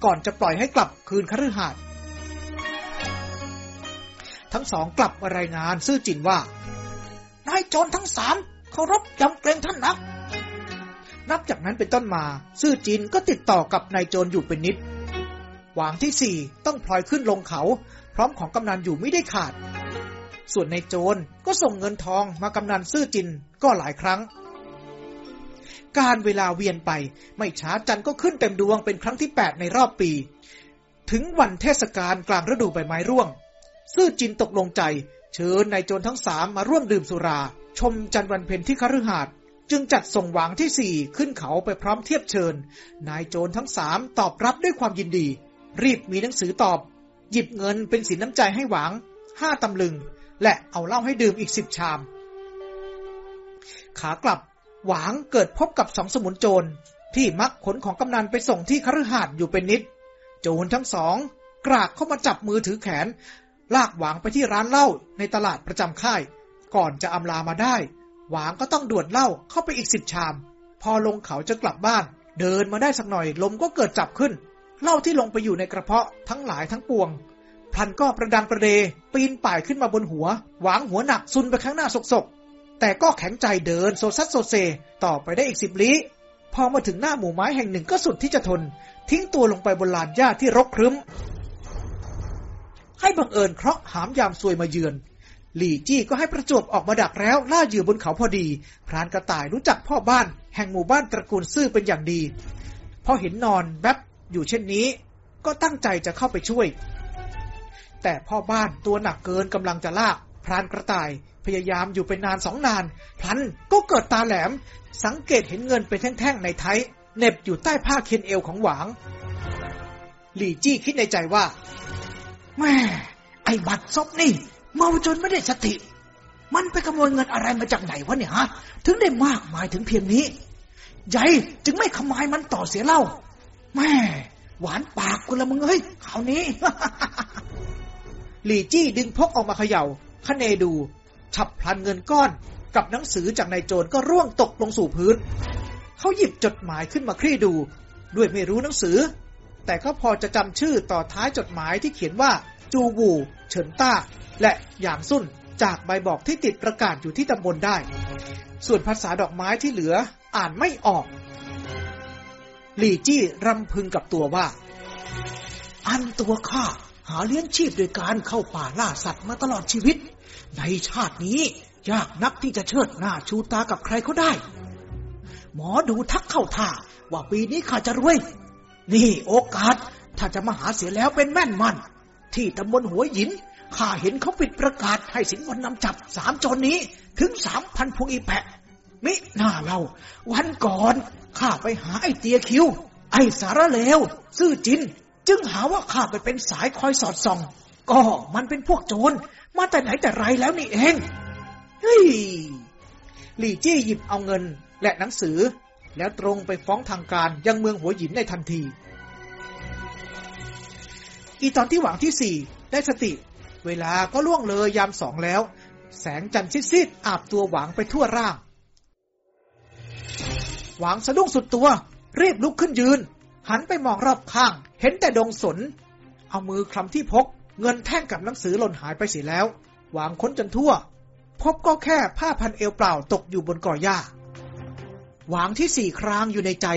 [SPEAKER 1] ก่อนจะปล่อยให้กลับคืนคฤหาสน์ทั้งสองกลับมารายงานซื่อจินว่า
[SPEAKER 2] นายโจรทั้งสามเคารพยำเกรงท่านนัก
[SPEAKER 1] นับจากนั้นเป็นต้นมา ซื่อจินก็ติดต่อกับนายโจรอยู่เป็นนิด หวางที่สี่ต้องพลอยขึ้นลงเขา พร้อมของกำนันอยู่ไม่ได้ขาด ส่วนนายโจรก็ส่งเงินทองมากำนันซื่อจินก็หลายครั้ง การเวลาเวียนไปไม่ช้าจันก็ขึ้นเต็มดวงเป็นครั้งที่แปดในรอบปี ถึงวันเทศกาลกลางฤดูใบไม้ร่วง ซื่อจินตกลงใจ เชิญนายโจรทั้งสามมาร่วมดื่มสุรา ชมจันทร์วันเพ็ญที่คฤหาสน์จึงจัดส่งหวางที่สี่ขึ้นเขาไปพร้อมเทียบเชิญ นายโจรทั้งสามตอบรับด้วยความยินดี รีบมีหนังสือตอบ หยิบเงินเป็นสินน้ำใจให้หวางห้าตำลึง และเอาเหล้าให้ดื่มอีกสิบชาม ขากลับหวางเกิดพบกับสองสมุนโจร ที่มักขนของกำนันไปส่งที่คฤหาสน์อยู่เป็นนิด โจรทั้งสองกรากเข้ามาจับมือถือแขน ลากหวางไปที่ร้านเหล้าในตลาดประจำค่าย ก่อนจะอำลามาได้ หวางก็ต้องด่วนเหล้าเข้าไปอีกสิบชาม พอลงเขาจะกลับบ้าน เดินมาได้สักหน่อยลมก็เกิดจับขึ้นเหล้าที่ลงไปอยู่ในกระเพาะทั้งหลายทั้งปวงพลันก็ประดังประเด ปีนป่ายขึ้นมาบนหัว หวางหัวหนักซุนไปข้างหน้าสกๆ แต่ก็แข็งใจเดินโซซัดโซเซ ต่อไปได้อีกสิบลี้พอมาถึงหน้าหมู่ไม้แห่งหนึ่งก็สุดที่จะทน ทิ้งตัวลงไปบนลานหญ้าที่รกครึ้ม ให้บังเอิญเคราะห์หามยามซวยมาเยือน หลี่จี้ก็ให้ประจวบออกมาดักแล้วล่าเหยื่อบนเขาพอดี พรานกระต่ายรู้จักพ่อบ้าน แห่งหมู่บ้านตระกูลซื่อเป็นอย่างดี พอเห็นนอนแป๊บอยู่เช่นนี้ ก็ตั้งใจจะเข้าไปช่วย แต่พ่อบ้านตัวหนักเกินกำลังจะลาก พรานกระต่ายพยายามอยู่เป็นนานสองนาน พลันก็เกิดตาแหลม สังเกตเห็นเงินเป็นแท่งๆในไทยเน็บอยู่ใต้ผ้าเคียนเอวของหวาง หลี่จี้คิดในใจว่า
[SPEAKER 2] แม่ไอ้บัตรซบนี่ เมาจนไม่ได้สติ มันไปขโมยเงินอะไรมาจากไหนวะเนี่ยฮะ ถึงได้มากมายถึงเพียงนี้ใหญ่จึงไม่ขมายมันต่อเสียเล่า แม่ หวานปากกูละมึงเอ้ยคราวนี้
[SPEAKER 1] หลี่จี้ดึงพกออกมาเขยา่าคเนดู ฉับพลันเงินก้อนกับหนังสือจากนายโจรก็ร่วงตกลงสู่พื้น เขาหยิบจดหมายขึ้นมาคลี่ดู ด้วยไม่รู้หนังสือ แต่ก็พอจะจำชื่อต่อท้ายจดหมายที่เขียนว่า จูบูเฉินต้า และหยางซุ่นจากใบบอกที่ติดประกาศอยู่ที่ตำบลได้ ส่วนภาษาดอกไม้ที่เหลืออ่านไม่ออก หลี่จี้รำพึงกับตัวว่า
[SPEAKER 2] อันตัวข้าหาเลี้ยงชีพโดยการเข้าป่าล่าสัตว์มาตลอดชีวิต ในชาตินี้ยากนักที่จะเชิดหน้าชูตากับใครเขาได้ หมอดูทักเข้าท่าว่าปีนี้ข้าจะรวย นี่โอกาส ถ้าจะมาหาเสียแล้วเป็นแม่นมัน ที่ตำบลหัวหินข้าเห็นเขาปิดประกาศให้สินวันนำจับสามโจรนี้ถึงสามพันพวงอีแปะมิหน้าเรา วันก่อนข้าไปหาไอ้เตียคิว ไอ้สารเลวซื่อจิน จึงหาว่าข้าไปเป็นสายคอยสอดส่อง ก็มันเป็นพวกโจร มาแต่ไหนแต่ไรแล้วนี่เอง เฮ้ย
[SPEAKER 1] หลี่จี้หยิบเอาเงินและหนังสือ แล้วตรงไปฟ้องทางการยังเมืองหัวหินในทันที อีตอนที่หวังที่สี่ได้สติ เวลาก็ล่วงเลยยามสองแล้ว แสงจันทร์ซีดๆอาบตัวหวังไปทั่วร่าง หวังสะดุ้งสุดตัว รีบลุกขึ้นยืน หันไปมองรอบข้าง เห็นแต่ดงสน เอามือคลำที่พก เงินแท่งกับหนังสือหล่นหายไปเสียแล้ว หวังค้นจนทั่ว พบก็แค่ผ้าพันเอวเปล่าตกอยู่บนก่อหญ้า หวางที่สี่ครางอยู่ในใจ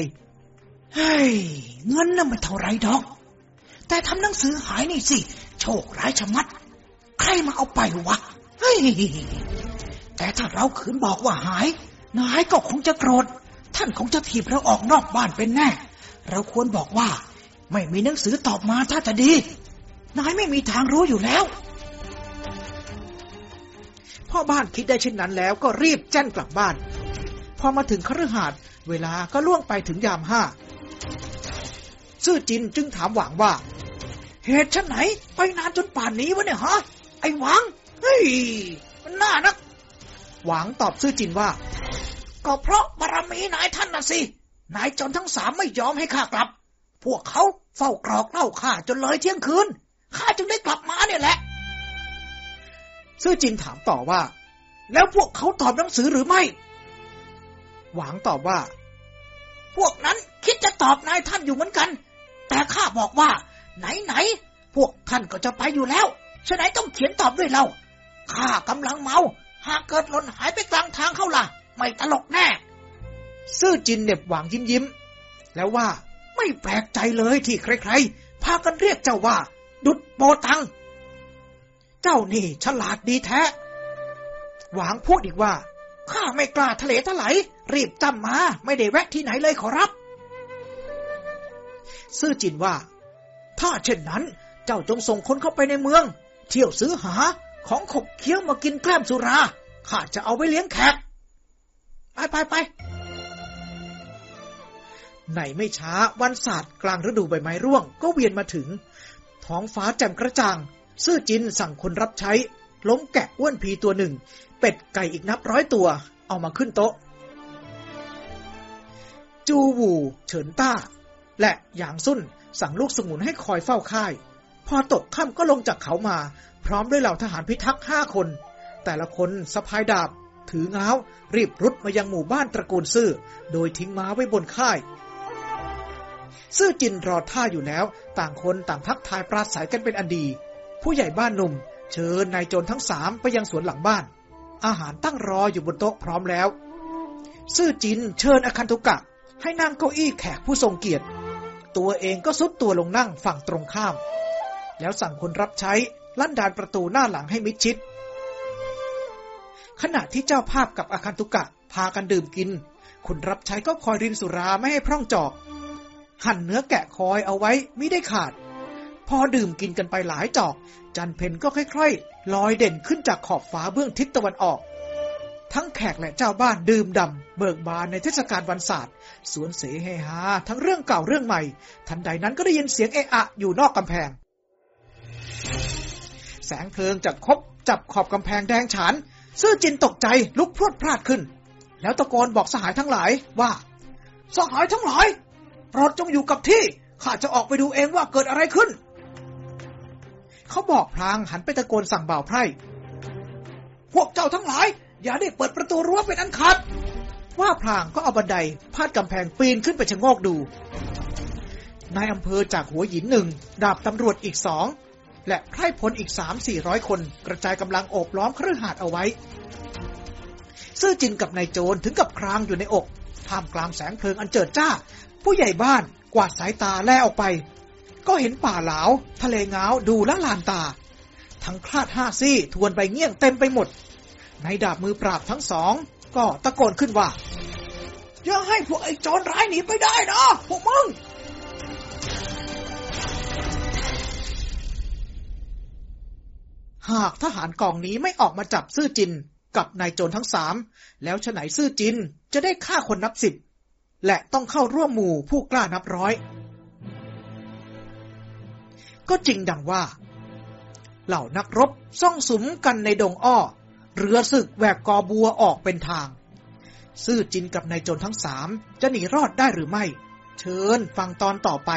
[SPEAKER 2] เฮ้ย เงินน่ะไม่เท่าไรดอก แต่ทำหนังสือหายนี่สิ โชคร้ายชะมัด ใครมาเอาไปวะ เฮ้ย แต่ถ้าเราขืนบอกว่าหาย นายก็คงจะโกรธ ท่านคงจะถีบเราออกนอกบ้านเป็นแน่ เราควรบอกว่า ไม่มีหนังสือตอบมาถ้าจะดี นายไม่มีทางรู้อยู่แล้ว
[SPEAKER 1] พ่อบ้านคิดได้เช่นนั้นแล้วก็รีบแจ้นกลับบ้าน พอมาถึงคฤหาสน์เวลาก็ล่วงไปถึงยามห้าซื่อจินจึงถามหวังว่า
[SPEAKER 2] เหตุฉันไหน ไปนานจนป่านนี้วะเนี่ยฮะ ไอ้หวัง เฮ้ยมันน่านัก
[SPEAKER 1] หวังตอบซื่อจินว่า
[SPEAKER 2] ก็เพราะบารมีนายท่านน่ะสิ นายจนทั้งสามไม่ยอมให้ข้ากลับ พวกเขาเฝ้ากรอกเล่าข้าจนเลยเที่ยงคืน ข้าจึงได้กลับมาเนี่ยแหละ
[SPEAKER 1] ซื่อจินถามต่อว่า
[SPEAKER 2] แล้วพวกเขาตอบหนังสือหรือไม่
[SPEAKER 1] หวังตอบว่า
[SPEAKER 2] พวกนั้นคิดจะตอบนายท่านอยู่เหมือนกัน แต่ข้าบอกว่า ไหนไหนๆพวกท่านก็จะไปอยู่แล้วฉะนั้นต้องเขียนตอบด้วยเราข้ากำลังเมา หากเกิดหล่นหายไปกลางทางเข้าล่ะ ไม่ตลกแน่
[SPEAKER 1] ซื่อจินเน็บหวังยิ้มยิ้ม แล้วว่า
[SPEAKER 2] ไม่แปลกใจเลยที่ใครๆ พากันเรียกเจ้าว่า ดุดโปตัง เจ้านี่ฉลาดดีแท้
[SPEAKER 1] หวังพูดอีกว่า
[SPEAKER 2] ข้าไม่กล้าทะเลทลายรีบจำมา ไม่ได้แวะที่ไหนเลยขอรับ
[SPEAKER 1] ซื่อจินว่า
[SPEAKER 2] ถ้าเช่นนั้น เจ้าจงส่งคนเข้าไปในเมือง เที่ยวซื้อหาของขบเคี้ยวมากินแกล้มสุราข้าจะเอาไว้เลี้ยงแขก ไปไปไป
[SPEAKER 1] ไหนไม่ช้าวันศาสตร์กลางฤดูใบไม้ร่วงก็เวียนมาถึง ท้องฟ้าแจ่มกระจ่าง ซื่อจินสั่งคนรับใช้ ล้มแกะอ้วนพีตัวหนึ่ง เป็ดไก่อีกนับร้อยตัว เอามาขึ้นโต๊ะ จูวูเฉินต้า และหยางซุ่นสั่งลูกสมุนให้คอยเฝ้าค่าย พอตกค่ำก็ลงจากเขามา พร้อมด้วยเหล่าทหารพิทักษ์ห้าคน แต่ละคนสะพายดาบ ถือง้าวรีบรุดมายังหมู่บ้านตระกูลซื่อ โดยทิ้งม้าไว้บนค่าย ซื่อจินรอท่าอยู่แล้ว ต่างคนต่างทักทายปราศัยกันเป็นอันดี ผู้ใหญ่บ้านหนุ่มเชิญนายโจรทั้งสามไปยังสวนหลังบ้าน อาหารตั้งรออยู่บนโต๊ะพร้อมแล้ว ซื่อจินเชิญอคันตุกะ ให้นั่งเก้าอี้แขกผู้ทรงเกียรติ ตัวเองก็ซุดตัวลงนั่งฝั่งตรงข้าม แล้วสั่งคนรับใช้ลั่นดานประตูหน้าหลังให้มิดชิด ขณะที่เจ้าภาพกับอาคันตุกะ พากันดื่มกิน คนรับใช้ก็คอยรินสุราไม่ให้พร่องจอก หั่นเนื้อแกะคอยเอาไว้ไม่ได้ขาด พอดื่มกินกันไปหลายจอก จันเพนก็ค่อยๆ ลอยเด่นขึ้นจากขอบฟ้าเบื้องทิศตะวันออก ทั้งแขกและเจ้าบ้านดื่มดำเบิกบานในเทศกาลวันศาสตร์สวนเสเฮฮาทั้งเรื่องเก่าเรื่องใหม่ ทันใดนั้นก็ได้ยินเสียงเอะอะอยู่นอกกำแพง แสงเพลิงจากคบจับขอบกำแพงแดงฉานซื่อจินตกใจลุกพรวดพลาดขึ้น แล้วตะโกนบอกสหายทั้งหลายว่า
[SPEAKER 2] สหายทั้งหลายโปรดจงอยู่กับที่ข้าจะออกไปดูเองว่าเกิดอะไรขึ้น
[SPEAKER 1] เขาบอกพลางหันไปตะโกนสั่งบ่าวไพร่
[SPEAKER 2] พวกเจ้าทั้งหลาย อย่าได้เปิดประตูรั้วเป็นอันขาด
[SPEAKER 1] ว่าพลางก็เอาบันไดพาดกำแพงปีนขึ้นไปชะโงกดู นายอำเภอจากหัวหินหนึ่ง ดาบตำรวจอีกสอง และไพร่พลอีกสามสี่ร้อยคน กระจายกำลังโอบล้อมเครือหาดเอาไว้ ซื่อจินกับนายโจรถึงกับครางอยู่ในอก ท่ามกลางแสงเพลิงอันเจิดจ้า ผู้ใหญ่บ้านกวาดสายตาแล่ออกไป ก็เห็นป่าหลาว ทะเลเงาดูละลานตา ทั้งคลาดห้าซี่ทวนไปเงี้ยงเต็มไปหมด ในดาบมือปราบทั้งสอง ก็ตะโกนขึ้นว่า
[SPEAKER 2] อย่าให้พวกไอ้โจรร้ายหนีไปได้นะพวกมึง
[SPEAKER 1] หากทหารกองนี้ไม่ออกมาจับซื่อจินกับนายโจรทั้งสามแล้วฉไหนซื่อจินจะได้ฆ่าคนนับสิบ และต้องเข้าร่วมหมู่ผู้กล้านับร้อย ก็จริงดังว่า เหล่านักรบซ่องสุมกันในดงอ้อ เรือศึกแหวกกอบัวออกเป็นทาง ซื่อจินกับนายโจรทั้งสามจะหนีรอดได้หรือไม่ เชิญฟังตอนต่อไป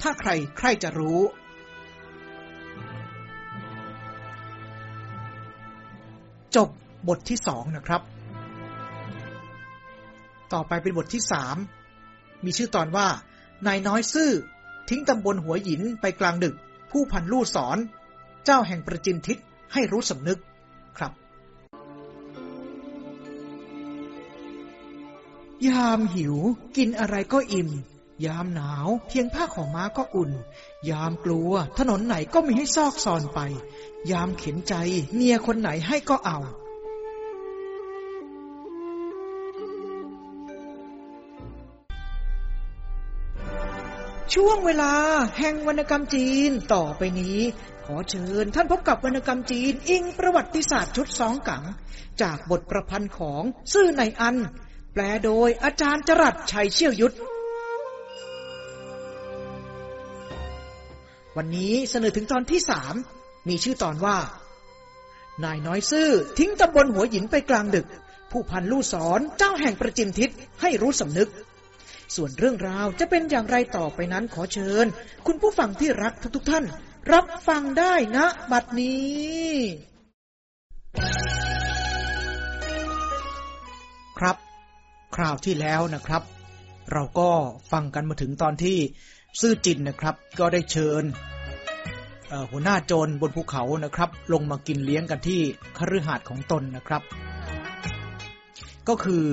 [SPEAKER 1] ถ้าใครใครจะรู้จบบทที่สองนะครับ ต่อไปเป็นบทที่สาม มีชื่อตอนว่า นายน้อยซื่อ ทิ้งตำบลหัวหินไปกลางดึก ผู้พันลู่สอน เจ้าแห่งประจินทิศให้รู้สำนึกครับ ยามหิว กินอะไรก็อิ่ม ยามหนาว เพียงผ้าของม้าก็อุ่น ยามกลัว ถนนไหนก็มีให้ซอกซอนไป ยามเข็นใจ เมียคนไหนให้ก็เอา ช่วงเวลาแห่งวรรณกรรมจีนต่อไปนี้ ขอเชิญท่านพบกับวรรณกรรมจีนอิงประวัติศาสตร์ชุดสองกัง จากบทประพันธ์ของซื่อในอัน แปลโดยอาจารย์จรัสชัยเชี่ยวยุทธวันนี้เสนอถึงตอนที่สามมีชื่อตอนว่า นายน้อยซื่อทิ้งตำบลหัวหินไปกลางดึก ผู้พันลู่สอนเจ้าแห่งประจิมทิศให้รู้สำนึก ส่วนเรื่องราวจะเป็นอย่างไรต่อไปนั้นขอเชิญ คุณผู้ฟังที่รักทุกๆทท่าน รับฟังได้นะบัดนี้ ครับ คราวที่แล้วนะครับ เราก็ฟังกันมาถึงตอนที่ซื่อจินนะครับ ก็ได้เชิญหัวหน้าโจรบนภูเขานะครับ ลงมากินเลี้ยงกันที่คฤหาสน์ของตนนะครับ ก็คือ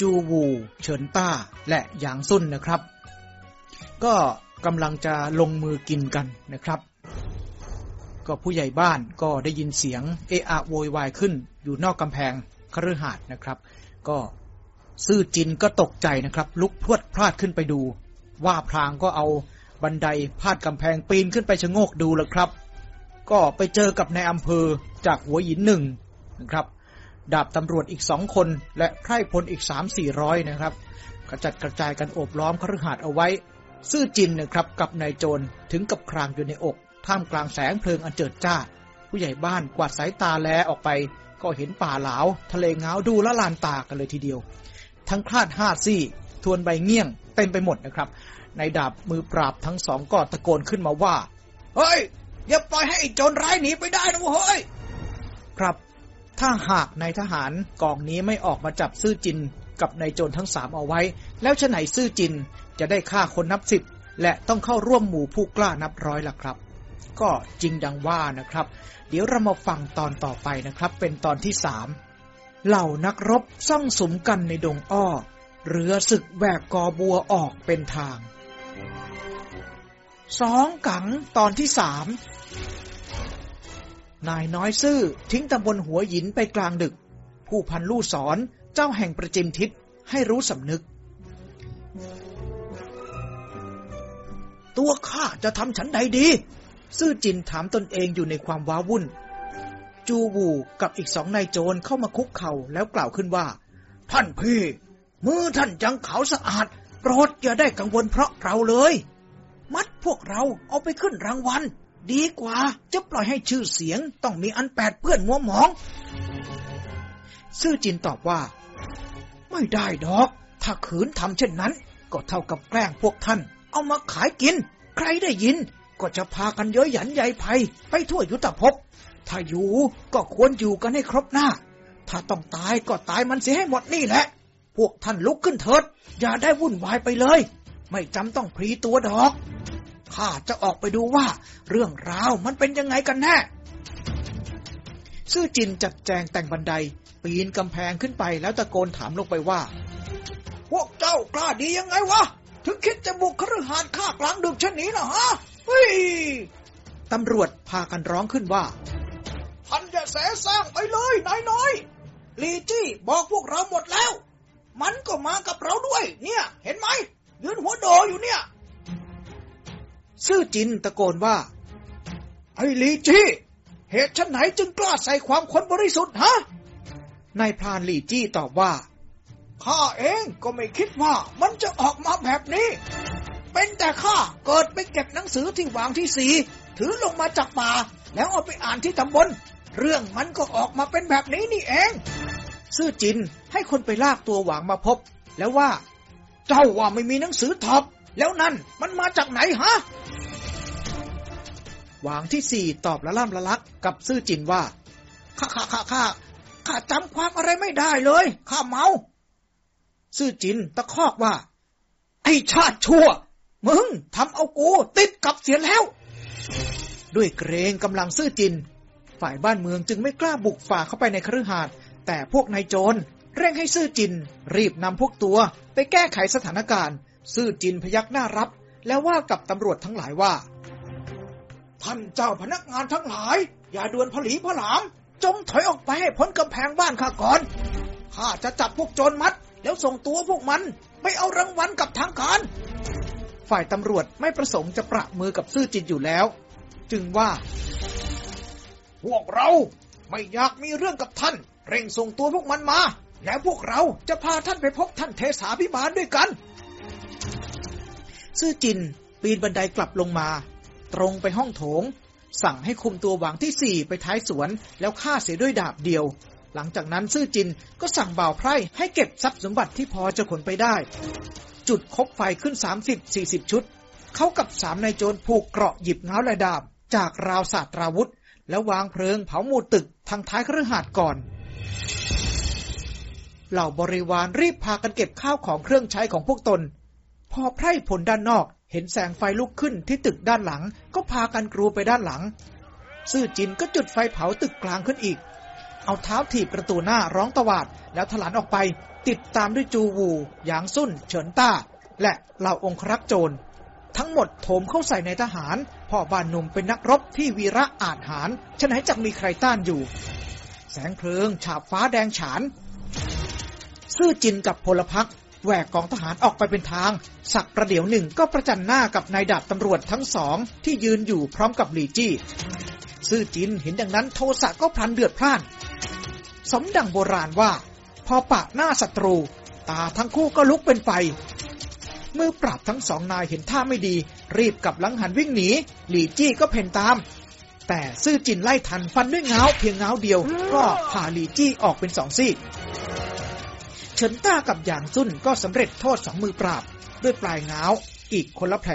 [SPEAKER 1] จูวู เฉินต้า และหยางซุนนะครับ ก็กำลังจะลงมือกินกันนะครับ ก็ผู้ใหญ่บ้านก็ได้ยินเสียงเอะอะโวยวายขึ้น อยู่นอกกำแพงคฤหาสน์นะครับ ก็ซื่อจินก็ตกใจนะครับ ลุกพรวดพลาดขึ้นไปดู ว่าพรางก็เอาบันไดพาดกำแพงปีนขึ้นไปชะโงกดูแล้วครับ ก็ไปเจอกับนายอำเภอจากหัวหินหนึ่งนะครับ ดาบตำรวจอีกสองคน และไพร่พลอีกสามสี่ร้อยนะครับ กระจัดกระจายกันโอบล้อมคฤหาสน์เอาไว้ ซื่อจินนะครับกับนายโจรถึงกับครางอยู่ในอก ท่ามกลางแสงเพลิงอันเจิดจ้า ผู้ใหญ่บ้านกวาดสายตาแลออกไป ก็เห็นป่าหลาว ทะเลเงาดูละลานตากันเลยทีเดียว ทั้งคลาดห้าซี่ ทวนใบเงี้ยงเต็มไปหมดนะครับนายดาบมือปราบทั้งสองก็ตะโกนขึ้นมาว่า
[SPEAKER 2] เฮ้ย อย่าปล่อยให้โจรร้ายหนีไปได้นะเฮ้ย
[SPEAKER 1] ครับ ถ้าหากนายทหารกองนี้ไม่ออกมาจับซื่อจินกับนายโจรทั้งสามเอาไว้ แล้วชะไหนซื่อจินจะได้ฆ่าคนนับสิบและต้องเข้าร่วมหมู่ผู้กล้านับร้อยล่ะครับ ก็จริงดังว่านะครับ เดี๋ยวเรามาฟังตอนต่อไปนะครับ เป็นตอนที่สามเหล่านักรบซ่องสมกันในดงอ้อ เรือศึกแบกกอบัวออกเป็นทางสองกังตอนที่สาม นายน้อยซื่อทิ้งตำบลหัวหินไปกลางดึก ผู้พันลู่สอนเจ้าแห่งประจิมทิศให้รู้สำนึก
[SPEAKER 2] ตัวข้าจะทำฉันใดดี
[SPEAKER 1] ซื่อจินถามตนเองอยู่ในความว้าวุ่น จูวูกับอีกสองนายโจรเข้ามาคุกเข่าแล้วกล่าวขึ้นว่า
[SPEAKER 2] ท่านพี่มือท่านจังขาวสะอาด โปรดอย่าได้กังวลเพราะเราเลย มัดพวกเราเอาไปขึ้นรางวัล ดีกว่าจะปล่อยให้ชื่อเสียงต้องมีอันแปดเพื่อนมัวหมอง
[SPEAKER 1] ซื่อจินตอบว่า
[SPEAKER 2] ไม่ได้ดอก ถ้าขืนทำเช่นนั้น ก็เท่ากับแกล้งพวกท่าน เอามาขายกิน ใครได้ยิน ก็จะพากันเย้ยหยันใยภัย ไปทั่วยุทธภพ ถ้าอยู่ก็ควรอยู่กันให้ครบหน้า ถ้าต้องตายก็ตายมันเสียให้หมดนี่แหละ พวกท่านลุกขึ้นเถิด อย่าได้วุ่นวายไปเลย ไม่จำต้องพรีตัวดอก ข้าจะออกไปดูว่า เรื่องราวมันเป็นยังไงกันแน่
[SPEAKER 1] ซื่อจินจัดแจงแต่งบันได ปีนกำแพงขึ้นไปแล้วตะโกนถามลงไปว่า
[SPEAKER 2] พวกเจ้ากล้าดียังไงวะ ถึงคิดจะบุกคฤหาสน์ข้ากลางดึกเช่นนี้นะฮะเฮ้ย
[SPEAKER 1] ตำรวจพากันร้องขึ้นว่า
[SPEAKER 2] ท่านจะแสสร้างไปเลยนายน้อยลีจี้บอกพวกเราหมดแล้ว มันก็มากับเราด้วย เนี่ย เห็นไหมยืนหัวโดอยู่เนี่ย
[SPEAKER 1] ซื่อจินตะโกนว่า
[SPEAKER 2] ไอ้ลีจี้ เหตุฉันไหนจึงกล้าใส่ความคนบริสุทธิ์ฮะ
[SPEAKER 1] นายพรานลีจี้ตอบว่า
[SPEAKER 2] ข้าเองก็ไม่คิดว่ามันจะออกมาแบบนี้ เป็นแต่ข้าเกิดไปเก็บหนังสือที่วางที่สี ถือลงมาจากป่า แล้วเอาไปอ่านที่ตำบล เรื่องมันก็ออกมาเป็นแบบนี้นี่เอง
[SPEAKER 1] ซื่อจินให้คนไปลากตัวหวางมาพบ แล้วว่า
[SPEAKER 2] เจ้าว่าไม่มีหนังสือท็อป แล้วนั่นมันมาจากไหนฮะ
[SPEAKER 1] หวางที่สี่ตอบละล่ำละลักกับซื่อจินว่า
[SPEAKER 2] ข้าข้าข้าข้าข้าจำความอะไรไม่ได้เลยข้าเมา
[SPEAKER 1] ซื่อจินตะคอกว่า
[SPEAKER 2] ไอชาติชั่ว มึงทำเอากูติดกับเสียแล้ว
[SPEAKER 1] ด้วยเกรงกำลังซื่อจิน ฝ่ายบ้านเมืองจึงไม่กล้าบุกฝ่าเข้าไปในคฤหาสน์แต่พวกนายโจรเร่งให้ซื่อจิน รีบนำพวกตัวไปแก้ไขสถานการณ์ ซื่อจินพยักหน้ารับ แล้วว่ากับตำรวจทั้งหลายว่า
[SPEAKER 2] ท่านเจ้าพนักงานทั้งหลาย อย่าด่วนผลีผลาม จงถอยออกไปให้พ้นกำแพงบ้านข้าก่อนข้าจะจับพวกโจรมัด แล้วส่งตัวพวกมันไปเอารางวัลกับทางการ
[SPEAKER 1] ฝ่ายตำรวจไม่ประสงค์จะประมือกับซื่อจิตอยู่แล้ว จึงว่า
[SPEAKER 2] พวกเราไม่อยากมีเรื่องกับท่าน เร่งส่งตัวพวกมันมา แล้วพวกเราจะพาท่านไปพบท่านเทสาพิบาลด้วยกัน
[SPEAKER 1] ซื่อจินปีนบันไดกลับลงมา ตรงไปห้องโถง สั่งให้คุมตัวหวังที่สี่ไปท้ายสวนแล้วฆ่าเสียด้วยดาบเดียว หลังจากนั้นซื่อจินก็สั่งบ่าวไพร่ให้เก็บทรัพย์สมบัติที่พอจะขนไปได้ จุดคบไฟขึ้น30-40ชุด เขากับสามนายโจรผูกเกราะหยิบเงาและดาบ จากราวศาสตราวุธ แล้ววางเพลิงเผาหมู่ตึกทางท้ายเคฤหาสน์ก่อนเหล่าบริวารรีบพากันเก็บข้าวของเครื่องใช้ของพวกตน พอไพร่ผลด้านนอก เห็นแสงไฟลุกขึ้นที่ตึกด้านหลัง ก็พากันกรูไปด้านหลัง ซื่อจินก็จุดไฟเผาตึกกลางขึ้นอีก เอาเท้าถีบประตูหน้าร้องตวาด แล้วถลานออกไป ติดตามด้วยจูวูหยางซุ่น เฉินต้า และเหล่าองครักษ์โจร ทั้งหมดโถมเข้าใส่ในทหารพ่อบ้านหนุ่มเป็นนักรบที่วีระอาจหารฉะไหนจะมีใครต้านอยู่ แสงเพลิงฉาบฟ้าแดงฉาน ซื่อจินกับพลพรรค แหวกกองทหารออกไปเป็นทาง สักประเดี๋ยวหนึ่งก็ประจันหน้ากับนายดาบตำรวจทั้งสองที่ยืนอยู่พร้อมกับหลีจี้ ซื่อจินเห็นดังนั้นโทสะก็พลันเดือดพล่าน สมดังโบราณว่า พอปะหน้าศัตรู ตาทั้งคู่ก็ลุกเป็นไฟเมื่อปราบทั้งสองนายเห็นท่าไม่ดี รีบกลับหลังหันวิ่งหนี หลีจี้ก็เผ่นตาม แต่ซื่อจินไล่ทันฟันด้วยง้าวเพียงง้าวเดียว ก็ผ่าหลีจี้ออกเป็นสองซี่ ฉินต้ากับหยางซุ่นก็สำเร็จโทษสองมือปราบ ด้วยปลายเงาอีกคนละแผล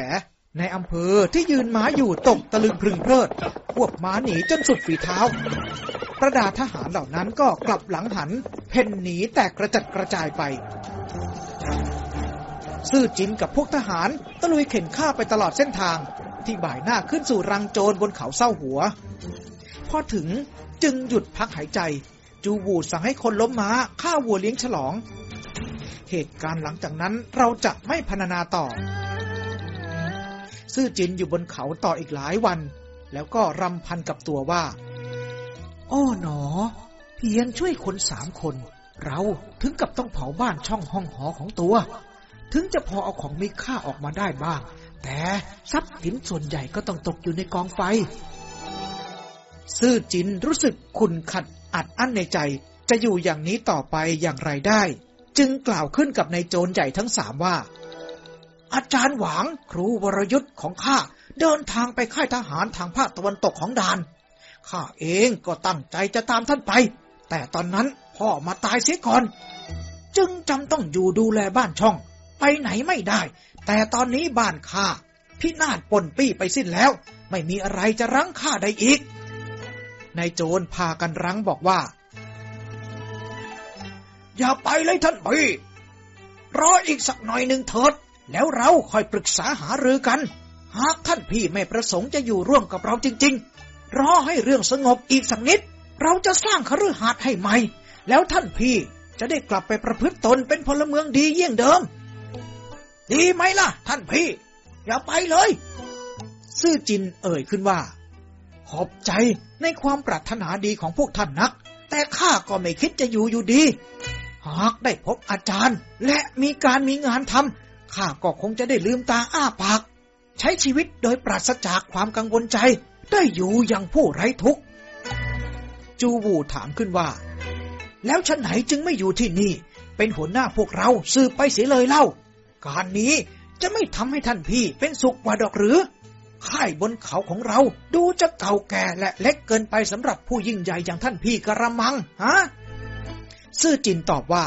[SPEAKER 1] ในอำเภอที่ยืนม้าอยู่ตกตะลึงพึงเพลิด พวกม้าหนีจนสุดฝีเท้า ประดาทหารเหล่านั้นก็กลับหลังหัน เพ่นหนีแตกกระจัดกระจายไป ซื่อจินกับพวกทหารตะลุยเข็นฆ่าไปตลอดเส้นทาง ที่บ่ายหน้าขึ้นสู่รังโจรบนเขาเศร้าหัว พอถึงจึงหยุดพักหายใจ จูวูสั่งให้คนล้มม้าฆ่าวัวเลี้ยงฉลอง เหตุการณ์หลังจากนั้นเราจะไม่พรรณนาต่อ ซื่อจินอยู่บนเขาต่ออีกหลายวัน แล้วก็รำพันกับตัวว่าโอ้หนอ เพียงช่วยคนสามคน เราถึงกับต้องเผาบ้านช่องห้องหอของตัว ถึงจะพอเอาของมีค่าออกมาได้บ้าง แต่ทรัพย์สินส่วนใหญ่ก็ต้องตกอยู่ในกองไฟซื่อจินรู้สึกขุนขัด อัดอั้นในใจ จะอยู่อย่างนี้ต่อไปอย่างไรได้ จึงกล่าวขึ้นกับนายโจรใหญ่ทั้งสามว่า อาจารย์หวางครูวรยุทธ์ของข้าเดินทางไปค่ายทหารทางภาคตะวันตกของดานข้าเองก็ตั้งใจจะตามท่านไป แต่ตอนนั้นพ่อมาตายเสียก่อน จึงจำต้องอยู่ดูแลบ้านช่อง ไปไหนไม่ได้ แต่ตอนนี้บ้านข้าพินาศปนปี้ไปสิ้นแล้ว ไม่มีอะไรจะรั้งข้าได้อีก นายโจรพากันรั้งบอกว่า อย่าไปเลยท่านพี่รออีกสักหน่อยหนึ่งเถิด แล้วเราค่อยปรึกษาหารือกัน หากท่านพี่ไม่ประสงค์จะอยู่ร่วมกับเราจริง ๆ รอให้เรื่องสงบอีกสักนิด เราจะสร้างคฤหาสน์ให้ใหม่ แล้วท่านพี่จะได้กลับไปประพฤติตนเป็นพลเมืองดีเยี่ยงเดิม ดีไหมล่ะ ท่านพี่ อย่าไปเลย ซื่อจินเอ่ยขึ้นว่า ขอบใจในความปรารถนาดีของพวกท่านนัก แต่ข้าก็ไม่คิดจะอยู่อยู่ดี หากได้พบอาจารย์ และมีการมีงานทำข้าก็คงจะได้ลืมตาอ้าปาก ใช้ชีวิตโดยปราศจากความกังวลใจ ได้อยู่อย่างผู้ไร้ทุกข์ จูวูถามขึ้นว่า แล้วฉันไหนจึงไม่อยู่ที่นี่ เป็นหัวหน้าพวกเราสืบไปเสียเลยเล่า การนี้จะไม่ทำให้ท่านพี่เป็นสุขกว่าดอกหรือ ค่ายบนเขาของเรา ดูจะเก่าแก่และเล็กเกินไปสำหรับผู้ยิ่งใหญ่อย่างท่านพี่กระมัง ฮะ ซื่อจินตอบว่า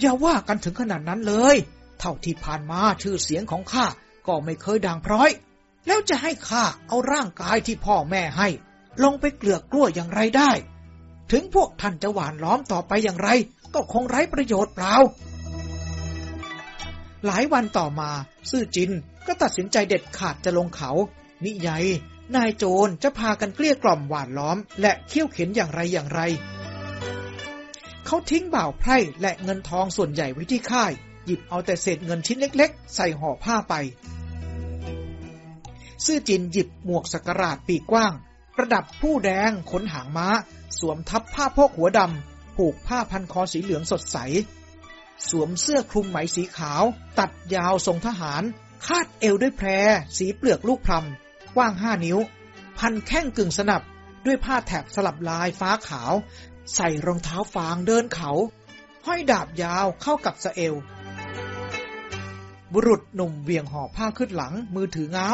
[SPEAKER 1] อย่าว่ากันถึงขนาดนั้นเลย เท่าที่ผ่านมาชื่อเสียงของข้าก็ไม่เคยด่างพร้อย แล้วจะให้ข้าเอาร่างกายที่พ่อแม่ให้ ลงไปเกลือกกลั้วอย่างไรได้ ถึงพวกท่านจะหวานล้อมต่อไปอย่างไร ก็คงไร้ประโยชน์เปล่า หลายวันต่อมา ซื่อจินก็ตัดสินใจเด็ดขาดจะลงเขา นิใยนายโจรจะพากันเกลี้ยกล่อมหวานล้อม และเขี่ยวเข็นอย่างไรอย่างไร เขาทิ้งบ่าวไพร่และเงินทองส่วนใหญ่ไว้ที่ค่าย หยิบเอาแต่เศษเงินชิ้นเล็ก ๆ ใส่ห่อผ้าไป ซื่อจินหยิบหมวกสกราดปีกกว้าง ประดับผู้แดงขนหางม้า สวมทับผ้าโพกหัวดำผูกผ้าพันคอสีเหลืองสดใส สวมเสื้อคลุมไหมสีขาว ตัดยาวทรงทหาร คาดเอวด้วยแพร สีเปลือกลูกพรำกว้างห้านิ้ว พันแข้งกึ่งสนับ ด้วยผ้าแถบสลับลายฟ้าขาว ใส่รองเท้าฟางเดินเขา ห้อยดาบยาวเข้ากับสะเอว บุรุษหนุ่มเวียงห่อผ้าขึ้นหลังมือถือเงา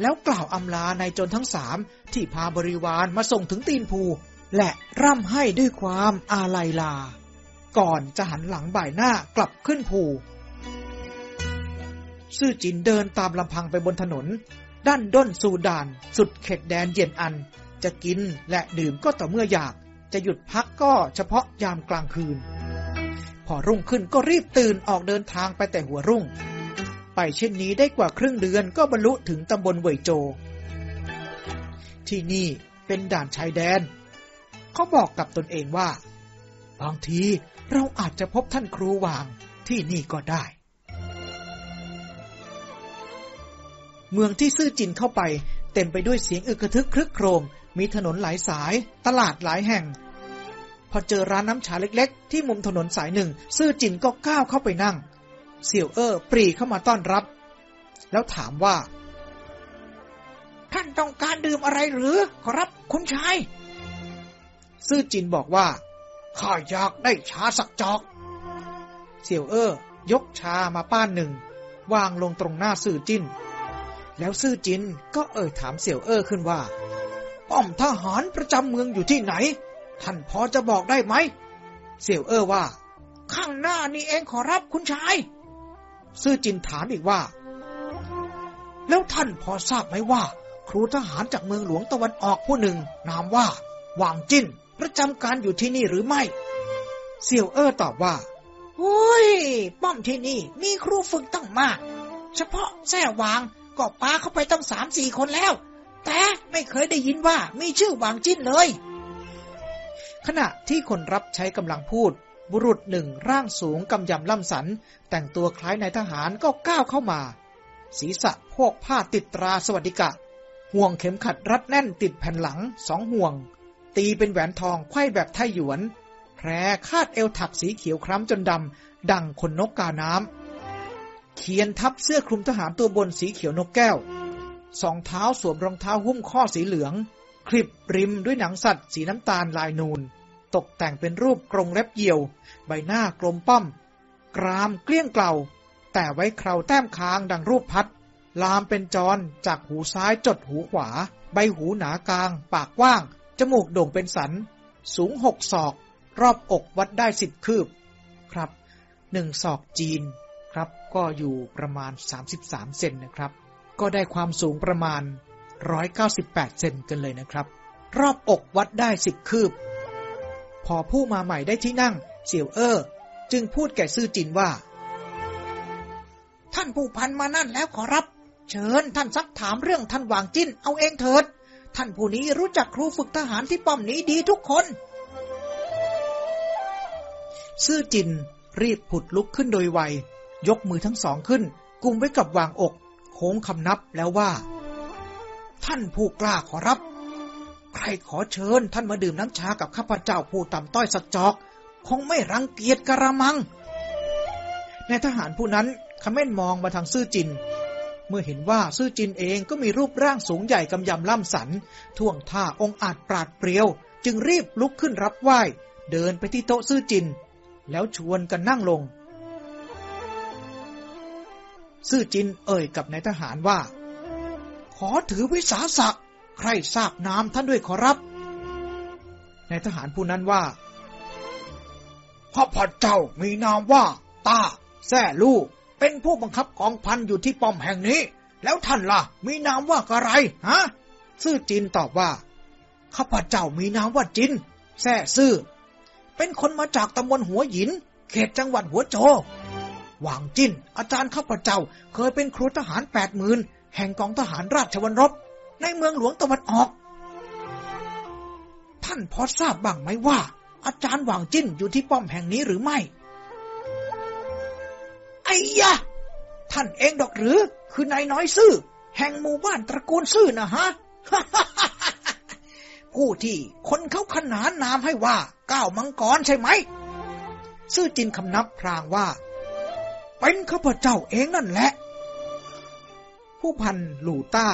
[SPEAKER 1] แล้วกล่าวอำลาในจนทั้งสามที่พาบริวารมาส่งถึงตีนภู และร่ำให้ด้วยความอาลัยลา ก่อนจะหันหลังบ่ายหน้ากลับขึ้นภู ซื่อจินเดินตามลำพังไปบนถนน ด้านด้นสู่ด่าน สุดเขตแดนเย็นอัน จะกินและดื่มก็ต่อเมื่ออยาก จะหยุดพักก็เฉพาะยามกลางคืน พอรุ่งขึ้นก็รีบตื่นออกเดินทางไปแต่หัวรุ่ง ไปเช่นนี้ได้กว่าครึ่งเดือนก็บรรลุถึงตำบลเวยโจ ที่นี่เป็นด่านชายแดน เขาบอกกับตนเองว่าบางที เราอาจจะพบท่านครูวางที่นี่ก็ได้ เมืองที่ซื่อจินเข้าไป เต็มไปด้วยเสียงอึกทึกครึกโครม มีถนนหลายสาย ตลาดหลายแห่ง พอเจอร้านน้ำชาเล็กๆ ที่มุมถนนสายหนึ่ง ซื่อจินก็ก้าวเข้าไปนั่ง เสี่ยวเอ้อปรีเข้ามาต้อนรับ แล้วถามว่า
[SPEAKER 2] ท่านต้องการดื่มอะไรหรือ ขอรับคุณชาย
[SPEAKER 1] ซื่อจินบอกว่า
[SPEAKER 2] ข้าอยากได้ชาสักจอก
[SPEAKER 1] เสี่ยวเอ้อยกชามาป้านหนึ่ง วางลงตรงหน้าซื่อจินแล้วซื่อจินก็เอ่ยถามเสี่ยวเอ้อขึ้นว่า
[SPEAKER 2] ป้อมทหารประจำเมืองอยู่ที่ไหน ท่านพอจะบอกได้ไหม
[SPEAKER 1] เสี่ยวเอ้อว่า
[SPEAKER 2] ข้างหน้านี่เองขอรับคุณชาย
[SPEAKER 1] ซื่อจินถามอีกว่า
[SPEAKER 2] แล้วท่านพอทราบไหมว่า ครูทหารจากเมืองหลวงตะวันออกผู้หนึ่ง นามว่า หว่างจิ้น ประจำการอยู่ที่นี่หรือไม่
[SPEAKER 1] เสี่ยวเอ้อตอบว่า
[SPEAKER 2] โอ้ย ป้อมที่นี่มีครูฝึกตั้งมาก เฉพาะแท่วางก็ปาเข้าไปตั้งสามสี่คนแล้ว แต่ไม่เคยได้ยินว่ามีชื่อวางจิ้นเลย
[SPEAKER 1] ขณะที่คนรับใช้กำลังพูด บุรุษหนึ่งร่างสูงกำยำล่ำสัน แต่งตัวคล้ายนายทหารก็ก้าวเข้ามา ศีรษะพวกผ้าติดตราสวัสดิกะ ห่วงเข็มขัดรัดแน่นติดแผ่นหลังสองห่วง ตีเป็นแหวนทองไขว้แบบไทหยวนแพรคาดเอวถักสีเขียวคล้ำจนดำ ดังขนนกกาน้ำ เขียนทับเสื้อคลุมทหารตัวบนสีเขียวนกแก้ว สองเท้าสวมรองเท้าหุ้มข้อสีเหลือง คลิปริมด้วยหนังสัตว์สีน้ำตาลลายนูน ตกแต่งเป็นรูปกรงเล็บเหี่ยว ใบหน้ากลมป้อม กรามเกลี้ยงเกลาแต่ไว้เคราแต้มค้างดังรูปพัด ลามเป็นจรจากหูซ้ายจดหูขวา ใบหูหนากลาง ปากกว้าง จมูกโด่งเป็นสัน สูงหกศอก รอบอกวัดได้สิบคืบ ครับหนึ่งศอกจีนครับ ก็อยู่ประมาณ 33 เซนนะครับ ก็ได้ความสูงประมาณ 198 เซนกันเลยนะครับ รอบอกวัดได้สิบคืบ พอผู้มาใหม่ได้ที่นั่ง เสี่ยวเอ้อจึงพูดแก่ซื่อจินว่า
[SPEAKER 2] ท่านผู้พันมานั่นแล้วขอรับ เชิญท่านซักถามเรื่องท่านหวางจิ้นเอาเองเถิด ท่านผู้นี้รู้จักครูฝึกทหารที่ป้อมนี้ดีทุกคน
[SPEAKER 1] ซื่อจินรีบผุดลุกขึ้นโดยไวยกมือทั้งสองขึ้น กุมไว้กับวางอก โค้งคำนับแล้วว่า
[SPEAKER 2] ท่านผู้กล้าขอรับ ใครขอเชิญท่านมาดื่มน้ำชากับข้าพเจ้าผู้ต่ำต้อยสักจอก คงไม่รังเกียจกระมัง
[SPEAKER 1] ในทหารผู้นั้นขม้นมองมาทางซื่อจิน เมื่อเห็นว่าซื่อจินเองก็มีรูปร่างสูงใหญ่กำยำล่ำสัน ท่วงท่าองอาจปราดเปรียว จึงรีบลุกขึ้นรับไหว้ เดินไปที่โต๊ะซื่อจิน แล้วชวนกันนั่งลง ซื่อจินเอ่ยกับนายทหารว่า
[SPEAKER 2] ขอถือวิสาสะ ใครทราบนามท่านด้วยขอรับ
[SPEAKER 1] นายทหารผู้นั้นว่า
[SPEAKER 2] ข้าพเจ้ามีนามว่า ตาแซ่ลู่ เป็นผู้บังคับกองพันอยู่ที่ป้อมแห่งนี้ แล้วท่านล่ะ มีนามว่าอะไร ฮะ
[SPEAKER 1] ซื่อจินตอบว่า
[SPEAKER 2] ข้าพเจ้ามีนามว่าจิน แซ่ซื่อ เป็นคนมาจากตำบลหัวหิน เขตจังหวัดหัวโจ หวางจิน อาจารย์ข้าพเจ้าเคยเป็นครูทหารแปดหมื่นแห่งกองทหารราชวัลรบ ในเมืองหลวงตะวันออก ท่านพอทราบบ้างไหมว่า อาจารย์หวางจิ้นอยู่ที่ป้อมแห่งนี้หรือไม่ ไอ้ยะ ท่านเองดอกหรือ คือนายน้อยซื่อ แห่งหมู่บ้านตระกูลซื่อนะฮะ ผู้ที่คนเขาขนานนามให้ว่าก้าวมังกรใช่ไหม ซื่อจินคำนับพรางว่า เป็นข้าพเจ้าเองนั่นแหละ
[SPEAKER 1] ผู้พันหลู่ต้า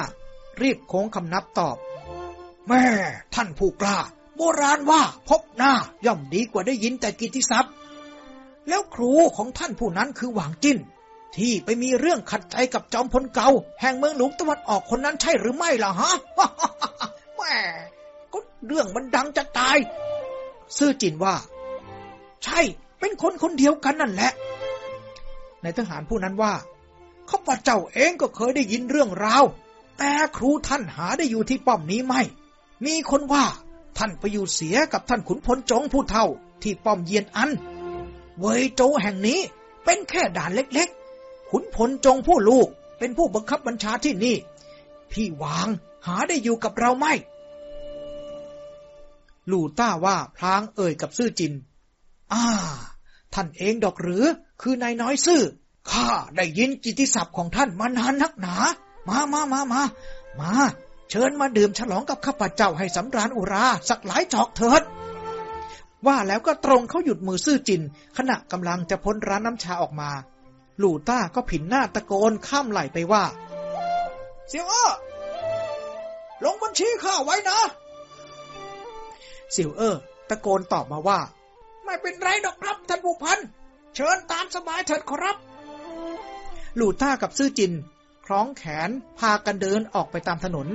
[SPEAKER 1] รีบโค้งคำนับตอบ
[SPEAKER 2] แม่ท่านผู้กล้า โบราณว่าพบหน้าย่อมดีกว่าได้ยินแต่กิติศัพท์ แล้วครูของท่านผู้นั้นคือหวางจิ้น ที่ไปมีเรื่องขัดใจกับจอมพลเก่าแห่งเมืองหลวงตะวันออกคนนั้นใช่หรือไม่ล่ะฮะแม่ก็เรื่องมันดังจะตาย
[SPEAKER 1] ซื่อจินว่า
[SPEAKER 2] ใช่ เป็นคนคนเดียวกันนั่นแหละ
[SPEAKER 1] ในทหารผู้นั้นว่า
[SPEAKER 2] ข้าพเจ้าเองก็เคยได้ยินเรื่องราว แต่ครูท่านหาได้อยู่ที่ป้อมนี้ไม่ มีคนว่าท่านไปอยู่เสียกับท่านขุนพลจงผู้เท่าที่ป้อมเยียนอัน เวยโจแห่งนี้เป็นแค่ด่านเล็กๆ ขุนพลจงผู้ลูกเป็นผู้บังคับบัญชาที่นี่ พี่วางหาได้อยู่กับเราไหม
[SPEAKER 1] หลู่ต้าว่าพลางเอ่ยกับซื่อจิน
[SPEAKER 2] อ่า ท่านเองดอกหรือ คือนายน้อยซื่อ ข้าได้ยินจิตติศัพท์ของท่านมานานนักหนา มามามามามา เชิญมาดื่มฉลองกับข้าพเจ้าให้สำราญอุรา สักหลายจอกเถิด
[SPEAKER 1] ว่าแล้วก็ตรงเขาหยุดมือซื่อจิน ขณะกำลังจะพ้นร้านน้ำชาออกมา หลู่ต้าก็ผินหน้าตะโกนข้ามไหลไปว่า
[SPEAKER 2] เสียวอ้อลงบัญชีข้าไว้นะ
[SPEAKER 1] เสี่ยวเออตะโกนตอบมาว่า
[SPEAKER 2] ไม่เป็นไรดอกครับท่านผู้พัน เชิญตามสบายเถิดขอรับ
[SPEAKER 1] หลู่ต้ากับซื่อจิน คล้องแขนพากันเดินออกไปตามถนน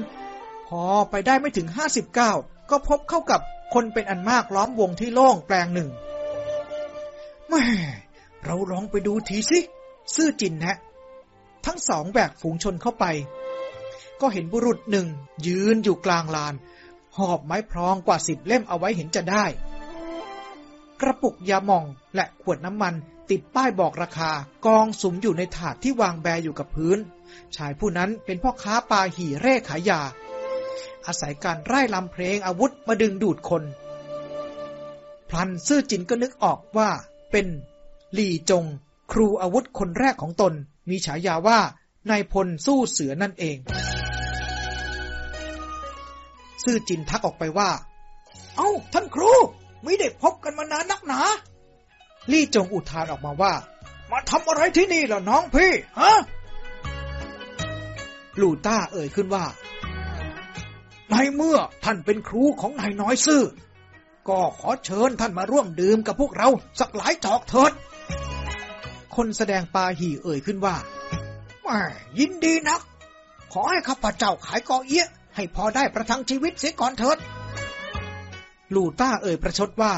[SPEAKER 1] พอไปได้ไม่ถึงห้าสิบเก้าก็พบเข้ากับ คนเป็นอันมากล้อมวงที่โล่งแปลงหนึ่ง
[SPEAKER 2] แม่เราลองไปดูทีสิ
[SPEAKER 1] ซื่อจินนะ ทั้งสองแบกฝูงชนเข้าไป ก็เห็นบุรุษหนึ่ง ยืนอยู่กลางลาน หอบไม้พรองกว่าสิบเล่มเอาไว้เห็นจะได้ กระปุกยาหม่องและขวดน้ำมันติดป้ายบอกราคากองสุมอยู่ในถาดที่วางแบอยู่กับพื้น ชายผู้นั้นเป็นพ่อค้าปลาหี่เร่ขายยา อาศัยการไร้ลำเพลงอาวุธมาดึงดูดคน พลันซื่อจินก็นึกออกว่า เป็นหลี่จง ครูอาวุธคนแรกของตน มีฉายาว่านายพลสู้เสือนั่นเอง ซื่อจินทักออกไปว่า
[SPEAKER 2] เอา้า ท่านครู ไม่ได้พบกันมานานนักหนา
[SPEAKER 1] ลี่จงอุทานออกมาว่า
[SPEAKER 2] มาทำอะไรที่นี่ล่ะน้องพี่ ฮะ
[SPEAKER 1] ลูต้าเอ่ยขึ้นว่า
[SPEAKER 2] ในเมื่อท่านเป็นครูของนายน้อยซื่อ ก็ขอเชิญท่านมาร่วมดื่มกับพวกเราสักหลายจอกเถิด
[SPEAKER 1] คนแสดงปาหี่เอ่ยขึ้นว่า
[SPEAKER 2] แม่ยินดีนัก ขอให้ข้าพเจ้าขายกอเอี้ย ให้พอได้ประทังชีวิตเสียก่อนเถิด
[SPEAKER 1] ลูต้าเอ่ยประชดว่า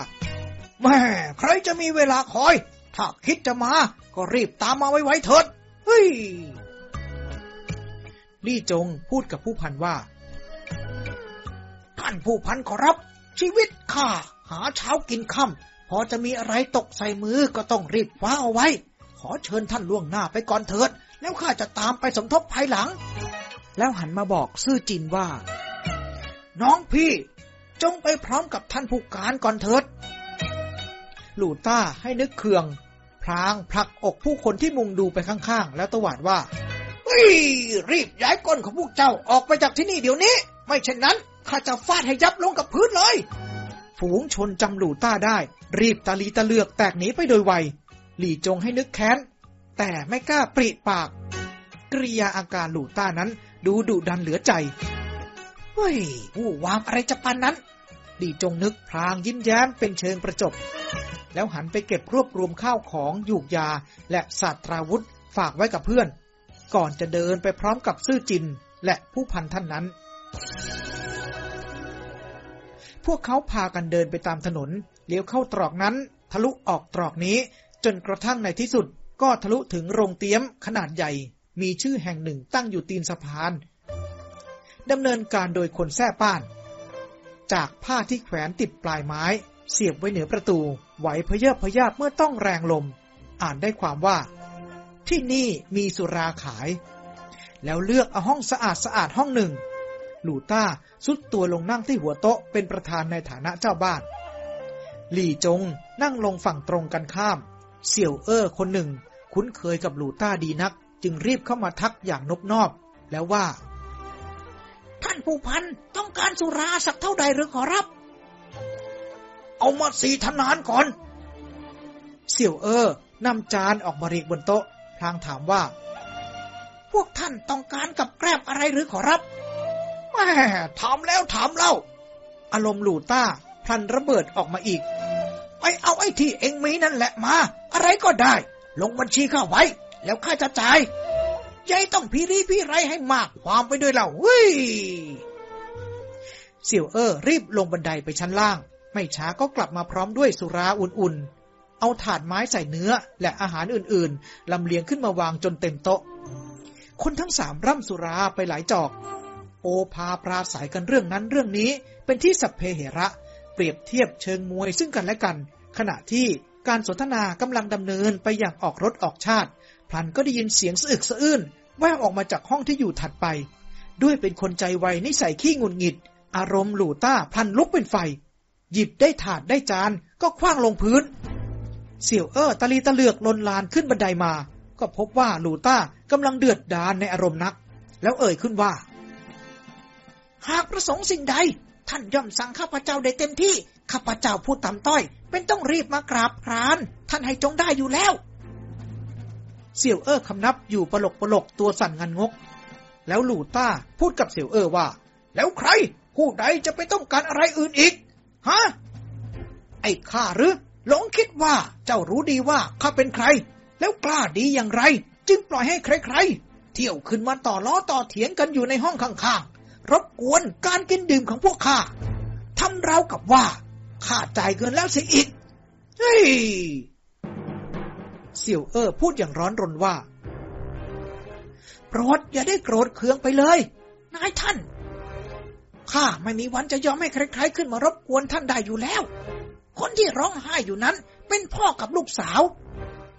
[SPEAKER 2] แม่ใครจะมีเวลาคอย ถ้าคิดจะมา ก็รีบตามมาไวๆเถิด เฮ้ย
[SPEAKER 1] ลี่จงพูดกับผู้พันว่าา
[SPEAKER 2] นผู้พันขอรับ ชีวิตข้าหาเช้ากินค่ำพอจะมีอะไรตกใส่มือก็ต้องรีบคว้าเอาไว้ ขอเชิญท่านล่วงหน้าไปก่อนเถิด แล้วข้าจะตามไปสมทบภายหลัง
[SPEAKER 1] แล้วหันมาบอกซื่อจินว่า
[SPEAKER 2] น้องพี่จงไปพร้อมกับท่านผู้การก่อนเถิด
[SPEAKER 1] หลู่ต้าให้นึกเคือง พลางผลักอกผู้คนที่มุงดูไปข้างๆ แล้วตวาดว่า
[SPEAKER 2] เฮ้ยรีบย้ายก้นของพวกเจ้าออกไปจากที่นี่เดี๋ยวนี้ ไม่เช่นนั้น ข้าจะฟาดให้ยับลงกับพื้นเลย
[SPEAKER 1] ฝูงชนจำหลู่ต้าได้ รีบตาลีตะเลือกแตกหนีไปโดยไว หลี่จงให้นึกแค้น แต่ไม่กล้าปริปาก กริยาอาการหลู่ต้านั้น ดูดุดันเหลือใจ
[SPEAKER 2] เฮ้ยผู้วางอะไรจะปันนั้น
[SPEAKER 1] หลี่จงนึกพลางยิ้มแย้มเป็นเชิงประจบ แล้วหันไปเก็บรวบรวมข้าวของยูกยาและศาสตราวุธฝากไว้กับเพื่อน ก่อนจะเดินไปพร้อมกับซื่อจินและผู้พันท่านนั้น พวกเขาพากันเดินไปตามถนน เลี้ยวเข้าตรอกนั้น ทะลุออกตรอกนี้ จนกระทั่งในที่สุด ก็ทะลุถึงโรงเตี้ยมขนาดใหญ่ มีชื่อแห่งหนึ่งตั้งอยู่ตีนสะพานดำเนินการโดยคนแท้ป้าน จากผ้าที่แขวนติดปลายไม้ เสียบไว้เหนือประตู ไหวพเยบพยาบเมื่อต้องแรงลม อ่านได้ความว่า ที่นี่มีสุราขาย แล้วเลือกเอาห้องสะอาดสะอาดห้องหนึ่ง หลูต้าสุดตัวลงนั่งที่หัวโต๊ะเป็นประธานในฐานะเจ้าบ้าน หลี่จงนั่งลงฝั่งตรงกันข้าม เสี่ยวเอ้อคนหนึ่ง คุ้นเคยกับหลูต้าดีนัก จึงรีบเข้ามาทักอย่างนบนอบแล้วว่า
[SPEAKER 2] ท่านผู้พันต้องการสุราสักเท่าใดหรือขอรับ เอามาสี่ทนานก่อน
[SPEAKER 1] เสี่ยวเอ้อนำจานออกมาเรียกบนโต๊ะ พลางถามว่า
[SPEAKER 2] พวกท่านต้องการกับแกล้มอะไรหรือขอรับ แม่ถามแล้วถามเล่า
[SPEAKER 1] อารมณ์หลูต้า พลันระเบิดออกมาอีก
[SPEAKER 2] ไปเอาไอ้ที่เองมีนั่นแหละมา อะไรก็ได้ ลงบัญชีข้าไว้
[SPEAKER 8] แล้วข้าจะจ่ายยายต้องพี่รีพี่ไรให้มากความไปด้วยเล่าเฮ้ย
[SPEAKER 9] เสี่ยวเออรีบลงบันไดไปชั้นล่าง ไม่ช้าก็กลับมาพร้อมด้วยสุราอุ่นๆ เอาถาดไม้ใส่เนื้อและอาหารอื่นๆลำเลียงขึ้นมาวางจนเต็มโต๊ะ คนทั้งสามร่ำสุราไปหลายจอก โอพาปราศัยกันเรื่องนั้นเรื่องนี้ เป็นที่สัพเพเหระ เปรียบเทียบเชิงมวยซึ่งกันและกัน ขณะที่การสนทนากำลังดำเนินไปอย่างออกรถออกชาติ พลันก็ได้ยินเสียงสะอึกสะอื้นแว่วออกมาจากห้องที่อยู่ถัดไป ด้วยเป็นคนใจไวนิสัยขี้งุนงิด อารมณ์หลู่ต้าพลันลุกเป็นไฟ หยิบได้ถาดได้จานก็คว้างลงพื้น เสี่ยวเอ้อตะลีตะเลือกลนลานขึ้นบันไดมา ก็พบว่าหลูต้ากำลังเดือดดานในอารมณ์นัก แล้วเอ่ยขึ้นว่า
[SPEAKER 8] หากประสงค์สิ่งใด ท่านย่อมสั่งข้าพเจ้าได้เต็มที่ ข้าพเจ้าผู้ต่ำต้อย เป็นต้องรีบมากราบคราน ท่านให้จงได้อยู่แล้ว
[SPEAKER 9] เสี่ยวเอ้อคำนับอยู่ปลกปลกตัวสั่นงันงก แล้วหลู่ต้าพูดกับเสี่ยวเอ้อว่า
[SPEAKER 8] แล้วใคร ผู้ใดจะไปต้องการอะไรอื่นอีก ฮะ ไอ้ข้าหรือหลงคิดว่าเจ้ารู้ดีว่าข้าเป็นใคร แล้วกล้าดีอย่างไร จึงปล่อยให้ใครๆ เที่ยวขึ้นมาต่อล้อต่อเถียงกันอยู่ในห้องข้างๆ รบกวนการกินดื่มของพวกข้าทำราวกับว่าข้าจ่ายเงินแล้วเสียอีก เฮ้ย
[SPEAKER 9] เสี่ยวเออพูดอย่างร้อนรนว่า
[SPEAKER 8] โปรดอย่าได้โกรธเคืองไปเลย นายท่าน ข้าไม่มีวันจะยอมให้ใครๆขึ้นมารบกวนท่านได้อยู่แล้ว คนที่ร้องไห้อยู่นั้น เป็นพ่อกับลูกสาว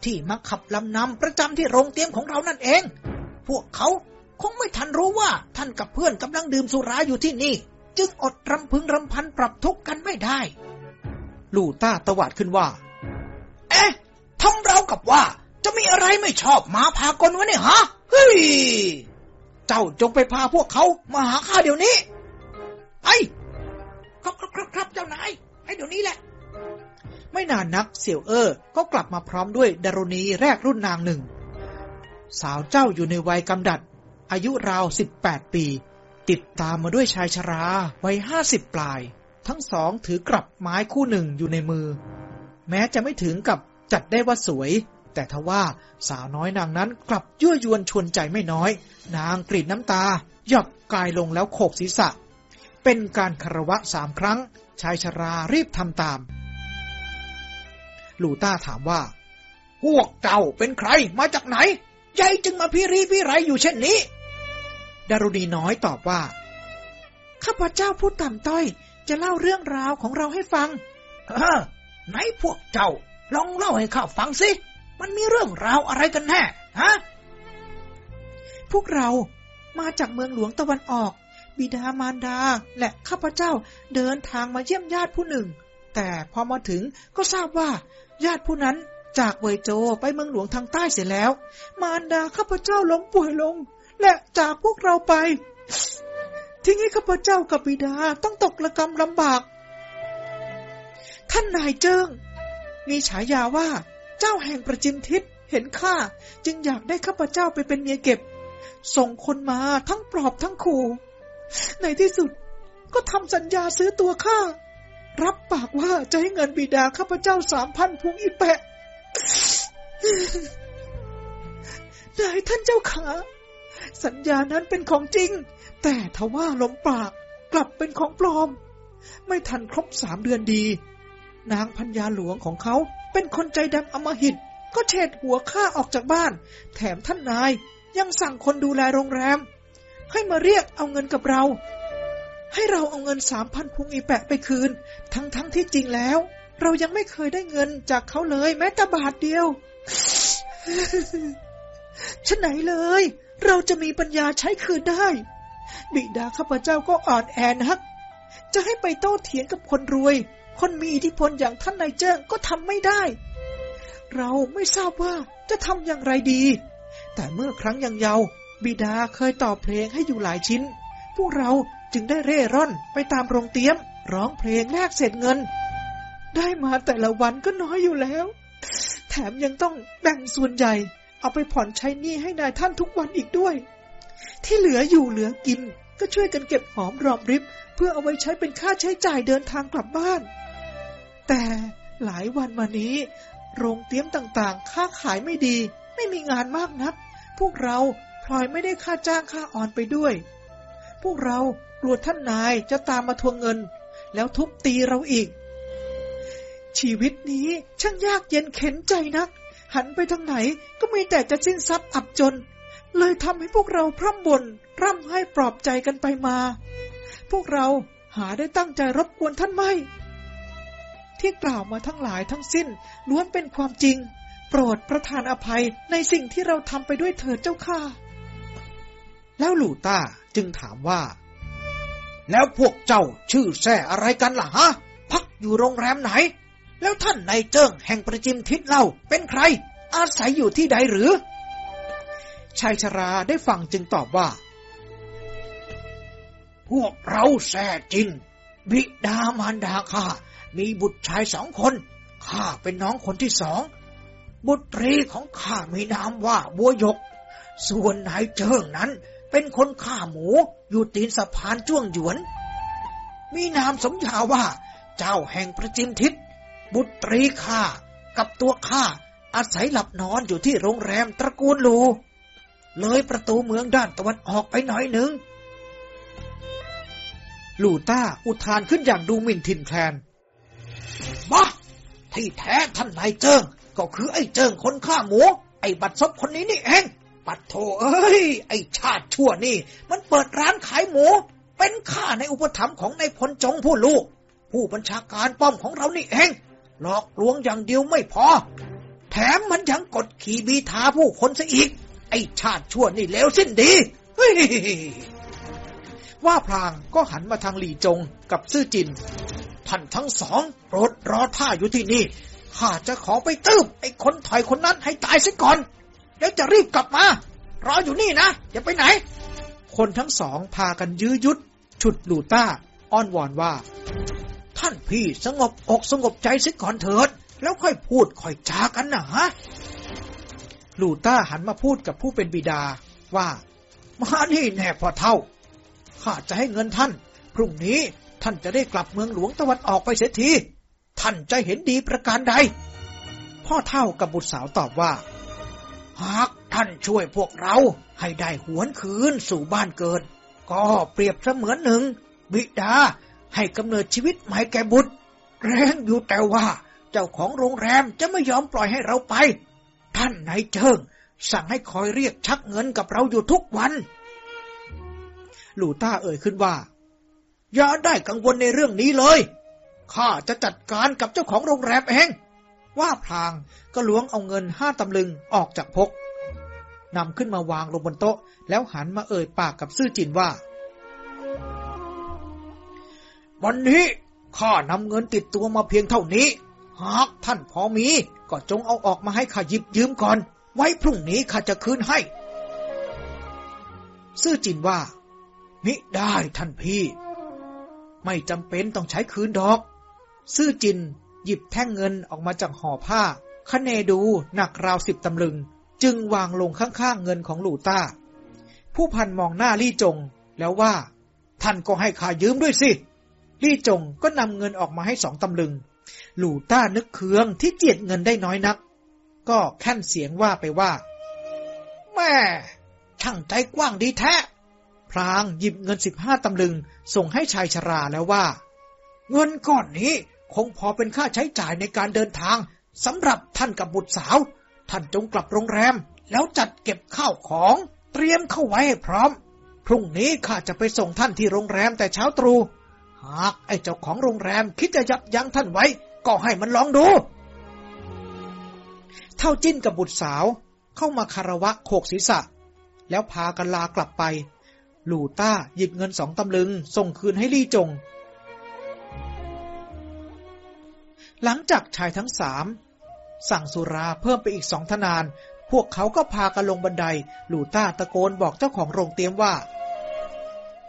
[SPEAKER 8] ที่มาขับลำนำประจำที่โรงเตรียมของเรานั่นเอง พวกเขา คงไม่ทันรู้ว่าท่านกับเพื่อนกำลังดื่มสุราอยู่ที่นี่ จึงอดรำพึงรำพันปรับทุกข์กันไม่ได้
[SPEAKER 9] หลู่ต้าตวาดขึ้นว่า
[SPEAKER 8] เอ๊ะทำเรากับว่า จะมีอะไรไม่ชอบมาพากลวะเนี่ยฮะเฮ้ยเจ้าจงไปพาพวกเขามาหาข้าเดี๋ยวนี้ไอ้ครับครับครับครับเจ้านายไอ้เดี๋ยวนี้แหละ
[SPEAKER 9] ไม่นานนักเสี่ยวเอ้อก็กลับมาพร้อมด้วยดารุณีแรกรุ่นนางหนึ่ง สาวเจ้าอยู่ในวัยกำดัด อายุราวสิบแปดปี ติดตามมาด้วยชายชราวัยห้าสิบปลาย ทั้งสองถือกลับไม้คู่หนึ่งอยู่ในมือ แม้จะไม่ถึงกับจัดได้ว่าสวย แต่ทว่าสาวน้อยนางนั้นกลับยั่วยวนชวนใจไม่น้อย นางกรีดน้ำตาหยอบกายลงแล้วโขกศีรษะ เป็นการคารวะสามครั้ง ชายชรารีบทำตาม ลูต้าถามว่า
[SPEAKER 8] พวกเจ้าเป็นใครมาจากไหนยายจึงมาพี่รีพี่ไรอยู่เช่นนี้
[SPEAKER 9] ดารุณีน้อยตอบว่า
[SPEAKER 1] ข้าพเจ้าผู้ต่ำต้อย จะเล่าเรื่องราวของเราให้ฟัง
[SPEAKER 8] เออ ไหนพวกเจ้า ลองเล่าให้ข้าฟังสิ มันมีเรื่องราวอะไรกันแน่ ฮะ
[SPEAKER 1] พวกเรามาจากเมืองหลวงตะวันออก บิดามารดา และข้าพเจ้าเดินทางมาเยี่ยมญาติผู้หนึ่ง แต่พอมาถึงก็ทราบว่า ญาติผู้นั้นจากเวยโจไปเมืองหลวงทางใต้เสร็จแล้ว มารดาข้าพเจ้าล้มป่วยลง และจากพวกเราไปทิ้งให้ข้าพเจ้ากับบิดาต้องตกระกรรมลำบาก ท่านนายเจิงมีฉายาว่า เจ้าแห่งประจิมทิศเห็นข้าจึงอยากได้ข้าพเจ้าไปเป็นเมียเก็บ ส่งคนมาทั้งปลอบทั้งขู่ในที่สุดก็ทำสัญญาซื้อตัวข้ารับปากว่าจะให้เงินบิดาข้าพเจ้าสามพันพุงอีแปะนายท่านเจ้าขา สัญญานั้นเป็นของจริง แต่ทว่าลมปากกลับเป็นของปลอม ไม่ทันครบสามเดือนดี นางพัญญาหลวงของเขาเป็นคนใจดำอมหิต ก็เฉดหัวข้าออกจากบ้าน แถมท่านนายยังสั่งคนดูแลโรงแรม ให้มาเรียกเอาเงินกับเรา ให้เราเอาเงินสามพันพุงอีแปะไปคืน ทั้งทั้งที่จริงแล้ว เรายังไม่เคยได้เงินจากเขาเลยแม้แต่บาทเดียวฉะไหนเลย เราจะมีปัญญาใช้คืนได้ บิดาข้าพเจ้าก็อ่อนแอนัก จะให้ไปโต้เถียงกับคนรวย คนมีอิทธิพลอย่างท่านนายเจิ้งก็ทำไม่ได้ เราไม่ทราบว่าจะทำอย่างไรดี แต่เมื่อครั้งยังเยาว์บิดาเคยต่อเพลงให้อยู่หลายชิ้น พวกเราจึงได้เร่ร่อนไปตามโรงเตี๊ยม ร้องเพลงแลกเศษเงิน ได้มาแต่ละวันก็น้อยอยู่แล้ว แถมยังต้องแบ่งส่วนใหญ่ เอาไปผ่อนใช้หนี้ให้นายท่านทุกวันอีกด้วย ที่เหลืออยู่เหลือกิน ก็ช่วยกันเก็บหอมรอมริบ เพื่อเอาไว้ใช้เป็นค่าใช้จ่ายเดินทางกลับบ้าน แต่หลายวันมานี้ โรงเตี้ยมต่างๆค้าขายไม่ดี ไม่
[SPEAKER 10] มีงานมากนัก พวกเราพลอยไม่ได้ค่าจ้างค่าอ่อนไปด้วย พวกเรากลัวท่านนายจะตามมาทวงเงิน แล้วทุบตีเราอีก ชีวิตนี้ช่างยากเย็นเข็นใจนัก หันไปทางไหนก็มีแต่จะสิ้นทรัพย์อับจน เลยทำให้พวกเราพร่ำบน่นร่ำให้ปลอบใจกันไปมา พวกเราหาได้ตั้งใจรบกวนท่านไม่ ที่กล่าวมาทั้งหลายทั้งสิ้นล้วนเป็นความจริง โปรดประทานอภัยในสิ่งที่เราทำไปด้วยเถิดเจ้าค่ะ
[SPEAKER 11] แล้วหลู่ต้าจึงถามว่า
[SPEAKER 1] แล้วพวกเจ้าชื่อแซ่อะไรกันล่ะฮะ พักอยู่โรงแรมไหน แล้วท่านนายเจิ้งแห่งประจิมทิศเล่าเป็นใคร อาศัยอยู่ที่ใดหรือ
[SPEAKER 11] ชายชราได้ฟังจึงตอบว่า
[SPEAKER 1] พวกเราแซ่จิน บิดามารดาข้ามีบุตรชายสองคนข้าเป็นน้องคนที่สอง บุตรีของข้ามีนามว่าบัวยก ส่วนนายเจิ้งนั้น เป็นคนฆ่าหมูอยู่ตีนสะพานจ้วงหยวน มีนามสมญาว่า เจ้าแห่งประจิมทิศ บุตรีข้ากับตัวข้าอาศัยหลับนอนอยู่ที่โรงแรมตระกูลลูเลยประตูเมืองด้านตะวันออกไปหน่อยหนึ่ง
[SPEAKER 11] ลูต้าอุทานขึ้นอย่างดูหมิ่นทินแคลน
[SPEAKER 1] บ้าที่แท้ท่านนายเจิงก็คือไอ้เจิงคนฆ่าหมู ไอ้บัดซบคนนี้นี่เอง ปัดโถเอ้ย ไอ้ชาติชั่วนี่ มันเปิดร้านขายหมู เป็นข้าในอุปถัมภ์ของนายพลจงผู้ลูก ผู้บัญชาการป้อมของเรานี่เอง หลอกลวงอย่างเดียวไม่พอ แถมมันยังกดขี่บีทาผู้คนซะอีก ไอชาติชั่วนี่เลวสิ้นดีเฮ้ย
[SPEAKER 11] ว่าพลางก็หันมาทางหลี่จงกับซื่อจิน
[SPEAKER 1] ท่านทั้งสองโปรดรอท่าอยู่ที่นี่ข้าจะขอไปตืบไอ้คนถอยคนนั้นให้ตายซะก่อน แล้วจะรีบกลับมา รออยู่นี่นะ อย่าไปไหน
[SPEAKER 11] คนทั้งสองพากันยื้อยุด ฉุดหลู่ต้า อ้อนวอนว่า
[SPEAKER 1] ท่านพี่สงบอกสงบใจซะก่อนเถิด แล้วค่อยพูดค่อยจากันนะฮะ
[SPEAKER 11] ลูต้าหันมาพูดกับผู้เป็นบิดาว่า
[SPEAKER 1] มานี่แน่พ่อเท่า ข้าจะให้เงินท่าน พรุ่งนี้ท่านจะได้กลับเมืองหลวงตะวันออกไปเสียที ท่านจะเห็นดีประการใด
[SPEAKER 11] พ่อเท่ากับบุตรสาวตอบว่า
[SPEAKER 1] หากท่านช่วยพวกเราให้ได้หวนคืนสู่บ้านเกิด ก็เปรียบเสมือนหนึ่ง บิดา ให้กำเนิดชีวิตใหม่แก่บุตร แรงอยู่แต่ว่า เจ้าของโรงแรมจะไม่ยอมปล่อยให้เราไป ท่านนายเจิงสั่งให้คอยเรียกชักเงินกับเราอยู่ทุกวัน
[SPEAKER 11] หลู่ต้าเอ่ยขึ้นว่า
[SPEAKER 1] อย่าได้กังวลในเรื่องนี้เลย ข้าจะจัดการกับเจ้าของโรงแรมเอง
[SPEAKER 11] ว่าพลางก็ล้วงเอาเงินห้าตำลึงออกจากพกนำขึ้นมาวางลงบนโต๊ะ แล้วหันมาเอ่ยปากกับซื่อจินว่า
[SPEAKER 1] วันนี้ข้านำเงินติดตัวมาเพียงเท่านี้ หากท่านพอมี ก็จงเอาออกมาให้ข้าหยิบยืมก่อน ไว้พรุ่งนี้ข้าจะคืนให้
[SPEAKER 11] ซื่อจินว่า
[SPEAKER 1] มิได้ท่านพี่
[SPEAKER 11] ไม่จำเป็นต้องใช้คืนดอก ซื่อจินหยิบแท่งเงินออกมาจากห่อผ้าคเนดูหนักราวสิบตำลึง จึงวางลงข้างๆเงินของหลูต้า ผู้พันมองหน้าลี่จงแล้วว่า
[SPEAKER 1] ท่านก็ให้ข้ายืมด้วยสิ
[SPEAKER 11] ลี่จงก็นำเงินออกมาให้สองตำลึง หลู่ต้านึกเคืองที่เจียดเงินได้น้อยนัก ก็แค่นเสียงว่าไปว่า
[SPEAKER 1] แม่ช่างใจกว้างดีแท้
[SPEAKER 11] พรางหยิบเงินสิบห้าตำลึง ส่งให้ชายชราแล้วว่า
[SPEAKER 1] เงินก้อนนี้คงพอเป็นค่าใช้จ่ายในการเดินทางสำหรับท่านกับบุตรสาว ท่านจงกลับโรงแรม แล้วจัดเก็บข้าวของเตรียมเข้าไว้ให้พร้อม พรุ่งนี้ข้าจะไปส่งท่านที่โรงแรมแต่เช้าตรู่ หากไอ้เจ้าของโรงแรมคิดจะยับยั้งท่านไว้ ก็ให้มันลองดู
[SPEAKER 11] เท่าจิ้นกับบุตรสาวเข้ามาคารวะโขกศีรษะ แล้วพากันลากลับไป หลู่ต้าหยิบเงินสองตำลึง ส่งคืนให้ลี่จง หลังจากชายทั้งสาม สั่งสุราเพิ่มไปอีกสองทนาน พวกเขาก็พากันลงบันได หลู่ต้าตะโกนบอกเจ้าของโรงเตียมว่า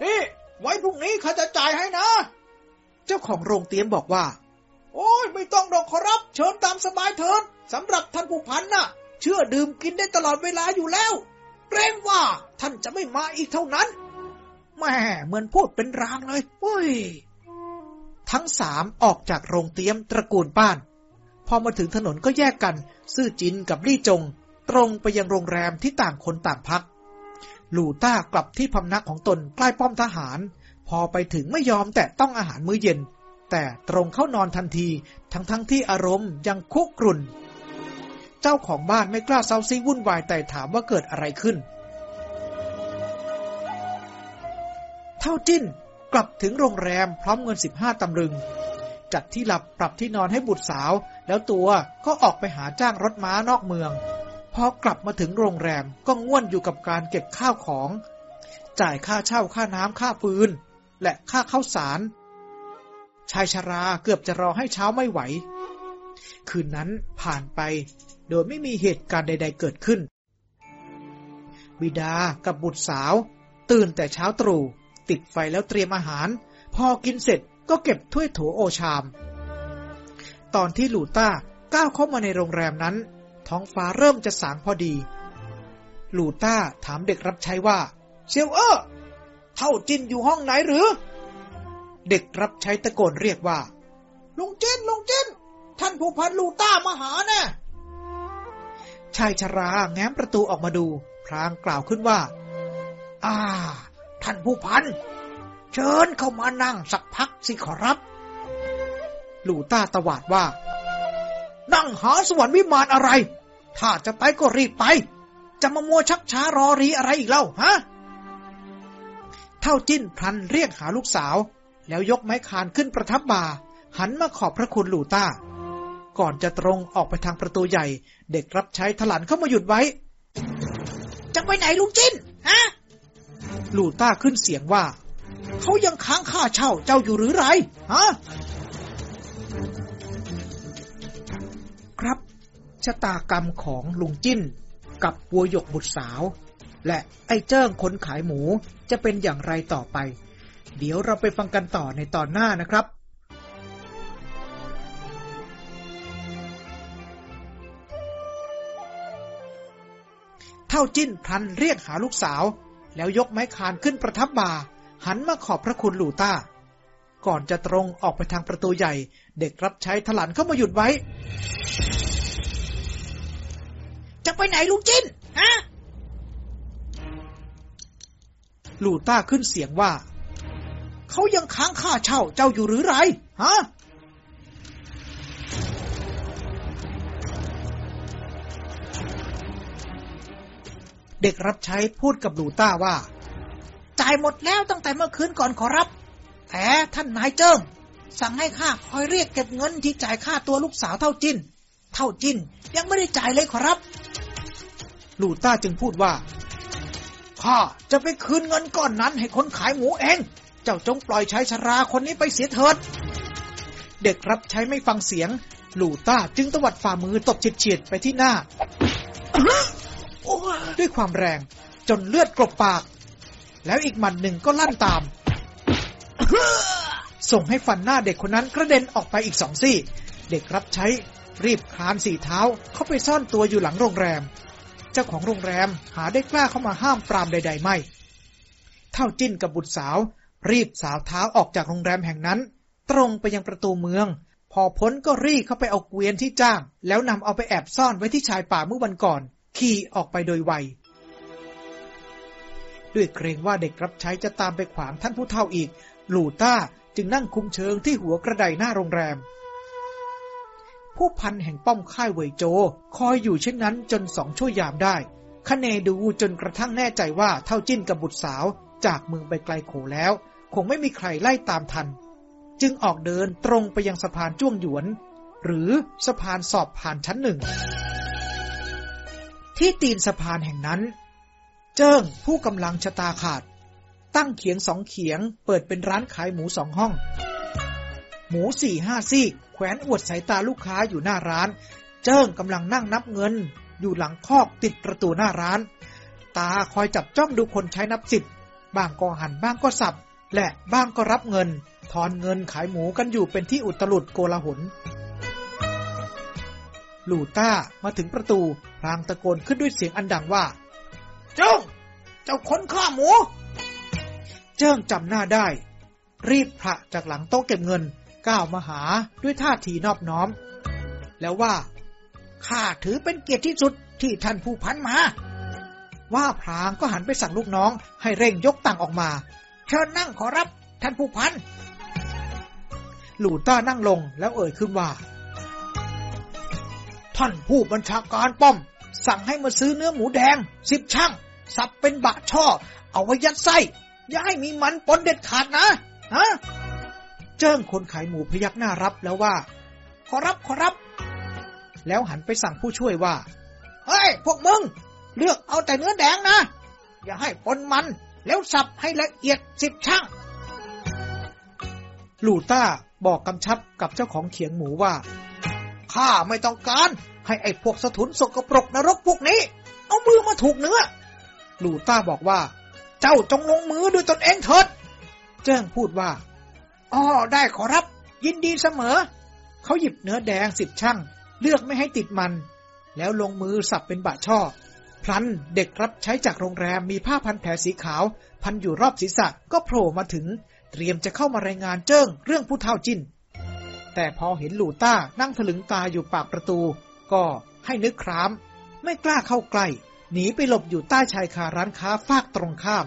[SPEAKER 1] นี่ ไว้พรุ่งนี้ข้าจะจ่ายให้นะ
[SPEAKER 11] เจ้าของโรงเตียมบอกว่า
[SPEAKER 1] โอ้ยไม่ต้องดอกขอรับ เชิญตามสบายเถิดสำหรับท่านผู้พันน่ะ เชื่อดื่มกินได้ตลอดเวลาอยู่แล้วเกรงว่าท่านจะไม่มาอีกเท่านั้นแม่เหมือนพูดเป็นรางเลยเฮ้ย
[SPEAKER 11] ทั้งสามออกจากโรงเตียมตระกูลป้าน พอมาถึงถนนก็แยกกัน ซื่อจินกับลี่จง
[SPEAKER 1] ตรงไปยังโรงแรมที่ต่างคนต่างพัก ลูต้ากลับที่พำนักของตนใกล้ป้อมทหาร พอไปถึงไม่ยอมแตะต้องอาหารมื้อเย็น แต่ตรงเข้านอนทันที ทั้งทั้งที่อารมณ์ยังคุกรุ่น เจ้าของบ้านไม่กล้าเซาซีวุ่นวายแต่ถามว่าเกิดอะไรขึ้น เท่าจิ้นกลับถึงโรงแรมพร้อมเงินสิบห้าตำลึง จัดที่หลับปรับที่นอนให้บุตรสาว แล้วตัวก็ออกไปหาจ้างรถม้านอกเมือง พอกลับมาถึงโรงแรมก็ง่วนอยู่กับการเก็บข้าวของ จ่ายค่าเช่าค่าน้ำค่าฟืน และค่าข้าวสาร ชายชราเกือบจะรอให้เช้าไม่ไหว คืนนั้นผ่านไป โดยไม่มีเหตุการณ์ใด ๆ เกิดขึ้น บิดากับบุตรสาว ตื่นแต่เช้าตรู่ติดไฟแล้วเตรียมอาหาร พอกินเสร็จก็เก็บถ้วยโถโอชาม ตอนที่ลูต้าก้าวเข้ามาในโรงแรมนั้น ท้องฟ้าเริ่มจะสางพอดี ลูต้าถามเด็กรับใช้ว่า เซียวเออเท่าจินอยู่ห้องไหนหรือ เด็กรับใช้ตะโกนเรียกว่า
[SPEAKER 2] ลุงจินลุงจินท่านผู้พันลูต้ามาหาแน่
[SPEAKER 1] ชายชราแง้มประตูออกมาดู พรางกล่าวขึ้นว่า
[SPEAKER 2] อ่า ท่านผู้พัน เชิญเข้ามานั่งสักพักสิขอรับ
[SPEAKER 1] ลูต้าตวาดว่า
[SPEAKER 2] นั่งหาสวรรค์วิมานอะไร ถ้าจะไปก็รีบไป จะมามัวชักช้ารอรีอะไรอีกเล่าฮะ
[SPEAKER 1] เท่าจิ้นพลันเรียกหาลูกสาว แล้วยกไม้คานขึ้นประทับบ่า หันมาขอบพระคุณหลูต้า ก่อนจะตรงออกไปทางประตูใหญ่ เด็กรับใช้ถลันเข้ามาหยุดไว้
[SPEAKER 2] จะไปไหนลุงจิ้น ฮะ
[SPEAKER 1] หลูต้าขึ้นเสียงว่า
[SPEAKER 2] เขายังค้างค่าเช่าเจ้าอยู่หรือไร ฮะ
[SPEAKER 1] ชะตากรรมของลุงจิ้น กับปัวหยกบุตรสาว และไอ้เจิ้งคนขายหมูจะเป็นอย่างไรต่อไป เดี๋ยวเราไปฟังกันต่อในตอนหน้านะครับเท่าจิ้นพลันเรียกหาลูกสาว แล้วยกไม้คานขึ้นประทับบ่า หันมาขอบพระคุณหลูต้า ก่อนจะตรงออกไปทางประตูใหญ่ เด็กรับใช้ถลันเข้ามาหยุดไว้
[SPEAKER 2] จะไปไหนลุงจินฮะ
[SPEAKER 1] หลูต้าขึ้นเสียงว่า
[SPEAKER 2] เขายังค้างค่าเช่าเจ้าอยู่หรือไร ฮะ
[SPEAKER 1] เด็กรับใช้พูดกับหลูต้าว่า
[SPEAKER 2] จ่ายหมดแล้วตั้งแต่เมื่อคืนก่อนขอรับ แต่ท่านนายเจิ้งสั่งให้ข้าคอยเรียกเก็บเงินที่จ่ายค่าตัวลูกสาวเท่าจิน เท่าจินยังไม่ได้จ่ายเลยขอรับ
[SPEAKER 1] ลูต้าจึงพูดว่า
[SPEAKER 2] ข้าจะไปคืนเงินก้อนนั้นให้คนขายหมูเอง เจ้าจงปล่อยชายชราคนนี้ไปเสียเถิด
[SPEAKER 1] เด็กรับใช้ไม่ฟังเสียง ลูต้าจึงตวัดฝ่ามือตบเฉียดๆไปที่หน้า ด้วยความแรงจนเลือดกลบปาก แล้วอีกหมัดหนึ่งก็ลั่นตาม ส่งให้ฟันหน้าเด็กคนนั้นกระเด็นออกไปอีกสองซี่ เด็กรับใช้ รีบคลานสี่เท้าเข้าไปซ่อนตัวอยู่หลังโรงแรม เจ้าของโรงแรมหาได้กล้าเข้ามาห้ามปรามใด ๆ ไม่ เท่าจิ้นกับบุตรสาว รีบสาวเท้าออกจากโรงแรมแห่งนั้น ตรงไปยังประตูเมือง พอพ้นก็รีเข้าไปเอาเกวียนที่จ้าง แล้วนำเอาไปแอบซ่อนไว้ที่ชายป่าเมื่อวันก่อน ขี่ออกไปโดยไวด้วยเกรงว่าเด็กรับใช้จะตามไปขวางท่านผู้เฒ่าอีก หลูต้าจึงนั่งคุมเชิงที่หัวกระไดหน้าโรงแรม ผู้พันแห่งป้อมค่ายเวยโจ คอยอยู่เช่นนั้นจนสองชั่วยามได้คเนดูจนกระทั่งแน่ใจว่าเท่าจิ้นกับบุตรสาว จากเมืองไปไกลโขแล้ว คงไม่มีใครไล่ตามทัน จึงออกเดินตรงไปยังสะพานจ้วงหยวน หรือสะพานสอบผ่านชั้นหนึ่ง ที่ตีนสะพานแห่งนั้น เจิ้งผู้กำลังชะตาขาด ตั้งเขียงสองเขียง เปิดเป็นร้านขายหมูสองห้อง หมูสี่ห้าซี่ วนอวดสายตาลูกค้าอยู่หน้าร้าน เจิ้งกำลังนั่งนับเงิน อยู่หลังคอกติดประตูหน้าร้าน ตาคอยจับจ้องดูคนใช้นับสิบบางก็หันบ้างก็สับ และบ้างก็รับเงินทอนเงินขายหมูกันอยู่เป็นที่อุตลุดโกลาหลลูต้ามาถึงประตูพลางตะโกนขึ้นด้วยเสียงอันดังว่า
[SPEAKER 2] เจ้าเจ้าคนฆ่าหมู
[SPEAKER 1] เจิ้งจำหน้าได้ รีบพระจากหลังโต๊ะเก็บเงิน ก้าวมาหาด้วยท่าทีนอบน้อม แล้วว่า
[SPEAKER 2] ข้าถือเป็นเกียรติที่สุดที่ท่านผู้พันมา
[SPEAKER 1] ว่าพรางก็หันไปสั่งลูกน้องให้เร่งยกตังออกมา
[SPEAKER 2] เชิญนั่งขอรับท่านผู้พัน
[SPEAKER 1] หลู่ต้านั่งลงแล้วเอ่ยขึ้นว่า
[SPEAKER 2] ท่านผู้บัญชาการป้อม สั่งให้มาซื้อเนื้อหมูแดงสิบช่างสับเป็นบะช่อ เอาไว้ยัดไส้ อย่าให้มีมันปนเด็ดขาดนะ ฮะ
[SPEAKER 1] จิ้งคนขายหมูพยักหน้ารับแล้วว่า
[SPEAKER 2] ขอรับขอรับ
[SPEAKER 1] แล้วหันไปสั่งผู้ช่วยว่า
[SPEAKER 2] เฮ้ย พวกมึง เลือกเอาแต่เนื้อแดงนะ อย่าให้ปนมัน แล้วสับให้ละเอียดสิบช่าง
[SPEAKER 1] ลูต้าบอกกำชับกับเจ้าของเขียงหมูว่า
[SPEAKER 2] ข้าไม่ต้องการ ให้ไอ้พวกสถุนสกปรกนรกพวกนี้ เอามือมาถูกเนื้อ
[SPEAKER 1] ลูต้าบอกว่า
[SPEAKER 2] เจ้าจงลงมือด้วยตนเองเถิด
[SPEAKER 1] เจ้งพูดว่า
[SPEAKER 2] อ๋อได้ขอรับ ยินดีเสมอ
[SPEAKER 1] เขาหยิบเนื้อแดงสิบช่างเลือกไม่ให้ติดมัน แล้วลงมือสับเป็นบะช่อ พลันเด็กรับใช้จากโรงแรมมีผ้าพันแผลสีขาว พันอยู่รอบศีรษะก็โผล่มาถึง เตรียมจะเข้ามารายงานเจิ้งเรื่องผู้เท่าจินแต่พอเห็นหลูต้านั่งถลึงตาอยู่ปากประตู ก็ให้นึกคราม ไม่กล้าเข้าใกล้หนีไปหลบอยู่ใต้ชายคาร้านค้าฟากตรงข้าม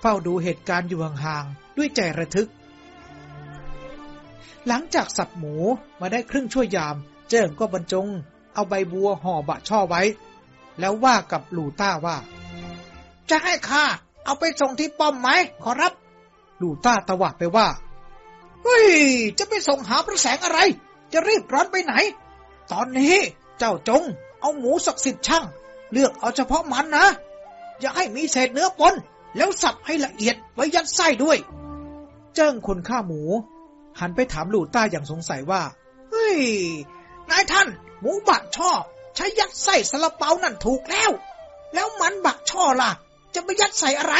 [SPEAKER 1] เฝ้าดูเหตุการณ์อยู่ห่างๆด้วยใจระทึก หลังจากสับหมูมาได้ครึ่งชั่วยาม เจิ้งก็บรรจง เอาใบบัวห่อบะช่อไว้ แล้วว่ากับหลู่ต้าว่า
[SPEAKER 2] จะให้ข้าเอาไปส่งที่ป้อมไหมขอรับ
[SPEAKER 1] หลู่ต้าตวาดไปว่า
[SPEAKER 2] เฮ้ยจะไปส่งหาพระแสงอะไร จะรีบร้อนไปไหน ตอนนี้เจ้าจง เอาหมูสักสิบช่าง เลือกเอาเฉพาะมันนะ อย่าให้มีเศษเนื้อปนแล้วสับให้ละเอียดไว้ยัดไส้ด้วย
[SPEAKER 1] เจิ้งคนฆ่าหมู หันไปถามหลู่ต้าอย่างสงสัยว่า
[SPEAKER 2] เฮ้ย นายท่าน หมูบักช่อใช้ยัดไส้สละเปานั่นถูกแล้ว แล้วมันบักช่อล่ะ จะไปยัดใส่อะไร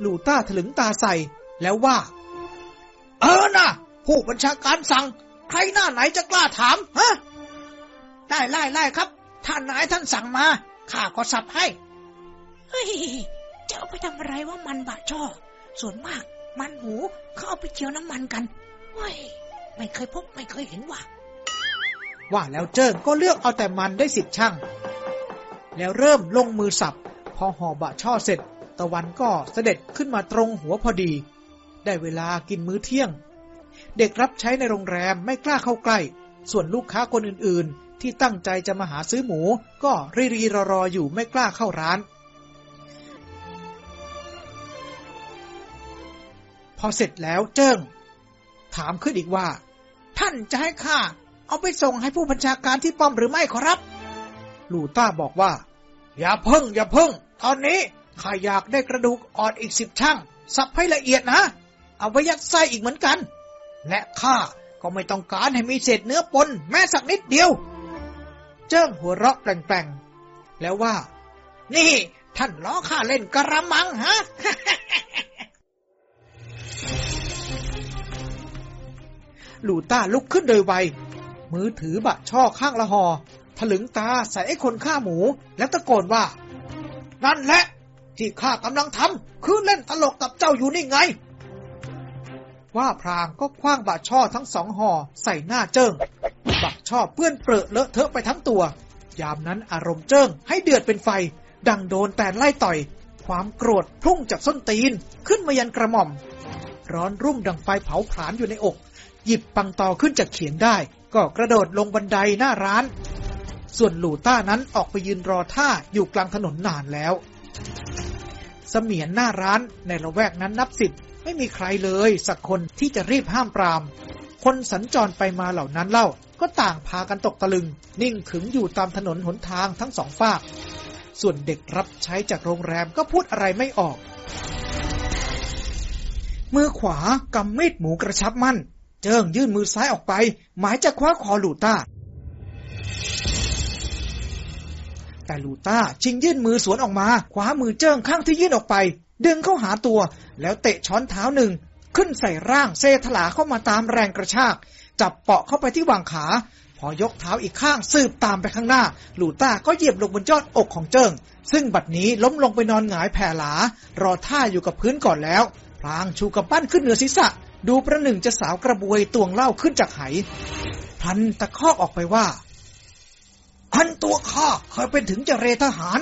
[SPEAKER 1] หลู่ต้าถลึงตาใส่แล้วว่า
[SPEAKER 2] เออนะผู้บัญชาการสั่ง ใครหน้าไหนจะกล้าถามฮะได้ไล่ไล่ครับท่านนายท่านสั่งมาข้าก็สับให้
[SPEAKER 12] เฮ้ยจะเอาไปทำอะไรว่ามันบะช่อส่วนมาก มันหมูเขาเอาไปเจียวน้ำมันกัน เฮ้ยไม่เคยพบไม่เคยเห็นว่ะ
[SPEAKER 1] ว่าแล้วเจิ้งก็เลือกเอาแต่มันได้สิบช่าง แล้วเริ่มลงมือสับ พอห่อบะช่อเสร็จ ตะวันก็เสด็จขึ้นมาตรงหัวพอดี ได้เวลากินมื้อเที่ยง เด็กรับใช้ในโรงแรมไม่กล้าเข้าใกล้ ส่วนลูกค้าคนอื่นๆ ที่ตั้งใจจะมาหาซื้อหมู ก็รีรีรอรออยู่ไม่กล้าเข้าร้านพอเสร็จแล้วเจิ้ง ถามขึ้นอีกว่า
[SPEAKER 2] ท่านจะให้ข้าเอาไปส่งให้ผู้บัญชาการที่ป้อมหรือไม่ขอรับ
[SPEAKER 1] ลูต้าบอกว่า
[SPEAKER 2] อย่าเพิ่ง อย่าเพิ่ง ตอนนี้ข้าอยากได้กระดูกอ่อนอีกสิบช่าง สับให้ละเอียดนะ เอาไว้ยัดไส้อีกเหมือนกัน และข้าก็ไม่ต้องการให้มีเศษเนื้อปนแม้สักนิดเดียว
[SPEAKER 1] เจิ้งหัวเราะแปลงๆ แล้วว่า
[SPEAKER 2] นี่ท่านล้อข้าเล่นกระมังฮะ
[SPEAKER 1] ลู่ต้าลุกขึ้นโดยไว มือถือบะช่อข้างละหอ ถลึงตาใส่ไอ้คนฆ่าหมู แล้วตะโกนว่า
[SPEAKER 2] นั่นแหละ ที่ข้ากำลังทำคือเล่นตลกกับเจ้าอยู่นี่ไง
[SPEAKER 1] ว่าพลางก็ขว้างบะช่อทั้งสองห่อใส่หน้าเจิ้งบะช่อเปื้อนเปรอะเลอะเทอะไปทั้งตัว ยามนั้นอารมณ์เจิ้งให้เดือดเป็นไฟ ดังโดนแตนไล่ต่อย ความโกรธพุ่งจากส้นตีนขึ้นมายันกระหม่อมร้อนรุ่มดังไฟเผาผลาญอยู่ในอก หยิบปังตอขึ้นจากเขียงได้ ก็กระโดดลงบันไดหน้าร้าน ส่วนหลู่ต้านั้นออกไปยืนรอท่าอยู่กลางถนนนานแล้ว เสมียนหน้าร้านในละแวกนั้นนับสิบไม่มีใครเลยสักคนที่จะรีบห้ามปราม คนสัญจรไปมาเหล่านั้นเล่า ก็ต่างพากันตกตะลึง นิ่งขึงอยู่ตามถนนหนทางทั้งสองฝาก ส่วนเด็กรับใช้จากโรงแรมก็พูดอะไรไม่ออกมือขวากำมีดหมูกระชับมั่น เจิงยื่นมือซ้ายออกไป หมายจะคว้าคอลูต้า แต่ลูต้าชิงยื่นมือสวนออกมาคว้ามือเจิ้งข้างที่ยื่นออกไป ดึงเข้าหาตัว แล้วเตะช้อนเท้าหนึ่ง ขึ้นใส่ร่างเซถลาเข้ามาตามแรงกระชาก จับเปาะเข้าไปที่วางขา พอยกเท้าอีกข้างสืบตามไปข้างหน้า ลูต้าก็เหยียบลงบนยอดอกของเจิ้งซึ่งบัดนี้ล้มลงไปนอนหงายแผ่หลา รอท่าอยู่กับพื้นก่อนแล้วพลางชูกำปั้นขึ้นเหนือศีรษะ ดูประหนึ่งจะสาวกระบวยตวงเหล้าขึ้นจากไหพันตะคอกออกไปว่าอันตัวข้าเคยเป็นถึงเจเรทหาร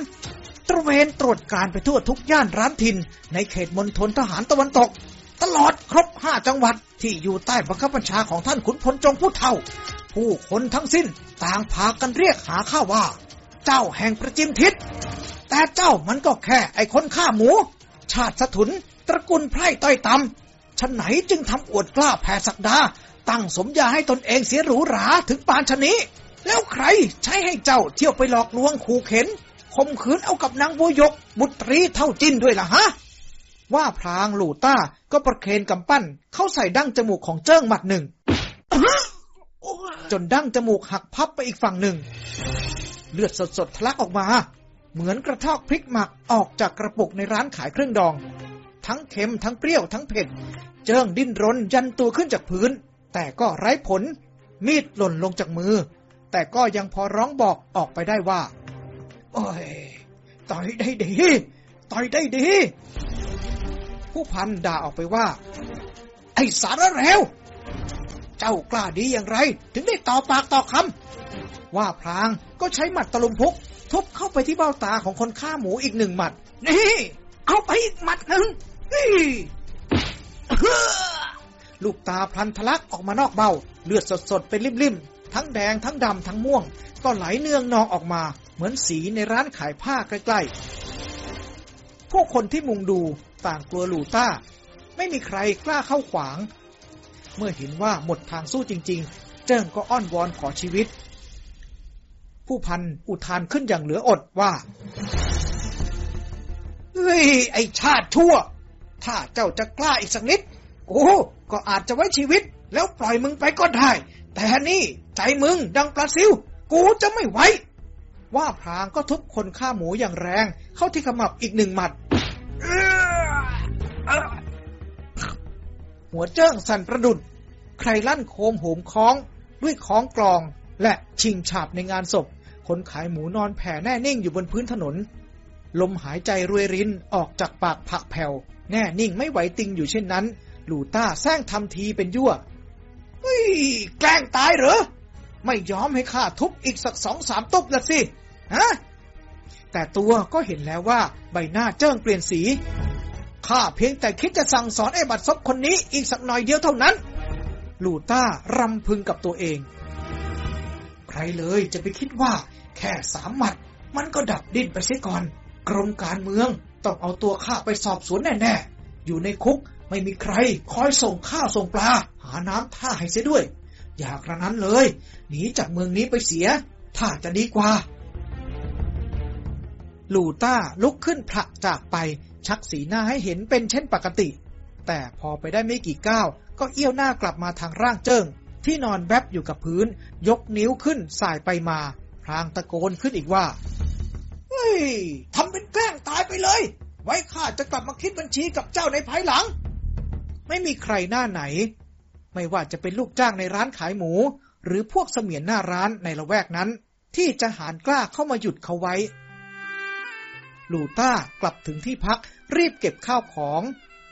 [SPEAKER 1] ตระเวนตรวจการไปทั่วทุกย่านร้านถิ่นในเขตมณฑลทหารตะวันตก ตลอดครบห้าจังหวัดที่อยู่ใต้บังคับบัญชาของท่านขุนพลจงผู้เท่า ผู้คนทั้งสิ้นต่างพากันเรียกหาข้าว่า เจ้าแห่งประจิมทิศ แต่เจ้ามันก็แค่ไอ้คนฆ่าหมู ชาติสถุน ตระกูลไพร่ต้อยตำ ฉันไหนจึงทำอวดกล้าแผ่ศักดา ตั้งสมญาให้ตนเองเสียหรูหราถึงปานชนี้ แล้วใครใช้ให้เจ้าเที่ยวไปหลอกลวงขู่เข็นข่มขืนเอากับนางบัวยก บุตรีเท่าจินด้วยล่ะฮะ ว่าพลางหลูต้าก็ประเคนกำปั้น เข้าใส่ดั้งจมูกของเจิ้งหมัดหนึ่ง จนดั้งจมูกหักพับไปอีกฝั่งหนึ่ง เลือดสดๆทะลักออกมา เหมือนกระทอกพริกหมักออกจากกระปุกในร้านขายเครื่องดอง ทั้งเค็มทั้งเปรี้ยวทั้งเผ็ด เจิ้งดิ้นรนยันตัวขึ้นจากพื้น แต่ก็ไร้ผล มีดหล่นลงจากมือ แต่ก็ยังพอร้องบอกออกไปได้ว่า โอ้ย ต่อยได้ดี ต่อยได้ดี ผู้พันด่าออกไปว่า ไอ้สารเร็วเจ้ากล้าดีอย่างไร ถึงได้ต่อปากต่อคำว่าพลางก็ใช้หมัดตะลุมพุกทุบเข้าไปที่เบ้าตาของคนฆ่าหมูอีกหนึ่งหมัด นี่ เอาไปอีกหมัดหนึ่ง ลูกตาพลันทะลักออกมานอกเบ้า เลือดสดๆ เป็นริมๆ ทั้งแดงทั้งดำทั้งม่วง ก็ไหลเนืองนองออกมา เหมือนสีในร้านขายผ้าใกล้ๆพวกคนที่มุงดูต่างกลัวลูต้า ไม่มีใครกล้าเข้าขวาง เมื่อเห็นว่าหมดทางสู้จริง ๆ เจิ้งก็อ้อนวอนขอชีวิต ผู้พันอุทานขึ้นอย่างเหลืออดว่า เฮ้ย ไอชาติชั่ว ถ้าเจ้าจะกล้าอีกสักนิด โอ้ก็อาจจะไว้ชีวิต แล้วปล่อยมึงไปก็ได้ แต่นี่ใจมึงดังปลาซิว กูจะไม่ไหวว่าพรางก็ทุบคนฆ่าหมูอย่างแรง เข้าที่ขมับอีกหนึ่งหมัด หัวเจิ้งสั่นประดุด ใครลั่นโคมโหมคล้อง ด้วยคล้องกลอง และชิงฉาบในงานศพ คนขายหมูนอนแผ่แน่นิ่งอยู่บนพื้นถนน ลมหายใจรวยรินออกจากปากผักแผ่ว แน่นิ่งไม่ไหวติงอยู่เช่นนั้น ลูต้าแซงทำทีเป็นยั่วเฮ้ยแกล้งตายเหรอ ไม่ยอมให้ข้าทุบอีกสักสองสามตุบละสิฮะแต่ตัวก็เห็นแล้วว่าใบหน้าเจิ้งเปลี่ยนสีข้าเพียงแต่คิดจะสั่งสอนไอ้บัดซบคนนี้อีกสักหน่อยเดียวเท่านั้น ลูต้ารำพึงกับตัวเอง ใครเลยจะไปคิดว่า แค่สามหมัด มันก็ดับดิ้นไปเสียก่อน กรมการเมือง ต้องเอาตัวข้าไปสอบสวนแน่ๆ อยู่ในคุกไม่มีใคร คอยส่งข้าวส่งปลา หาน้ำท่าให้เสียด้วย อย่ากระนั้นเลย หนีจากเมืองนี้ไปเสีย ถ้าจะดีกว่า ลูต้าลุกขึ้นพระจากไป ชักสีหน้าให้เห็นเป็นเช่นปกติ แต่พอไปได้ไม่กี่ก้าว ก็เอี้ยวหน้ากลับมาทางร่างเจิ้งที่นอนแวบอยู่กับพื้น ยกนิ้วขึ้นสายไปมาพรางตะโกนขึ้นอีกว่า เฮ้ยทำเป็นแกล้งตายไปเลย ไว้ข้าจะกลับมาคิดบัญชีกับเจ้าในภายหลัง ไม่มีใครหน้าไหน ไม่ว่าจะเป็นลูกจ้างในร้านขายหมู หรือพวกเสมียนหน้าร้านในละแวกนั้น ที่จะหารกล้าเข้ามาหยุดเขาไว้ ลูต้ากลับถึงที่พักรีบเก็บข้าวของ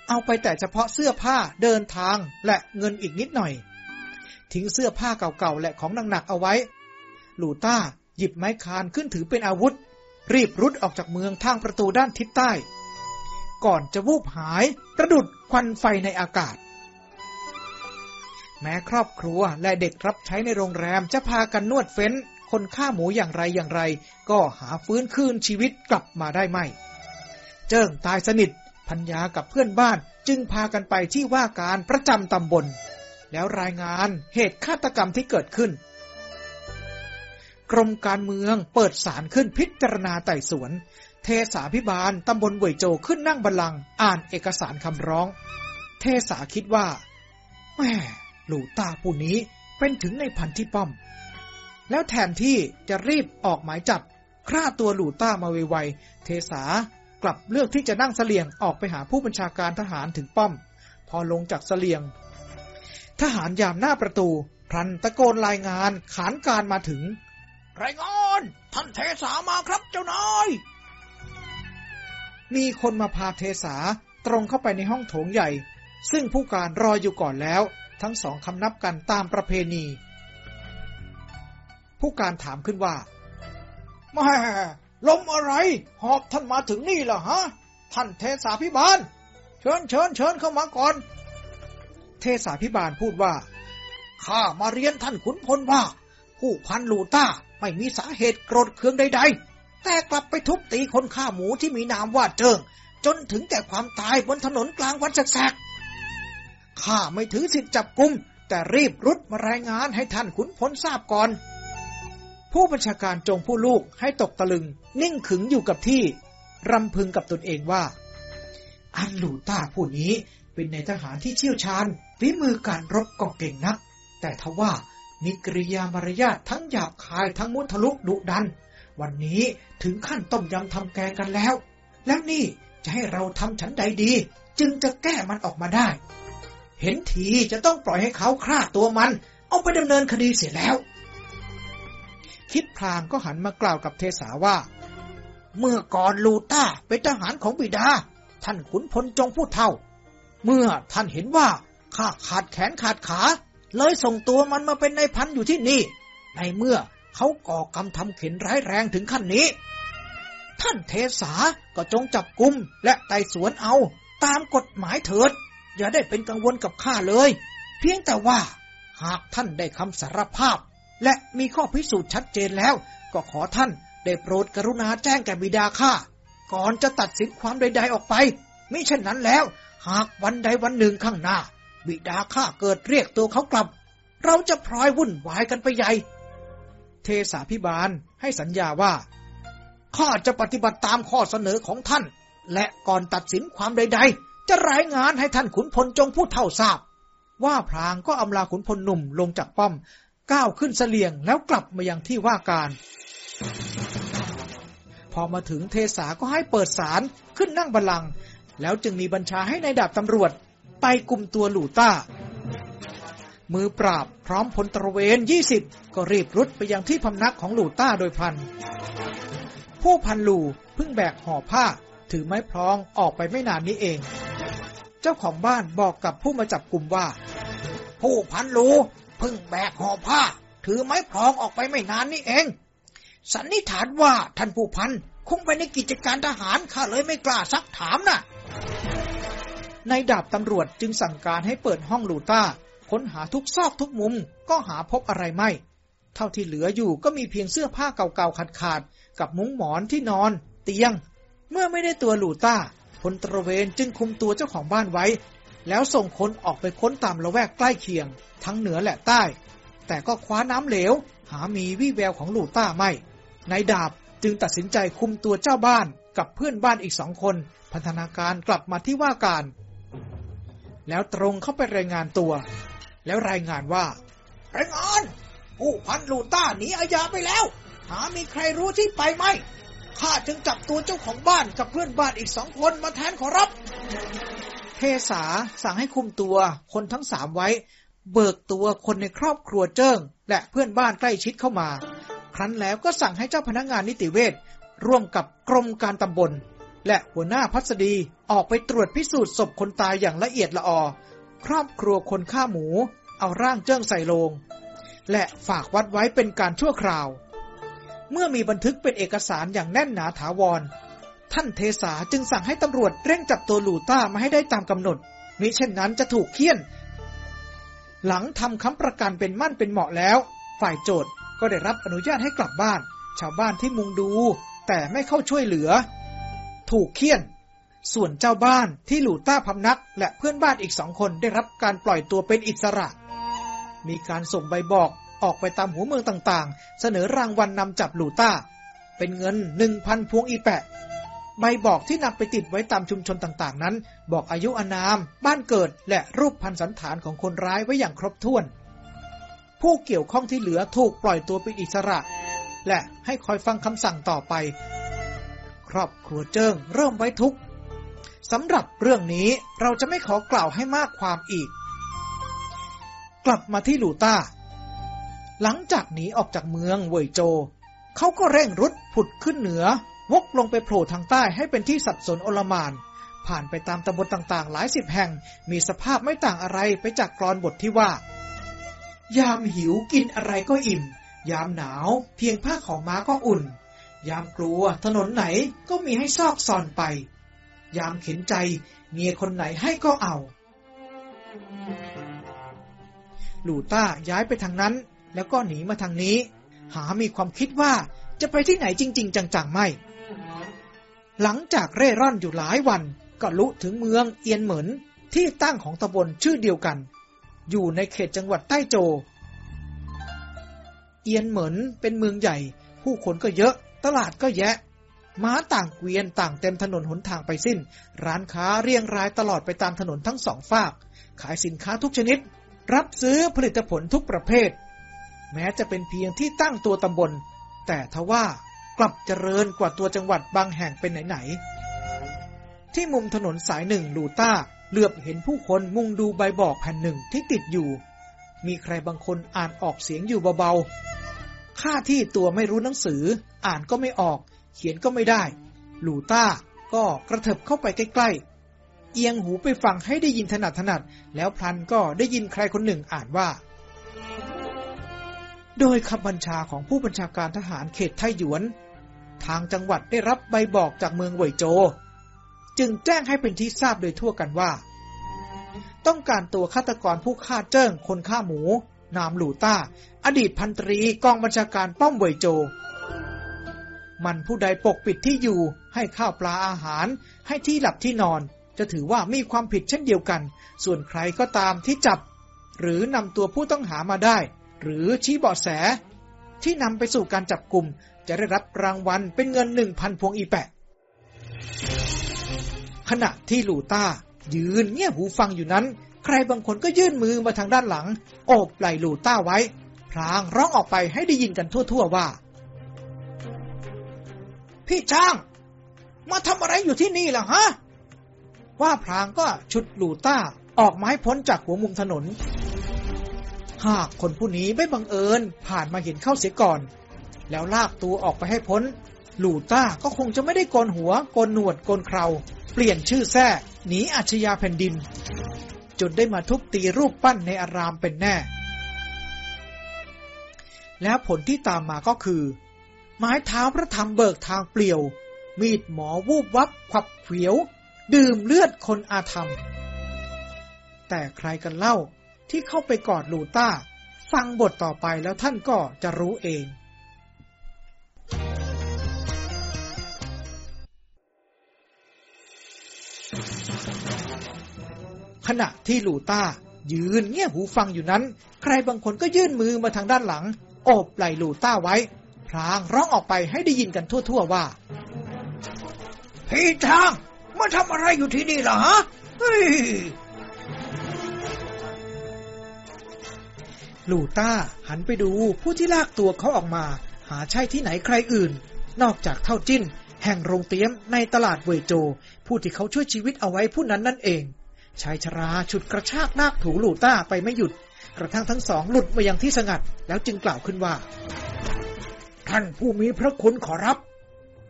[SPEAKER 1] เอาไปแต่เฉพาะเสื้อผ้าเดินทางและเงินอีกนิดหน่อย ทิ้งเสื้อผ้าเก่าๆและของหนักๆเอาไว้ลูต้าหยิบไม้คานขึ้นถือเป็นอาวุธ รีบรุดออกจากเมืองทางประตูด้านทิศใต้ ก่อนจะวูบหายประดุดควันไฟในอากาศ แม้ครอบครัวและเด็กรับใช้ในโรงแรมจะพากันนวดเฟ้น คนฆ่าหมูอย่างไรอย่างไร ก็หาฟื้นคืนชีวิตกลับมาได้ไม่ เจิ้งตายสนิทพัญญากับเพื่อนบ้านจึงพากันไปที่ว่าการประจำตำบล แล้วรายงานเหตุฆาตกรรมที่เกิดขึ้น กรมการเมืองเปิดศาลขึ้นพิจารณาไต่สวน เทสาพิบาลตำบลเวยโจขึ้นนั่งบัลลังก์อ่านเอกสารคำร้อง เทสาคิดว่าแม่หลูตาผู้นี้เป็นถึงในพันที่ป้อม แล้วแทนที่จะรีบออกหมายจับฆ่าตัวหลูต้ามาไวๆเทสากลับเลือกที่จะนั่งเสลียงออกไปหาผู้บัญชาการทหารถึงป้อม พอลงจากเสลียง ทหารยามหน้าประตูพลันตะโกนรายงานขานการมาถึง
[SPEAKER 13] รายงานท่านเทสามาครับเจ้านาย
[SPEAKER 1] มีคนมาพาเทสาตรงเข้าไปในห้องโถงใหญ่ ซึ่งผู้การรออยู่ก่อนแล้ว ทั้งสองคำนับกันตามประเพณี ผู้การถามขึ้นว่า
[SPEAKER 2] แม่ลมอะไร หอบท่านมาถึงนี่ล่ะฮะ ท่านเทสาพิบาล เชิญเชิญเชิญเข้ามาก่อน
[SPEAKER 1] เทสาพิบาลพูดว่า
[SPEAKER 2] ข้ามาเรียนท่านขุนพลว่า ผู้พันลูต้าไม่มีสาเหตุโกรธเคืองใดๆ แต่กลับไปทุบตีคนฆ่าหมูที่มีนามว่าเจิง จนถึงแก่ความตายบนถนนกลางวันแสกๆข้าไม่ถือสิทธิ์จับกุม แต่รีบรุดมารายงานให้ท่านขุนพลทราบก่อน
[SPEAKER 1] ผู้บัญชาการจงผู้ลูกให้ตกตะลึง นิ่งขึงอยู่กับที่ รำพึงกับตนเองว่า อันลูต้าผู้นี้เป็นในทหารที่เชี่ยวชาญฝีมือการรบก็เก่งนัก แต่ทว่า มีกริยามารยาททั้งหยาบคายทั้งมุทะลุดุดัน วันนี้ถึงขั้นต้มยำทำแกงกันแล้ว แล้วนี่จะให้เราทำฉันใดดี จึงจะแก้มันออกมาได้ เห็นทีจะต้องปล่อยให้เขาฆ่าตัวมัน เอาไปดำเนินคดีเสียแล้ว คิดพลางก็หันมากล่าวกับเทสาว่า
[SPEAKER 2] เมื่อก่อนลูต้าเป็นทหารของบิดา ท่านขุนพลจงผู้เท่า เมื่อท่านเห็นว่าข้าขาดแขนขาดขา เลยส่งตัวมันมาเป็นนายพันอยู่ที่นี่ ในเมื่อเขาก่อกรรมทำเข็นร้ายแรงถึงขั้นนี้ ท่านเทสาก็จงจับกุมและไต่สวนเอา ตามกฎหมายเถิด อย่าได้เป็นกังวลกับข้าเลย เพียงแต่ว่า หากท่านได้คำสารภาพ และมีข้อพิสูจน์ชัดเจนแล้ว ก็ขอท่านได้โปรดกรุณาแจ้งแก่บิดาข้าก่อนจะตัดสินความใด ๆออกไปมิเช่นนั้นแล้ว หากวันใดวันหนึ่งข้างหน้า บิดาข้าเกิดเรียกตัวเขากลับ เราจะพลอยวุ่นวายกันไปใหญ่
[SPEAKER 1] เทสาพิบาลให้สัญญาว่า
[SPEAKER 2] ข้าจะปฏิบัติตามข้อเสนอของท่าน และก่อนตัดสินความใด ๆ จะรายงานให้ท่านขุนพลจงผู้เท่าทราบ
[SPEAKER 1] ว่าพลางก็อำลาขุนพลหนุ่มลงจากป้อม ก้าวขึ้นเสลียงแล้วกลับมายังที่ว่าการพอมาถึงเทสาก็ให้เปิดศาลขึ้นนั่งบัลลังก์แล้วจึงมีบัญชาให้ในายดาบตำรวจ ไปกลุ่มตัวหลู่ต้า มือปราบพร้อมพลตระเวนยี่สิบก็รีบรุดไปยังที่พำนักของหลู่ต้าโดยพัน ผู้พันหลู่เพิ่งแบกห่อผ้าถือไม้พลองออกไปไม่นานนี้เอง เจ้าของบ้านบอกกับผู้มาจับกลุ่มว่า
[SPEAKER 2] ผู้พันลูเพิ่งแบกห่อผ้า ถือไม้พลองออกไปไม่นานนี้เอง สันนิษฐานว่าท่านผู้พันคงไปในกิจการทหารข้าเลยไม่กล้าซักถามนะ่ะ
[SPEAKER 1] ในดาบตำรวจจึงสั่งการให้เปิดห้องลูต้า ค้นหาทุกซอกทุกมุมก็หาพบอะไรไม่ เท่าที่เหลืออยู่ก็มีเพียงเสื้อผ้าเก่าๆขาดๆกับมุ้งหมอนที่นอน เตียง เมื่อไม่ได้ตัวลูต้าพลตระเวนจึงคุมตัวเจ้าของบ้านไว้ แล้วส่งคนออกไปค้นตามละแวกใกล้เคียง ทั้งเหนือและใต้ แต่ก็คว้าน้ำเหลว หามีวี่แววของลูต้าไม่นายดาบจึงตัดสินใจคุมตัวเจ้าบ้านกับเพื่อนบ้านอีกสองคน พันธนาการกลับมาที่ว่าการ แล้วตรงเข้าไปรายงานตัว แล้วรายงานว่า
[SPEAKER 2] รายงานผู้พันลูต้าหนีอาญาไปแล้ว หามีใครรู้ที่ไปไหมข้าจึงจับตัวเจ้าของบ้านกับเพื่อนบ้านอีกสองคนมาแทนขอรับ
[SPEAKER 1] เทสาสั่งให้คุมตัวคนทั้งสามไว้ เบิกตัวคนในครอบครัวเจิ้ง และเพื่อนบ้านใกล้ชิดเข้ามา ครั้นแล้วก็สั่งให้เจ้าพนักงานนิติเวชร่วมกับกรมการตำบล และหัวหน้าพัสดีออกไปตรวจพิสูจน์ศพคนตายอย่างละเอียดละออ ครอบครัวคนฆ่าหมู เอาร่างเจิ้งใส่โลง และฝากวัดไว้เป็นการชั่วคราว เมื่อมีบันทึกเป็นเอกสารอย่างแน่นหนาถาวร ท่านเทสาจึงสั่งให้ตำรวจเร่งจับตัวหลูต้ามาให้ได้ตามกำหนด มิเช่นนั้นจะถูกเคี่ยน หลังทำคำประกันเป็นมั่นเป็นเหมาะแล้ว ฝ่ายโจทย์ก็ได้รับอนุญาตให้กลับบ้าน ชาวบ้านที่มุงดู แต่ไม่เข้าช่วยเหลือ ถูกเคี่ยน ส่วนเจ้าบ้านที่หลูต้าพำนัก และเพื่อนบ้านอีกสองคนได้รับการปล่อยตัวเป็นอิสระ มีการส่งใบบอกออกไปตามหัวเมืองต่างๆ เสนอรางวัลนนำจับหลูต้า เป็นเงินหนึ่งพันพวงอีแปะ ใบบอกที่นำไปติดไว้ตามชุมชนต่างๆ นั้น บอกอายุอานาม บ้านเกิดและรูปพันสันฐานของคนร้ายไว้อย่างครบถ้วน ผู้เกี่ยวข้องที่เหลือถูกปล่อยตัวเป็นอิสระ และให้คอยฟังคำสั่งต่อไป รอบครัวเจิ้งเริ่มไว้ทุกข์สำหรับเรื่องนี้เราจะไม่ขอกล่าวให้มากความอีก กลับมาที่หลูต้า หลังจากหนีออกจากเมืองเวยโจ เขาก็เร่งรุดผุดขึ้นเหนือ วกลงไปโผล่ทางใต้ให้เป็นที่สับสนโอลมาน ผ่านไปตามตำบลต่างๆ หลายสิบแห่ง มีสภาพไม่ต่างอะไรไปจากกรอนบทที่ว่า ยามหิวกินอะไรก็อิ่ม ยามหนาว เพียงผ้าของม้าก็อุ่น ยามกลัวถนนไหนก็มีให้ซอกซอนไป ยามเข็นใจเมียคนไหนให้ก็เอา ลูต้าย้ายไปทางนั้น แล้วก็หนีมาทางนี้ หามีความคิดว่าจะไปที่ไหนจริง ๆ จัง ๆ ไม่ หลังจากเร่ร่อนอยู่หลายวัน ก็ลุถึงเมืองเอียนเหมินที่ตั้งของตำบลชื่อเดียวกัน อยู่ในเขตจังหวัดใต้โจ เอียนเหมินเป็นเมืองใหญ่ ผู้คนก็เยอะ ตลาดก็แยะ ม้าต่างเกวียนต่างเต็มถนนหนทางไปสิ้น ร้านค้าเรียงรายตลอดไปตามถนนทั้งสองฝาก ขายสินค้าทุกชนิด รับซื้อผลิตผลทุกประเภท แม้จะเป็นเพียงที่ตั้งตัวตำบล แต่ทว่ากลับเจริญกว่าตัวจังหวัดบางแห่งเป็นไหนๆ ที่มุมถนนสายหนึ่งลูต้าเหลือบเห็นผู้คนมุ่งดูใบบอกแผ่นหนึ่งที่ติดอยู่ มีใครบางคนอ่านออกเสียงอยู่เบาๆ ค่าที่ตัวไม่รู้หนังสือ อ่านก็ไม่ออก เขียนก็ไม่ได้ลูต้าก็กระเถิบเข้าไปใกล้ๆ เอียงหูไปฟังให้ได้ยินถนัดถนัด แล้วพลันก็ได้ยินใครคนหนึ่งอ่านว่า โดยคำบัญชาของผู้บัญชาการทหารเขตไทหยวน ทางจังหวัดได้รับใบบอกจากเมืองเว่ยโจ จึงแจ้งให้เป็นที่ทราบโดยทั่วกันว่า ต้องการตัวฆาตกรผู้ฆ่าเจิ้งคนฆ่าหมู นามหลูต้า อดีตพันตรีกองบัญชาการป้อมเวยโจ มันผู้ใดปกปิดที่อยู่ ให้ข้าวปลาอาหาร ให้ที่หลับที่นอน จะถือว่ามีความผิดเช่นเดียวกัน ส่วนใครก็ตามที่จับ หรือนำตัวผู้ต้องหามาได้ หรือชี้เบาะแส ที่นำไปสู่การจับกลุ่ม จะได้รับรางวัลเป็นเงินหนึ่งพันพวงอีแปะ ขณะที่ลูต้า ยืนเงี่ยหูฟังอยู่นั้น ใครบางคนก็ยื่นมือมาทางด้านหลัง โอบไหล่ลูต้าไว้ พลางร้องออกไปให้ได้ยินกันทั่ว ๆ ว่า
[SPEAKER 2] พี่ช้าง มาทำอะไรอยู่ที่นี่ล่ะฮะ
[SPEAKER 1] ว่าพลางก็ชุดลูต้าออกมาให้พ้นจากหัวมุมถนน หากคนผู้นี้ไม่บังเอิญผ่านมาเห็นเข้าเสียก่อน แล้วลากตัวออกไปให้พ้น ลูต้าก็คงจะไม่ได้โกนหัวโกนหนวดโกนเคราเปลี่ยนชื่อแท้หนีอาชญาแผ่นดิน จนได้มาทุบตีรูปปั้นในอารามเป็นแน่ แล้วผลที่ตามมาก็คือ ไม้เท้าพระธรรมเบิกทางเปลี่ยว มีดหมอวูบวับขวับเขียว ดื่มเลือดคนอาธรรม แต่ใครกันเล่าที่เข้าไปกอดลูต้า ฟังบทต่อไปแล้วท่านก็จะรู้เองขณะที่ลูต้า ยืนเงี่ยหูฟังอยู่นั้น ใครบางคนก็ยื่นมือมาทางด้านหลัง โอบไหล่ลูต้าไว้ พลางร้องออกไปให้ได้ยินกันทั่ว ๆ ว่า
[SPEAKER 2] พี่ช้างมาทำอะไรอยู่ที่นี่ล่ะฮะเฮ้ย
[SPEAKER 1] ลูต้าหันไปดูผู้ที่ลากตัวเขาออกมา หาใช่ที่ไหนใครอื่น นอกจากเท่าจิ้น แห่งโรงเตี้ยมในตลาดเวยโจ ผู้ที่เขาช่วยชีวิตเอาไว้ผู้นั้นนั่นเองชายชราฉุดกระชากลากถูลูต้าไปไม่หยุด กระทั่งทั้งสองหลุดมายังที่สงัด แล้วจึงกล่าวขึ้นว่า
[SPEAKER 2] ท่านผู้มีพระคุณขอรับ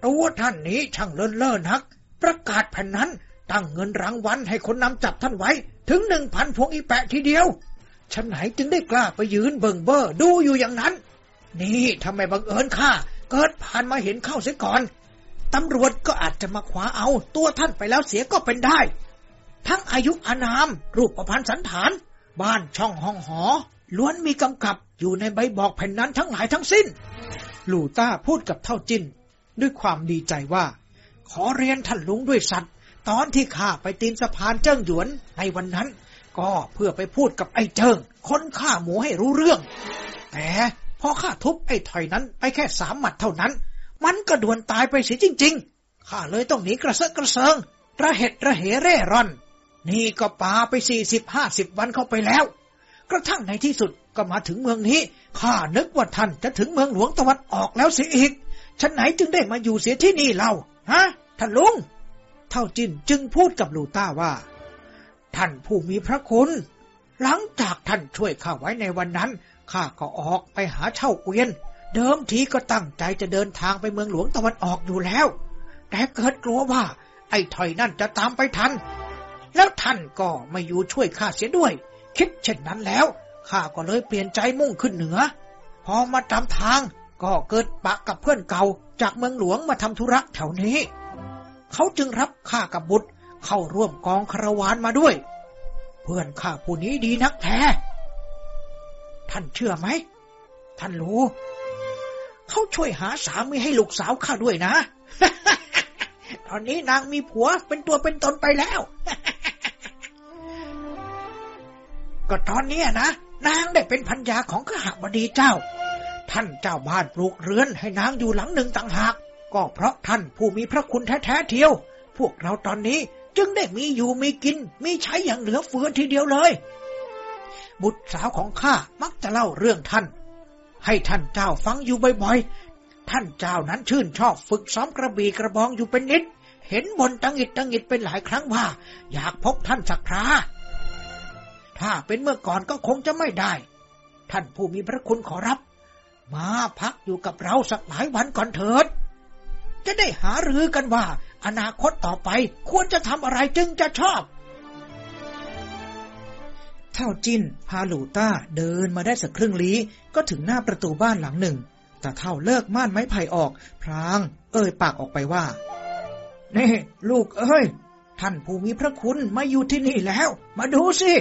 [SPEAKER 2] ตัวท่านนี้ช่างเลินเล่อนัก ประกาศแผ่นนั้น ตั้งเงินรางวัลให้คนนำจับท่านไว้ ถึงหนึ่งพันพวงอีแปะทีเดียวฉันไหนจึงได้กล้าไปยืนเบิ่งเบอดูอยู่อย่างนั้น นี่ทำไมบังเอิญข้าเกิดผ่านมาเห็นเข้าเสียก่อนตำรวจก็อาจจะมาขวาเอาตัวท่านไปแล้วเสียก็เป็นได้ ทั้งอายุอานาม รูปประพันธ์สันฐาน บ้านช่องห้องหอ ล้วนมีกำกับอยู่ในใบบอกแผ่นนั้นทั้งหลายทั้งสิ้น
[SPEAKER 1] ลูต้าพูดกับเท่าจินด้วยความดีใจว่า
[SPEAKER 2] ขอเรียนท่านลุงด้วยสัตว์ ตอนที่ข้าไปตีนสะพานเจิ้งหยวนในวันนั้น ก็เพื่อไปพูดกับไอ้เจิงคนฆ่าหมูให้รู้เรื่อง แต่พอข้าทุบไอ้ถอยนั้นไปแค่สามหมัดเท่านั้น มันก็ด่วนตายไปเสียจริง ๆข้าเลยต้องหนีกระเซาะกระเซิงระเหตุระเหเร่ร่อน นี่ก็ปาไปสี่สิบห้าสิบวันเข้าไปแล้ว กระทั่งในที่สุดก็มาถึงเมืองนี้ข้านึกว่าท่านจะถึงเมืองหลวงตะวันออกแล้วเสียอีกฉันไหนจึงได้มาอยู่เสียที่นี่เล่าฮะท่านลุง
[SPEAKER 1] เท่าจิ้นจึงพูดกับลูต้าว่า
[SPEAKER 2] ท่านผู้มีพระคุณ หลังจากท่านช่วยข้าไว้ในวันนั้นข้าก็ออกไปหาเช่าเกวียน เดิมทีก็ตั้งใจจะเดินทางไปเมืองหลวงตะวันออกอยู่แล้ว แต่เกิดกลัวว่า ไอ้ถอยนั่นจะตามไปทัน แล้วท่านก็ไม่อยู่ช่วยข้าเสียด้วย คิดเช่นนั้นแล้วข้าก็เลยเปลี่ยนใจมุ่งขึ้นเหนือ พอมาตามทางก็เกิดปะกับเพื่อนเก่า
[SPEAKER 1] จากเมืองหลวงมาทำธุระแถวนี้ เขาจึงรับข้ากับบุตร เข้าร่วมกองคารวานมาด้วย เพื่อนข้าผู้นี้ดีนักแท้ ท่านเชื่อไหม ท่านรู้ เขาช่วยหาสามีให้ลูกสาวข้าด้วยนะ ตอนนี้นางมีผัวเป็นตัวเป็นตนไปแล้ว ก็ตอนนี้นะนางได้เป็นพัญญาของข้าบดีเจ้า ท่านเจ้าบ้านปลูกเรือนให้นางอยู่หลังหนึ่งต่างหาก ก็เพราะท่านผู้มีพระคุณแท้ๆเทียว พวกเราตอนนี้จึงได้มีอยู่มีกิน มีใช้อย่างเหลือเฟือทีเดียวเลย บุตรสาวของข้ามักจะเล่าเรื่องท่าน ให้ท่านเจ้าฟังอยู่บ่อยๆ ท่านเจ้านั้นชื่นชอบฝึกซ้อมกระบี่กระบองอยู่เป็นนิด เห็นบนตังหิดตังหิดเป็นหลายครั้งว่า อยากพบท่านสักครา ถ้าเป็นเมื่อก่อนก็คงจะไม่ได้ ท่านผู้มีพระคุณขอรับ มาพักอยู่กับเราสักหลายวันก่อนเถิด จะได้หารือกันว่า อนาคตต่อไปควรจะทำอะไรจึงจะชอบ
[SPEAKER 14] เท่าจินพาหลูต้าเดินมาได้สักครึ่งลี้ ก็ถึงหน้าประตูบ้านหลังหนึ่ง แต่เท่าเลิกม่านไม้ไผ่ออก พลาง เอ่ยปากออกไปว่า
[SPEAKER 1] นี่ลูกเอ้ยท่านผู้มีพระคุณมาอยู่ที่นี่แล้ว มาดูสิ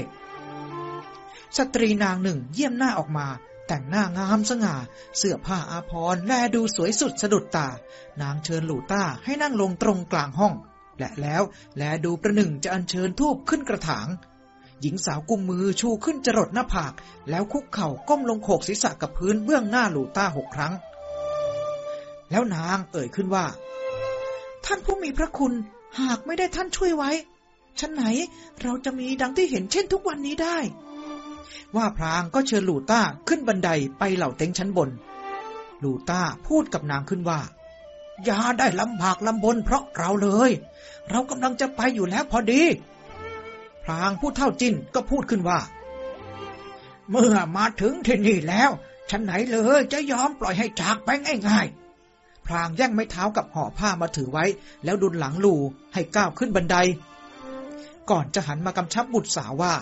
[SPEAKER 14] สตรีนางหนึ่งเยี่ยมหน้าออกมา แต่งหน้างามสง่า เสื้อผ้าอาภรณ์แลดูสวยสุดสะดุดตา นางเชิญหลูต้าให้นั่งลงตรงกลางห้อง และแล้วแลดูประหนึ่งจะอัญเชิญทูบขึ้นกระถาง หญิงสาวกุมมือชูขึ้นจรดหน้าผาก แล้วคุกเข่าก้มลงโขกศีรษะกับพื้นเบื้องหน้าหลูต้าหกครั้ง แล้วนางเอ่ยขึ้นว่า ท่านผู้มีพระคุณหากไม่ได้ท่านช่วยไว้ชั้นไหนเราจะมีดังที่เห็นเช่นทุกวันนี้ได้ ว่าพรางก็เชิญหลูต้าขึ้นบันไดไปเหล่าเต็งชั้นบนหลูต้าพูดกับนางขึ้นว่า
[SPEAKER 1] อย่าได้ลำบากลำบนเพราะเราเลย เรากำลังจะไปอยู่แล้วพอดี
[SPEAKER 14] พรางผู้เท่าจินก็พูดขึ้นว่า
[SPEAKER 1] เมื่อมาถึงที่นี่แล้ว ฉันไหนเลยจะยอมปล่อยให้จากไปง่าย
[SPEAKER 14] พรางแย่งไม้เท้ากับห่อผ้ามาถือไว้ แล้วดุลหลังหลูให้ก้าวขึ้นบันได ก่อนจะหันมากำชับบุตรสาวว่า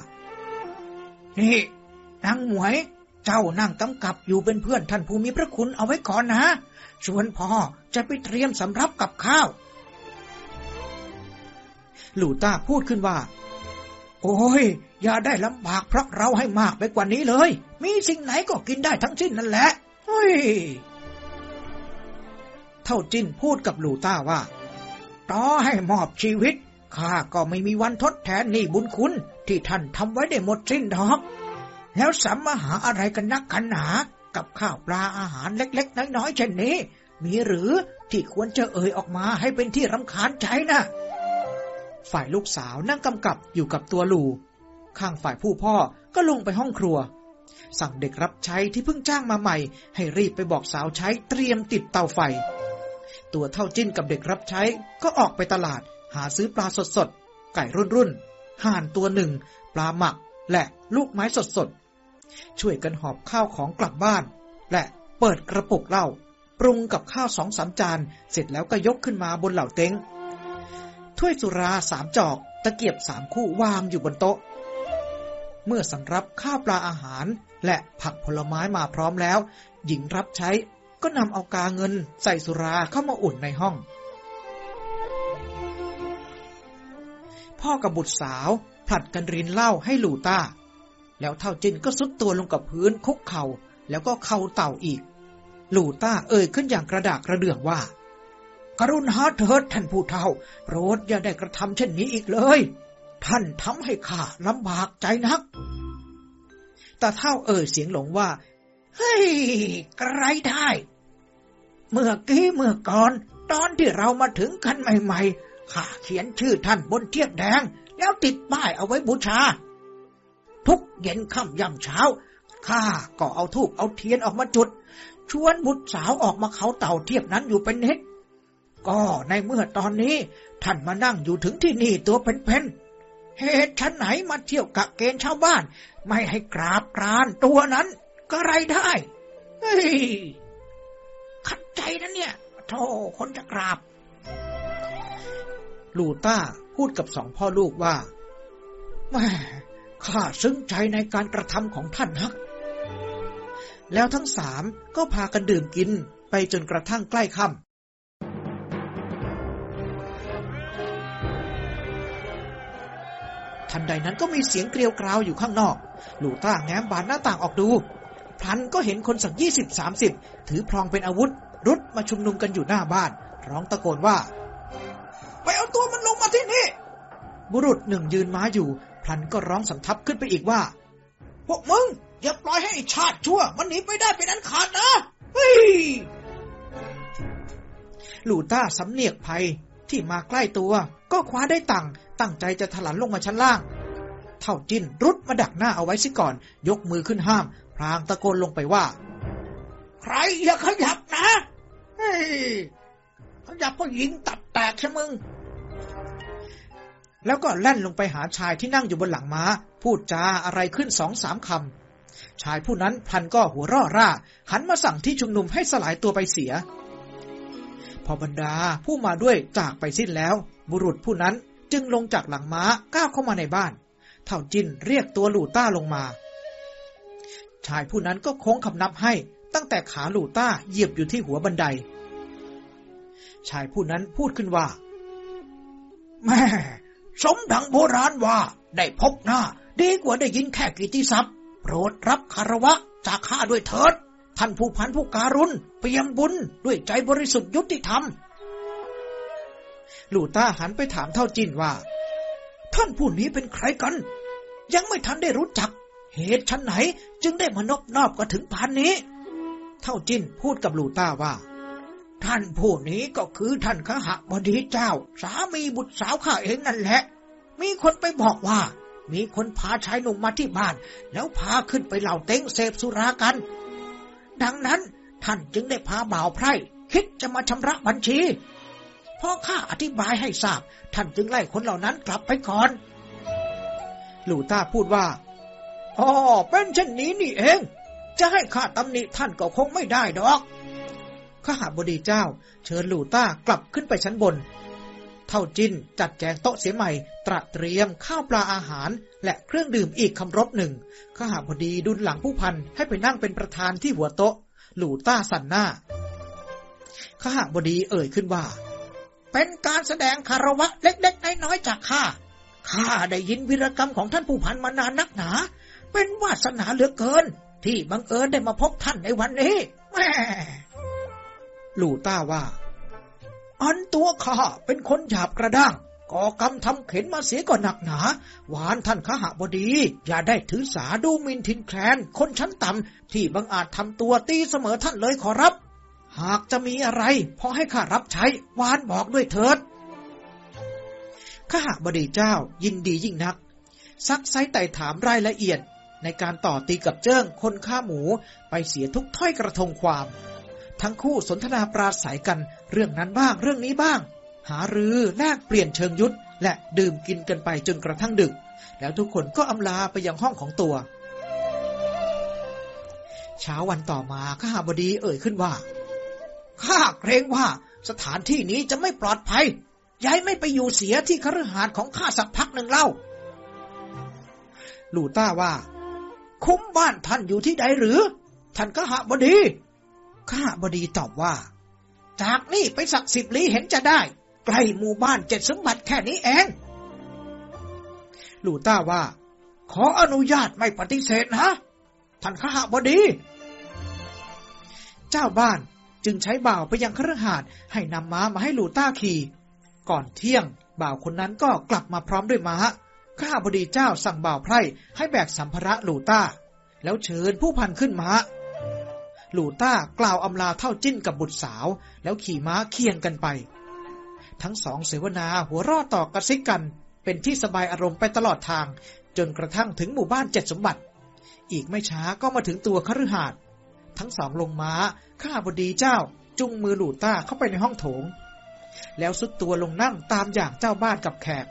[SPEAKER 1] นี่ นางหมวย เจ้านั่งกำกับอยู่เป็นเพื่อนท่านผู้มีพระคุณเอาไว้ก่อนนะส่วนพ่อจะไปเตรียมสำรับกับข้าว
[SPEAKER 14] หลูต้าพูดขึ้นว่า
[SPEAKER 1] โอ้ย อย่าได้ลำบากเพราะเราให้มากไปกว่านี้เลย มีสิ่งไหนก็กินได้ทั้งสิ้นนั่นแหละเฮ้ย
[SPEAKER 14] เท่าจิ้นพูดกับหลูต้าว่า
[SPEAKER 1] ต่อให้มอบชีวิตข้าก็ไม่มีวันทดแทนหนี่บุญคุณ ที่ท่านทำไว้ได้หมดสิ้นดอก แล้วสัมมาหาอะไรกันนักกันหนา กับข้าวปลาอาหารเล็ก ๆ น้อยๆเช่นนี้ มีหรือที่ควรจะเอ่ยออกมาให้เป็นที่รำคาญใจนะ
[SPEAKER 14] ฝ่ายลูกสาวนั่งกำกับอยู่กับตัวลู ข้างฝ่ายผู้พ่อก็ลงไปห้องครัว สั่งเด็กรับใช้ที่เพิ่งจ้างมาใหม่ ให้รีบไปบอกสาวใช้เตรียมติดเตาไฟ ตัวเท่าจิ้นกับเด็กรับใช้ก็ออกไปตลาด หาซื้อปลาสดๆ ไก่รุ่นๆห่านตัวหนึ่ง ปลาหมักและลูกไม้สด ช่วยกันหอบข้าวของกลับบ้าน และเปิดกระปุกเหล้าปรุงกับข้าวสองสามจาน เสร็จแล้วก็ยกขึ้นมาบนเหล่าเต็งถ้วยสุราสามจอก ตะเกียบสามคู่วางอยู่บนโต๊ะ เมื่อสำรับข้าวปลาอาหารและผักผลไม้มาพร้อมแล้ว หญิงรับใช้ก็นำเอากาเงินใส่สุราเข้ามาอุ่นในห้อง พ่อกับบุตรสาวผลัดกันรินเหล้าให้ลูต้า แล้วเท่าจินก็สุดตัวลงกับพื้นคุกเขา่าแล้วก็เข่าเต่าอีก หลูต้าเอ่ยขึ้นอย่างกระดากกระเดื่องว่า
[SPEAKER 1] กรุณาเถิดท่านผู้เฒ่า โปรดอย่าได้กระทำเช่นนี้อีกเลย ท่านทำให้ข้าลำบากใจนัก
[SPEAKER 14] แต่เท่าเอ่ยเสียงหลงว่า
[SPEAKER 1] เฮ้ยกระไรได้ เมื่อกี้เมื่อก่อน ตอนที่เรามาถึงกันใหม่ ๆข้าเขียนชื่อท่านบนเทียบแดง แล้วติดป้ายเอาไว้บูชา ทุกเย็นค่ำย่ำเช้าข้าก็เอาทูบเอาเทียนออกมาจุด ชวนบุตรสาวออกมาเขาเต่าเทียบนั้นอยู่เป็นนิดก็ในเมื่อตอนนี้ ท่านมานั่งอยู่ถึงที่นี่ตัวเป็นๆเหตุฉันไหนมาเที่ยวกะเกณฑ์ชาวบ้าน ไม่ให้กราบกรานตัวนั้น ก็ไรได้เฮ้ยขัดใจนะเนี่ยโธ่คนจะกราบ
[SPEAKER 14] ลูต้าพูดกับสองพ่อลูกว่า
[SPEAKER 1] แม่ ข้าซึ้งใจในการกระทำของท่านนัก
[SPEAKER 14] แล้วทั้งสามก็พากันดื่มกินไปจนกระทั่งใกล้ค่ำ
[SPEAKER 1] ทันใดนั้นก็มีเสียงเกลียวกราวอยู่ข้างนอก หลูต้าแง้มบานหน้าต่างออกดูพลันก็เห็นคนสักยี่สิบสามสิบถือพรองเป็นอาวุธ รุดมาชุมนุมกันอยู่หน้าบ้าน ร้องตะโกนว่า
[SPEAKER 15] ไปเอาตัวมันลงมาที่นี่
[SPEAKER 1] บุรุษหนึ่งยืนม้าอยู่ พลันก็ร้องสำทับขึ้นไปอีกว่า
[SPEAKER 15] พวกมึง อย่าปล่อยให้ชาติชั่ว มันหนีไปได้เป็นอันขาดนะเฮ้ย
[SPEAKER 1] ลูต้าสำเนียกภัยที่มาใกล้ตัว ก็คว้าได้ตังตั้งใจจะถลันลงมาชั้นล่าง เท่าจินรุดมาดักหน้าเอาไว้ซิก่อน ยกมือขึ้นห้าม พรางตะโกนลงไปว่า
[SPEAKER 15] ใครอย่าขยับนะเฮ้ยขยับก็ยิงตับแตกใช่มึง
[SPEAKER 1] แล้วก็แล่นลงไปหาชายที่นั่งอยู่บนหลังม้า พูดจาอะไรขึ้นสองสามคำ ชายผู้นั้นพันก็หัวร่อร่า หันมาสั่งที่ชุมนุมให้สลายตัวไปเสีย พอบรรดาผู้มาด้วยจากไปสิ้นแล้ว บุรุษผู้นั้นจึงลงจากหลังม้าก้าวเข้ามาในบ้าน เท่าจินเรียกตัวหลูต้าลงมา ชายผู้นั้นก็โค้งคำนับให้ตั้งแต่ขาหลูต้าเหยียบอยู่ที่หัวบันได ชายผู้นั้นพูดขึ้นว่า
[SPEAKER 15] แม่ สมดังโบราณว่า ได้พบหน้า ดีกว่าได้ยินแค่กิติศัพท์โปรดรับคารวะจากข้าด้วยเถิด ท่านผู้พันผู้การุณเปียมบุญด้วยใจบริสุทธิ์ยุติธรรม
[SPEAKER 1] ลูต้าหันไปถามเท่าจินว่า
[SPEAKER 15] ท่านผู้นี้เป็นใครกัน ยังไม่ทันได้รู้จัก เหตุชั้นไหน จึงได้มานบนอบก็ถึงพานนี้
[SPEAKER 1] เท่าจินพูดกับลูต้าว่า
[SPEAKER 15] ท่านผู้นี้ก็คือท่านขหบดีเจ้า สามีบุตรสาวข้าเองนั่นแหละ มีคนไปบอกว่า มีคนพาชายหนุ่มมาที่บ้าน แล้วพาขึ้นไปเหล่าเต็งเสพสุรากัน ดังนั้นท่านจึงได้พาบ่าวไพร่ คิดจะมาชำระบัญชีพอข้าอธิบายให้ทราบ ท่านจึงไล่คนเหล่านั้นกลับไปก่อน
[SPEAKER 1] หลูต้าพูดว่า
[SPEAKER 15] อ๋อเป็นเช่นนี้นี่เอง จะให้ข้าตำหนิท่านก็คงไม่ได้ดอก
[SPEAKER 1] ข้าหาบดีเจ้า เชิญหลูต้ากลับขึ้นไปชั้นบน เท่าจินจัดแจงโต๊ะเสียใหม่ ตระเตรียมข้าวปลาอาหาร และเครื่องดื่มอีกคำรบหนึ่งข้าหาบดีดุลหลังผู้พันให้ไปนั่งเป็นประธานที่หัวโต๊ะ หลูต้าสั่นหน้าข้าหาบดีเอ่ยขึ้นว่า
[SPEAKER 15] เป็นการแสดงคารวะเล็กๆน้อยๆจากข้าข้าได้ยินวิรกรรมของท่านผู้พันมานานนักหนา เป็นวาสนาเหลือเกิน ที่บังเอิญได้มาพบท่านในวันนี้แม่
[SPEAKER 1] หลู่ต้าว่า
[SPEAKER 15] อันตัวข้าเป็นคนหยาบกระด้างก่อกรรมทำเข็นมาเสียก่อนหนักหนา หวานท่านขหบดี อย่าได้ถือสาดูมินทินแคลน คนชั้นต่ำที่บังอาจทำตัวตีเสมอท่านเลยขอรับ หากจะมีอะไร พอให้ข้ารับใช้หวานบอกด้วยเถิด
[SPEAKER 1] ข้าหบดีเจ้ายินดียิ่งนัก ซักไซไต่ถามรายละเอียด ในการต่อตีกับเจิ้งคนฆ่าหมูไปเสียทุกถ้อยกระทงความ ทั้งคู่สนทนาปราศัยกัน เรื่องนั้นบ้างเรื่องนี้บ้าง หารือแลกเปลี่ยนเชิงยุทธและดื่มกินกันไปจนกระทั่งดึก แล้วทุกคนก็อำลาไปยังห้องของตัว เช้าวันต่อมาข้าหบดีเอ่ยขึ้นว่า
[SPEAKER 15] ข้าเกรงว่าสถานที่นี้จะไม่ปลอดภัยย้ายไม่ไปอยู่เสียที่คฤหาสน์ของข้าสักพักหนึ่งเล่า
[SPEAKER 1] ลูต้าว่า
[SPEAKER 15] คุ้มบ้านท่านอยู่ที่ใดหรือ ท่านก็หบดี
[SPEAKER 1] ข้าบดีตอบว่า
[SPEAKER 15] จากนี่ไปสักสิบลี้เห็นจะได้ ใกล้หมู่บ้านเจ็ดสมบัติแค่นี้เอง
[SPEAKER 1] ลูต้าว่า
[SPEAKER 15] ขออนุญาตไม่ปฏิเสธนะท่านขหบดี
[SPEAKER 1] เจ้าบ้านจึงใช้บ่าวไปยังเคฤหาสน์ให้นำม้ามาให้ลูต้าขี่ ก่อนเที่ยงบ่าวคนนั้นก็กลับมาพร้อมด้วยม้า ข้าบดีเจ้าสั่งบ่าวไพร่ให้แบกสัมภาระลูต้า แล้วเชิญผู้พันขึ้นม้า หลูต้ากล่าวอำลาเท่าจิ้นกับบุตรสาว แล้วขี่ม้าเคียงกันไป ทั้งสองเสวนาหัวรอดต่อกระซิกกัน เป็นที่สบายอารมณ์ไปตลอดทาง จนกระทั่งถึงหมู่บ้านเจ็ดสมบัติ อีกไม่ช้าก็มาถึงตัวคฤหาสน์ทั้งสองลงม้าข้าบดีเจ้าจุงมือหลูต้าเข้าไปในห้องโถง แล้วสุดตัวลงนั่งตามอย่างเจ้าบ้านกับแขก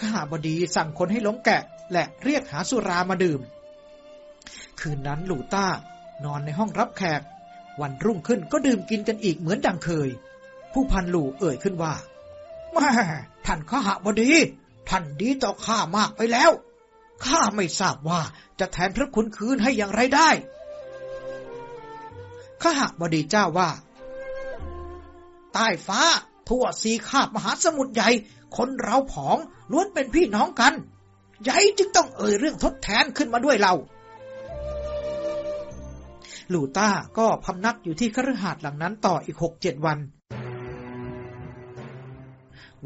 [SPEAKER 1] ข้าบดีสั่งคนให้ล้มแกะ และเรียกหาสุรามาดื่ม คืนนั้นหลูต้า นอนในห้องรับแขก วันรุ่งขึ้นก็ดื่มกินกันอีกเหมือนดังเคย ผู้พันหลู่เอ่ยขึ้นว่า
[SPEAKER 15] แม่ท่านขหบดี ท่านดีต่อข้ามากไปแล้ว ข้าไม่ทราบว่าจะแทนพระคุณคืนให้อย่างไรได้
[SPEAKER 1] ข้าหบดีเจ้าว่า
[SPEAKER 15] ใต้ฟ้า ทั่วสีคาบมหาสมุทรใหญ่ คนเราผองล้วนเป็นพี่น้องกัน
[SPEAKER 1] ใหญ่จึงต้องเอ่ยเรื่องทดแทนขึ้นมาด้วยเรา
[SPEAKER 16] ลูต้าก็พำนักอยู่ที่คฤหาสน์หลังนั้นต่ออีกหกเจ็ดวัน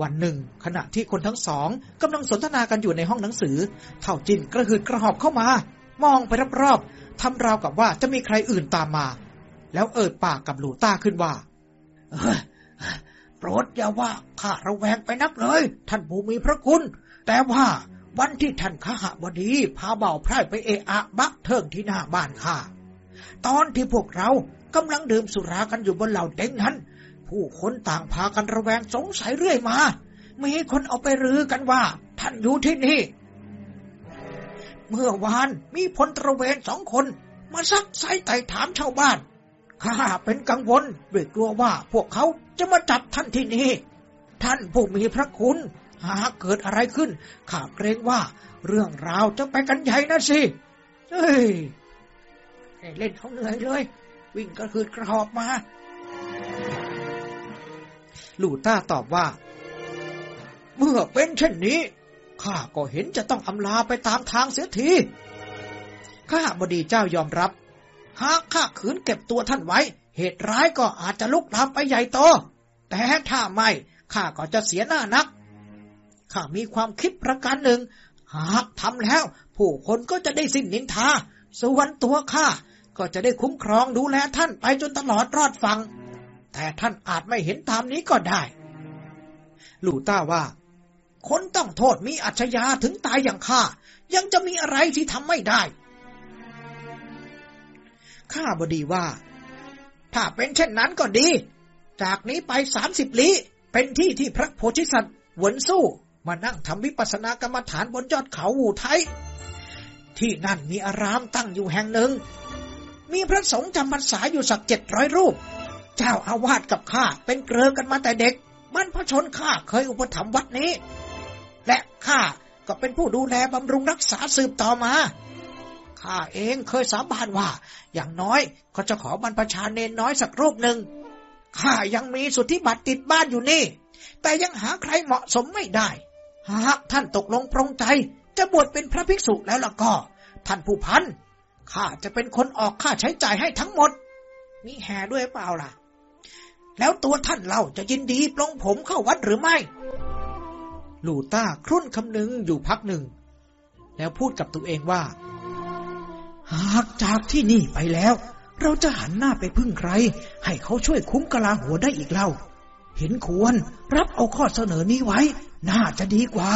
[SPEAKER 16] วันหนึ่ง ขณะที่คนทั้งสองกำลังสนทนากันอยู่ในห้องหนังสือ เท่าจินกระหืดกระหอบเข้ามา มองไปรอบๆทำราวกับว่าจะมีใครอื่นตามมา แล้วเอ่ยปากกับลูต้าขึ้นว่า
[SPEAKER 1] โปรดอย่าว่าข้าระแวงไปนักเลย ท่านผู้มีพระคุณ แต่ว่าวันที่ท่านขหบดีพาเบาไพร่ไปเอะอะบักเทิงที่หน้าบ้านข้า ตอนที่พวกเรากำลังดื่มสุรากันอยู่บนเหล่าเต็งนั้น ผู้คนต่างพากันระแวงสงสัยเรื่อยมา มีคนเอาไปรือกันว่า ท่านอยู่ที่นี่ เมื่อวานมีพลตระเวนสองคน มาซักไซไต่ถามชาวบ้านข้าเป็นกังวลด้วยกลัวว่าพวกเขาจะมาจับท่านที่นี่ ท่านผู้มีพระคุณ หากเกิดอะไรขึ้นข้าเกรงว่า เรื่องราวจะไปกันใหญ่นะสิ เฮ้ย ให้เล่นเขาเหนื่อยเลย วิ่งกระคืดกระหอบมา
[SPEAKER 16] ลูต้าตอบว่า
[SPEAKER 1] เมื่อเป็นเช่นนี้ข้าก็เห็นจะต้องอำลาไปตามทางเสียที
[SPEAKER 16] ข้าบดีเจ้ายอมรับ
[SPEAKER 1] หากข้าขืนเก็บตัวท่านไว้ เหตุร้ายก็อาจจะลุกลามไปใหญ่โต แต่ถ้าไม่ข้าก็จะเสียหน้านัก ข้ามีความคิดประการหนึ่ง หากทำแล้ว ผู้คนก็จะได้สิ้นนินทา ส่วนตัวข้า ก็จะได้คุ้มครองดูแลท่านไปจนตลอดรอดฟัง แต่ท่านอาจไม่เห็นตามนี้ก็ได้
[SPEAKER 16] ลูต้าว่า
[SPEAKER 1] คนต้องโทษมีอัจฉริยะถึงตายอย่างข้า ยังจะมีอะไรที่ทำไม่ได้
[SPEAKER 16] ข้าบดีว่า
[SPEAKER 1] ถ้าเป็นเช่นนั้นก็ดี จากนี้ไปสามสิบลี้เป็นที่ที่พระโพธิสัตว์หวนสู้มานั่งทำวิปัสสนากรรมฐานบนยอดเขาหูไทยที่นั่นมีอารามตั้งอยู่แห่งหนึ่ง มีพระสงฆ์จำพรรษาอยู่สักเจ็ดร้อยรูป เจ้าอาวาสกับข้าเป็นเกลือกันมาแต่เด็กบรรพชนข้าเคยอุปถัมภ์วัดนี้ และข้าก็เป็นผู้ดูแลบำรุงรักษาสืบต่อมา ข้าเองเคยสาบานว่า อย่างน้อยก็จะขอบรรพชาเนนน้อยสักรูปหนึ่ง ข้ายังมีสุทธิบัตรติดบ้านอยู่นี่ แต่ยังหาใครเหมาะสมไม่ได้ หากท่านตกลงปรงใจ จะบวชเป็นพระภิกษุแล้วล่ะก็ ท่านผู้พัน ข้าจะเป็นคนออกค่าใช้จ่ายให้ทั้งหมด มีแห่ด้วยเปล่าล่ะ แล้วตัวท่านเราจะยินดีปลงผมเข้าวัดหรือไม่
[SPEAKER 16] ลูต้าครุ่นคำนึงอยู่พักหนึ่ง แล้วพูดกับตัวเองว่า หากจากที่นี่ไปแล้ว เราจะหันหน้าไปพึ่งใคร ให้เขาช่วยคุ้มกะลาหัวได้อีกเล่า เห็นควรรับเอาข้อเสนอนี้ไว้ น่าจะดีกว่า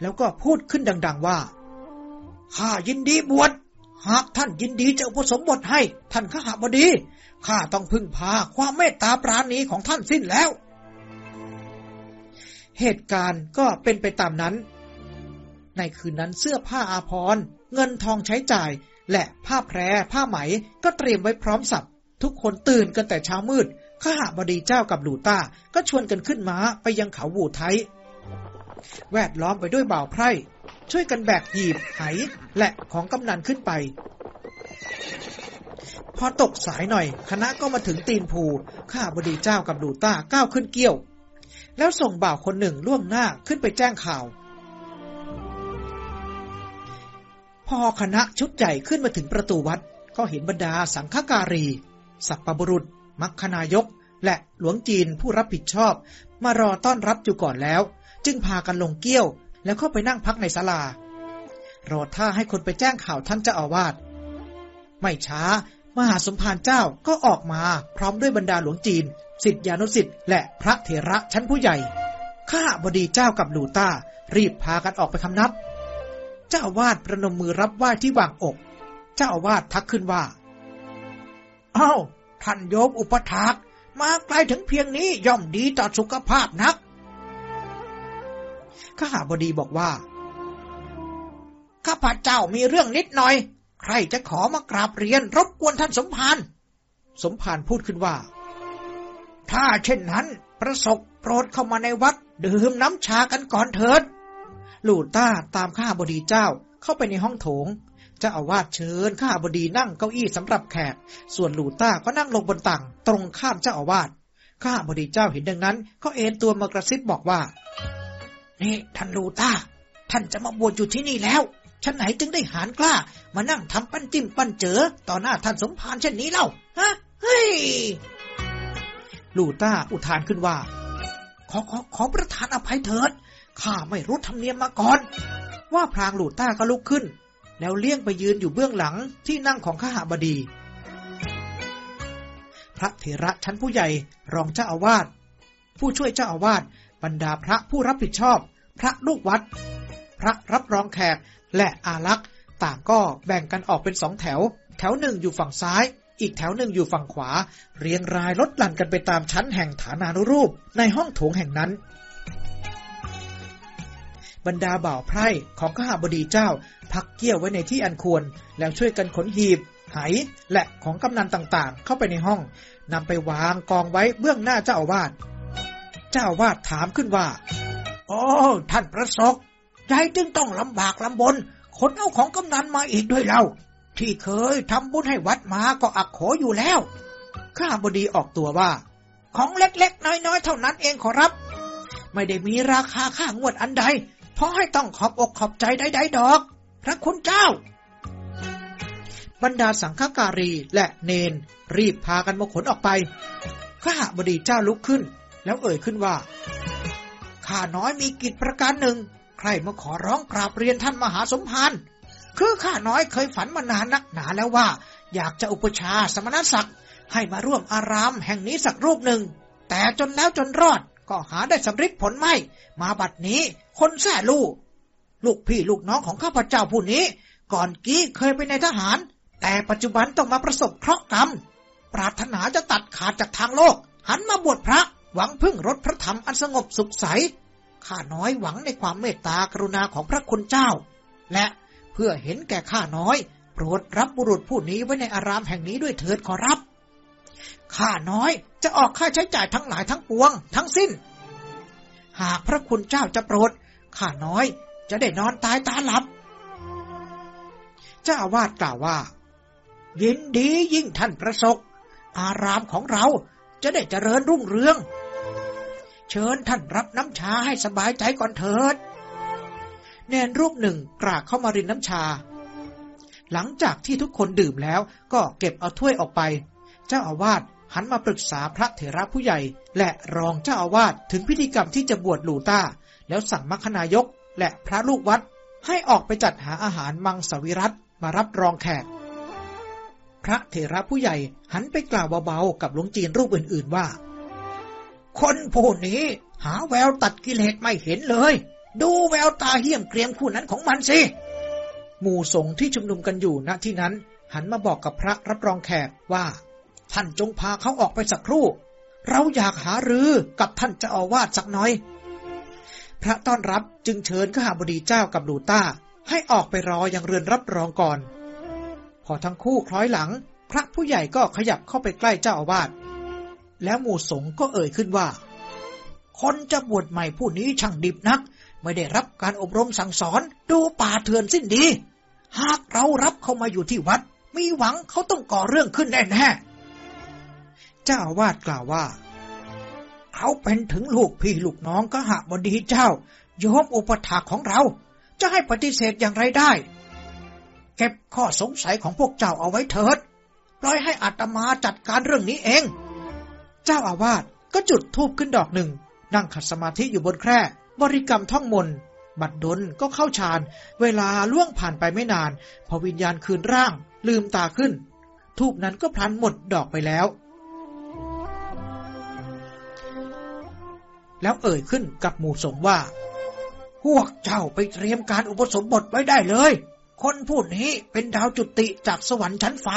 [SPEAKER 16] แล้วก็พูดขึ้นดัง ๆว่า
[SPEAKER 1] ข้ายินดีบวชหากท่านยินดีจะอุปสมบทให้ ท่านข้าหบดีข้าต้องพึ่งพาความเมตตาปราณีของท่านสิ้นแล้ว
[SPEAKER 16] เหตุการณ์ก็เป็นไปตามนั้น ในคืนนั้นเสื้อผ้าอาภรณ์ เงินทองใช้จ่าย และผ้าแพรผ้าไหมก็เตรียมไว้พร้อมสับ ทุกคนตื่นกันแต่เช้ามืดข้าหบดีเจ้ากับลูต้าก็ชวนกันขึ้นม้าไปยังเขาวูไทย แวดล้อมไปด้วยบ่าวไพร่ ช่วยกันแบกหีบไหและของกำนันขึ้นไป พอตกสายหน่อย คณะก็มาถึงตีนภูข้าบดีเจ้ากับลูต้าก้าวขึ้นเกี้ยว แล้วส่งบ่าวคนหนึ่งล่วงหน้าขึ้นไปแจ้งข่าว พอคณะชุดใหญ่ขึ้นมาถึงประตูวัด ก็เห็นบรรดาสังฆการี สัพปบุรุษ มัคคนายกและหลวงจีนผู้รับผิดชอบ มารอต้อนรับอยู่ก่อนแล้ว จึงพากันลงเกี้ยว แล้วเข้าไปนั่งพักในศาลา รอท่าให้คนไปแจ้งข่าวท่านเจ้าอาวาสไม่ช้า มหาสมภารเจ้าก็ออกมาพร้อมด้วยบรรดาหลวงจีนสิทธิานุสิทธิ์และพระเถระชั้นผู้ใหญ่ ข้าบดีเจ้ากับหลูต้า รีบพากันออกไปคำนับ เจ้าอาวาสประนมมือรับไหว้ที่วางอก เจ้าอาวาสทักขึ้นว่า
[SPEAKER 1] เอ้าท่านโยมอุปถากมาไกลถึงเพียงนี้ย่อมดีต่อสุขภาพนัก
[SPEAKER 16] ข้าบดีบอกว่า
[SPEAKER 1] ข้าพเจ้ามีเรื่องนิดหน่อย ใครจะขอมากราบเรียน รบกวนท่านสมภาร
[SPEAKER 16] สมภารพูดขึ้นว่า
[SPEAKER 1] ถ้าเช่นนั้น ประสบโปรดเข้ามาในวัด ดื่มน้ำชากันก่อนเถิด
[SPEAKER 16] ลูต้าตามข้าบดีเจ้าเข้าไปในห้องโถงเจ้าอาวาสเชิญข้าบดีนั่งเก้าอี้สำหรับแขก ส่วนลูต้าก็นั่งลงบนตังตรงข้ามเจ้าอาวาส ข้าบดีเจ้าเห็นดังนั้น ก็เอนตัวมากระซิบบอกว่า
[SPEAKER 1] นี่ท่านลูต้า ท่านจะมาบวชอยู่ที่นี่แล้วฉันไหนจึงได้หานกล้า มานั่งทำปั้นจิ้มปั้นเจอ ต่อหน้าท่านสมภารเช่นนี้เล่า ฮะ เฮ้ย
[SPEAKER 17] ลูต้าอุทานขึ้นว่า
[SPEAKER 1] ขอขอขอประทานอภัยเถิด ข้าไม่รู้ธรรมเนียมมาก่อน
[SPEAKER 17] ว่าพรางลูต้าก็ลุกขึ้น แล้วเลี่ยงไปยืนอยู่เบื้องหลังที่นั่งของข้าหาบดี พระเถระชั้นผู้ใหญ่รองเจ้าอาวาสผู้ช่วยเจ้าอาวาส บรรดาพระผู้รับผิดชอบ พระลูกวัด พระรับรองแขกและอารักษ์ต่างก็แบ่งกันออกเป็นสองแถว แถวหนึ่งอยู่ฝั่งซ้าย อีกแถวหนึ่งอยู่ฝั่งขวา เรียงรายลดหลั่นกันไปตามชั้นแห่งฐานานุรูป ในห้องโถงแห่งนั้น บรรดาบ่าวไพร่ของข้าบดีเจ้า พักเกี้ยวไว้ในที่อันควร แล้วช่วยกันขนหีบไหและของกำนันต่างๆ เข้าไปในห้องนำไปวางกองไว้เบื้องหน้าเจ้าอาวาส เจ้าวาสถามขึ้นว่า
[SPEAKER 1] โอ้ ท่านประสบใจจึงต้องลำบากลำบน ขนเอาของกำนันมาอีกด้วยเรา ที่เคยทำบุญให้วัดมาก็อักโขอยู่แล้ว
[SPEAKER 17] ข้าบดีออกตัวว่า
[SPEAKER 1] ของเล็กๆ น้อยๆ เท่านั้นเองขอรับ ไม่ได้มีราคาค่างวดอันใด เพราะให้ต้องขอบอกขอบใจใดๆดอก พระคุณเจ้า
[SPEAKER 17] บรรดาสังฆการีและเนน รีบพากันมาขนออกไป ข้าบดีเจ้าลุกขึ้น แล้วเอ่ยขึ้นว่า
[SPEAKER 1] ข้าน้อยมีกิจประการหนึ่ง ใครมาขอร้องกราบเรียนท่านมหาสมภารคือข้าน้อยเคยฝันมานานนักหนาแล้วว่า อยากจะอุปชาสมณศักดิ์ให้มาร่วมอารามแห่งนี้สักรูปหนึ่ง แต่จนแล้วจนรอดก็หาได้สำเร็จผลไม่ มาบัดนี้คนแส่ลูก ลูกพี่ลูกน้องของข้าพเจ้าผู้นี้ ก่อนกี้เคยเป็นในทหาร แต่ปัจจุบันต้องมาประสบเคราะห์กรรม ปรารถนาจะตัดขาดจากทางโลก หันมาบวชพระ หวังพึ่งรถพระธรรมอันสงบสุขใส ข้าน้อยหวังในความเมตตากรุณาของพระคุณเจ้า และเพื่อเห็นแก่ข้าน้อย โปรดรับบุรุษผู้นี้ไว้ในอารามแห่งนี้ด้วยเถิดขอรับ ข้าน้อยจะออกค่าใช้จ่ายทั้งหลายทั้งปวง ทั้งสิ้น หากพระคุณเจ้าจะโปรด ข้าน้อยจะได้นอนตายตาหลับ
[SPEAKER 17] เจ้าอาวาสกล่าวว่า
[SPEAKER 1] ยินดียิ่งท่านประสบอารามของเราจะได้เจริญรุ่งเรือง เชิญท่านรับน้ำชาให้สบายใจก่อนเถิด
[SPEAKER 17] เนนรูปหนึ่งกรากเข้ามารินน้ำชา หลังจากที่ทุกคนดื่มแล้วก็เก็บเอาถ้วยออกไป เจ้าอาวาสหันมาปรึกษาพระเถระผู้ใหญ่ และรองเจ้าอาวาสถึงพิธีกรรมที่จะบวชหลูต้า แล้วสั่งมัคคณายกและพระลูกวัดให้ออกไปจัดหาอาหารมังสวิรัตมารับรองแขก พระเถระผู้ใหญ่หันไปกล่าวเบาๆกับหลวงจีนรูปอื่นๆว่า
[SPEAKER 1] คนผู้นี้ หาแววตัดกิเลสไม่เห็นเลย ดูแววตาเหี้ยมเกรียมคู่นั้นของมันสิ
[SPEAKER 17] หมู่สงฆ์ที่ชุมนุมกันอยู่ณที่นั้น หันมาบอกกับพระรับรองแขกว่า
[SPEAKER 1] ท่านจงพาเขาออกไปสักครู่ เราอยากหารือกับท่านเจ้าอาวาสสักน่อย
[SPEAKER 17] พระต้อนรับจึงเชิญข้าบดีเจ้ากับลูต้า ให้ออกไปรอยังเรือนรับรองก่อน พอทั้งคู่คล้อยหลัง พระผู้ใหญ่ก็ขยับเข้าไปใกล้เจ้าอาวาส แล้วหมู่สงก็เอ่ยขึ้นว่า
[SPEAKER 1] คนจะบวชใหม่ผู้นี้ช่างดิบนัก ไม่ได้รับการอบรมสั่งสอน ดูป่าเถื่อนสิ้นดี หากเรารับเขามาอยู่ที่วัด มีหวังเขาต้องก่อเรื่องขึ้นแน่ๆ
[SPEAKER 17] เจ้าอาวาสกล่าวว่า
[SPEAKER 1] เขาเป็นถึงลูกพี่ลูกน้องก็หาบดีเจ้าโยมอุปถาของเรา จะให้ปฏิเสธอย่างไรได้ เก็บข้อสงสัยของพวกเจ้าเอาไว้เถิด ปล่อยให้อัตมาจัดการเรื่องนี้เอง
[SPEAKER 17] เจ้าอาวาสก็จุดธูปขึ้นดอกหนึ่ง นั่งขัดสมาธิอยู่บนแคร่ บริกรรมท่องมนต์บัดดลก็เข้าฌาน เวลาล่วงผ่านไปไม่นาน พอวิญญาณคืนร่าง ลืมตาขึ้น ทูปนั้นก็พลันหมดดอกไปแล้ว แล้วเอ่ยขึ้นกับหมู่สงว่า
[SPEAKER 1] พวกเจ้าไปเตรียมการอุปสมบทไว้ได้เลย คนผู้นี้เป็นดาวจุติจากสวรรค์ชั้นฟ้า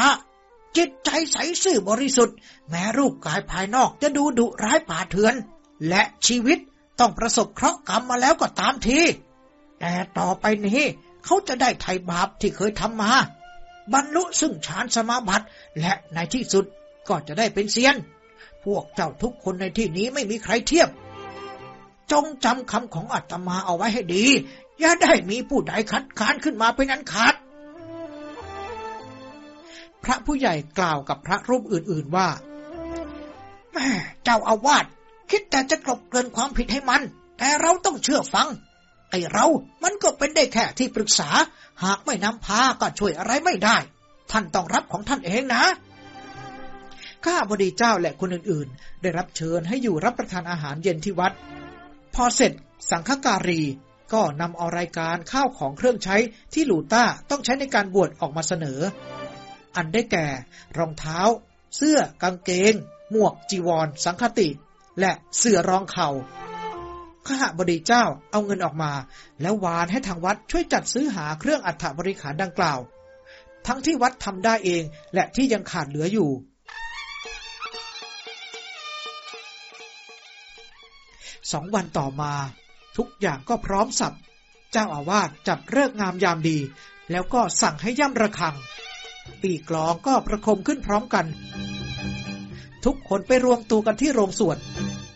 [SPEAKER 1] จิตใจใสซื่อบริสุทธิ์ แม้รูปกายภายนอกจะดูดุร้ายป่าเถื่อน และชีวิตต้องประสบเคราะห์กรรมมาแล้วก็ตามทีแต่ต่อไปนี้เขาจะได้ไถ่บาปที่เคยทำมา บรรลุซึ่งฌานสมาบัติ และในที่สุดก็จะได้เป็นเซียน พวกเจ้าทุกคนในที่นี้ไม่มีใครเทียบ จงจำคำของอาตมาเอาไว้ให้ดี อย่าได้มีผู้ใดคัดค้านขึ้นมาเป็นอันขาด
[SPEAKER 17] พระผู้ใหญ่กล่าวกับพระรูปอื่นๆว่า
[SPEAKER 1] แม่เจ้าอาวาสคิดแต่จะกลบเกลื่อนความผิดให้มัน แต่เราต้องเชื่อฟัง
[SPEAKER 2] ไอเรา มันก็เป็นได้แค่ที่ปรึกษา หากไม่นำพาก็ช่วยอะไรไม่ได้ ท่านต้องรับของท่านเองนะ
[SPEAKER 1] ข้าบดีเจ้าและคนอื่นๆ ได้รับเชิญให้อยู่รับประทานอาหารเย็นที่วัด พอเสร็จสังฆการีก็นำเอารายการข้าวของเครื่องใช้ที่หลูต้าต้องใช้ในการบวชออกมาเสนอ อันได้แก่ รองเท้า เสื้อกางเกง หมวกจีวร สังคติ และเสื้อรองเขา่าข้าบดีเจ้าเอาเงินออกมา แล้ววานให้ทางวัดช่วยจัดซื้อหาเครื่องอัฐบริขารดังกล่าว ทั้งที่วัดทำได้เองและที่ยังขาดเหลืออยู่สองวันต่อมา ทุกอย่างก็พร้อมสับ เจ้าอาวาสจับเลิกงามยามดี แล้วก็สั่งให้ย่ำระฆัง ปีกลองก็ประคมขึ้นพร้อมกัน ทุกคนไปรวมตัวกันที่โรงสวด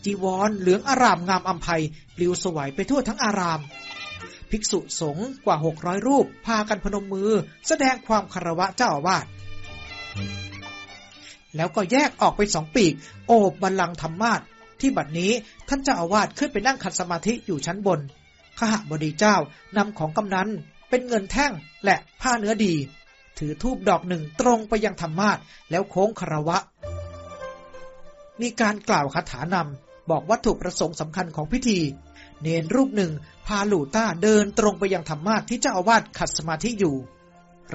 [SPEAKER 1] จีวรเหลืองอารามงามอัมภัยปลิวสวยไปทั่วทั้งอาราม ภิกษุสงฆ์กว่าหกร้อยรูป พากันพนมมือ แสดงความคารวะเจ้าอาวาสแล้วก็แยกออกไปสองปีก โอบบัลลังก์ธรรมาทที่บัดนี้ท่านเจ้าอาวาสขึ้นไปนั่งขัดสมาธิอยู่ชั้นบนขหบดีเจ้านำของกำนันเป็นเงินแท่งและผ้าเนื้อดี ถือทูบดอกหนึ่งตรงไปยังธรรมาทแล้วโค้งคารวะ มีการกล่าวคาถานำบอกวัตถุประสงค์สำคัญของพิธี เนนรูปหนึ่งพาหลูต้าเดินตรงไปยังธรรมาทที่เจ้าอาวาสขัดสมาธิอยู่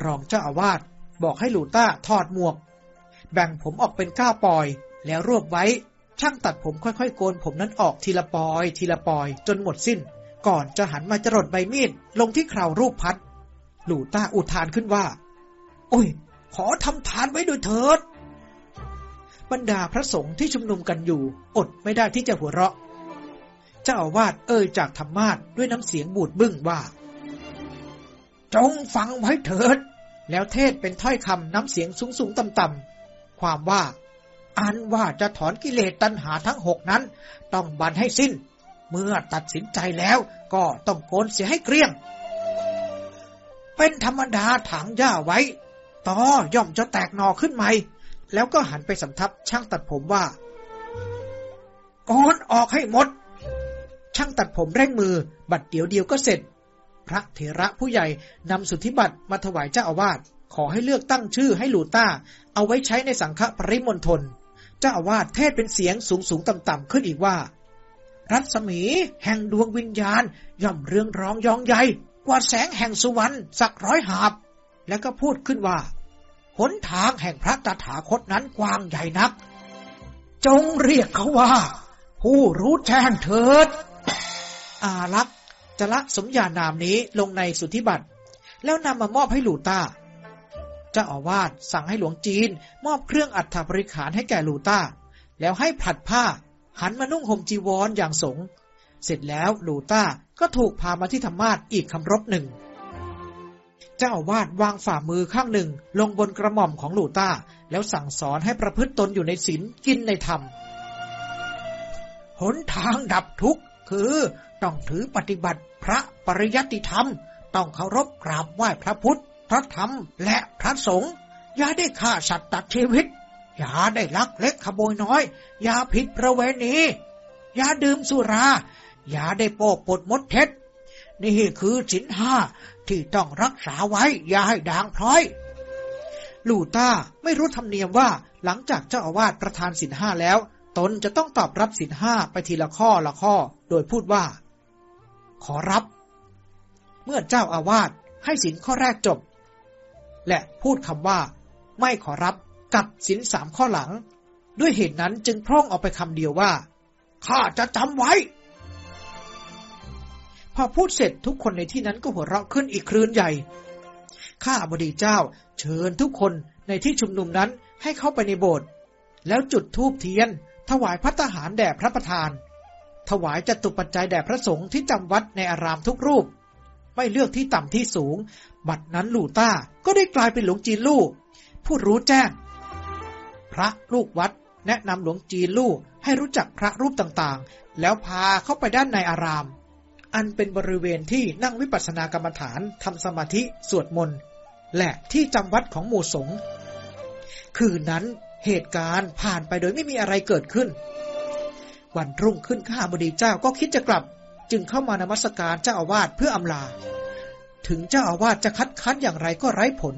[SPEAKER 1] รองเจ้าอาวาสบอกให้หลูต้าถอดหมวก แบ่งผมออกเป็นก้าปอย แล้วรวบไว้ ช่างตัดผมค่อยๆ โกนผมนั้นออกทีละปอย ทีละปอย จนหมดสิ้น ก่อนจะหันมาจรดใบมีดลงที่คราวรูปพัดหลูต้าอุทานขึ้นว่า โอ้ย ขอทำทานไว้ด้วยเถิด บรรดาพระสงฆ์ที่ชุมนุมกันอยู่ อดไม่ได้ที่จะหัวเราะ เจ้าอาวาสเอ่ยจากธรรมาทด้วยน้ำเสียงบูดบึ้งว่า
[SPEAKER 2] จงฟังไว้เถิด
[SPEAKER 1] แล้วเทศเป็นถ้อยคำน้ำเสียงสูงๆต่ำๆความว่า
[SPEAKER 2] อันว่าจะถอนกิเลสตัณหาทั้งหกนั้น ต้องบันให้สิ้น เมื่อตัดสินใจแล้วก็ต้องโกนเสียให้เกลี้ยงเป็นธรรมดาถังหญ้าไว้ ต่อย่อมจะแตกหนอขึ้นใหม่
[SPEAKER 1] แล้วก็หันไปสำทับช่างตัดผมว่า
[SPEAKER 2] โกนออกให้หมด
[SPEAKER 1] ช่างตัดผมเร่งมือ บัดเดียวเดียวก็เสร็จ พระเถระผู้ใหญ่นำสุทธิบัตรมาถวายเจ้าอาวาสขอให้เลือกตั้งชื่อให้หลูต้า เอาไว้ใช้ในสังฆปริมณฑลเจ้าอาวาสเทศเป็นเสียงสูงสูงต่ำต่ำขึ้นอีกว่า
[SPEAKER 2] รัศมีแห่งดวงวิญญาณ ย่อมเรืองร้องยองใหญ่ กว่าแสงแห่งสุวรรณสักร้อยหาบ แล้วก็พูดขึ้นว่า หนทางแห่งพระตถาคตนั้นกว้างใหญ่นัก จงเรียกเขาว่า ผู้รู้แจ้งเถิด
[SPEAKER 1] อารักษ์จะละสมญานามนี้ลงในสุทธิบัตรแล้วนำมามอบให้หลูตาจ้าอาวาสสั่งให้หลวงจีน มอบเครื่องอัฐบริขารให้แก่ลูต้า แล้วให้ผัดผ้า หันมานุ่งห่มจีวรออย่างสง เสร็จแล้วลูต้าก็ถูกพามาที่ธรรมาทอีกคำรบหนึ่ง เจ้าอาวาสวางฝ่ามือข้างหนึ่งลงบนกระหม่อมของลูต้า แล้วสั่งสอนให้ประพฤติตนอยู่ในศีลกินในธรรม
[SPEAKER 2] หนทางดับทุกข์คือต้องถือปฏิบัติพระปริยัติธรรม ต้องเคารพกราบไหว้พระพุทธ พระธรรมและพระสงฆ์อย่าได้ฆ่าสัตว์ตัดชีวิต อย่าได้ลักเล็กขโมยน้อย อย่าผิดประเวณี อย่าดื่มสุรา อย่าได้โปกปดมดเท็จ นี่คือสินห้า ที่ต้องรักษาไว้อย่าให้ด่างพร้อย
[SPEAKER 1] ลูต้าไม่รู้ธรรมเนียมว่าหลังจากเจ้าอาวาสประทานสินห้าแล้ว ตนจะต้องตอบรับสินห้าไปทีละข้อละข้อ โดยพูดว่า ขอรับ เมื่อเจ้าอาวาสให้สินข้อแรกจบ และพูดคำว่า ไม่ขอรับกับสินสามข้อหลัง ด้วยเหตุนั้นจึงพร่องออกไปคำเดียวว่า
[SPEAKER 2] ข้าจะจำไว้
[SPEAKER 1] พอพูดเสร็จทุกคนในที่นั้นก็หัวเราะขึ้นอีกครืนใหญ่ ข้าบดีเจ้า เชิญทุกคนในที่ชุมนุมนั้นให้เข้าไปในโบสถ์แล้วจุดธูปเทียน ถวายพัตหารแด่พระประธาน ถวายจตุปัจจัยแด่พระสงฆ์ที่จำวัดในอารามทุกรูป ไม่เลือกที่ต่ำที่สูง บัดนั้นลู่ต้าก็ได้กลายเป็นหลวงจีนลู่ผู้รู้แจ้ง พระลูกวัดแนะนำหลวงจีนลู่ให้รู้จักพระรูปต่างๆ แล้วพาเข้าไปด้านในอาราม อันเป็นบริเวณที่นั่งวิปัสสนากรรมฐานทำสมาธิสวดมนต์และที่จำวัดของหมู่สงฆ์คืนนั้นเหตุการณ์ผ่านไปโดยไม่มีอะไรเกิดขึ้น วันรุ่งขึ้นข้าบดีเจ้าก็คิดจะกลับ จึงเข้ามานมัสการเจ้าอาวาสเพื่ออำลา ถึงเจ้าอาวาสจะคัดค้านอย่างไรก็ไร้ผล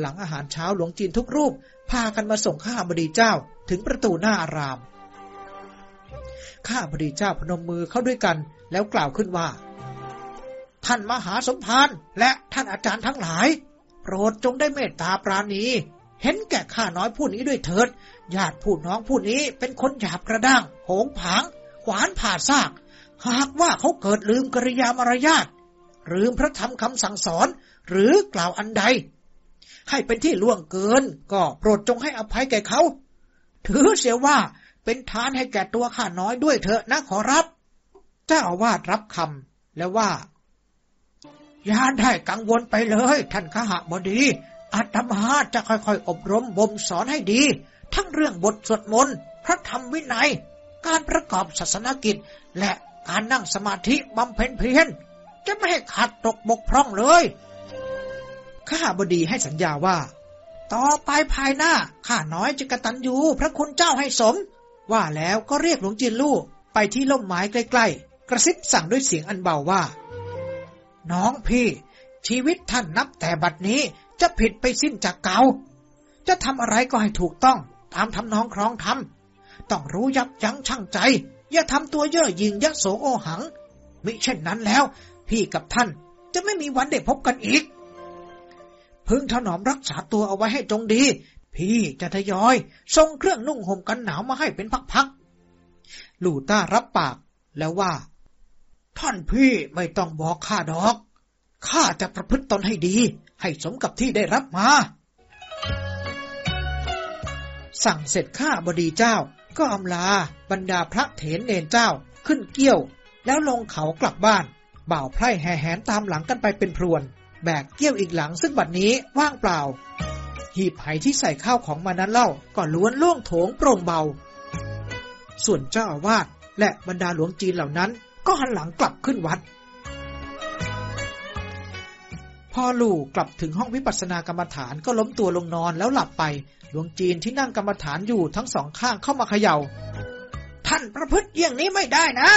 [SPEAKER 1] หลังอาหารเช้าหลวงจีนทุกรูป พากันมาส่งข้าบดีเจ้าถึงประตูหน้าอาราม ข้าบดีเจ้าพนมมือเข้าด้วยกัน แล้วกล่าวขึ้นว่า ท่านมหาสมภารและท่านอาจารย์ทั้งหลาย โปรดจงได้เมตตาปราณี เห็นแก่ข้าน้อยผู้นี้ด้วยเถิด ญาติผู้น้องผู้นี้เป็นคนหยาบกระด้างโหงผาง ขวานผ่าซาก หากว่าเขาเกิดลืมกริยามารยาทลืมพระธรรมคำสั่งสอน หรือกล่าวอันใด ให้เป็นที่ล่วงเกิน ก็โปรดจงให้อภัยแก่เขา ถือเสียว่า เป็นทานให้แก่ตัวข้าน้อยด้วยเถอะนะขอรับ เจ้าอาวาสรับคำแล้วว่าอย่าได้กังวลไปเลย ท่านขหบดีอาตมาจะค่อยๆ อบรมบ่มสอนให้ดี ทั้งเรื่องบทสวดมนต์พระธรรมวินัย การประกอบศาสนกิจ และการนั่งสมาธิบำเพ็ญเพียรจะไม่ให้ขาดตกบกพร่องเลยข้าบดีให้สัญญาว่า ต่อไปภายหน้าข้าน้อยจะกระตันอยู่พระคุณเจ้าให้สม ว่าแล้วก็เรียกหลวงจีนลู่ไปที่ล่มไม้ใกล้ ๆ กระซิบสั่งด้วยเสียงอันเบาว่า น้องพี่ ชีวิตท่านนับแต่บัดนี้จะผิดไปสิ้นจากเก่าจะทำอะไรก็ให้ถูกต้อง ตามทำน้องครองทำต้องรู้ยับยั้งชั่งใจ อย่าทำตัวเย่อหยิ่งยะโสโอหัง มิเช่นนั้นแล้ว พี่กับท่านจะไม่มีวันได้พบกันอีกพึงถนอมรักษาตัวเอาไว้ให้จงดี พี่จะทยอยส่งเครื่องนุ่งห่มกันหนาวมาให้เป็นพักๆ ลูต้ารับปากแล้วว่า ท่านพี่ไม่ต้องบอกข้าดอก ข้าจะประพฤติตนให้ดี ให้สมกับที่ได้รับมา สั่งเสร็จข้าบดีเจ้า ก็อำลาบรรดาพระเถรเนนเจ้าขึ้นเกี้ยว แล้วลงเขากลับบ้าน บ่าวไพร่แห่แหนตามหลังกันไปเป็นพรวน แบกเกี้ยวอีกหลังซึ่งบัดนี้ว่างเปล่า หีบไหที่ใส่ข้าวของมานั้นเล่าก็ล้วนล่วงโถงโปร่งเบา ส่วนเจ้าอาวาสและบรรดาหลวงจีนเหล่านั้น ก็หันหลังกลับขึ้นวัด พอลู่กลับถึงห้องวิปัสสนากรรมฐานก็ล้มตัวลงนอนแล้วหลับไป หลวงจีนที่นั่งกรรมฐานอยู่ทั้งสองข้างเข้ามาเขยา่า ท่านประพฤติเยี่ยงนี้ไม่ได้นะ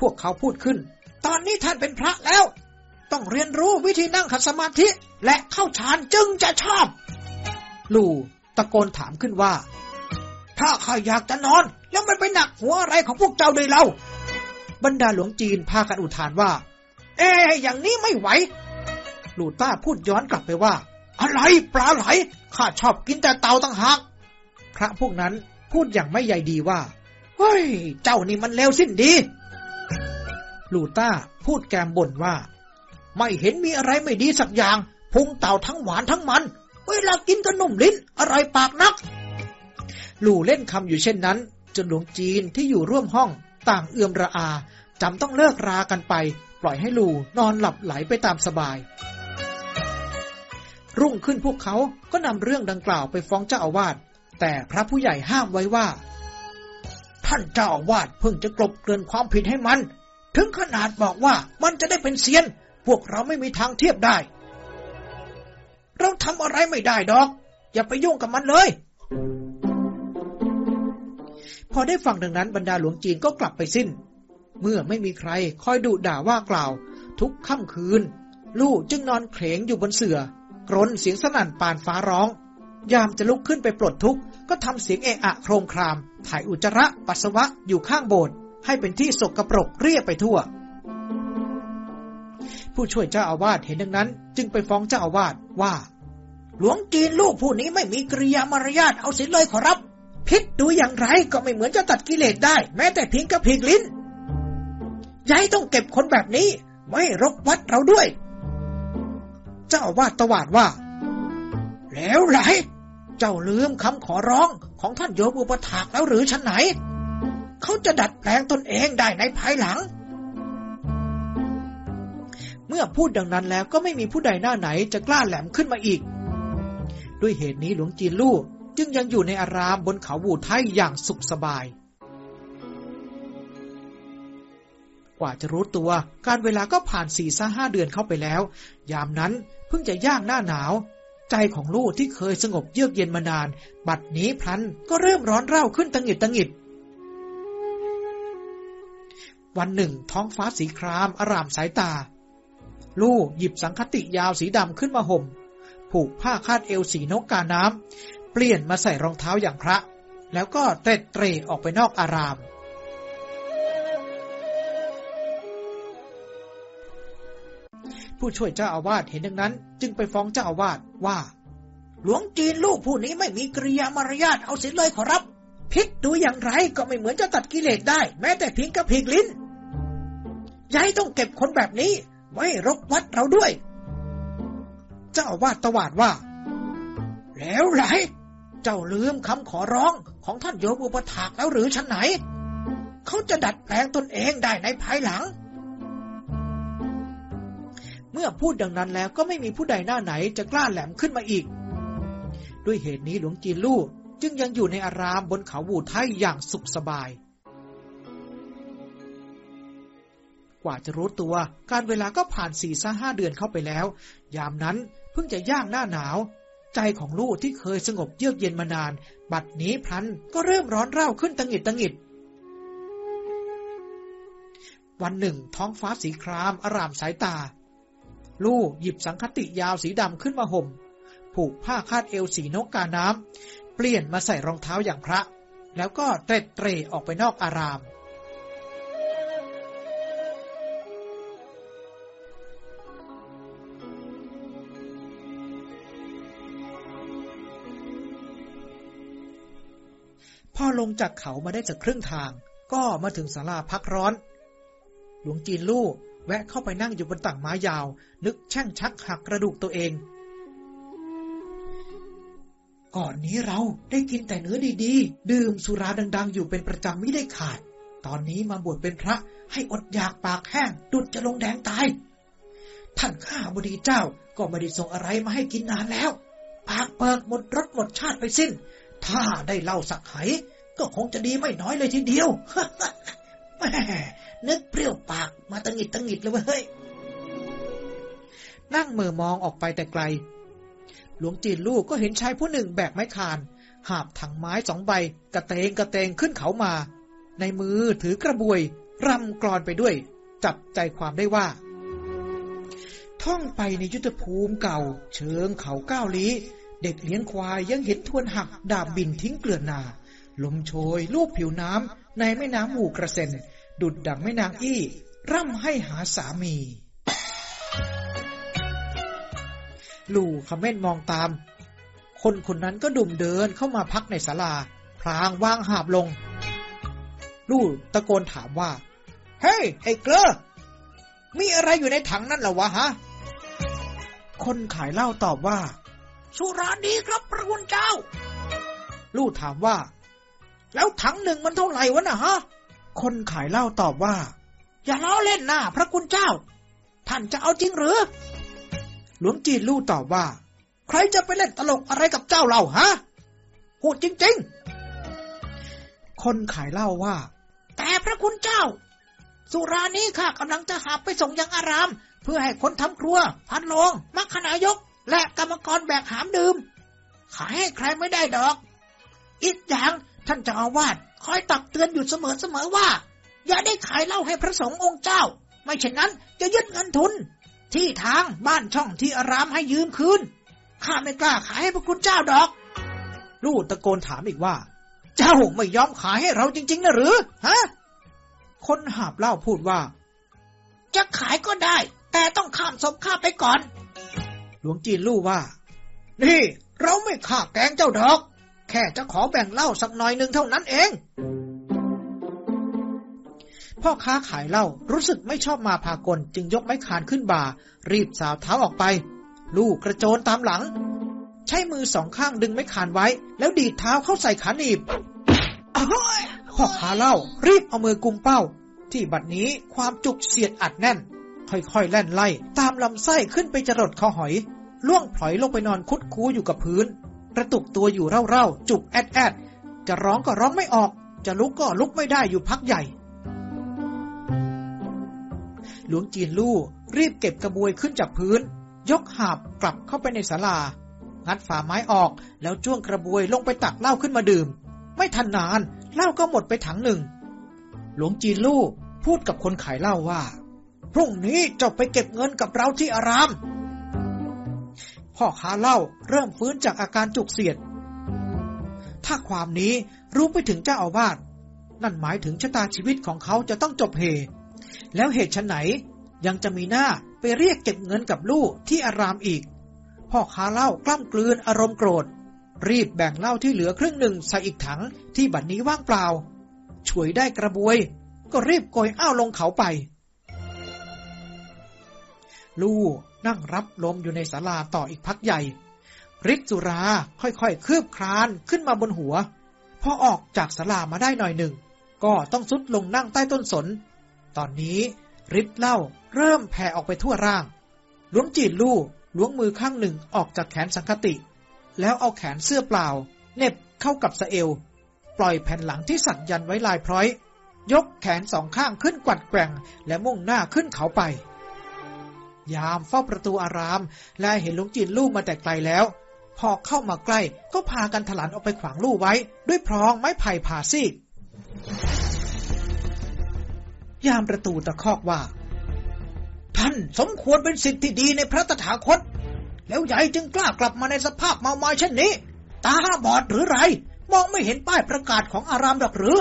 [SPEAKER 1] พวกเขาพูดขึ้น ตอนนี้ท่านเป็นพระแล้ว ต้องเรียนรู้วิธีนั่งขัดสมาธิและเข้าฌานจึงจะชอบ ลู่ตะโกนถามขึ้นว่า ถ้าข้าอยากจะนอน แล้วมันไปหนักหัวอะไรของพวกเจ้าด้วยเล่าบรรดาหลวงจีนพากันอุทานว่า เอ๊อย่างนี้ไม่ไหว ลู่ต้าพูดย้อนกลับไปว่า อะไรปลาไหล ข้าชอบกินแต่เต่าตั้งหาก พระพวกนั้นพูดอย่างไม่ใยดีว่า เฮ้ย เจ้านี่มันเลวสิ้นดี ลูต้าพูดแกมบ่นว่า ไม่เห็นมีอะไรไม่ดีสักอย่างพุงเต่าทั้งหวานทั้งมัน เวลากินก็นุ่มลิ้น อร่อยปากนักลู่เล่นคำอยู่เช่นนั้น จนหลวงจีนที่อยู่ร่วมห้อง ต่างเอื้อมระอาจำต้องเลิกรากันไป ปล่อยให้ลู่นอนหลับไหลไปตามสบาย รุ่งขึ้นพวกเขาก็นำเรื่องดังกล่าวไปฟ้องเจ้าอาวาสแต่พระผู้ใหญ่ห้ามไว้ว่า ท่านเจ้าอาวาสเพิ่งจะกลบเกลื่อนความผิดให้มัน ถึงขนาดบอกว่ามันจะได้เป็นเซียน พวกเราไม่มีทางเทียบได้ เราทำอะไรไม่ได้ดอก อย่าไปยุ่งกับมันเลย พอได้ฟังดังนั้นบรรดาหลวงจีนก็กลับไปสิ้น เมื่อไม่มีใครคอยดุด่าว่ากล่าว ทุกค่ำคืน ลูกจึงนอนเคลงอยู่บนเสือ่อกรนเสียงสนั่นปานฟ้าร้อง ยามจะลุกขึ้นไปปลดทุกข์ก็ทำเสียงเอะอะโครมคราม ถ่ายอุจจาระปัสสาวะอยู่ข้างโบสถ์ให้เป็นที่สกรปรกเรียบไปทั่ว ผู้ช่วยเจ้าอาวาสเห็นดังนั้น จึงไปฟ้องเจ้าอาวาสว่า หลวงจีนลูกผู้นี้ไม่มีกริยามารยาทเอาสียเลยขอรับ พิษดูอย่างไรก็ไม่เหมือนจะตัดกิเลสได้ แม้แต่เพียงกระพิกลิ้นยายต้องเก็บคนแบบนี้ ไม่รกวัดเราด้วย เจ้าอาวาสตวาดว่า แล้วไหลเจ้าลืมคำขอร้องของท่านโยมอุปถากแล้วหรือชั้นไหน เขาจะดัดแปลงตนเองได้ในภายหลัง เมื่อพูดดังนั้นแล้วก็ไม่มีผู้ใดหน้าไหนจะกล้าแหลมขึ้นมาอีก ด้วยเหตุนี้หลวงจีนลู่จึงยังอยู่ในอารามบนเขาบูไทยอย่างสุขสบาย กว่าจะรู้ตัวการเวลาก็ผ่านสี่ซห้าเดือนเข้าไปแล้ว ยามนั้นเพิ่งจะย่างหน้าหนาว ใจของลูกที่เคยสงบเยือกเย็นมานาน บัดนี้พลันก็เริ่มร้อนเร่าขึ้นตังหิดตังหิดวันหนึ่ง ท้องฟ้าสีครามอารามสายตา ลู่หยิบสังคติยาวสีดำขึ้นมาห่ม ผูกผ้าคาดเอวสีนกกาน้ำเปลี่ยนมาใส่รองเท้าอย่างพระ แล้วก็เตร็ดเตรออกไปนอกอาราม ผู้ช่วยเจ้าอาวาสเห็นดังนั้น จึงไปฟ้องเจ้าอาวาสว่า
[SPEAKER 2] หลวงจีนลูกผู้นี้ไม่มีกริยามารยาทเอาสียเลยขอรับพิษดูอย่างไรก็ไม่เหมือนจะตัดกิเลสได้ แม้แต่เพียงกระพิกลิ้นยายต้องเก็บคนแบบนี้ ไว้รกวัดเราด้วย
[SPEAKER 1] เจ้าอาวาสตวาดว่า
[SPEAKER 2] แล้วไร เจ้าลืมคำขอร้องของท่านโยมอุปถากแล้วหรือชั้นไหน เขาจะดัดแปลงตนเองได้ในภายหลัง
[SPEAKER 1] เมื่อพูดดังนั้นแล้วก็ไม่มีผู้ใดหน้าไหนจะกล้าแหลมขึ้นมาอีก ด้วยเหตุนี้หลวงจีนลู่จึงยังอยู่ในอารามบนเขาบูไทยอย่างสุขสบาย ว่าจะรู้ตัว การเวลาก็ผ่านสี่าห้าเดือนเข้าไปแล้ว ยามนั้นเพิ่งจะย่างหน้าหนาว ใจของลูกที่เคยสงบเยือกเย็นมานาน บัดนี้พลันก็เริ่มร้อนเร่าขึ้นตังหิดตังหิดวันหนึ่ง ท้องฟ้าสีครามอารามสายตา ลูกหยิบสังคติยาวสีดำขึ้นมาห่ม ผูกผ้าคาดเอวสีนกกาน้ำ เปลี่ยนมาใส่รองเท้าอย่างพระ แล้วก็เตร็ดเตรออกไปนอกอาราม พอลงจากเขามาได้จากครึ่งทาง ก็มาถึงศาลาพักร้อน หลวงจีนลู่แวะเข้าไปนั่งอยู่บนต่างไม้ยาว นึกแช่งชักหักกระดูกตัวเอง ก่อนนี้เราได้กินแต่เนื้อดีๆ ดื่มสุราดัง ๆ อยู่เป็นประจำไม่ได้ขาด ตอนนี้มาบวชเป็นพระให้อดอยากปากแห้ง ดุดจะลงแดงตาย ท่านข้าบดีเจ้าก็ไม่ได้ส่งอะไรมาให้กินนานแล้ว ปากเปิกหมดรสหมดชาติไปสิ้น ถ้าได้เล่าสักไหก็คงจะดีไม่น้อยเลยทีเดียวแม่นึกเปรี้ยวปากมาตังหิดตังหิดเลยเว้ย นั่งมือมองออกไปแต่ไกล หลวงจีนลูกก็เห็นชายผู้หนึ่งแบกไม้คาน หาบถังไม้สองใบ กระเตงกระเตงขึ้นเขามา ในมือถือกระบวย รำกรอนไปด้วย จับใจความได้ว่า ท่องไปในยุทธภูมิเก่า เชิงเขาก้าวลี้ เด็กเลี้ยงควายยังเห็นทวนหักดาบบินทิ้งเกลื่อนนา ลมโชย ลูบผิวน้ำในแม่น้ำหมู่กระเซ็น ดุดดังแม่นางอี้ ร่ำให้หาสามี ลู่ขม้นมองตาม คนคนนั้นก็ดุ่มเดินเข้ามาพักในศาลา พลางวางหาบลง ลู่ตะโกนถามว่า
[SPEAKER 2] เฮ้ไอ้เกลือมีอะไรอยู่ในถังนั่นหรอวะฮะ
[SPEAKER 1] คนขายเหล้าตอบว่า
[SPEAKER 2] สุราดีครับพระคุณเจ้า
[SPEAKER 1] ลู่ถามว่า
[SPEAKER 2] แล้วถังหนึ่งมันเท่าไหร่วะน่ะฮะ
[SPEAKER 1] คนขายเหล้าตอบว่า
[SPEAKER 2] อย่าล้อเล่นนะพระคุณเจ้า ท่านจะเอาจริงหรือ
[SPEAKER 1] หลวงจีนลู่ตอบว่า
[SPEAKER 2] ใครจะไปเล่นตลกอะไรกับเจ้าเราฮะพูดจริง
[SPEAKER 1] ๆ คนขายเหล้าว่า
[SPEAKER 2] แต่พระคุณเจ้า สุรานี้ข้ากำลังจะหาไปส่งยังอาราม เพื่อให้คนทำครัว พันโลงมัคคณายก และกรรมกรแบกหามดื่ม ขายให้ใครไม่ได้ดอก อีกอย่างท่านเจ้าอาวาสคอยตักเตือนอยู่เสมอๆว่า อย่าได้ขายเหล้าให้พระสงฆ์องค์เจ้า ไม่เช่นนั้นจะยึดเงินทุน ที่ทางบ้านช่องที่อารามให้ยืมคืนข้าไม่กล้าขายให้พระคุณเจ้าดอก
[SPEAKER 1] ลู่ตะโกนถามอีกว่า
[SPEAKER 2] เจ้าไม่ยอมขายให้เราจริง ๆนะหรือฮะ
[SPEAKER 1] คนหาบเหล้าพูดว่า
[SPEAKER 2] จะขายก็ได้ แต่ต้องข้ามศพข้าไปก่อน
[SPEAKER 1] ลวงจีนลู่ว่า
[SPEAKER 2] นี่ เราไม่ฆ่าแกงเจ้าดอก แค่จะขอแบ่งเหล้าสักหน่อยหนึ่งเท่านั้นเอง
[SPEAKER 1] พ่อค้าขายเหล้ารู้สึกไม่ชอบมาพากลจึงยกไม้คานขึ้นบ่า รีบสาวเท้าออกไป ลูกกระโจนตามหลัง ใช้มือสองข้างดึงไม้คานไว้ แล้วดีดเท้าเข้าใส่ขาหนีบพ่อค้าเหล้ารีบเอามือกุมเป้า ที่บัดนี้ความจุกเสียดอัดแน่น ค่อยๆแล่นไล่ ตามลำไส้ขึ้นไปจรดคอหอย ร่วงผล็อยลงไปนอนคุดคู้อยู่กับพื้น กระตุกตัวอยู่เร่าๆ จุกแอดแอดจะร้องก็ร้องไม่ออก จะลุกก็ลุกไม่ได้อยู่พักใหญ่ หลวงจีนลู่รีบเก็บกระบวยขึ้นจากพื้น ยกหาบกลับเข้าไปในศาลา งัดฝาไม้ออกแล้วจ้วงกระบวยลงไปตักเหล้าขึ้นมาดื่ม ไม่ทันนานเหล้าก็หมดไปถังหนึ่ง หลวงจีนลู่พูดกับคนขายเหล้าว่า
[SPEAKER 2] พรุ่งนี้เจ้าไปเก็บเงินกับเราที่อาราม
[SPEAKER 1] พ่อค้าเหล้าเริ่มฟื้นจากอาการจุกเสียด ถ้าความนี้รู้ไปถึงเจ้าอาวาสนั่นหมายถึงชะตาชีวิตของเขาจะต้องจบเห แล้วเหตุชนไหนยังจะมีหน้าไปเรียกเก็บเงินกับลูกที่อารามอีก พ่อค้าเหล้ากล้ำกลืนอารมณ์โกรธ รีบแบ่งเหล้าที่เหลือครึ่งหนึ่งใส่อีกถังที่บัดนนี้ว่างเปล่า ช่วยได้กระบวย ก็รีบโกยอ้าวลงเขาไป ลูก นั่งรับลมอยู่ในศาลาต่ออีกพักใหญ่ฤทธิ์สุราค่อยๆคืบคลานขึ้นมาบนหัว พอออกจากศาลามาได้หน่อยหนึ่ง ก็ต้องซุดลงนั่งใต้ต้นสน ตอนนี้ฤทธิ์เล้าเริ่มแผ่ออกไปทั่วร่างล้วงจีนลู่ล้วงมือข้างหนึ่งออกจากแขนสังคติ แล้วเอาแขนเสื้อเปล่าเน็บเข้ากับสะเอว ปล่อยแผ่นหลังที่สักยันไว้ลายพร้อย ยกแขนสองข้างขึ้นกวัดแกว่งและมุ่งหน้าขึ้นเขาไป ยามเฝ้าประตูอาราม และเห็นลุงจีนลู่มาแต่ไกลแล้ว พอเข้ามาใกล้ก็พากันถลันออกไปขวางลู่ไว้ ด้วยพรองไม้ไผ่ผ่าซีก ยามประตูตะคอกว่า
[SPEAKER 2] ท่านสมควรเป็นสิทธิ์ที่ดีในพระตถาคต แล้วใหญ่จึงกล้ากลับมาในสภาพเมาไม้เช่นนี้ ตาบอดหรือไร มองไม่เห็นป้ายประกาศของอารามดอกหรือ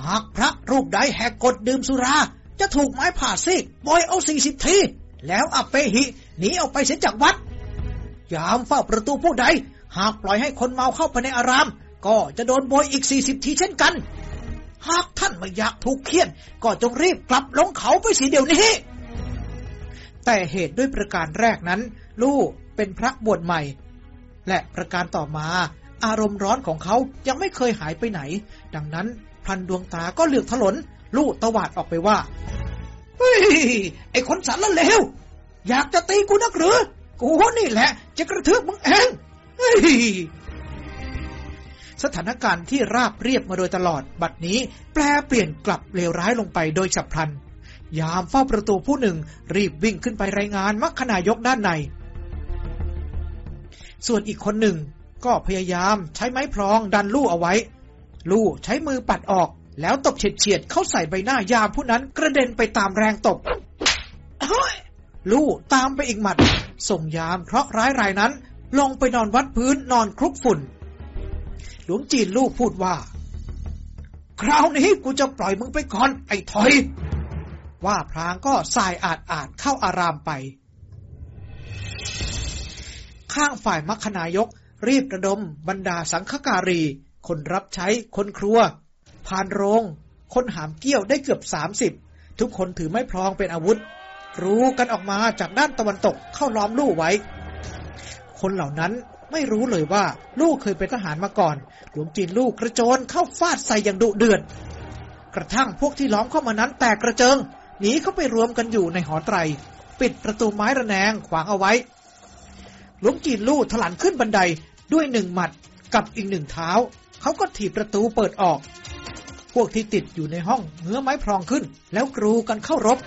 [SPEAKER 2] หากพระรูปใดแหกกฎดื่มสุราจะถูกไม้ผ่าซีกบอยเอาสี่สิบที แล้วอัปเปหิหนีออกไปเสียจากวัด ยามเฝ้าประตูผู้ใด หากปล่อยให้คนเมาเข้าไปในอาราม ก็จะโดนโบยอีกสี่สิบทีเช่นกัน หากท่านไม่อยากถูกเคี่ยน ก็จงรีบกลับลงเขาไปสีเดี๋ยวนี้
[SPEAKER 1] แต่เหตุด้วยประการแรกนั้น ลูกเป็นพระบวชใหม่ และประการต่อมา อารมณ์ร้อนของเขายังไม่เคยหายไปไหน ดังนั้นพันดวงตาก็เหลือกถลน ลูกตวาดออกไปว่า
[SPEAKER 2] เฮ้ย ไอ้คนสารละเลว อยากจะตีกูนักหรือ กูนี่แหละ จะกระทืบมึงเองเฮ้ย
[SPEAKER 1] สถานการณ์ที่ราบเรียบมาโดยตลอด บัดนี้แปลเปลี่ยนกลับเลวร้ายลงไปโดยฉับพลัน ยามเฝ้าประตูผู้หนึ่ง รีบวิ่งขึ้นไปรายงานมัคคณายกด้านใน ส่วนอีกคนหนึ่งก็พยายามใช้ไม้พลองดันลู่เอาไว้ ลู่ใช้มือปัดออก แล้วตบเฉียดๆเข้าใส่ใบหน้ายามผู้นั้นกระเด็นไปตามแรงตบลู่ตามไปอีกหมัด ส่งยามเคราะห์ร้ายรายนั้น ลงไปนอนวัดพื้นนอนคลุกฝุ่น หลวงจีนลูกพูดว่า
[SPEAKER 2] คราวนี้กูจะปล่อยมึงไปก่อนไอ้ถอย
[SPEAKER 1] ว่าพรางก็สายอาดอาดเข้าอารามไป ข้างฝ่ายมัคคนายกรีบระดมบรรดาสังฆการี คนรับใช้คนครัว พานโรง คนหามเกี้ยวได้เกือบสามสิบทุกคนถือไม้พลองเป็นอาวุธ รู้กันออกมาจากด้านตะวันตกเข้าล้อมลู่ไว้ คนเหล่านั้นไม่รู้เลยว่าลูกเคยเป็นทหารมาก่อน หลวงจีนลูกกระโจนเข้าฟาดใส่อย่างดุเดือด กระทั่งพวกที่ล้อมเข้ามานั้นแตกกระเจิง หนีเข้าไปรวมกันอยู่ในหอไตร ปิดประตูไม้ระแนงขวางเอาไว้ หลวงจีนลู่ถลันขึ้นบันไดด้วยหนึ่งหมัดกับอีกหนึ่งเท้า เขาก็ถีบประตูเปิดออก พวกที่ติดอยู่ในห้องเงื้อไม้พรองขึ้น แล้วกรูกันเข้ารบ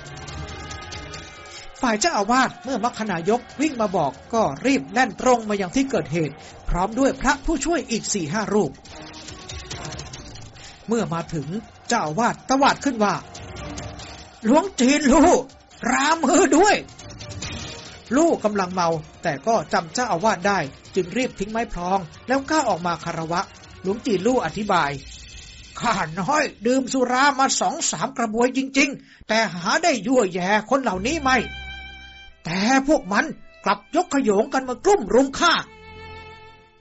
[SPEAKER 1] ฝ่ายเจ้าอาวาสเมื่อมัคคณายกวิ่งมาบอกก็รีบแล่นตรงมายังที่เกิดเหตุ พร้อมด้วยพระผู้ช่วยอีกสี่ห้ารูป เมื่อมาถึงเจ้าอาวาสตวาดขึ้นว่า
[SPEAKER 2] หลวงจีนลูกรามือด้วย
[SPEAKER 1] ลูกกำลังเมา แต่ก็จำเจ้าอาวาสได้ จึงรีบทิ้งไม้พรอง แล้วก้าวออกมาคารวะ หลวงจีนลู่อธิบาย
[SPEAKER 2] ข้าน้อย ดื่มสุรามาสองสามกระบวยจริง ๆ แต่หาได้ยั่วแย่คนเหล่านี้ไม่ แต่พวกมันกลับยกขโยงกันมากลุ่มรุมฆ่า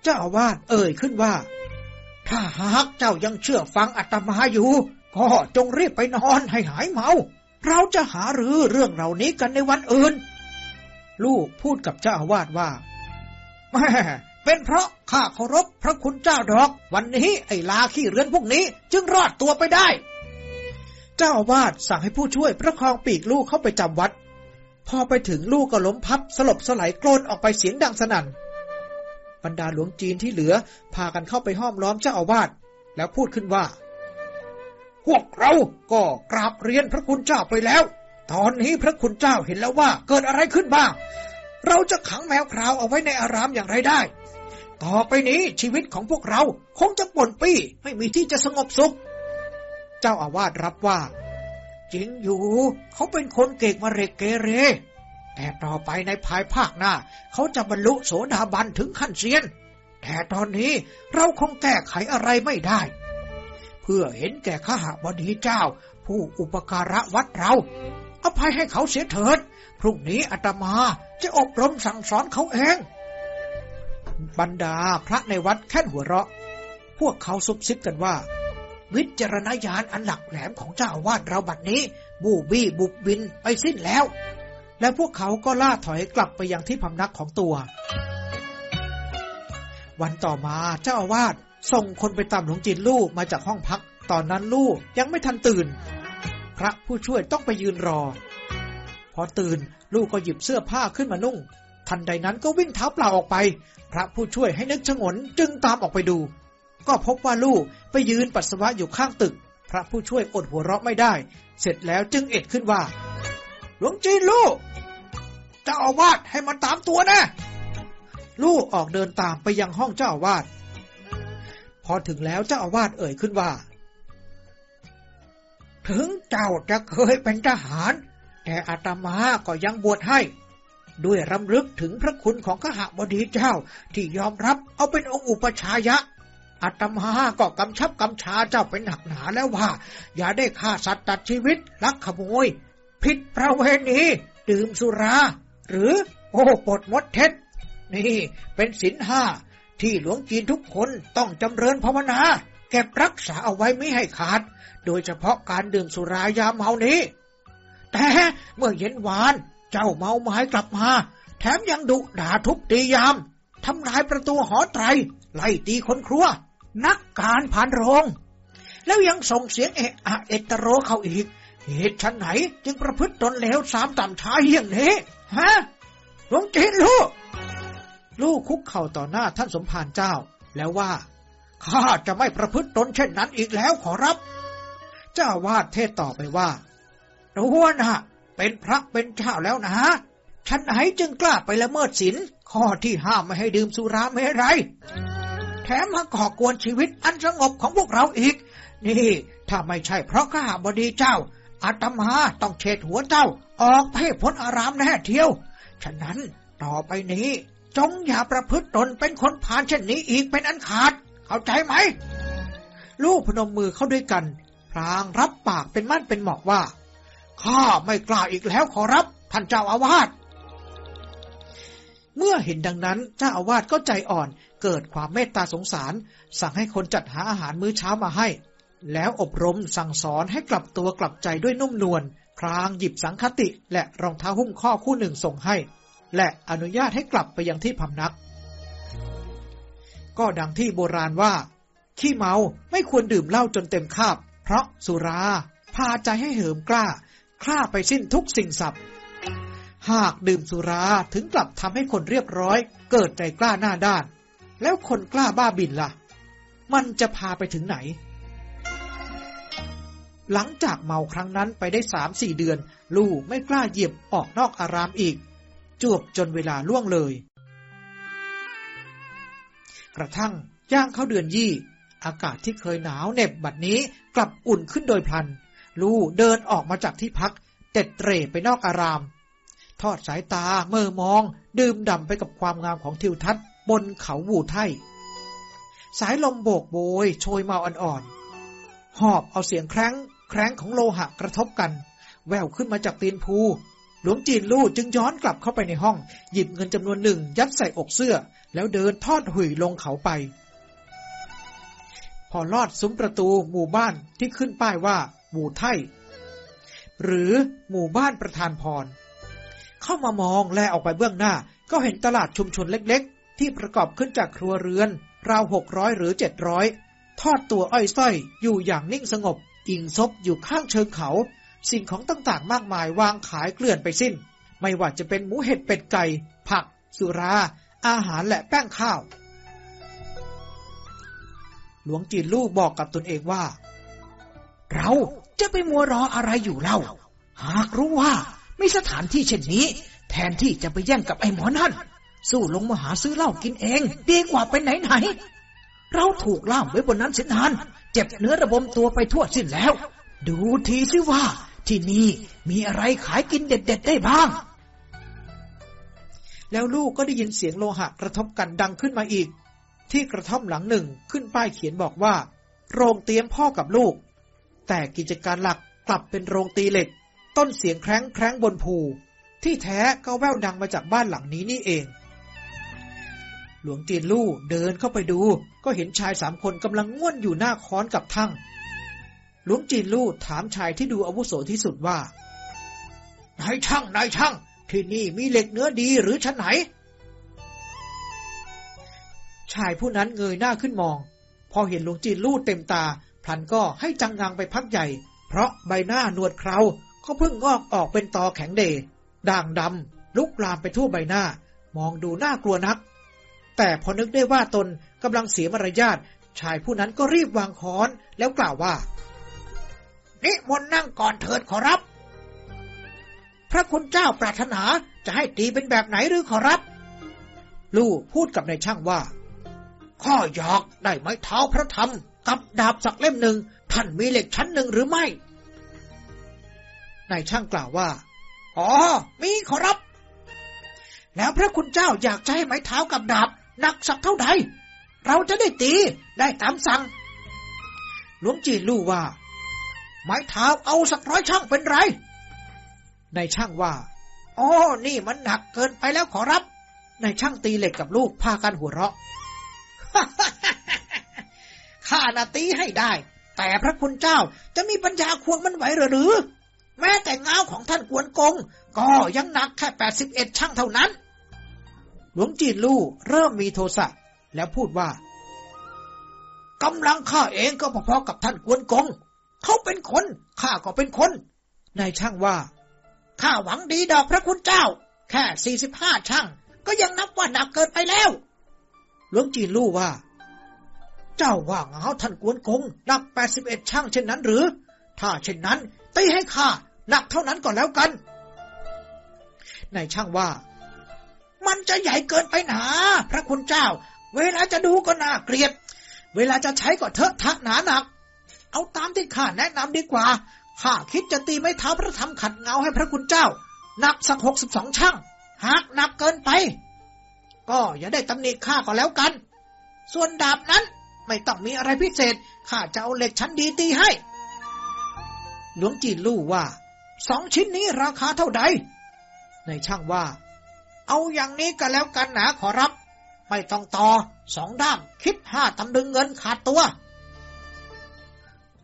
[SPEAKER 1] เจ้าอาวาสเอ่ยขึ้นว่า
[SPEAKER 2] ถ้าหากเจ้ายังเชื่อฟังอาตมาอยู่ ก็จงรีบไปนอนให้หายเมา เราจะหารือเรื่องเหล่านี้กันในวันอื่น
[SPEAKER 1] ลูกพูดกับเจ้าอาวาสว่า
[SPEAKER 2] แม่ เป็นเพราะข้าเคารพพระคุณเจ้าดอก วันนี้ไอ้ลาขี้เรือนพวกนี้ จึงรอดตัวไปได้
[SPEAKER 1] เจ้าอาวาสสั่งให้ผู้ช่วยประคองปีกลูกเข้าไปจำวัด พอไปถึงลูกก็ล้มพับสลบสลายโกรนออกไปเสียงดังสนั่นบรรดาหลวงจีนที่เหลือ พากันเข้าไปห้อมล้อมเจ้าอาวาสแล้วพูดขึ้นว่า
[SPEAKER 2] พวกเราก็กราบเรียนพระคุณเจ้าไปแล้ว ตอนนี้พระคุณเจ้าเห็นแล้วว่าเกิดอะไรขึ้นบ้าง เราจะขังแมวคราวเอาไว้ในอารามอย่างไรได้ ต่อไปนี้ชีวิตของพวกเราคงจะป่นปี้ไม่มีที่จะสงบสุข
[SPEAKER 1] เจ้าอาวาสรับว่า
[SPEAKER 2] จริงอยู่ เขาเป็นคนเก่งมาเรกเกเร แต่ต่อไปในภายภาคหน้า เขาจะบรรลุโสดาบันถึงขั้นเซียน แต่ตอนนี้เราคงแก้ไขอะไรไม่ได้ เพื่อเห็นแก่ข้าหบดีเจ้า ผู้อุปการะวัดเราอภัยให้เขาเสียเถิด พรุ่งนี้อาตมาจะอบรมสั่งสอนเขาเอง
[SPEAKER 1] บรรดาพระในวัดแค่นหัวเราะ พวกเขาซุบซิบกันว่า
[SPEAKER 2] วิจารณญาณอันหลักแหลมของเจ้าอาวาดเราบัดนี้ บูบี้บุบบินไปสิ้นแล้ว
[SPEAKER 1] และพวกเขาก็ล่าถอยกลับไปยังที่พำนักของตัว วันต่อมาเจ้าอาวาสส่งคนไปตามหลวงจีนลู่มาจากห้องพัก ตอนนั้นลู่ยังไม่ทันตื่น พระผู้ช่วยต้องไปยืนรอ พอตื่นลู่ก็หยิบเสื้อผ้าขึ้นมานุ่ง ทันใดนั้นก็วิ่งเท้าเปล่าออกไป พระผู้ช่วยให้นึกชงนจึงตามออกไปดู ก็พบว่าลู่ไปยืนปัสสาวะอยู่ข้างตึก พระผู้ช่วยอดหัวเราะไม่ได้ เสร็จแล้วจึงเอ็ดขึ้นว่า
[SPEAKER 2] หลวงจีนลู่เจ้าอาวาสให้มันตามตัวนะ
[SPEAKER 1] ลู่ออกเดินตามไปยังห้องเจ้าอาวาสพอถึงแล้วเจ้าอาวาสเอ่ยขึ้นว่า
[SPEAKER 2] ถึงเจ้าจะเคยเป็นทหาร แต่อาตมาก็ยังบวชให้ ด้วยรำลึกถึงพระคุณของขหบดีเจ้าที่ยอมรับเอาเป็นองค์อุปชายะอาตมาก็กำชับกำชาเจ้าเป็นหนักหนาแล้วว่า อย่าได้ฆ่าสัตว์ตัดชีวิต ลักขโมย ผิดประเวณีดื่มสุรา หรือ โอ้ปดมดเท็จ นี่เป็นศีลห้า ที่หลวงจีนทุกคนต้องจำเริญภาวนา เก็บรักษาเอาไว้ไม่ให้ขาด โดยเฉพาะการดื่มสุรายาเมานี้ แต่เมื่อเย็นวาน เจ้าเมาไม้กลับมา แถมยังดุด่าทุบตียาม ทำลายประตูหอไตร ไล่ตีคนครัว นักการผ่านโรง แล้วยังส่งเสียงเอะอะเอตโรเข้าอีก เหตุฉันไหนจึงประพฤติตนเลวสามต่ำช้าเยี่ยงนี้ ฮะหลวงจีนลูก
[SPEAKER 1] ลู่คุกเข่าต่อหน้าท่านสมภารเจ้า แล้วว่า
[SPEAKER 2] ข้าจะไม่ประพฤติตนเช่นนั้นอีกแล้วขอรับ
[SPEAKER 1] เจ้าวาดเทศต่อไปว่า
[SPEAKER 2] ตัวนะ เป็นพระเป็นเจ้าแล้วนะฉันไหนจึงกล้าไปละเมิดศีลข้อที่ห้ามไม่ให้ดื่มสุราเมรัยแถมมาก่อกวนชีวิตอันสงบของพวกเราอีก นี่ ถ้าไม่ใช่เพราะข้าบดีเจ้าอาตมาต้องเฉดหัวเจ้า ออกให้พ้นอารามแน่เที่ยว ฉะนั้นต่อไปนี้ จงอย่าประพฤติตนเป็นคนผ่านเช่นนี้อีกเป็นอันขาด เข้าใจไหม
[SPEAKER 1] ลูกพนมมือเข้าด้วยกัน พรางรับปากเป็นมั่นเป็นหมอกว่า
[SPEAKER 2] ข้าไม่กล้าอีกแล้วขอรับ ท่านเจ้าอาวาส
[SPEAKER 1] เมื่อเห็นดังนั้นเจ้าอาวาสก็ใจอ่อนเกิดความเมตตาสงสาร สั่งให้คนจัดหาอาหารมื้อเช้ามาให้ แล้วอบรมสั่งสอนให้กลับตัวกลับใจด้วยนุ่มนวลพรางหยิบสังคติและรองเท้าหุ้มข้อคู่หนึ่งส่งให้ และอนุญาตให้กลับไปยังที่พำนัก ก็ดังที่โบราณว่า ขี้เมาไม่ควรดื่มเหล้าจนเต็มคาบ เพราะสุรา พาใจให้เหิมกล้า คล้าไปสิ้นทุกสิ่งสับหากดื่มสุราถึงกลับทำให้คนเรียบร้อย เกิดใจกล้าหน้าด้าน แล้วคนกล้าบ้าบินละ่ะ มันจะพาไปถึงไหน หลังจากเมาครั้งนั้นไปได้สามสี่เดือน ลูกไม่กล้าเหยียบออกนอกอารามอีก จวบจนเวลาล่วงเลย กระทั่งย่างเข้าเดือนยี่ อากาศที่เคยหนาวเหน็บบัดนี้กลับอุ่นขึ้นโดยพลัน ลูเดินออกมาจากที่พัก เต็ดเตร่ไปนอกอาราม ทอดสายตาเมื่อมอง ดื่มด่ำไปกับความงามของทิวทัศน์บนเขาวูไทสายลมโบกโบย โชยเมาอ่อนๆ หอบเอาเสียงแคร้ง แคร้งของโลหะกระทบกัน แววขึ้นมาจากตีนภู หลวงจีนลู่จึงย้อนกลับเข้าไปในห้อง หยิบเงินจำนวนหนึ่งยัดใส่อกเสื้อ แล้วเดินทอดหุยลงเขาไป พอลอดซุ้มประตูหมู่บ้านที่ขึ้นป้ายว่า หมู่ไทยหรือหมู่บ้านประธานพร เข้ามามองแลออกไปเบื้องหน้า ก็เห็นตลาดชุมชนเล็กๆ ที่ประกอบขึ้นจากครัวเรือน ราวหกร้อยหรือเจ็ดร้อยทอดตัวอ้อยส้อยอยู่อย่างนิ่งสงบ อิงซบอยู่ข้างเชิงเขา สิ่งของต่างๆ มากมายวางขายเกลื่อนไปสิ้น ไม่ว่าจะเป็นหมูเห็ดเป็ดไก่ ผัก สุรา อาหารและแป้งข้าว หลวงจีนลูกบอกกับตนเองว่า
[SPEAKER 2] เรา จะไปมัวรออะไรอยู่เล่า หากรู้ว่ามีสถานที่เช่นนี้ แทนที่จะไปแย่งกับไอ้หมอนั่น สู้ลงมาหาซื้อเหล้ากินเอง ดีกว่าไปไหนไหน เราถูกล่ามไว้บนนั้นเสียนาน เจ็บเนื้อระบมตัวไปทั่วสิ้นแล้ว ดูทีสิว่า
[SPEAKER 18] ที่นี่มีอะไรขายกินเด็ด ๆ ได้บ้าง
[SPEAKER 19] แล้วลูกก็ได้ยินเสียงโลหะกระทบกันดังขึ้นมาอีก ที่กระท่อมหลังหนึ่งขึ้นป้ายเขียนบอกว่า โรงเตรียมพ่อกับลูก แต่กิจการหลักกลับเป็นโรงตีเหล็ก ต้นเสียงแคร้งแคร้งบนภู ที่แท้ก็แว่วดังมาจากบ้านหลังนี้นี่เอง หลวงจีนลู่เดินเข้าไปดู ก็เห็นชายสามคนกำลังง่วนอยู่หน้าค้อนกับทั้งหลวงจีนลู่ถามชายที่ดูอาวุโสที่สุดว่า
[SPEAKER 1] นายช่างนายช่างที่นี่มีเหล็กเนื้อดีหรือชั้นไหน
[SPEAKER 19] ชายผู้นั้นเงยหน้าขึ้นมอง พอเห็นหลวงจีนลู่เต็มตา พลันก็ให้จังงังไปพักใหญ่ เพราะใบหน้าหนวดเคราก็เพิ่งงอกออกเป็นตอแข็งเดด่างดำลุกลามไปทั่วใบหน้า มองดูน่ากลัวนัก แต่พอนึกได้ว่าตนกำลังเสียมารยาทชายผู้นั้นก็รีบวางค้อนแล้วกล่าวว่า
[SPEAKER 1] นิมนต์นั่งก่อนเถิดขอรับ พระคุณเจ้าปรารถนาจะให้ตีเป็นแบบไหนหรือขอรับ
[SPEAKER 19] ลู่พูดกับนายช่างว่า
[SPEAKER 1] ข้อยากได้ไม้เท้าพระธรรม กับดาบสักเล่มหนึ่งท่านมีเหล็กชั้นหนึ่งหรือไม่
[SPEAKER 19] นายช่างกล่าวว่า
[SPEAKER 1] อ๋อ มีขอรับ แล้วพระคุณเจ้าอยากจะให้ไม้เท้ากับดาบหนักสักเท่าใด เราจะได้ตีได้ตามสั่ง
[SPEAKER 19] หลวงจีนลู่ว่า
[SPEAKER 1] ไม้เท้าเอาสักร้อยช่างเป็นไร
[SPEAKER 19] นายช่างว่า
[SPEAKER 1] อ๋อ นี่มันหนักเกินไปแล้วขอรับ
[SPEAKER 19] นายช่างตีเหล็กกับลูกพากันหัวเราะ
[SPEAKER 1] ข้านาตีให้ได้ แต่พระคุณเจ้าจะมีปัญญาควงมันไหวหรือ แม้แต่เงาของท่านกวนกง ก็ยังหนักแค่แปดสิบเอ็ดช่างเท่านั้น
[SPEAKER 19] หลวงจีนลู่เริ่มมีโทสะแล้วพูดว่า
[SPEAKER 1] กำลังข้าเองก็พอๆกับท่านกวนกง เขาเป็นคนข้าก็เป็นคน
[SPEAKER 19] นายช่างว่า
[SPEAKER 1] ข้าหวังดีดอกพระคุณเจ้า แค่สี่สิบห้าช่าง ก็ยังนับว่าหนักเกินไปแล้ว
[SPEAKER 19] หลวงจีนลู่ว่า
[SPEAKER 1] เจ้าว่าเงาท่านกวนกงหนักแปดสิบเอ็ดช่างเช่นนั้นหรือ ถ้าเช่นนั้นตีให้ข้าหนักเท่านั้นก่อนแล้วกัน
[SPEAKER 19] นายช่างว่า
[SPEAKER 1] มันจะใหญ่เกินไปหนา พระคุณเจ้า เวลาจะดูก็น่าเกลียด เวลาจะใช้ก็เถอะทะหนาหนัก เอาตามที่ข้าแนะนำดีกว่าข้าคิดจะตีไม้เท้าพระธรรมขัดเงาให้พระคุณเจ้าหนักสักหกสิบสองช่างหากหนักเกินไป ก็อย่าได้ตำหนิข้าก็แล้วกัน ส่วนดาบนั้น ไม่ต้องมีอะไรพิเศษ ข้าจะเอาเหล็กชั้นดีตีให้
[SPEAKER 19] หลวงจีนลู่ว่า
[SPEAKER 1] สองชิ้นนี้ราคาเท่าใด
[SPEAKER 19] นช่างว่า
[SPEAKER 1] เอาอย่างนี้ก็แล้วกันหนะขอรับ ไม่ต้องต่อสองด้ามคิดห้าตำลึงเงินขาดตัว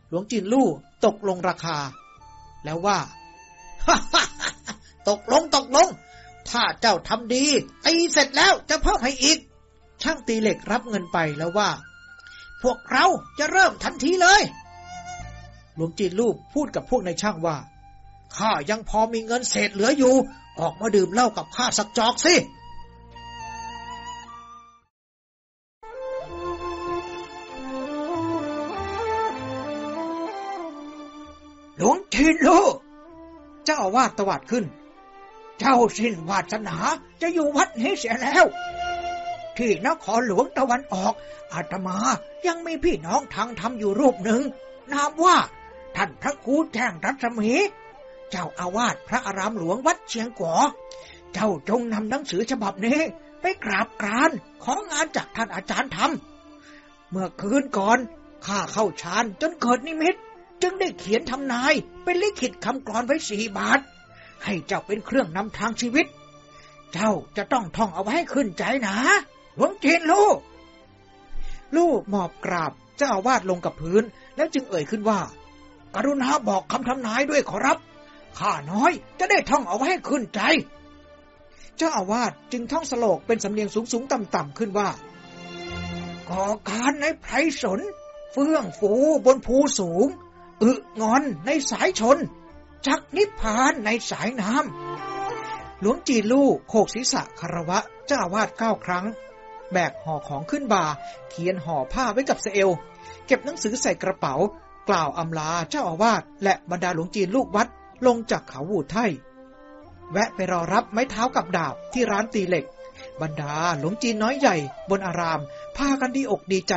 [SPEAKER 19] หลวงจีนลู่ตกลงราคา แล้วว่า
[SPEAKER 1] ตกลงตกลง ถ้าเจ้าทำดีตีเสร็จแล้วจะเพิ่มให้อีก
[SPEAKER 19] ช่างตีเหล็กรับเงินไปแล้วว่า
[SPEAKER 1] พวกเราจะเริ่มทันทีเลย
[SPEAKER 19] หลวงจีนลู่พูดกับพวกนายช่างว่า
[SPEAKER 1] ข้ายังพอมีเงินเศษเหลืออยู่ ออกมาดื่มเหล้ากับข้าสักจอกสิหลวงจีนลูก
[SPEAKER 19] เจ้าอาวาสตวาดขึ้น
[SPEAKER 1] เจ้าสิ้นวาสนาจะอยู่วัดนี้เสียแล้ว ที่นครหลวงตะวันออก อาตมายังมีพี่น้องทางธรรมอยู่รูปหนึ่ง นามว่า ท่านพระครูแจ้งรัศมี เจ้าอาวาสพระอารามหลวงวัดเชียงกัวเจ้าจงนำหนังสือฉบับนี้ ไปกราบกรานของงานจากท่านอาจารย์ธรรมเมื่อคืนก่อนข้าเข้าฌานจนเกิดนิมิต จึงได้เขียนทำนาย เป็นลิขิตคำกรอนไว้สี่บาท ให้เจ้าเป็นเครื่องนำทางชีวิต เจ้าจะต้องท่องเอาไว้ให้ขึ้นใจนะ หลวงจีนลูก
[SPEAKER 19] ลูกหมอบกราบเจ้าอาวาสลงกับพื้น แล้วจึงเอ่ยขึ้นว่า
[SPEAKER 1] กรุณาบอกคำทำนายด้วยขอรับ ข้าน้อยจะได้ท่องเอาไว้ให้ขึ้นใจ
[SPEAKER 19] เจ้าอาวาสจึงท่องสโลกเป็นสำเนียงสูงสูงต่ำต่ำขึ้นว่า
[SPEAKER 1] ก่อการในไพรสน เฟื่องฟูบนภูสูง อึงอนในสายชน จักนิพพานในสายน้ำ
[SPEAKER 19] หลวงจีลู่โขกศีรษะคารวะเจ้าอาวาสเก้าครั้ง แบกห่อของขึ้นบ่า เขียนห่อผ้าไว้กับเสเอล เก็บหนังสือใส่กระเป๋า กล่าวอำลาเจ้าอาวาสและบรรดาหลวงจีนลูกวัดลงจากเขาวูดไทยแวะไปรอรับไม้เท้ากับดาบที่ร้านตีเหล็ก บรรดาหลวงจีนน้อยใหญ่ บนอาราม พากันดีอกดีใจ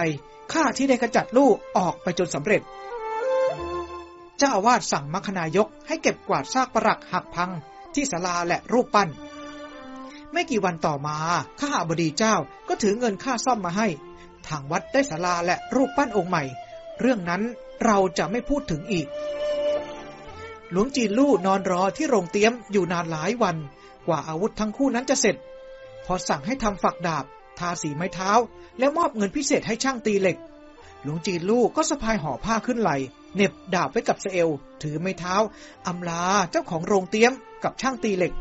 [SPEAKER 19] ข้าที่ได้กระจัดลูกออกไปจนสำเร็จ
[SPEAKER 1] เจ้าอาวาสสั่งมัคคณายกให้เก็บกวาดซากปรักหักพัง ที่ศาลาและรูปปั้น ไม่กี่วันต่อมาข้าหาบดีเจ้าก็ถือเงินค่าซ่อมมาให้ ทางวัดได้ศาลาและรูปปั้นองค์ใหม่ เรื่องนั้นเราจะไม่พูดถึงอีก หลวงจีนลู่นอนรอที่โรงเตี้ยมอยู่นานหลายวัน กว่าอาวุธทั้งคู่นั้นจะเสร็จ พอสั่งให้ทำฝักดาบ ทาสีไม้เท้า แล้วมอบเงินพิเศษให้ช่างตีเหล็ก หลวงจีนลู่ก็สะพายห่อผ้าขึ้นไหลเน็บดาบไว้กับเสเอล ถือไม้เท้าอำลาเจ้าของโรงเตี้ยมกับช่างตีเหล็ก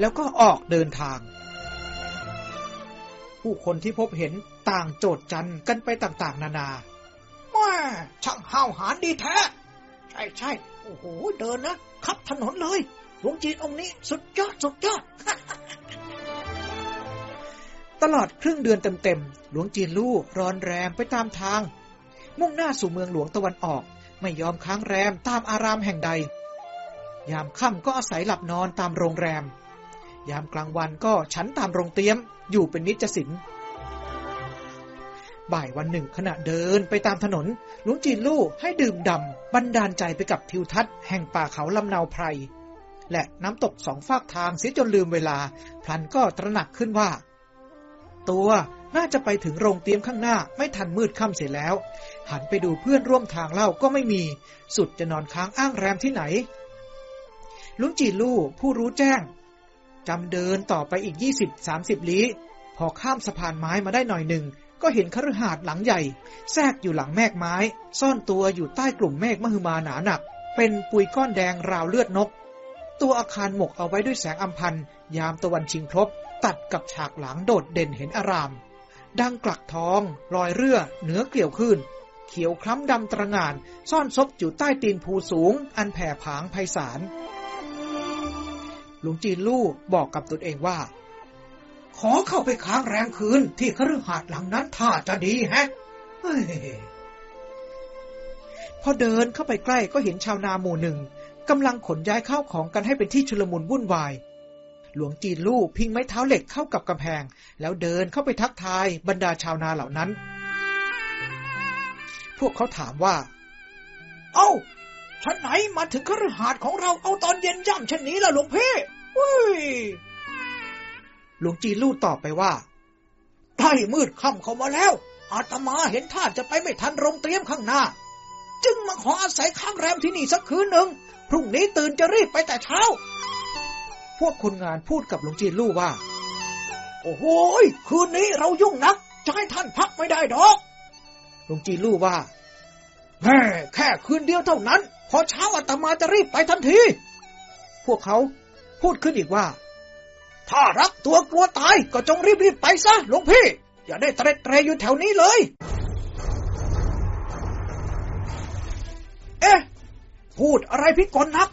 [SPEAKER 1] แล้วก็ออกเดินทาง ผู้คนที่พบเห็นต่างโจดจันกันไปต่างๆ นานา
[SPEAKER 2] ว้าช่างห้าวหาญดีแท้ ใช่ใช่โอ้โห เดินนะขับถนนเลย หลวงจีนองค์นี้สุดยอด สุดยอด
[SPEAKER 1] ตลอดครึ่งเดือนเต็มๆ หลวงจีนลู่รอนแรมไปตามทาง มุ่งหน้าสู่เมืองหลวงตะวันออก ไม่ยอมค้างแรมตามอารามแห่งใด ยามค่ำก็อาศัยหลับนอนตามโรงแรม ยามกลางวันก็ฉันตามโรงเตี้ยม อยู่เป็นนิจสินบ่ายวันหนึ่งขณะเดินไปตามถนนหลวงจีนลู่ให้ดื่มดำบันดาลใจไปกับทิวทัศน์แห่งป่าเขาลำนาวไพร และน้ำตกสองฝากทางเสียจนลืมเวลา พลันก็ตระหนักขึ้นว่า ตัวน่าจะไปถึงโรงเตรียมข้างหน้าไม่ทันมืดค่ำเสียแล้ว หันไปดูเพื่อนร่วมทางเล่าก็ไม่มี สุดจะนอนค้างอ้างแรมที่ไหนลุงจีลู่ผู้รู้แจ้ง จำเดินต่อไปอีก20-30ลี้ พอข้ามสะพานไม้มาได้หน่อยหนึ่ง ก็เห็นคฤหาสน์หลังใหญ่ แทรกอยู่หลังแมกไม้ ซ่อนตัวอยู่ใต้กลุ่มเมฆมหึมาหนาหนัก เป็นปุยก้อนแดงราวเลือดนก ตัวอาคารหมกเอาไว้ด้วยแสงอัมพันยามตะวันชิงพลบ ตัดกับฉากหลังโดดเด่นเห็นอาราม ดังกลักทอง ลอยเรือเหนือเกลียวขึ้นเขียวคล้ำดำตระงาน ซ่อนซบอยู่ใต้ตีนภูสูง อันแผ่ผางไพศาล หลวงจีนลู่บอกกับตนเองว่า
[SPEAKER 2] ขอเข้าไปค้างแรมคืนที่คฤหาสน์หลังนั้นถ้าจะดีแฮะ
[SPEAKER 1] พอเดินเข้าไปใกล้ก็เห็นชาวนาหมู่หนึ่งกำลังขนย้ายข้าวของกันให้เป็นที่ชุลมุนวุ่นวาย หลวงจีนลู่พิงไม้เท้าเหล็กเข้ากับกำแพง แล้วเดินเข้าไปทักทายบรรดาชาวนาเหล่านั้น พวกเขาถามว่า
[SPEAKER 2] เอ้า ฉันไหนมาถึงคฤหาสน์ของเราเอาตอนเย็นย่ำเช่นนี้ล่ะหลวงพี่เฮ้ย
[SPEAKER 1] หลวงจีนลู่ตอบไปว่า
[SPEAKER 2] ใกล้มืดค่ำเข้ามาแล้ว อาตมาเห็นท่าจะไปไม่ทันโรงเตรียมข้างหน้า จึงมาขออาศัยค้างแรมที่นี่สักคืนหนึ่ง พรุ่งนี้ตื่นจะรีบไปแต่เช้า
[SPEAKER 1] พวกคนงานพูดกับหลวงจีนลู่ว่า
[SPEAKER 2] โอ้โหยคืนนี้เรายุ่งนัก จะให้ท่านพักไม่ได้ดอก
[SPEAKER 1] หลวงจีนลู่ว่า
[SPEAKER 2] แม่แค่คืนเดียวเท่านั้น พอเช้าอาตมาจะรีบไปทันที
[SPEAKER 1] พวกเขาพูดขึ้นอีกว่า
[SPEAKER 2] ถ้ารักตัวกลัวตายก็จงรีบรีบไปซะหลวงพี่ อย่าได้เตร็ดเตรอยู่แถวนี้เลย เอ๊ะ พูดอะไรพิกลนัก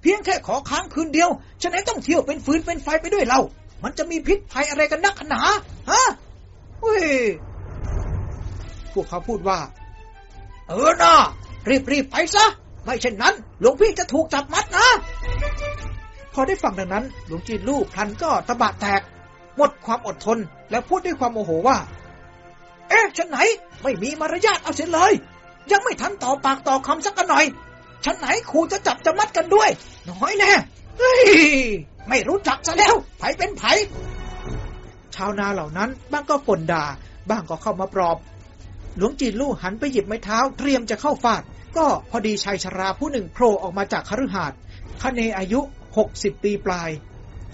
[SPEAKER 2] เพียงแค่ขอค้างคืนเดียวฉะนั้นต้องเที่ยวเป็นฟืนเป็นไฟไปด้วยเรา มันจะมีพิษภัยอะไรกันนักหนา ฮะเฮ้ย
[SPEAKER 1] พวกเขาพูดว่า
[SPEAKER 2] เออนะรีบรีบไปซะ ไม่เช่นนั้น หลวงพี่จะถูกจับมัดนะ
[SPEAKER 1] พอได้ฟังดังนั้น หลวงจีนลู่พลันก็ตะบะแตก หมดความอดทนแล้วพูดด้วยความโมโหว่า
[SPEAKER 2] เอ๊ะฉันไหน ไม่มีมารยาทเอาเสียเลย ยังไม่ทันต่อปากต่อคำสักกันหน่อย ฉันไหนครูจะจับจะมัดกันด้วย น้อยแน่เฮ้ยไม่รู้จักซะแล้วไผเป็นไผ
[SPEAKER 1] ชาวนาเหล่านั้นบ้างก็ป่นด่า บ้างก็เข้ามาปลอบ หลวงจีนลู่หันไปหยิบไม้เท้าเตรียมจะเข้าฟาด ก็พอดีชายชราผู้หนึ่งโผล่ออกมาจากคฤหาสน์คเนอายุหกสิบปีปลาย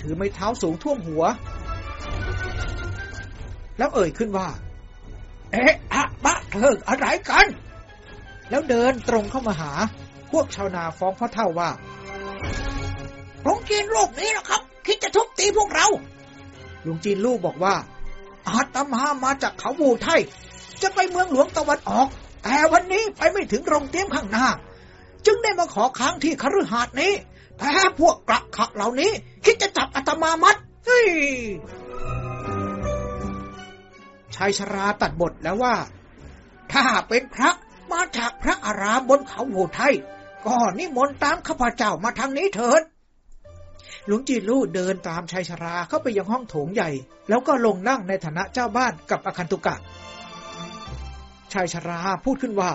[SPEAKER 1] ถือไม้เท้าสูงท่วมหัว แล้วเอ่ยขึ้นว่า
[SPEAKER 2] เอ๊ะอะบะเถิกอะไรกัน
[SPEAKER 1] แล้วเดินตรงเข้ามาหา พวกชาวนาฟ้องพ่อเท่าว่า
[SPEAKER 2] โรงเรีนโลกนี้นะครับ คิดจะทุบตีพวกเรา
[SPEAKER 1] ลุงจีนลู่บอกว่า
[SPEAKER 2] อาตมามาจากเขาบูไทย จะไปเมืองหลวงตะวันออก แต่วันนี้ไปไม่ถึงโรงเตรียมข้างหน้า จึงได้มาขอค้างที่คฤหาสน์นี้ แต่พวกกระขะเหล่านี้ คิดจะจับอาตมามัดเฮ้ย
[SPEAKER 1] ชายชราตัดบทแล้วว่า
[SPEAKER 2] ถ้าเป็นพระมาจากพระอารามบนเขาบูไทยก็นิมนต์ตามข้าพเจ้ามาทางนี้เถิด
[SPEAKER 1] หลวงจีนลู่เดินตามชายชราเข้าไปยังห้องโถงใหญ่ แล้วก็ลงนั่งในฐานะเจ้าบ้านกับอคันตุกะ ชายชราพูดขึ้นว่า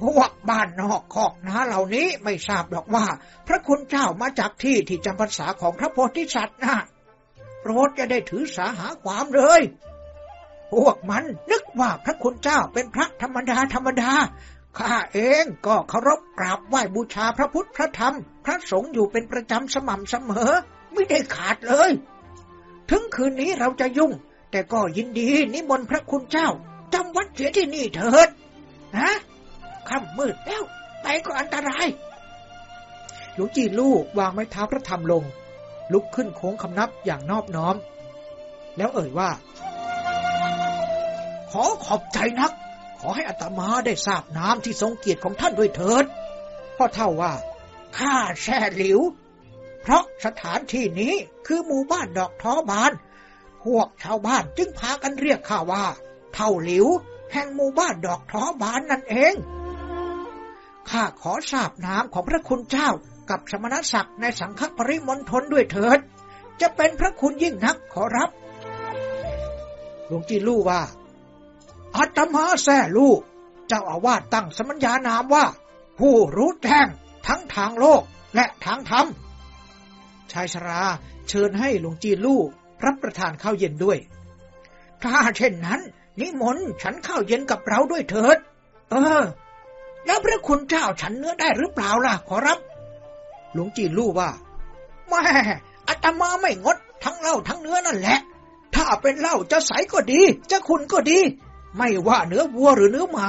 [SPEAKER 1] พวกบ้านนอกคอกนาเหล่านี้ไม่ทราบดอกว่า พระคุณเจ้ามาจากที่ที่จำพรรษาของพระโพธิสัตว์นะโปรดจะได้ถือสาหาความเลย พวกมันนึกว่าพระคุณเจ้าเป็นพระธรรมดาธรรมดาข้าเองก็เคารพกราบไหว้บูชาพระพุทธพระธรรม พระสงฆ์อยู่เป็นประจำสม่ำเสมอ ไม่ได้ขาดเลย ถึงคืนนี้เราจะยุ่ง แต่ก็ยินดีนิมนต์พระคุณเจ้า จำวัดเสียที่นี่เถิดนะค่ำมืดแล้ว ไปก็อันตราย
[SPEAKER 20] หลวงจีลู่วางไม้เท้าพระธรรมลง ลุกขึ้นโค้งคำนับอย่างนอบน้อม แล้วเอ่ยว่า
[SPEAKER 1] ขอขอบใจนัก ขอให้อัตมาได้ทราบน้ำที่ทรงเกียรติของท่านด้วยเถิด
[SPEAKER 20] พ่อเท่าว่า
[SPEAKER 1] ข้าแช่หลิว เพราะสถานที่นี้คือหมู่บ้านดอกท้อบาน พวกชาวบ้านจึงพากันเรียกข้าว่า เท่าหลิว แห่งหมู่บ้านดอกท้อบานนั่นเอง ข้าขอทราบนามของพระคุณเจ้ากับสมณศักดิ์ในสังฆปริมณฑลด้วยเถิด จะเป็นพระคุณยิ่งนักขอรับ
[SPEAKER 20] หลวงจีลู่ว่า
[SPEAKER 1] อาตมาแซ่ลูกเจ้าอาวาสตั้งสมัญญานามว่า ผู้รู้แจ้งทั้งทางโลกและทางธรรม
[SPEAKER 20] ชายชราเชิญให้หลวงจีลู่รับประทานข้าวเย็นด้วย
[SPEAKER 1] ถ้าเช่นนั้น นิมนต์ฉันข้าวเย็นกับเราด้วยเถิด เออ แล้วพระคุณเจ้าฉันเนื้อได้หรือเปล่าล่ะ ขอรับ
[SPEAKER 20] หลวงจีลู่ว่า
[SPEAKER 1] แม่อาตมาไม่งด ทั้งเหล้าทั้งเนื้อนั่นแหละ ถ้าเป็นเหล้าจะใสก็ดี จะคุณก็ดี ไม่ว่าเนื้อวัวหรือเนื้อหมา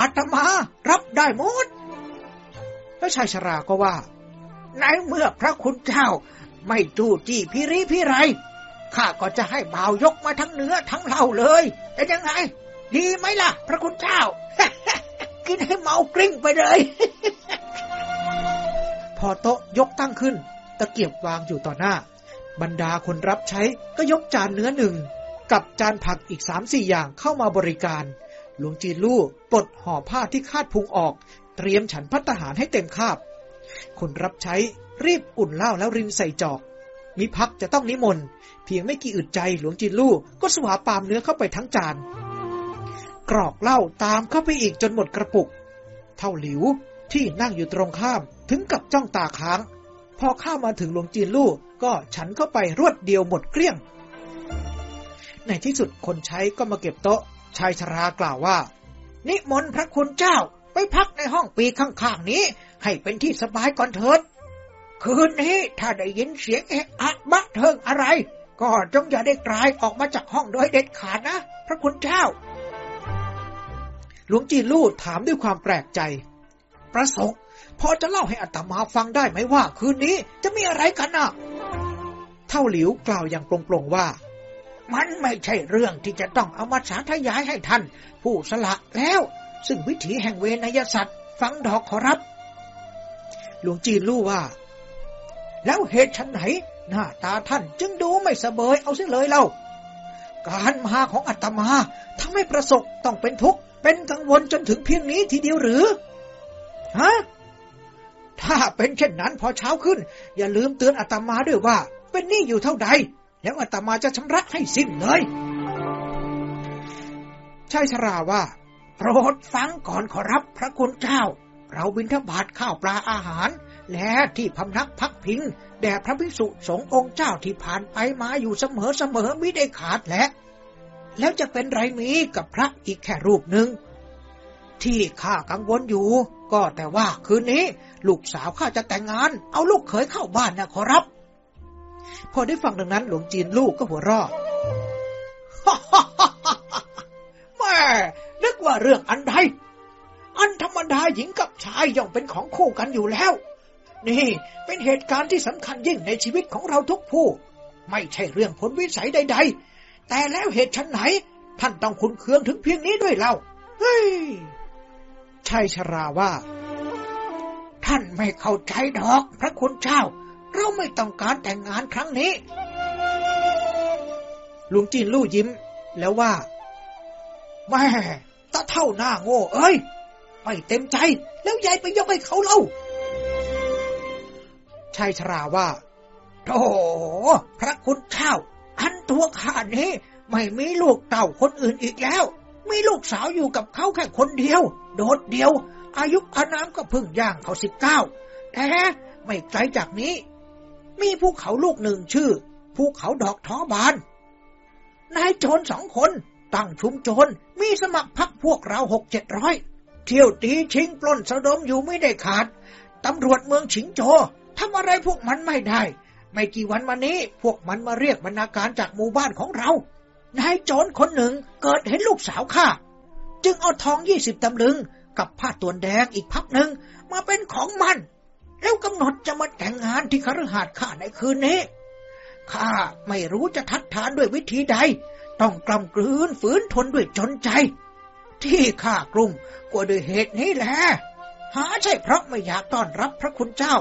[SPEAKER 1] อาตมารับได้หมด
[SPEAKER 20] แล้วชายชราก็ว่า
[SPEAKER 1] ในเมื่อพระคุณเจ้า ไม่จู้จี้พิริพิไร ข้าก็จะให้บ่าวยกมาทั้งเนื้อทั้งเหล้าเลยเป็นยังไง ดีไหมล่ะ พระคุณเจ้า กินให้เมากริ้งไปเลย
[SPEAKER 20] พอโต๊ะยกตั้งขึ้น ตะเกียบวางอยู่ต่อหน้า บรรดาคนรับใช้ก็ยกจานเนื้อหนึ่ง กับจานผักอีกสามสี่อย่างเข้ามาบริการ หลวงจีลู่ปลดห่อผ้าที่คาดพุงออก เตรียมฉันพัตหารให้เต็มคาบ คนรับใช้รีบอุ่นเหล้าแล้วรินใส่จอกมิพักจะต้องนิมนต์ เพียงไม่กี่อึดใจหลวงจีลู่ก็สวาปามเนื้อเข้าไปทั้งจาน กรอกเหล้าตามเข้าไปอีกจนหมดกระปุก เท่าหลิวที่นั่งอยู่ตรงข้ามถึงกับจ้องตาค้าง พอข้ามาถึงหลวงจีนลู่ก็ฉันเข้าไปรวดเดียวหมดเกลี้ยง ในที่สุดคนใช้ก็มาเก็บโต๊ะ ชายชรากล่าวว่า
[SPEAKER 1] นิมนต์พระคุณเจ้าไปพักในห้องปีข้างๆนี้ ให้เป็นที่สบายก่อนเถิด คืนนี้ถ้าได้ยินเสียงเอะอะบะเทิงอะไร ก็จงอย่าได้กลายออกมาจากห้องโดยเด็ดขาดนะ พระคุณเจ้า
[SPEAKER 20] หลวงจีนลู่ถามด้วยความแปลกใจ
[SPEAKER 1] ประสงค์พอจะเล่าให้อัตมาฟังได้ไหมว่า คืนนี้จะมีอะไรกันนะ
[SPEAKER 20] เท่าหลิวกล่าวอย่างโปลงๆว่า
[SPEAKER 1] มันไม่ใช่เรื่องที่จะต้องเอามาสาธยายให้ท่าน ผู้สละแล้ว ซึ่งวิถีแห่งเวนยสัตว์ฟังดอกขอรับ
[SPEAKER 20] หลวงจีนลู่ว่า
[SPEAKER 1] แล้วเหตุฉันไหน หน้าตาท่านจึงดูไม่สเบยเอาเสียเลยเล่าการมาของอัตมาทำให้ประสบต้องเป็นทุกข์ เป็นกังวลจนถึงเพียงนี้ทีเดียวหรือ ฮะ ถ้าเป็นเช่นนั้นพอเช้าขึ้น อย่าลืมเตือนอัตมาด้วยว่า เป็นหนี้อยู่เท่าใด แล้วอัตมาจะชำระให้สิ้นเลย
[SPEAKER 20] ชายชราว่า
[SPEAKER 1] โปรดฟังก่อนขอรับพระคุณเจ้า เราบิณฑบาตข้าวปลาอาหาร และที่พำนักพักพิงแด่พระภิกษุสงฆ์องค์เจ้าที่ผ่านไปมาอยู่เสมอเสมอไม่ได้ขาดและแล้วจะเป็นไรมีกับพระอีกแค่รูปหนึ่ง ที่ข้ากังวลอยู่ ก็แต่ว่าคืนนี้ ลูกสาวข้าจะแต่งงาน เอาลูกเขยเข้าบ้านนะขอรับ
[SPEAKER 20] พอได้ฟังดังนั้นหลวงจีนลูกก็หัวเราะ
[SPEAKER 1] แม่นึกว่าเรื่องอันใดอันธรรมดาหญิงกับชายย่อมเป็นของคู่กันอยู่แล้ว นี่เป็นเหตุการณ์ที่สำคัญยิ่งในชีวิตของเราทุกผู้ ไม่ใช่เรื่องผลวิสัยใด ๆ แต่แล้วเหตุชันไหน ท่านต้องคุณเคืองถึงเพียงนี้ด้วยเล่าเฮ้ย
[SPEAKER 20] ชายชราว่า
[SPEAKER 1] ท่านไม่เข้าใจดอก พระคุณเจ้า เราไม่ต้องการแต่งงานครั้งนี้
[SPEAKER 20] หลวงจีนลู่ยิ้ม แล้วว่า
[SPEAKER 1] แม่ตาเท่าหน้าโง่ เอ้ย ไม่เต็มใจ แล้วยายไปยกให้เขาเล่า
[SPEAKER 20] ชายชราว่า
[SPEAKER 1] โธ่พระคุณเจ้า อันตัวข้านี้ ไม่มีลูกเต่าคนอื่นอีกแล้ว มีลูกสาวอยู่กับเขาแค่คนเดียว โดดเดียว อายุอานามก็เพิ่งย่างเขาสิบเก้าแต่ไม่ไกลจากนี้ มีภูเขาลูกหนึ่งชื่อภูเขาดอกท้อบาน นายโจรสองคนตั้งชุมโจรมีสมัครพักพวกเราหกเจ็ดร้อยเที่ยวตีชิงปล้นสะดมอยู่ไม่ได้ขาด ตำรวจเมืองฉิงโจ ทำอะไรพวกมันไม่ได้ ไม่กี่วันมานี้ พวกมันมาเรียกบรรณาการจากหมู่บ้านของเรา นายโจรคนหนึ่งเกิดเห็นลูกสาวข้า จึงเอาทองยี่สิบตำลึง กับผ้าตัวนแดงอีกพับหนึ่งมาเป็นของมัน แล้วกำหนดจะมาแต่งงานที่คฤหาสน์ข้าในคืนนี้ข้าไม่รู้จะทัดทานด้วยวิธีใด ต้องกล่ำกลืนฝืนทนด้วยจนใจ ที่ข้ากลุ่มกลัวด้วยเหตุนี้แหละหาใช่เพราะไม่อยากต้อนรับพระคุณเจ้า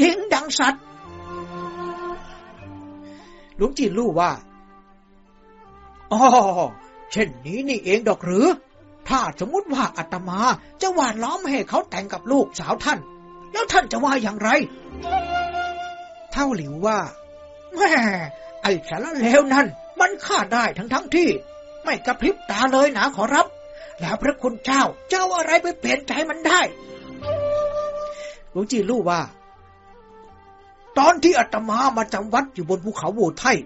[SPEAKER 1] จริงดังสัตว์
[SPEAKER 21] หลวงจีนรู้ว่า
[SPEAKER 1] อ๋อเช่นนี้นี่เองดอกหรือ ถ้าสมมติว่าอาตมาจะหวานล้อมให้เขาแต่งกับลูกสาวท่าน แล้วท่านจะว่าอย่างไร
[SPEAKER 21] เท่าหลิวว่า
[SPEAKER 1] แม่ไอ้สารเลวนั่น มันฆ่าได้ทั้งทั้งที่ ไม่กระพริบตาเลยนะขอรับ แล้วพระคุณเจ้าเจ้าอะไรไปเปลี่ยนใจมันได้
[SPEAKER 21] หลวงจีนรู้ว่า
[SPEAKER 1] ตอนที่อาตมามาจำวัดอยู่บนภูเขาโวไทย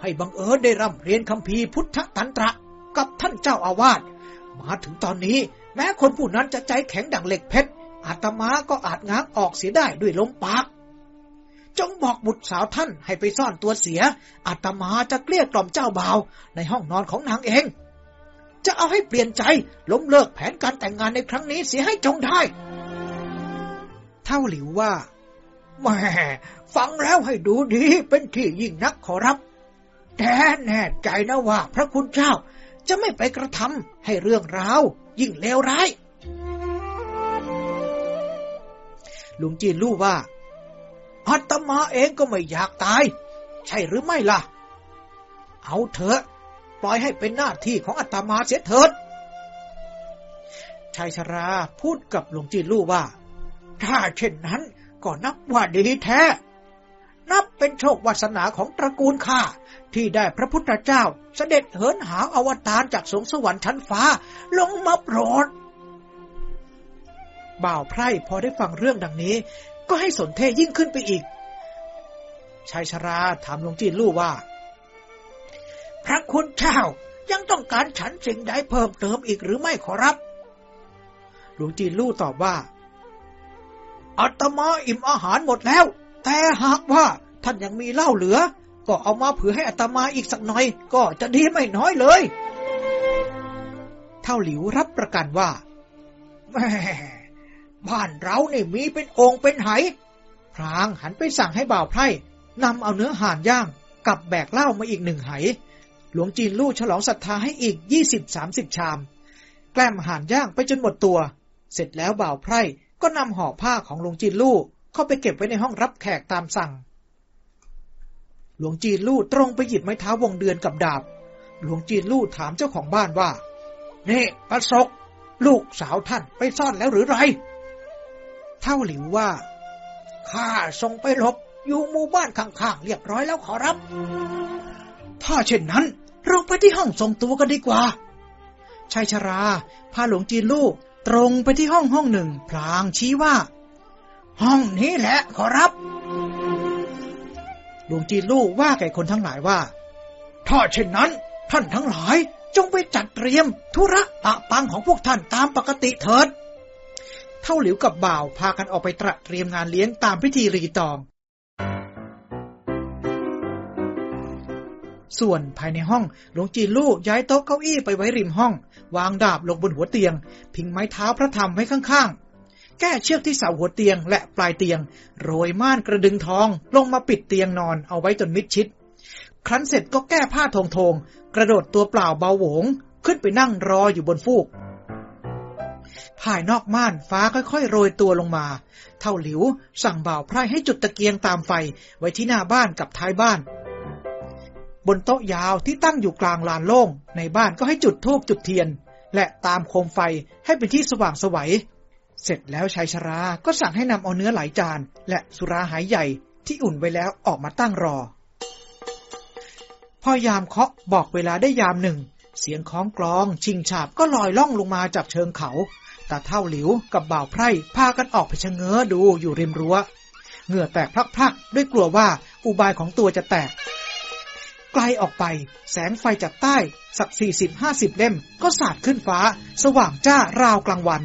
[SPEAKER 1] ให้บังเอิญได้ร่ำเรียนคัมภีพุทธตันตระกับท่านเจ้าอาวาสมาถึงตอนนี้ แม้คนผู้นั้นจะใจแข็งดังเหล็กเพชรอาตมาก็อาจง้างออกเสียได้ด้วยลมปาก จงบอกบุตรสาวท่านให้ไปซ่อนตัวเสียอาตมาจะเกลี้ยกล่อมเจ้าบ่าว ในห้องนอนของนางเอง จะเอาให้เปลี่ยนใจล้มเลิกแผนการแต่งงานในครั้งนี้เสียให้จงได้
[SPEAKER 21] เท่าหลิวว่า
[SPEAKER 1] แม่ฟังแล้วให้ดูดีเป็นที่ยิ่งนักขอรับแต่แน่ใจนะว่าพระคุณเจ้าจะไม่ไปกระทำให้เรื่องราวยิ่งเลวร้าย
[SPEAKER 21] หลวงจีนรู้ว่า
[SPEAKER 1] อาตมาเองก็ไม่อยากตาย ใช่หรือไม่ล่ะ เอาเถอะ ปล่อยให้เป็นหน้าที่ของอาตมาเสียเถิด
[SPEAKER 21] ชายชราพูดกับหลวงจีนรู้ว่า
[SPEAKER 1] ถ้าเช่นนั้น ก็นับว่าดีแท้ นับเป็นโชควาสนาของตระกูลข้าที่ได้พระพุทธเจ้าเสด็จเหินหาอวตารจากสงสวรรค์ชั้นฟ้า ลงมาโปรด
[SPEAKER 21] บ่าวไพร่พอได้ฟังเรื่องดังนี้ ก็ให้สนเทยิ่งขึ้นไปอีกชายชราถามหลวงจีนลู่ว่า
[SPEAKER 1] พระคุณเจ้ายังต้องการฉันสิ่งใดเพิ่มเติมอีกหรือไม่ขอรับ
[SPEAKER 21] หลวงจีนลู่ตอบว่า
[SPEAKER 1] อาตมาอิ่มอาหารหมดแล้ว แต่หากว่าท่านยังมีเหล้าเหลือ ก็เอามาเผื่อให้อาตมาอีกสักหน่อย ก็จะดีไม่น้อยเลย
[SPEAKER 21] เท่าหลิวรับประกันว่า
[SPEAKER 1] แม่บ้านเราเนี่มีเป็นองค์เป็นไห
[SPEAKER 21] พรางหันไปสั่งให้บ่าวไพร่นำเอาเนื้อห่านย่างกับแบกเหล้ามาอีกหนึ่งไห หลวงจีนลู่ฉลองศรัทธาให้อีกยี่สิบสามสิบชาม แกล้มห่านย่างไปจนหมดตัว เสร็จแล้วบ่าวไพร่ ก็นำห่อผ้าของหลวงจีนลู่เข้าไปเก็บไว้ในห้องรับแขกตามสั่ง หลวงจีนลู่ตรงไปหยิบไม้เท้าวงเดือนกับดาบ หลวงจีนลู่ถามเจ้าของบ้านว่า
[SPEAKER 1] นี่ประสกลูกสาวท่านไปซ่อนแล้วหรือไร
[SPEAKER 21] เท่าหลิวว่า
[SPEAKER 1] ข้าส่งไปหลบอยู่หมู่บ้านข้างๆเรียบร้อยแล้วขอรับ
[SPEAKER 21] ถ้าเช่นนั้น เราไปที่ห้องทรงตัวกันดีกว่าชายชรา พาหลวงจีนลู่ ตรงไปที่ห้องห้องหนึ่ง พลางชี้ว่า
[SPEAKER 1] ห้องนี้แหละขอรับ
[SPEAKER 21] หลวงจีนลู่ว่าแก่คนทั้งหลายว่า
[SPEAKER 1] ถ้าเช่นนั้น ท่านทั้งหลายจงไปจัดเตรียม ธุระปะปังของพวกท่านตามปกติเถิด
[SPEAKER 21] เท่าหลิวกับบ่าวพากันออกไปตระเตรียมงานเลี้ยงตามพิธีรีตอง ส่วนภายในห้อง หลวงจีนลู่ย้ายโต๊ะเก้าอี้ไปไว้ริมห้อง วางดาบลงบนหัวเตียง พิงไม้เท้าพระธรรมไว้ข้างๆ แก้เชือกที่เสาหัวเตียงและปลายเตียง โรยม่านกระดึงทอง ลงมาปิดเตียงนอนเอาไว้จนมิดชิด ครั้นเสร็จก็แก้ผ้าทงทงกระโดดตัวเปล่าเบาโหวง ขึ้นไปนั่งรออยู่บนฟูกภายนอกม่านฟ้าค่อยๆ โรยตัวลงมา เท่าหลิว สั่งบ่าวไพร่ให้จุดตะเกียงตามไฟไว้ที่หน้าบ้านกับท้ายบ้าน บนโต๊ะยาวที่ตั้งอยู่กลางลานโล่ง ในบ้านก็ให้จุดธูปจุดเทียน และตามโคมไฟให้เป็นที่สว่างสวัย เสร็จแล้วชายชราก็สั่งให้นำเอาเนื้อหลายจาน และสุราหายใหญ่ที่อุ่นไว้แล้วออกมาตั้งรอ พอยามเคาะบอกเวลาได้ยามหนึ่ง เสียงคล้องกลอง ชิงฉาบก็ลอยล่องลงมาจากเชิงเขาตา
[SPEAKER 1] เท่าหลิวกับบ่าวไพร่พากันออกไปชะเง้อดูอยู่ริมรัว้ว เหงื่อแตกพลักๆ ด้วยกลัวว่าอุบายของตัวจะแตก ไกลออกไป แสงไฟจากใต้ สักสี่สิบห้าสิบเล่มก็สาดขึ้นฟ้า สว่างจ้าราวกลางวัน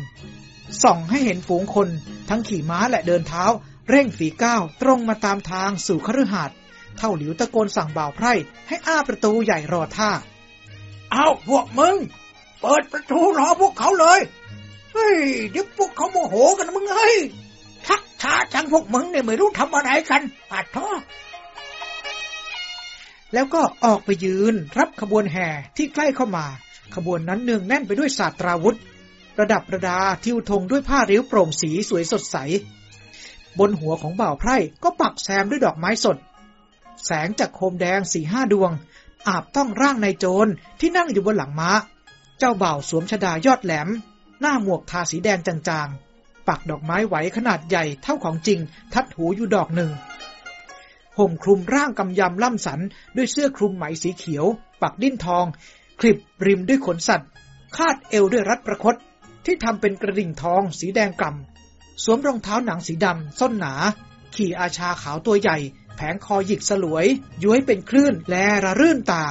[SPEAKER 1] ส่องให้เห็นฝูงคน ทั้งขี่ม้าและเดินเท้า เร่งฝีก้าวตรงมาตามทางสู่คฤหาสน์เท่าหลิวตะโกนสั่งบ่าวไพร่ ให้อ้าประตูใหญ่รอท่า
[SPEAKER 2] เอาพวกมึง เปิดประตูรอพวกเขาเลย เฮ้ยเดี๋ยวพวกเขาโมโหกันนะมึงเอ้ยชักช้าจังพวกมึงเนี่ยไม่รู้ทำอะไรกันปัดท้อ
[SPEAKER 1] แล้วก็ออกไปยืนรับขบวนแห่ที่ใกล้เข้ามา ขบวนนั้นเนืองแน่นไปด้วยศาสตราวุธประดับประดาทิวธงด้วยผ้าริ้วโปร่งสีสวยสดใส บนหัวของบ่าวไพร่ก็ปักแซมด้วยดอกไม้สด แสงจากโคมแดงสี่ห้าดวง อาบต้องร่างนายโจรที่นั่งอยู่บนหลังม้า เจ้าบ่าวสวมชดายอดแหลม หน้าหมวกทาสีแดงจางๆ ปักดอกไม้ไหวขนาดใหญ่เท่าของจริง ทัดหูอยู่ดอกหนึ่ง ห่มคลุมร่างกำยำล่ำสัน ด้วยเสื้อคลุมไหมสีเขียว ปักดิ้นทอง คลิบริมด้วยขนสัตว์ คาดเอวด้วยรัดประคต ที่ทำเป็นกระดิ่งทองสีแดงกล่ำสวมรองเท้าหนังสีดำส้นหนา ขี่อาชาขาวตัวใหญ่ แผงคอหยิกสลวย ย้วยเป็นคลื่นและระรื่นตา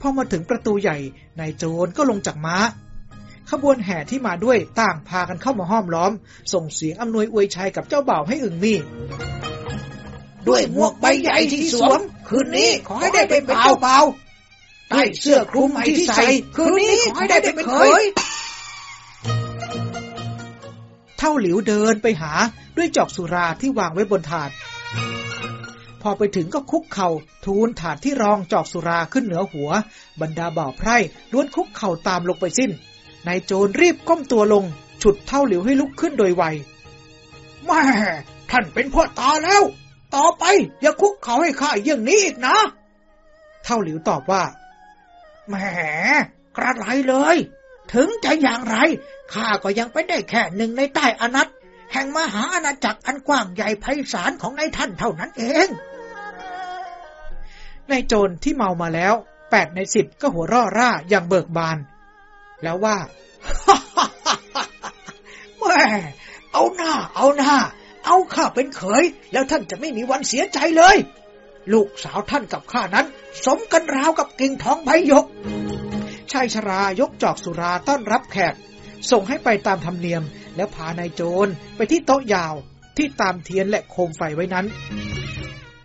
[SPEAKER 1] พอมาถึงประตูใหญ่นายโจรก็ลงจากม้าขบวนแห่ที่มาด้วยต่างพากันเข้ามาห้อมล้อม ส่งเสียงอำนวยอวยชัยกับเจ้าบ่าวให้อึงมี่
[SPEAKER 2] ด้วยหมวกใบใหญ่ที่สวม คืนนี้ขอให้ได้เป็นเบาเบาใต้เสื้อคลุมใหม่ที่ใส่ คืนนี้ขอให้ได้เป็นเคย
[SPEAKER 1] เท่าหลิวเดินไปหาด้วยจอกสุราที่วางไว้บนถาด พอไปถึงก็คุกเข่าทูลถาดที่รองจอกสุราขึ้นเหนือหัว บรรดาบ่าวไพร่ล้วนคุกเข่าตามลงไปสิ้นนายโจรรีบก้มตัวลง ฉุดเท่าหลิวให้ลุกขึ้นโดยไว
[SPEAKER 2] แม่ท่านเป็นพ่อตาแล้ว ต่อไปอย่าคุกเขาให้ข้าอย่างนี้อีกนะ
[SPEAKER 1] เท่าหลิวตอบว่า
[SPEAKER 2] แหมกระไรเลย ถึงจะอย่างไรข้าก็ยังเป็นได้แค่หนึ่งในใต้อนัตแห่งมหาอาณาจักรอันกว้างใหญ่ไพศาลของนายท่านเท่านั้นเอง
[SPEAKER 1] นายโจรที่เมามาแล้วแปดในสิบก็หัวร่อร่าอย่างเบิกบาน แล้วว่า
[SPEAKER 2] แม่เอาหน้า เอาหน้า เอาข้าเป็นเขย แล้วท่านจะไม่มีวันเสียใจเลย ลูกสาวท่านกับข้านั้น สมกันราวกับกิ่งทองใบหยก
[SPEAKER 1] ชายชรายกจอกสุราต้อนรับแขก ส่งให้ไปตามธรรมเนียม แล้วพานายโจรไปที่โต๊ะยาวที่ตามเทียนและโคมไฟไว้นั้น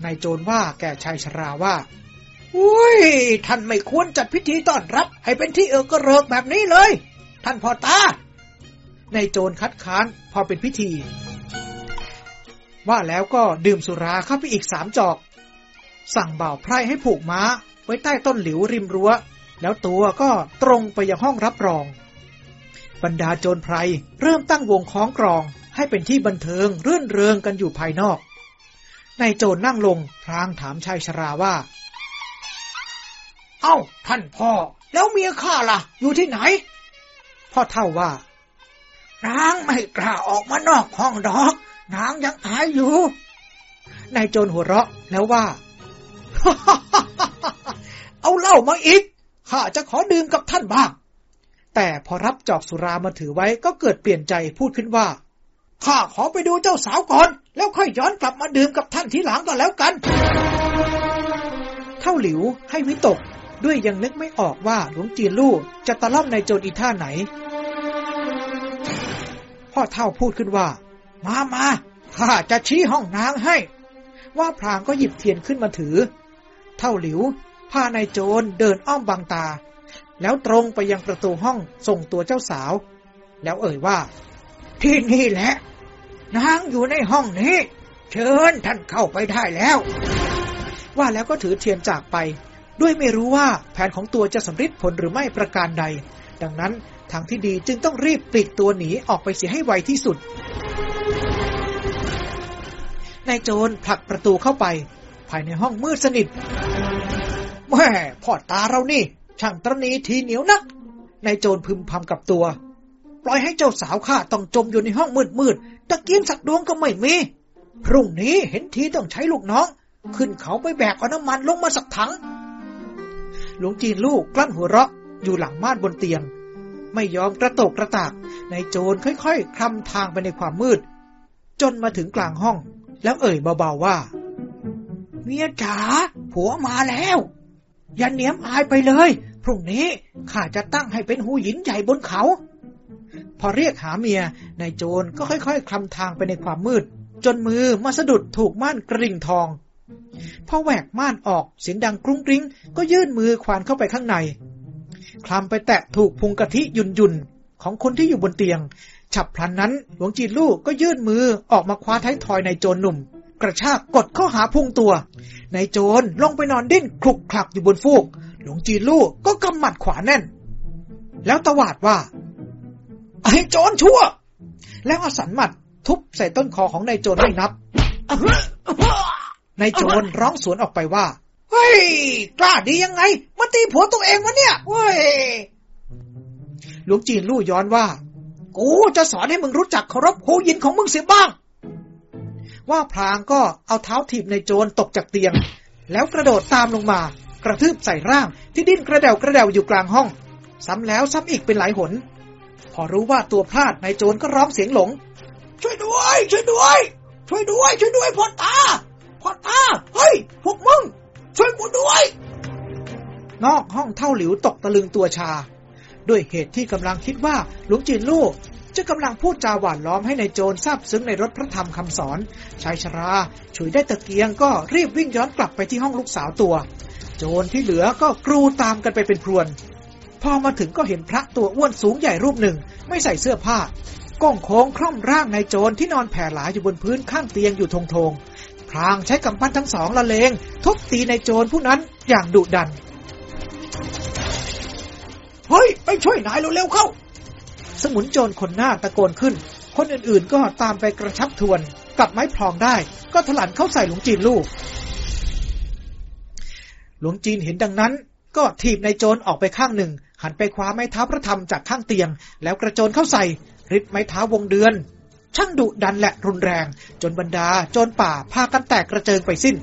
[SPEAKER 1] นายโจรว่าแก่ชายชราว่า
[SPEAKER 2] อุ้ย ท่านไม่ควรจัดพิธีต้อนรับ ให้เป็นที่เออกระเริกแบบนี้เลย ท่านพ่อตา
[SPEAKER 1] นายโจรคัดค้านพอเป็นพิธี ว่าแล้วก็ดื่มสุราเข้าไปอีกสามจอก สั่งบ่าวไพร่ให้ผูกม้า ไว้ใต้ต้นหลิวริมรัว้ว แล้วตัวก็ตรงไปยังห้องรับรอง บรรดาโจรไพรเริ่มตั้งวงคล้องกรอง ให้เป็นที่บันเทิงเรื่นเริงกันอยู่ภายนอกนายโจรนั่งลงพลางถามชายชราว่า
[SPEAKER 2] เอ้า ท่านพ่อ แล้วเมียข้าล่ะ อยู่ที่ไหน
[SPEAKER 1] พ่อเท่าว่า
[SPEAKER 2] นางไม่กล้าออกมานอกห้องดอก นางยังอายอยู่
[SPEAKER 1] นายโจรหัวเราะแล้วว่า
[SPEAKER 2] เอาเหล้ามาอีก ข้าจะขอดื่มกับท่านบ้าง
[SPEAKER 1] แต่พอรับจอกสุรามาถือไว้ก็เกิดเปลี่ยนใจพูดขึ้นว่า
[SPEAKER 2] ข้าขอไปดูเจ้าสาวก่อน แล้วค่อยย้อนกลับมาดื่มกับท่านทีหลังก็แล้วกัน
[SPEAKER 1] เท่าหลิวให้วิตกด้วยยังนึกไม่ออกว่าหลวงจีนลู่จะตะล่อมในโจรอีท่าไหน พ่อเท่าพูดขึ้นว่า
[SPEAKER 2] มามาข้าจะชี้ห้องนางให้
[SPEAKER 1] ว่าพรางก็หยิบเทียนขึ้นมาถือ เท่าหลิวพานายโจรเดินอ้อมบางตา แล้วตรงไปยังประตูห้องส่งตัวเจ้าสาว แล้วเอ่ยว่า
[SPEAKER 2] ที่นี่แหละ นางอยู่ในห้องนี้ เชิญท่านเข้าไปได้แล้ว
[SPEAKER 1] ว่าแล้วก็ถือเทียนจากไป ด้วยไม่รู้ว่าแผนของตัวจะสำเร็จผลหรือไม่ประการใด ดังนั้น ทางที่ดีจึงต้องรีบปลีกตัวหนีออกไปเสียให้ไวที่สุด นายโจรผลักประตูเข้าไป ภายในห้องมืดสนิท
[SPEAKER 2] แม่พ่อตาเรานี่ ช่างตรณีทีเหนียวนัก
[SPEAKER 1] นายโจรพึมพำกับตัว
[SPEAKER 2] ปล่อยให้เจ้าสาวข้าต้องจมอยู่ในห้องมืดมืดๆตะเกียงสักดวงก็ไม่มี พรุ่งนี้เห็นทีต้องใช้ลูกน้อง ขึ้นเขาไปแบกเอาน้ำมันลงมาสักถัง
[SPEAKER 1] หลวงจีนลูกกลั้นหัวเราะอยู่หลังม่านบนเตียง ไม่ยอมกระโตกกระตากนายโจรค่อยๆคลำทางไปในความมืด จนมาถึงกลางห้อง แล้วเอ่ยเบาๆว่า
[SPEAKER 2] เมียจ๋าผัวมาแล้ว อย่าเนียมอายไปเลย พรุ่งนี้ข้าจะตั้งให้เป็นหูหยินใหญ่บนเขา
[SPEAKER 1] พอเรียกหาเมียนายโจรก็ค่อยๆคลำทางไปในความมืด จนมือมาสะดุดถูกม่านกริ่งทองพอแหวกม่านออกเสียงดังกรุ้งกริ้งก็ยื่นมือควานเข้าไปข้างใน คลำไปแตะถูกพุงกะทิยุนยุนของคนที่อยู่บนเตียง ฉับพลันนั้น หลวงจีนลูกก็ยื่นมือออกมาคว้าท้ายทอยในโจรหนุ่ม กระชากกดเข้าหาพุงตัวนายโจรลงไปนอนดิ้นคลุกคลักอยู่บนฟูก หลวงจีนลูกก็กำหมัดขวาแน่น แล้วตวาดว่า ไอ้โจรชั่ว แล้วอาสันหมัดทุบใส่ต้นคอของนายโจรไม่นับนายโจรร้องสวนออกไปว่า
[SPEAKER 2] เฮ้ย กล้าดียังไง มาตีผัวตัวเองวะเนี่ยเฮ้ย
[SPEAKER 1] หลวงจีนลู่ย้อนว่า กูจะสอนให้มึงรู้จักเคารพหูยินของมึงเสียบ้าง ว่าพลางก็เอาเท้าถีบในโจรตกจากเตียง แล้วกระโดดตามลงมา กระทืบใส่ร่างที่ดิ้นกระเดวกระเดวอยู่กลางห้อง ซ้ำแล้วซ้ำอีกเป็นหลายหน พอรู้ว่าตัวพลาดนายโจรก็ร้องเสียงหลง
[SPEAKER 2] ช่วยด้วย ช่วยด้วย ช่วยด้วย ช่วยด้วยพ่อตาพ่อตา เฮ้ย พวกมึง ช่วยกูด้วย
[SPEAKER 1] นอกห้องเท่าหลิวตกตะลึงตัวชา ด้วยเหตุที่กำลังคิดว่าหลวงจีนลู่จะกำลังพูดจาหวานล้อมให้ในายโจรทราบซึ้งในรถพระธรรมคำสอนชายชราฉุยได้ตะเกียงก็รีบวิ่งย้อนกลับไปที่ห้องลูกสาวตัว โจรที่เหลือก็กรูตามกันไปเป็นพรวน พอมาถึงก็เห็นพระตัวอ้วนสูงใหญ่รูปหนึ่ง ไม่ใส่เสื้อผ้าก้องโค้งคล่อมร่างนายโจรที่นอนแผ่หลาอยู่บนพื้นข้างเตียงอยู่ทงทง พรางใช้กำปั้นทั้งสองละเลง ทุบตีในโจรผู้นั้นอย่างดุดัน
[SPEAKER 2] เฮ้ย ไปช่วยนายเร็วๆเข้า
[SPEAKER 1] สมุนโจรคนหน้าตะโกนขึ้น คนอื่นๆก็ตามไปกระชับทวนกับไม้พลองได้ ก็ถลันเข้าใส่หลวงจีนลูก หลวงจีนเห็นดังนั้น ก็ถีบนโจรออกไปข้างหนึ่ง หันไปคว้าไม้เท้าพระธรรมจากข้างเตียง แล้วกระโจนเข้าใส่ริดไม้เท้าวงเดือน ช่างดุดันและรุนแรง จนบรรดาโจรป่าพากันแตกกระเจิงไปสิ้น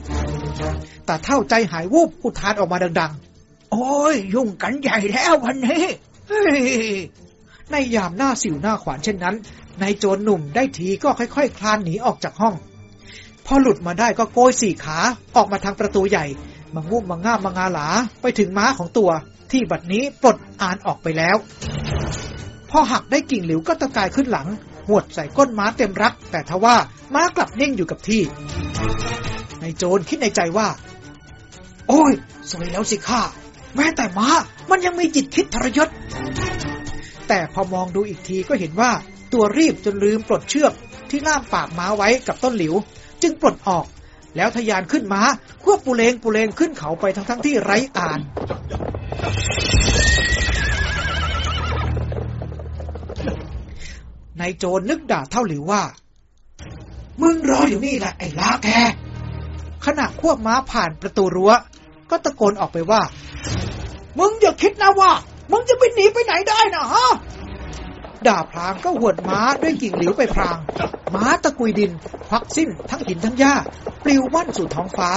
[SPEAKER 1] แต่เท่าใจหายวูบอุทานออกมาดัง
[SPEAKER 2] โอ้ย ยุ่งกันใหญ่แล้ววันนี้เฮ้ย
[SPEAKER 1] ในยามหน้าสิวหน้าขวานเช่นนั้นนายโจรหนุ่มได้ทีก็ค่อยๆคลานหนีออกจากห้อง พอหลุดมาได้ก็โกยสี่ขาออกมาทางประตูใหญ่มางุ่มมางาบมางาหลาไปถึงม้าของตัว ที่บัดนี้ปลดอ่านออกไปแล้ว พอหักได้กิ่งหลิวก็ตะกายขึ้นหลัง หวดใส่ก้นม้าเต็มรัก แต่ทว่าม้ากลับนิ่งอยู่กับที่นายโจรคิดในใจว่า โอ้ย สวยแล้วสิข้าแม้แต่ม้ามันยังมีจิตคิดทรยศ แต่พอมองดูอีกทีก็เห็นว่าตัวรีบจนลืมปลดเชือกที่ล่ามปากม้าไว้กับต้นหลิว จึงปลดออก แล้วทยานขึ้นม้าควบปูเลงปูเลงขึ้นเขาไปทั้งทั้งที่ไร้อ่าน นายโจรนึกด่าเท่าหลิวว่า มึงรออยู่นี่แหละไอ้ลาแกขณะควบม้าผ่านประตูรั้ว ก็ตะโกนออกไปว่า
[SPEAKER 2] มึงอย่าคิดนะว่า มึงจะไปหนีไปไหนได้นะฮะ
[SPEAKER 1] ด่าพลางก็หวดม้าด้วยกิ่งหลิวไปพลาง ม้าตะกุยดินควักสิ้นทั้งหินทั้งหญ้า ปลิวว่อนสู่ท้องฟ้า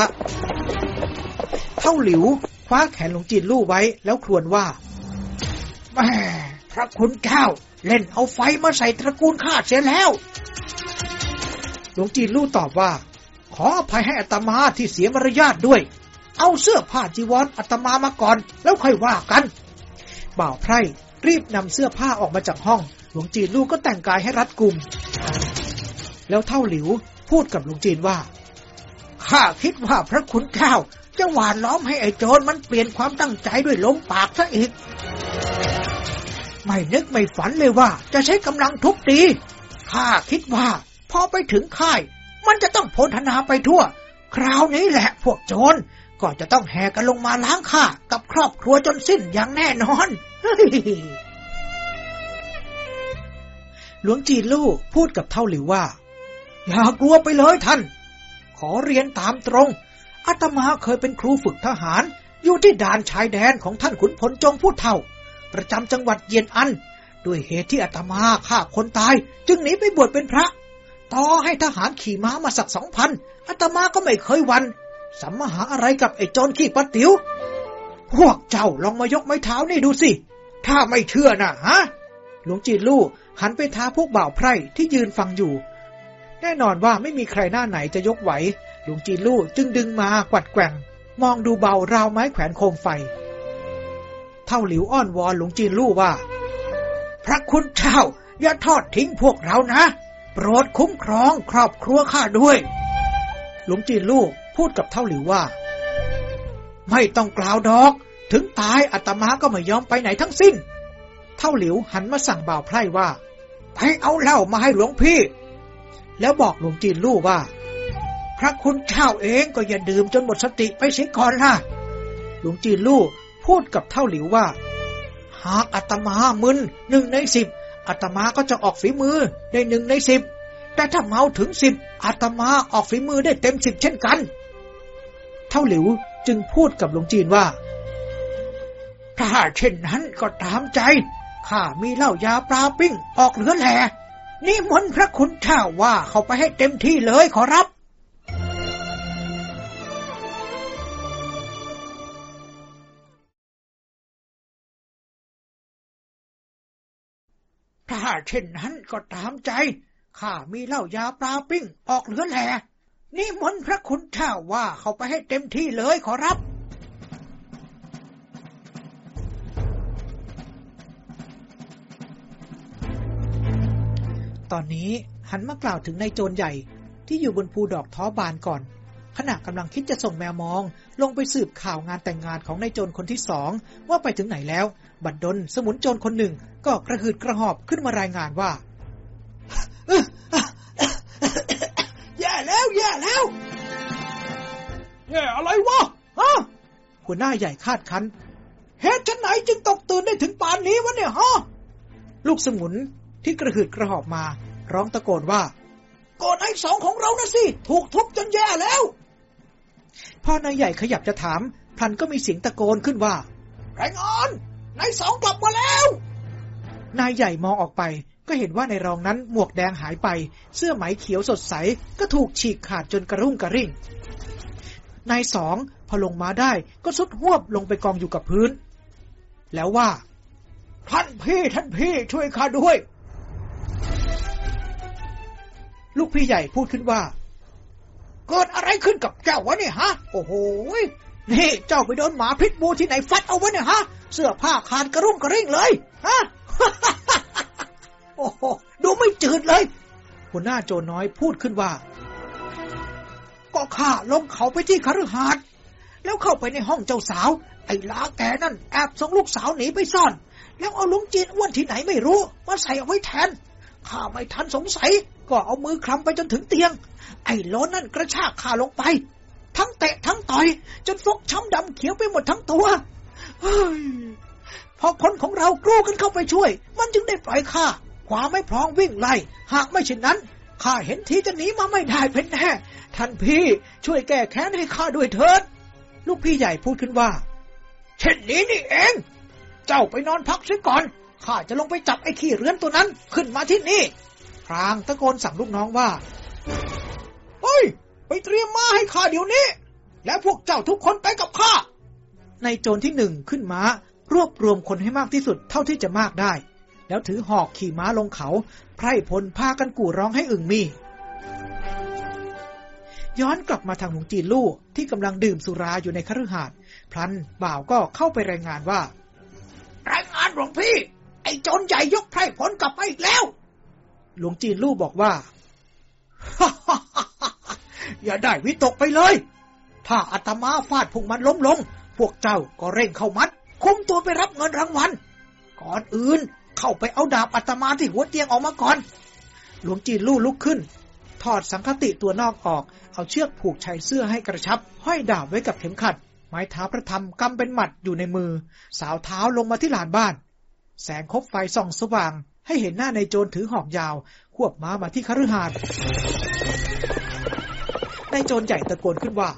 [SPEAKER 1] เท่าหลิว คว้าแขนหลวงจีนลู่ไว้แล้วครวญว่า
[SPEAKER 2] แม่พระคุณเจ้า เล่นเอาไฟมาใส่ตระกูลข้าเสียแล้ว
[SPEAKER 1] หลวงจีนลู่ตอบว่า ขออภัยให้อัตมาที่เสียมารยาทด้วย เอาเสื้อผ้าจีวรออัตมามาก่อน แล้วค่อยว่ากัน บ่าวไพร่รีบนำเสื้อผ้าออกมาจากห้อง หลวงจีนลู่ก็แต่งกายให้รัดกุม แล้วเท่าหลิวพูดกับหลวงจีนว่า
[SPEAKER 2] ข้าคิดว่าพระคุณเจ้าจะหวานล้อมให้ไอ้โจรมันเปลี่ยนความตั้งใจด้วยลมปากซะอีก ไม่นึกไม่ฝันเลยว่าจะใช้กำลังทุบตีข้าคิดว่าพอไปถึงค่าย มันจะต้องโพธนาไปทั่ว คราวนี้แหละพวกโจรก็จะต้องแห่กันลงมาล้างข้ากับครอบครัวจนสิ้นอย่างแน่นอน
[SPEAKER 1] หลวงจีนลู่พูดกับเท่าหลิวว่า
[SPEAKER 2] อย่ากลัวไปเลยท่าน ขอเรียนตามตรงอาตมาเคยเป็นครูฝึกทหาร อยู่ที่ด่านชายแดนของท่านขุนพลจงพูดเท่า ประจำจังหวัดเยียนอัน ด้วยเหตุที่อาตมาฆ่าคนตาย จึงหนีไปบวชเป็นพระ ต่อให้ทหารขี่ม้ามาสักสองพันอาตมาก็ไม่เคยวันสัมมาหาอะไรกับไอ้โจรขี้ปัดติ๋วพวกเจ้าลองมายกไม้เท้านี่ดูสิ ถ้าไม่เชื่อนะฮะ
[SPEAKER 22] หลวงจีนลู่หันไปท้าพวกบ่าวไพร่ที่ยืนฟังอยู่ แน่นอนว่าไม่มีใครหน้าไหนจะยกไหว หลวงจีนลู่จึงดึงมากวัดแกว่ง มองดูเบาราวไม้แขวนโคมไฟ เท่าหลิวอ้อนวอนหลวงจีนลู่ว่า
[SPEAKER 1] พระคุณเจ้าอย่าทอดทิ้งพวกเรานะ โปรดคุ้มครองครอบครัวข้าด้วย
[SPEAKER 22] หลวงจีนลู่พูดกับเท่าหลิวว่า
[SPEAKER 1] ไม่ต้องกล่าวดอก ถึงตายอาตมาก็ไม่ยอมไปไหนทั้งสิ้น
[SPEAKER 22] เท่าหลิวหันมาสั่งบ่าวไพร่ว่า
[SPEAKER 1] ไปเอาเหล้ามาให้หลวงพี่
[SPEAKER 22] แล้วบอกหลวงจีนลู่ว่า
[SPEAKER 1] พระคุณเจ้าเองก็อย่าดื่มจนหมดสติไปเสียก่อนล่ะ
[SPEAKER 22] หลวงจีนลู่ พูดกับเท่าหลิวว่า
[SPEAKER 1] หากอาตมามึนหนึ่งในสิบอาตมาก็จะออกฝีมือได้หนึ่งในสิบแต่ถ้าเมาถึงสิบอาตมาออกฝีมือได้เต็มสิบเช่นกัน
[SPEAKER 22] เท่าหลิวจึงพูดกับหลวงจีนว่า
[SPEAKER 1] ถ้าเช่นนั้นก็ตามใจข้ามีเหล้ายาปลาปิ้งออกเหลือแหล่นี่มนพระคุณเจ้าว่าเขาไปให้เต็มที่เลยขอรับ ถ้าเช่นนั้นก็ตามใจ ข้ามีเหล้ายาปลาปิ้ง ออกเหลือแหล่นี่มนพระคุณเจ้าว่าเขาไปให้เต็มที่เลยขอรับ
[SPEAKER 22] ตอนนี้หันมากล่าวถึงนายโจรใหญ่ที่อยู่บนภูดอกท้อบานก่อน ขณะกำลังคิดจะส่งแมวมอง ลงไปสืบข่าวงานแต่งงานของนายโจรคนที่สองว่าไปถึงไหนแล้ว บัดดลสมุนโจรคนหนึ่ง ก็กระหืดกระหอบขึ้นมารายงานว่า
[SPEAKER 1] แย่แล้วแย่แล้วแย่อะไรวะฮะ
[SPEAKER 22] หัวหน้าใหญ่คาดคัน
[SPEAKER 1] เหตุฉันไหนจึงตกตื่นได้ถึงป่านนี้วะเนี่ยฮะ
[SPEAKER 22] ลูกสมุนที่กระหืดกระหอบมา ร้องตะโกนว่า
[SPEAKER 1] ก่อนไอ้สองของเรานะสิ ถูกทุบจนแย่แล้ว
[SPEAKER 22] พ่อนายใหญ่ขยับจะถามพลันก็มีเสียงตะโกนขึ้นว่าแรา
[SPEAKER 1] ยงาน นายสองกลับมาแล้ว
[SPEAKER 22] นายใหญ่มองออกไป ก็เห็นว่าในรองนั้นหมวกแดงหายไป เสื้อไหมเขียวสดใส ก็ถูกฉีกขาดจนกระรุ่งกระริ่ง นายสองพอลงมาได้ก็สุดหวบลงไปกองอยู่กับพื้น แล้วว่า
[SPEAKER 1] ท่านพี่ท่านพี่ช่วยข้าด้วย
[SPEAKER 22] ลูกพี่ใหญ่พูดขึ้นว่า
[SPEAKER 1] เกิดอะไรขึ้นกับเจ้าวะเนี่ยฮะ โอ้โห นี่เจ้าไปโดนหมาพิษบูที่ไหนฟัดเอาไว้เนี่ยฮะ เสื้อผ้าขาดกระรุ่งกระริ่งเลยฮะโอ้โหดูไม่จืดเลย
[SPEAKER 22] หัวหน้าโจน้อยพูดขึ้นว่า
[SPEAKER 1] ก็ข้าลงเขาไปที่คฤหาสน์แล้วเข้าไปในห้องเจ้าสาว ไอ้ลาแกนั่นแอบส่งลูกสาวหนีไปซ่อน แล้วเอาลุงจีนอ้วนที่ไหนไม่รู้มาใส่เอาไว้แทนข้าไม่ทันสงสัย ก็เอามือคลำไปจนถึงเตียง ไอ้โลนั่นกระชากข้าลงไป ทั้งเตะทั้งต่อย จนฟกช้ำดำเขียวไปหมดทั้งตัวเฮ้ยพอคนของเรากรูกันเข้าไปช่วย มันจึงได้ปล่อยข้าความไม่พร้อมวิ่งไล่ หากไม่เช่นนั้นข้าเห็นทีจะหนีมาไม่ได้เป็นแน่ท่านพี่ช่วยแก้แค้นให้ข้าด้วยเถิด
[SPEAKER 22] ลูกพี่ใหญ่พูดขึ้นว่า
[SPEAKER 1] เช่นนี้นี่เอง เจ้าไปนอนพักเสียก่อนข้าจะลงไปจับไอ้ขี้เรือนตัวนั้นขึ้นมาที่นี่
[SPEAKER 22] พรางตะโกนสั่งลูกน้องว่า
[SPEAKER 1] เฮ้ย ไปเตรียมม้าให้ข้าเดี๋ยวนี้ และพวกเจ้าทุกคนไปกับข้า
[SPEAKER 22] ในโจรที่หนึ่งขึ้นม้า รวบรวมคนให้มากที่สุดเท่าที่จะมากได้ แล้วถือหอกขี่ม้าลงเขา ไพร่พลพากันกู่ร้องให้อึ่งมี ย้อนกลับมาทางหลวงจีนลู่ที่กำลังดื่มสุราอยู่ในคฤหาสน์พลันบ่าวก็เข้าไปรายงานว่า
[SPEAKER 1] รายงานหลวงพี่ ไอ้โจรใหญ่ยกไพร่ผลกลับมาอีกแล้ว
[SPEAKER 22] หลวงจีนลู่บอกว่า
[SPEAKER 1] อย่าได้วิตกไปเลย ถ้าอาตมาฟาดพวกมันล้มลง พวกเจ้าก็เร่งเข้ามัด คุมตัวไปรับเงินรางวัล ก่อนอื่นเข้าไปเอาดาบอาตมาที่หัวเตียงออกมาก่อน
[SPEAKER 22] หลวงจีนลู่ลุกขึ้น ถอดสังคติตัวนอกออก เอาเชือกผูกชายเสื้อให้กระชับ ห้อยดาบไว้กับเข็มขัด ไม้เท้าพระธรรมกำเป็นหมัดอยู่ในมือ สาวเท้าลงมาที่ลานบ้าน แสงคบไฟส่องสว่างให้เห็นหน้าในโจรถือหอกยาว ควบม้ามาที่คฤหาสน์ นายโจรใหญ่ตะโกนขึ้นว่า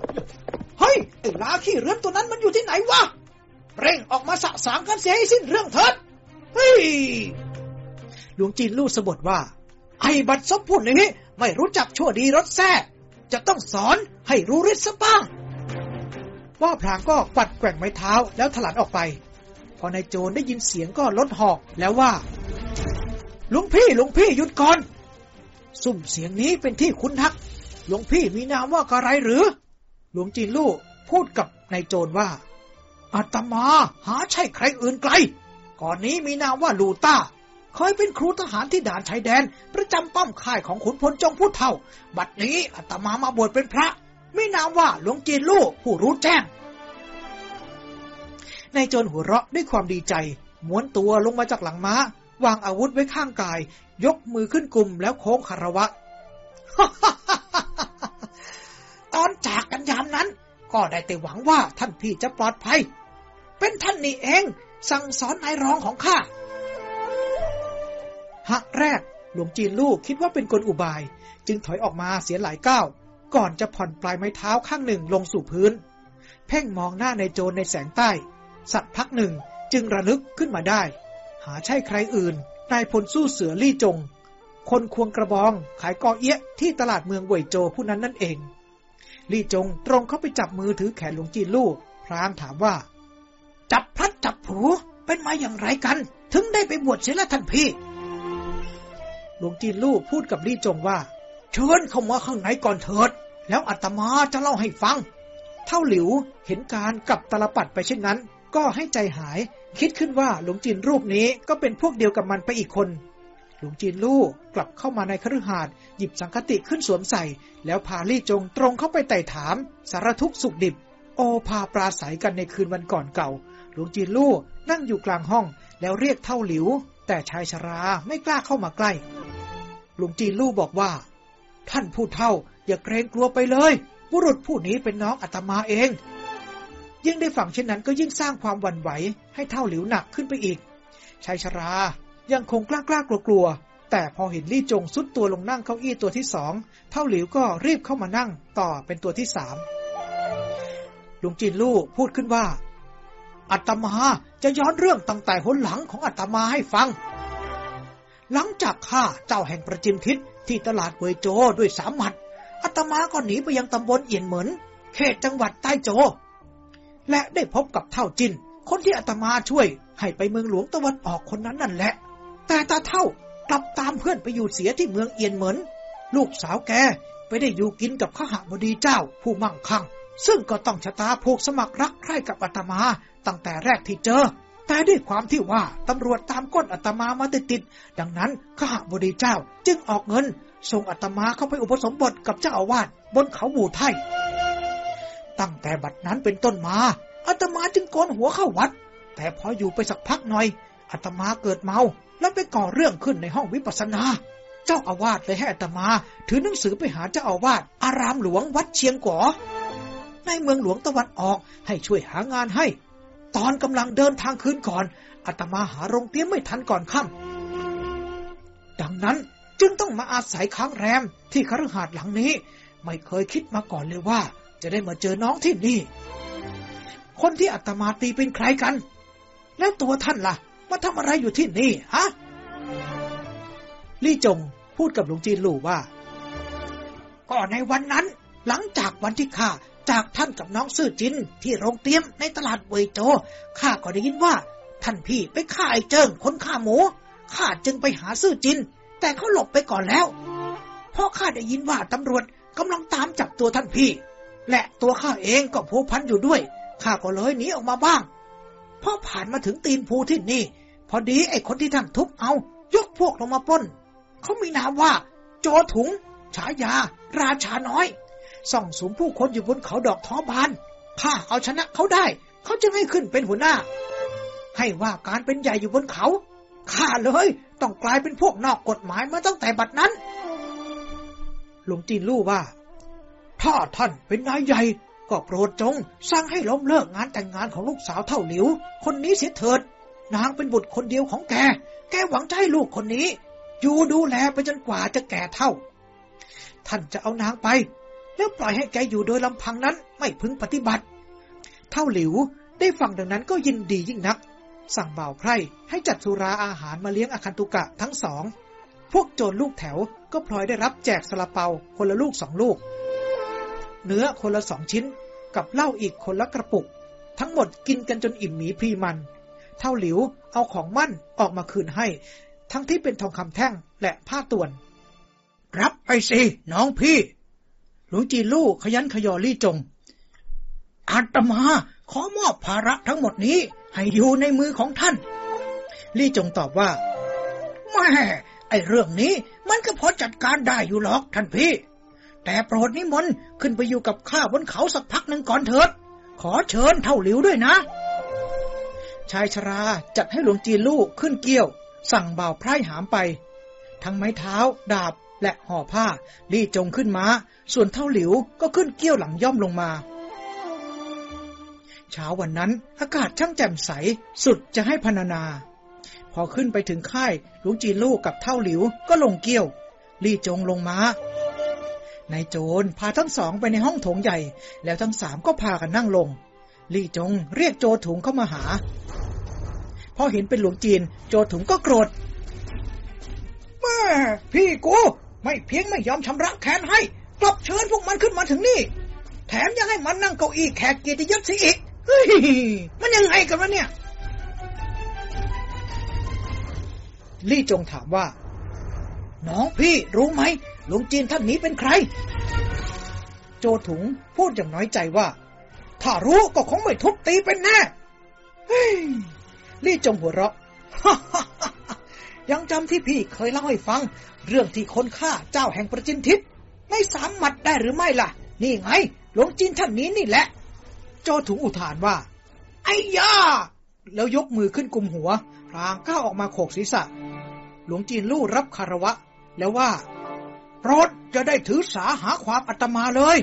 [SPEAKER 1] เฮ้ย ไอ้ลาขี้เรือนตัวนั้นมันอยู่ที่ไหนวะ เร่งออกมาสะสางกันเสียให้สิ้นเรื่องเถิด เฮ้ย
[SPEAKER 22] หลวงจีนลู่สะบดว่า
[SPEAKER 1] ไอ้บัดซบผู้นี้ ไม่รู้จักชั่วดีรสแท้จะต้องสอนให้รู้ฤทธิ์ซะบ้าง
[SPEAKER 22] ว่าพรางก็ปัดแกว่งไม้เท้าแล้วถลันออกไป พอนายโจรได้ยินเสียงก็ลดหอกแล้วว่า
[SPEAKER 2] หลวงพี่หลวงพี่หยุดก่อนสุ่มเสียงนี้เป็นที่คุ้นทัก หลวงพี่มีนามว่าอะไรหรือ หลวงจีนลู่พูดกับนายโจรว่าอาตมาหาใช่ใครอื่นไกล ก่อนนี้มีนามว่าลูต้าเคยเป็นครูทหารที่ด่านชายแดน ประจำป้อมค่ายของขุนพลจงผู้เท่า บัดนี้อาตมามาบวชเป็นพระมีนามว่าหลวงจีนลู่ผู้รู้แจ้ง
[SPEAKER 1] นายโจรหัวเราะด้วยความดีใจ ม้วนตัวลงมาจากหลังม้า วางอาวุธไว้ข้างกาย ยกมือขึ้นกลุ่มแล้วโค้งคารวะ
[SPEAKER 2] ตอนจากกันยามนั้น ก็ได้แต่หวังว่าท่านพี่จะปลอดภัย เป็นท่านนี่เอง สั่งสอนนายรองของข้า
[SPEAKER 1] หักแรก หลวงจีนลูกคิดว่าเป็นกลอุบาย จึงถอยออกมาเสียหลายก้าว ก่อนจะผ่อนปลายไม้เท้าข้างหนึ่งลงสู่พื้น เพ่งมองหน้าในโจรในแสงใต้ สักพักหนึ่งจึงระลึกขึ้นมาได้ หาใช่ใครอื่นนายพลสู้เสือลี่จง คนควงกระบองขายกอเอี้ยที่ตลาดเมืองเวยโจผู้นั้นนั่นเอง ลี่จงตรงเข้าไปจับมือถือแขนหลวงจีนลูกพรางถามว่า
[SPEAKER 2] จับพลัดจับผูเป็นมาอย่างไรกัน ถึงได้ไปบวชเสียละท่านพี่
[SPEAKER 1] หลวงจีนลูกพูดกับลี่จงว่า
[SPEAKER 2] เชิญเข้ามาข้างในก่อนเถิด แล้วอาตมาจะเล่าให้ฟัง
[SPEAKER 1] เท่าหลิวเห็นการกับตลปัดไปเช่นนั้น ก็ให้ใจหาย คิดขึ้นว่าหลวงจีนรูปนี้ก็เป็นพวกเดียวกับมันไปอีกคน หลวงจีนลู่กลับเข้ามาในคฤหาสน์หยิบสังคติขึ้นสวมใส่ แล้วพาลี่จงตรงเข้าไปไต่ถาม สารทุกสุขดิบ โอพาปราศัยกันในคืนวันก่อนเก่า หลวงจีนลู่นั่งอยู่กลางห้อง แล้วเรียกเท่าหลิว แต่ชายชราไม่กล้าเข้ามาใกล้ หลวงจีนลู่บอกว่า ท่านผู้เฒ่า อย่าเกรงกลัวไปเลย บุรุษผู้นี้เป็นน้องอาตมาเอง ยิ่งได้ฟังเช่นนั้นก็ยิ่งสร้างความหวั่นไหว ให้เท่าหลิวหนักขึ้นไปอีกชายชรา ยังคงกล้ากล้ากลัวกลัว แต่พอเห็นลี่จงสุดตัวลงนั่งเก้าอี้ตัวที่สองเท่าหลิวก็รีบเข้ามานั่งต่อเป็นตัวที่สามลุงจีนลู่พูดขึ้นว่าอาตมาจะย้อนเรื่องตั้งแต่หนหลังของอาตมาให้ฟัง หลังจากข้าเจ้าแห่งประจิมทิศที่ตลาดเวยโจด้วยสามหมัดอาตมาก็หนีไปยังตำบลเอียนเหมือนเขตจังหวัดใต้โจ และได้พบกับเท่าจิน คนที่อาตมาช่วยให้ไปเมืองหลวงตะวันออกคนนั้นนั่นแหละ แต่ตาเท่ากลับตามเพื่อนไปอยู่เสียที่เมืองเอียนเหมือนลูกสาวแกไปได้อยู่กินกับข้าหบดีเจ้าผู้มั่งคั่ง ซึ่งก็ต้องชะตาผูกสมัครรักใคร่กับอาตมา ตั้งแต่แรกที่เจอ แต่ด้วยความที่ว่าตำรวจตามก้นอาตมามาติดๆดังนั้นข้าหบดีเจ้าจึงออกเงิน ส่งอาตมาเข้าไปอุปสมบทกับเจ้าอาวาสบนเขาบูไทยตั้งแต่บัดนั้นเป็นต้นมาอาตมาจึงโกนหัวเข้าวัด แต่พออยู่ไปสักพักหน่อยอาตมาเกิดเมา แล้วไปก่อเรื่องขึ้นในห้องวิปัสสนา เจ้าอาวาสเลยให้อาตมา ถือหนังสือไปหาเจ้าอาวาสอารามหลวงวัดเชียงก๋อในเมืองหลวงตะวันออกให้ช่วยหางานให้ ตอนกำลังเดินทางคืนก่อนอาตมาหาโรงเตี้ยมไม่ทันก่อนค่ำดังนั้นจึงต้องมาอาศัยค้างแรมที่คฤหาสน์หลังนี้ ไม่เคยคิดมาก่อนเลยว่า จะได้มาเจอน้องที่นี่ คนที่อาตมาตีเป็นใครกัน แล้วตัวท่านละ่ะ มาทำอะไรอยู่ที่นี่ฮะลี่จงพูดกับหลวงจีนหลู่ว่า ก็ในวันนั้น หลังจากวันที่ข้าจากท่านกับน้องซื่อจินที่โรงเตียมในตลาดเวยโจข้าก็ได้ยินว่า ท่านพี่ไปฆ่าไอ้เจิงคนฆ่าหมูข้าจึงไปหาซื่อจิน แต่เขาหลบไปก่อนแล้วเพราะข้าได้ยินว่าตำรวจกำลังตามจับตัวท่านพี่ และตัวข้าเองก็ผูพันอยู่ด้วยข้าก็เลยหนีออกมาบ้างพอผ่านมาถึงตีนภูที่นี่ พอดีไอ้คนที่ท่านทุบเอา ยกพวกลงมาปล้น เขามีนามว่า โจถุง ฉายา ราชาน้อย ส่องสูงผู้คนอยู่บนเขาดอกท้อบาน ข้าเอาชนะเขาได้ เขาจึงให้ขึ้นเป็นหัวหน้า ให้ว่าการเป็นใหญ่อยู่บนเขา ข้าเลยต้องกลายเป็นพวกนอกกฎหมายมาตั้งแต่บัดนั้น หลวงจีนรู้ว่า ถ้าท่านเป็นนายใหญ่ ก็โปรดจง สร้างให้ล้มเลิกงานแต่งงานของลูกสาวเท่าหลิว คนนี้เสียเถิด นางเป็นบุตรคนเดียวของแก แกหวังจะให้ลูกคนนี้ อยู่ดูแลไปจนกว่าจะแก่เท่า ท่านจะเอานางไป แล้วปล่อยให้แกอยู่โดยลำพังนั้นไม่พึงปฏิบัติ เท่าหลิวได้ฟังดังนั้นก็ยินดียิ่งนัก สั่งบ่าวไพร่ให้จัดสุราอาหารมาเลี้ยงอาคันตุกะทั้งสอง พวกโจรลูกแถวก็พลอยได้รับแจกสลาเปาคนละลูกสองลูก เนื้อคนละสองชิ้นกับเหล้าอีกคนละกระปุก ทั้งหมดกินกันจนอิ่มหมีพรีมัน เท่าหลิวเอาของมั่นออกมาคืนให้ ทั้งที่เป็นทองคำแท่งและผ้าต่วน
[SPEAKER 2] รับไปสิ น้องพี่
[SPEAKER 1] หลวงจีลู่ขยันขยอลี่จง
[SPEAKER 2] อาตมาขอมอบภาระทั้งหมดนี้ ให้อยู่ในมือของท่าน
[SPEAKER 1] ลี่จงตอบว่า
[SPEAKER 2] แม่ไอเรื่องนี้มันก็พอจัดการได้อยู่หรอกท่านพี่ แต่โปรดนิมนต์ขึ้นไปอยู่กับข้าบนเขาสักพักหนึ่งก่อนเถิด ขอเชิญเท่าหลิวด้วยนะ
[SPEAKER 1] ชายชราจัดให้หลวงจีนลู่ขึ้นเกี้ยว สั่งบ่าวไพร่หามไป ทั้งไม้เท้า ดาบและห่อผ้าลี่จงขึ้นมาส่วนเท่าหลิวก็ขึ้นเกี้ยวหลังย่อมลงมา เช้าวันนั้นอากาศช่างแจ่มใสสุดจะให้พรรณนา พอขึ้นไปถึงค่ายหลวงจีนลู่กับเท่าหลิวก็ลงเกี้ยว ลี่จงลงมานายโจรพาทั้งสองไปในห้องโถงใหญ่ แล้วทั้งสามก็พากันนั่งลง ลี่จงเรียกโจถุงเข้ามาหา พอเห็นเป็นหลวงจีน โจถุงก็โกรธ
[SPEAKER 2] แม่พี่กูไม่เพียงไม่ยอมชำระแค้นให้ กลับเชิญพวกมันขึ้นมาถึงนี่ แถมยังให้มันนั่งเก้าอี้แขกเกียรติยศสิอีกเฮ้ยมันยังไงกันวะเนี่ย
[SPEAKER 1] ลี่จงถามว่า
[SPEAKER 2] น้องพี่รู้ไหมหลวงจีนท่านนี้เป็นใคร
[SPEAKER 1] โจถุงพูดอย่างน้อยใจว่า
[SPEAKER 2] ถ้ารู้ก็คงไม่ทุบตีเป็นแน่
[SPEAKER 1] เฮ้ย ลี่จงหัวเราะ
[SPEAKER 2] ยังจำที่พี่เคยเล่าให้ฟัง เรื่องที่คนฆ่าเจ้าแห่งประจินทิพย์ในสามหมัดได้หรือไม่ล่ะ นี่ไง หลวงจีนท่านนี้นี่แหละ
[SPEAKER 1] โจถุงอุทานว่า
[SPEAKER 2] ไอ้ยา
[SPEAKER 1] แล้วยกมือขึ้นกุมหัว พรางก้าวออกมาโขกศีรษะ หลวงจีนลู่รับคารวะ แล้วว่า
[SPEAKER 2] โปรดจะได้ถือสาหาความอาตมาเลย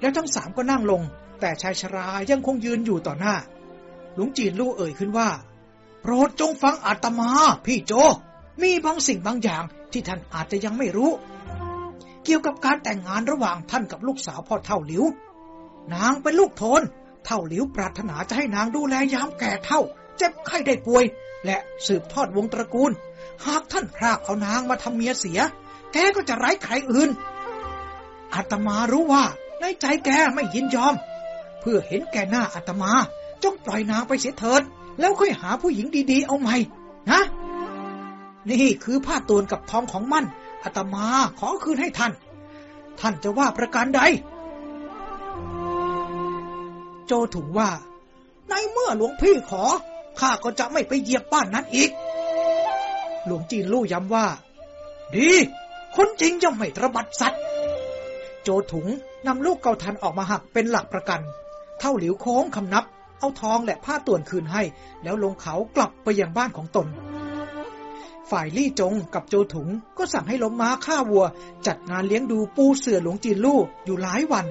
[SPEAKER 1] แล้วทั้งสามก็นั่งลง แต่ชายชรายังคงยืนอยู่ต่อหน้า หลวงจีนลู่เอ่ยขึ้นว่า
[SPEAKER 2] โปรดจงฟังอาตมา พี่โจ มีบางสิ่งบางอย่างที่ท่านอาจจะยังไม่รู้ เกี่ยวกับการแต่งงานระหว่างท่านกับลูกสาวพ่อเท่าหลิว นางเป็นลูกโทน เท่าหลิวปรารถนาจะให้นางดูแลยามแก่เท่า เจ็บไข้ได้ป่วย และสืบทอดวงตระกูล หากท่านพรากเอานางมาทำเมียเสีย แกก็จะไร้ใครอื่น อาตมารู้ว่าในใจแกไม่ยินยอม เพื่อเห็นแกหน้าอาตมา จงปล่อยนางไปเสียเถิด แล้วค่อยหาผู้หญิงดีๆ เอาใหม่นะ นี่คือผ้าตวนกับทองของมั่นอาตมาขอคืนให้ท่าน ท่านจะว่าประการใด
[SPEAKER 1] โจถุงว่า
[SPEAKER 2] ในเมื่อหลวงพี่ขอ ข้าก็จะไม่ไปเหยียบบ้านนั้นอีก
[SPEAKER 1] หลวงจีนลู่ย้ำว่า
[SPEAKER 2] ดี คนจริงย่อมไม่ตระบัดสัตว์
[SPEAKER 1] โจถุงนำลูกเกาทันออกมาหักเป็นหลักประกัน เท่าหลิวโค้งคำนับ เอาทองและผ้าต่วนคืนให้ แล้วลงเขากลับไปยังบ้านของตน ฝ่ายลี่จงกับโจถุงก็สั่งให้ล้มม้าฆ่าวัว จัดงานเลี้ยงดูปูเสือหลวงจีนลู่อยู่หลายวัน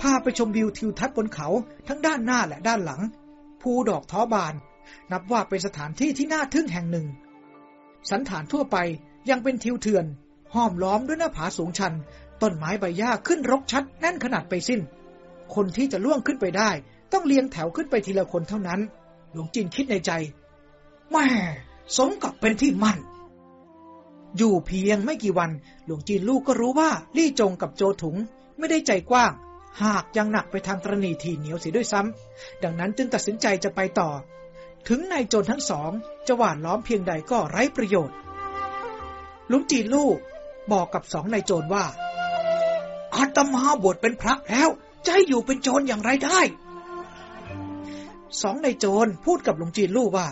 [SPEAKER 1] พาไปชมวิวทิวทัศน์บนเขาทั้งด้านหน้าและด้านหลัง ภูดอกท้อบาน นับว่าเป็นสถานที่ที่น่าทึ่งแห่งหนึ่ง สันฐานทั่วไปยังเป็นทิวเถื่อนห้อมล้อมด้วยหน้าผาสูงชัน ต้นไม้ใบหญ้าขึ้นรกชัดแน่นขนาดไปสิ้น คนที่จะล่วงขึ้นไปได้ ต้องเลียงแถวขึ้นไปทีละคนเท่านั้น หลวงจีนคิดในใจ
[SPEAKER 2] แม่สมกับเป็นที่มั่น
[SPEAKER 1] อยู่เพียงไม่กี่วัน หลวงจีนลูกก็รู้ว่าลี่จงกับโจถุงไม่ได้ใจกว้าง หากยังหนักไปทางตรณีทีเหนียวเสียด้วยซ้ำดังนั้นจึงตัดสินใจจะไปต่อ ถึงนายโจรทั้งสองจะหวานล้อมเพียงใดก็ไร้ประโยชน์หลวงจีนลูกบอกกับสองนายโจรว่า
[SPEAKER 2] อาตมาบวชเป็นพระแล้วจะให้อยู่เป็นโจรอย่างไรได้
[SPEAKER 1] สองในโจรพูดกับหลวงจีนลูกว่า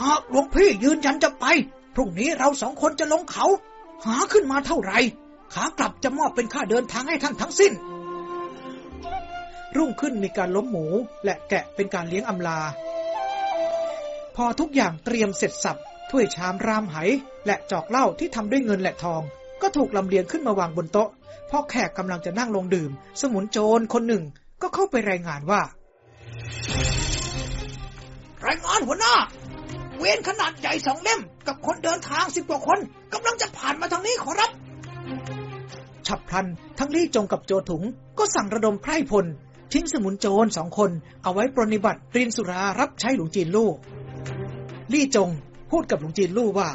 [SPEAKER 2] หากหลวงพี่ยืนยันจะไป พรุ่งนี้เราสองคนจะลงเขา หาขึ้นมาเท่าไหร่ขากลับจะมอบเป็นค่าเดินทางให้ท่านทั้งสิ้น
[SPEAKER 1] รุ่งขึ้นมีการล้มหมู และแกะเป็นการเลี้ยงอำลา พอทุกอย่างเตรียมเสร็จสับถ้วยชามรามไหและจอกเหล้าที่ทำด้วยเงินและทอง ก็ถูกลำเลียงขึ้นมาวางบนโต๊ะพอแขกกำลังจะนั่งลงดื่ม สมุนโจรคนหนึ่งก็เข้าไปรายงานว่า
[SPEAKER 2] รายงานหัวหน้า เวียนขนาดใหญ่สองเล่ม กับคนเดินทางสิบกว่าคนกำลังจะผ่านมาทางนี้ขอรับ
[SPEAKER 1] ฉับพลัน ทั้งลี่จงกับโจถุง ก็สั่งระดมไพร่พล ทิ้งสมุนโจรสองคน เอาไว้ปรนิบัติรินสุรารับใช้หลวงจีนลู่ลี่จงพูดกับหลวงจีนลู่ว่า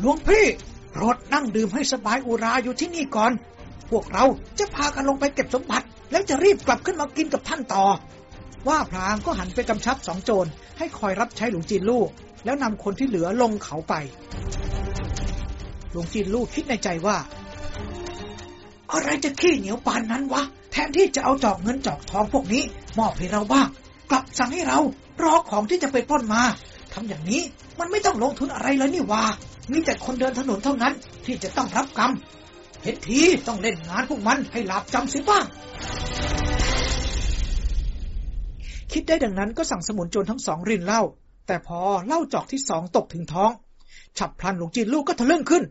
[SPEAKER 2] หลวงพี่โปรดนั่งดื่มให้สบายอุราอยู่ที่นี่ก่อน พวกเราจะพากันลงไปเก็บสมบัติ แล้วจะรีบกลับขึ้นมากินกับท่านต่อ
[SPEAKER 1] ว่าพรางก็หันไปกำชับสองโจรให้คอยรับใช้หลวงจีนลูกแล้วนำคนที่เหลือลงเขาไป หลวงจีนลูกคิดในใจว่า
[SPEAKER 2] อะไรจะขี้เหนียวปานนั้นวะ แทนที่จะเอาจอกเงินจอกทองพวกนี้ มอบให้เราบ้าง กลับสั่งให้เรารอของที่จะไปปล้นมาทำอย่างนี้มันไม่ต้องลงทุนอะไรเลยนี่วะมีแต่คนเดินถนนเท่านั้น ที่จะต้องรับกรรมเห็นทีต้องเล่นงานพวกมันให้หลับจำสิบ้าง
[SPEAKER 1] คิดได้ดังนั้นก็สั่งสมุนโจรทั้งสองรินเหล้าแต่พอเหล้าจอกที่สองตกถึงท้อง ฉับพลันหลวงจีนลูกก็ทะลึ่งขึ้น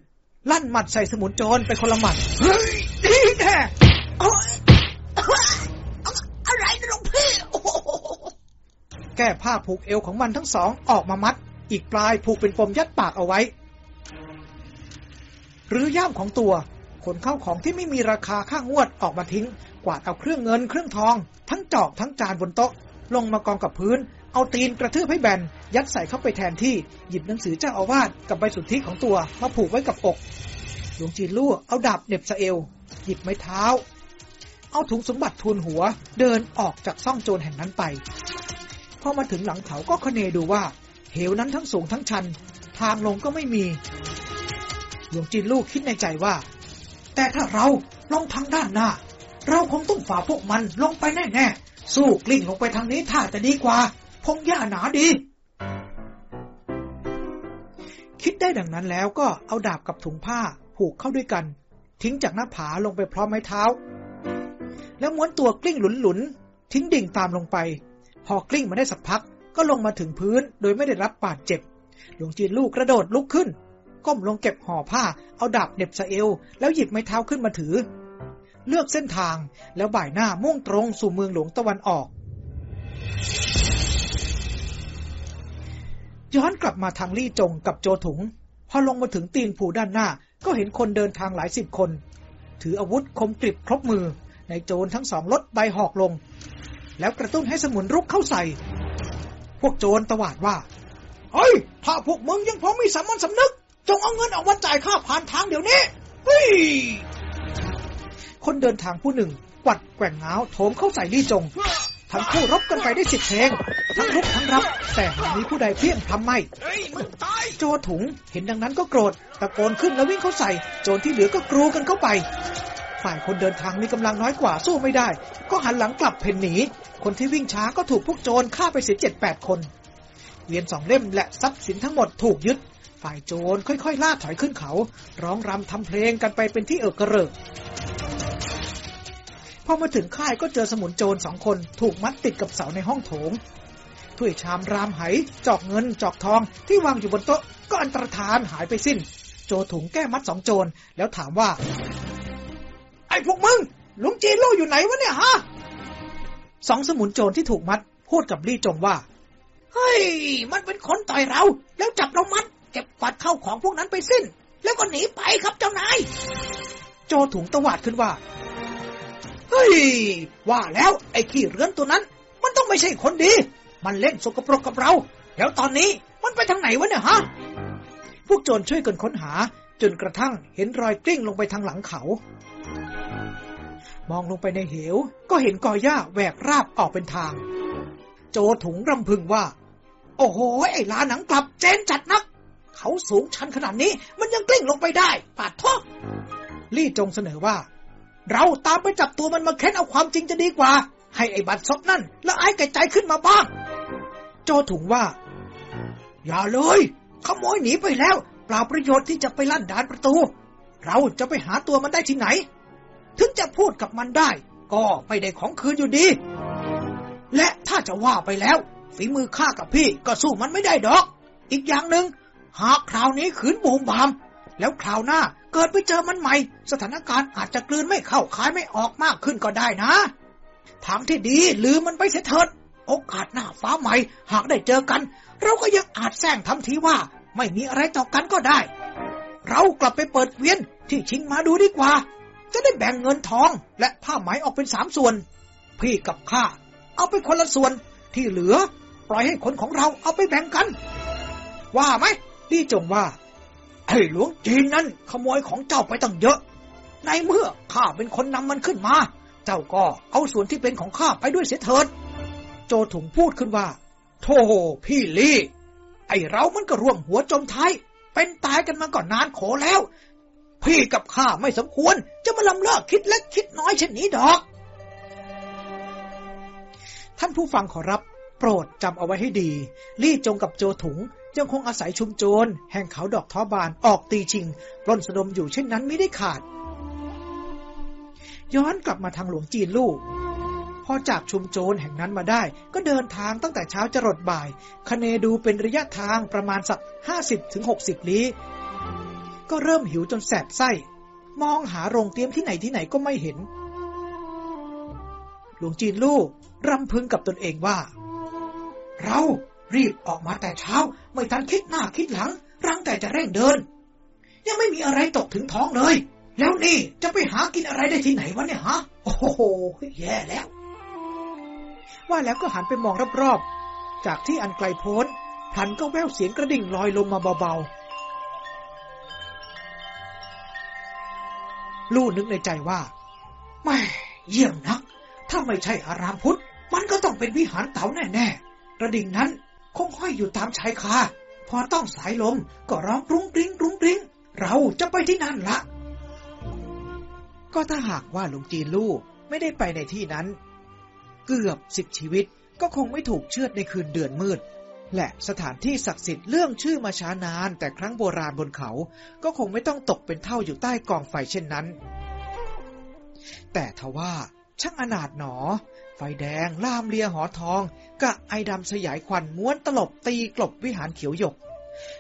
[SPEAKER 1] ลั่นหมัดใส่สมุนโจรไปคนละหมัด
[SPEAKER 2] เฮ้ยนี่แน่โอ๊ยอะไรนะหลวงพี่โอ้โห
[SPEAKER 1] แก้ผ้าผูกเอวของมันทั้งสองออกมามัด อีกปลายผูกเป็นปมยัดปากเอาไว้ หรือย่ามของตัวขนเข้าของที่ไม่มีราคาค่างวดออกมาทิ้ง กวาดเอาเครื่องเงินเครื่องทอง ทั้งจอกทั้งจานบนโต๊ะ ลงมากองกับพื้น เอาตีนกระทืบให้แบน ยัดใส่เข้าไปแทนที่ หยิบหนังสือเจ้าอาวาสกับใบสุทธิของตัว มาผูกไว้กับอก หลวงจีนลู่เอาดาบเน็บสะเอว หยิบไม้เท้า เอาถุงสมบัติทูลหัว เดินออกจากซ่องโจรแห่งนั้นไป พอมาถึงหลังเขาก็คเนดูว่า เหวนั้นทั้งสูงทั้งชัน ทางลงก็ไม่มี หลวงจีนลูกคิดในใจว่า
[SPEAKER 2] แต่ถ้าเราลงทางด้านหน้า เราคงต้องฝ่าพวกมันลงไปแน่ๆ สู้กลิ้งลงไปทางนี้ท่าจะดีกว่า พงหญ้าหนาดี
[SPEAKER 1] คิดได้ดังนั้นแล้วก็เอาดาบกับถุงผ้าผูกเข้าด้วยกัน ทิ้งจากหน้าผาลงไปพร้อมไม้เท้า แล้วม้วนตัวกลิ้งหลุนๆ ทิ้งดิ่งตามลงไป พอกลิ้งมาได้สักพักก็ลงมาถึงพื้นโดยไม่ได้รับบาดเจ็บ หลวงจีนลูกกระโดดลุกขึ้น ก้มลงเก็บห่อผ้า เอาดาบเหน็บสะเอว แล้วหยิบไม้เท้าขึ้นมาถือ เลือกเส้นทาง แล้วบ่ายหน้ามุ่งตรงสู่เมืองหลวงตะวันออกย้อนกลับมาทางลี่จงกับโจถุง พอลงมาถึงตีนผูด้านหน้า ก็เห็นคนเดินทางหลายสิบคน ถืออาวุธคมกริบครบมือ ในโจรทั้งสองลดใบหอกลง แล้วกระตุ้นให้สมุนรุกเข้าใส่ พวกโจรตวาดว่า
[SPEAKER 2] เฮ้ย ถ้าพวกมึงยังพอมีสามัญสำนึก จงเอาเงินออกมาจ่ายค่าผ่านทางเดี๋ยวนี้เฮ้ย
[SPEAKER 1] คนเดินทางผู้หนึ่งกวัดแกว่งเงาโถมเข้าใส่ลี่จง ทั้งคู่รบกันไปได้สิบเพลง ทั้งรุกทั้งรับ แต่หามีผู้ใดเพี้ยงทำไม่โจถุงเห็นดังนั้นก็โกรธตะโกนขึ้นแล้ววิ่งเข้าใส่ โจรที่เหลือก็กรูกันเข้าไป ฝ่ายคนเดินทางมีกำลังน้อยกว่าสู้ไม่ได้ ก็หันหลังกลับเพ่นหนี คนที่วิ่งช้าก็ถูกพวกโจรฆ่าไปเสียเจ็ดแปดคน เวียนสองเล่มและทรัพย์สินทั้งหมดถูกยึด ฝ่ายโจรค่อยๆล่าถอยขึ้นเขา ร้องรำทำเพลงกันไปเป็นที่เอิกกระเริกพอมาถึงค่ายก็เจอสมุนโจรสองคนถูกมัดติดกับเสาในห้องโถงถ้วยชามรามไหจอกเงินจอกทองที่วางอยู่บนโต๊ะก็อันตรธานหายไปสิ้น โจถุงแก้มัดสองโจรแล้วถามว่า
[SPEAKER 2] ไอ้พวกมึงลุงจีนลู่อยู่ไหนวะเนี่ยฮะ
[SPEAKER 1] สองสมุนโจรที่ถูกมัด พูดกับลี่จงว่า
[SPEAKER 2] เฮ้ย มันเป็นคนต่อยเรา แล้วจับเรามัด เก็บฝัดเข้าของพวกนั้นไปสิ้น แล้วก็หนีไปครับเจ้านาย
[SPEAKER 1] โจถุงตวาดขึ้นว่า
[SPEAKER 2] เฮ้ย ว่าแล้วไอ้ขี้เรือนตัวนั้น มันต้องไม่ใช่คนดี มันเล่นสกปรกกับเรา แล้วตอนนี้มันไปทางไหนวะเนี่ยฮะ
[SPEAKER 1] พวกโจรช่วยกันค้นหา จนกระทั่งเห็นรอยกลิ้งลงไปทางหลังเขา มองลงไปในเหว ก็เห็นกอหญ้าแหวกราบออกเป็นทาง โจถุงรำพึงว่า
[SPEAKER 2] โอ้โห ไอ้ลาหนังกลับเจนจัดนัก เขาสูงชันขนาดนี้ มันยังกลิ้งลงไปได้ ปาดท้อ
[SPEAKER 1] ลี่จงเสนอว่า
[SPEAKER 2] เราตามไปจับตัวมันมาเค้นเอาความจริงจะดีกว่า ให้ไอ้บัตรซบนั่น แล้วไอ้แก่ใจขึ้นมาบ้าง
[SPEAKER 1] โจถุงว่า
[SPEAKER 2] อย่าเลยขโมยหนีไปแล้วเปล่าประโยชน์ที่จะไปลั่นดานประตู เราจะไปหาตัวมันได้ที่ไหน ถึงจะพูดกับมันได้ ก็ไม่ได้ของคืนอยู่ดี และถ้าจะว่าไปแล้ว ฝีมือข้ากับพี่ก็สู้มันไม่ได้ดอก อีกอย่างหนึ่ง หากคราวนี้ขืนบูมบาม แล้วคราวหน้าเกิดไปเจอมันใหม่ สถานการณ์อาจจะกลืนไม่เข้าคายไม่ออกมากขึ้นก็ได้นะ ทางที่ดีลืมมันไปเสียเถิด โอกาสหน้าฟ้าใหม่ หากได้เจอกัน เราก็ยังอาจแซงทำทีว่า ไม่มีอะไรต่อกันก็ได้ เรากลับไปเปิดเวียนที่ชิงมาดูดีกว่า จะได้แบ่งเงินทองและผ้าไหมออกเป็นสามส่วน พี่กับข้าเอาไปคนละส่วนที่เหลือ ปล่อยให้คนของเราเอาไปแบ่งกัน ว่าไหม
[SPEAKER 1] ลี่จงว่า
[SPEAKER 2] ไอ้หลวงจีนนั้นขโมยของเจ้าไปตั้งเยอะ ในเมื่อข้าเป็นคนนำมันขึ้นมา เจ้าก็เอาส่วนที่เป็นของข้าไปด้วยเสียเถิด
[SPEAKER 1] โจถุงพูดขึ้นว่าโธ่พี่ลี่ ไอ้เรามันก็ร่วมหัวจมท้าย เป็นตายกันมาก่อนนานโขแล้ว พี่กับข้าไม่สมควรจะมาลำเลิกคิดเล็กคิดน้อยเช่นนี้ดอก ท่านผู้ฟังขอรับโปรดจำเอาไว้ให้ดี ลี่จงกับโจถุง ยังคงอาศัยชุมโจรแห่งเขาดอกท้อบานออกตีชิงปล้นสะดมอยู่เช่นนั้นไม่ได้ขาด ย้อนกลับมาทางหลวงจีนลูกพอจากชุมโจรแห่งนั้นมาได้ ก็เดินทางตั้งแต่เช้าจรดบ่ายคะเนดูเป็นระยะทางประมาณสักห้าสิบถึงหกสิบลี้ก็เริ่มหิวจนแสบไส้ มองหาโรงเตรียมที่ไหนที่ไหนก็ไม่เห็น หลวงจีนลูกรำพึงกับตนเองว่า เรา รีบออกมาแต่เช้า ไม่ทันคิดหน้าคิดหลัง รังแต่จะเร่งเดิน ยังไม่มีอะไรตกถึงท้องเลย แล้วนี่จะไปหากินอะไรได้ที่ไหนวะเนี่ยฮะ โอ้โห แย่แล้ว ว่าแล้วก็หันไปมองรอบๆ จากที่อันไกลโพ้นพลันก็แววเสียงกระดิ่งลอยลงมาเบาๆ ลู่นึกในใจว่า ไม่เยี่ยมนัก ถ้าไม่ใช่อารามพุทธ มันก็ต้องเป็นวิหารเต๋าแน่ๆกระดิ่งนั้น คงห้อยอยู่ตามชายคา พอต้องสายลมก็ร้องรุ้งริ้งรุ้งริ้ง เราจะไปที่นั่นละ ก็ถ้าหากว่าหลวงจีนลู่ไม่ได้ไปในที่นั้น เกือบสิบชีวิตก็คงไม่ถูกเชือดในคืนเดือนมืด และสถานที่ศักดิ์สิทธิ์เรื่องชื่อมาช้านาน แต่ครั้งโบราณบนเขา ก็คงไม่ต้องตกเป็นเท่าอยู่ใต้กองไฟเช่นนั้น แต่ทว่าช่างอนาถหนอ ไฟแดงล่ามเลียหอทองกะไอดำสยายควันม้วนตลบตีกลบวิหารเขียวหยก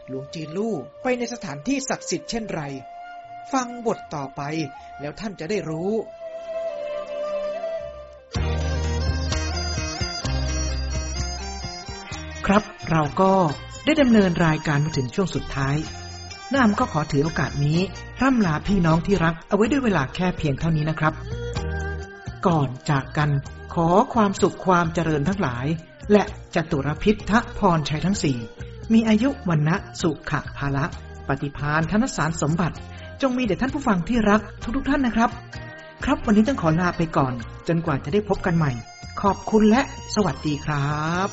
[SPEAKER 1] หลวงจีนลู่ไปในสถานที่ศักดิ์สิทธิ์เช่นไร ฟังบทต่อไปแล้วท่านจะได้รู้ครับเราก็ได้ดำเนินรายการมาถึงช่วงสุดท้ายน้ามก็ขอถือโอกาสนี้ ร่ำลาพี่น้องที่รักเอาไว้ด้วยเวลาแค่เพียงเท่านี้นะครับ ก่อนจากกัน ขอความสุขความเจริญทั้งหลาย และจตุรพิษทะพรชัยทั้งสี่ มีอายุวันนะสุขะภาละ ปฏิพานธนสารสมบัติ จงมีเด็ท่านผู้ฟังที่รักทุกๆทท่านนะครับ ครับวันนี้ต้องขอลาไปก่อน จนกว่าจะได้พบกันใหม่ ขอบคุณและสวัสดีครับ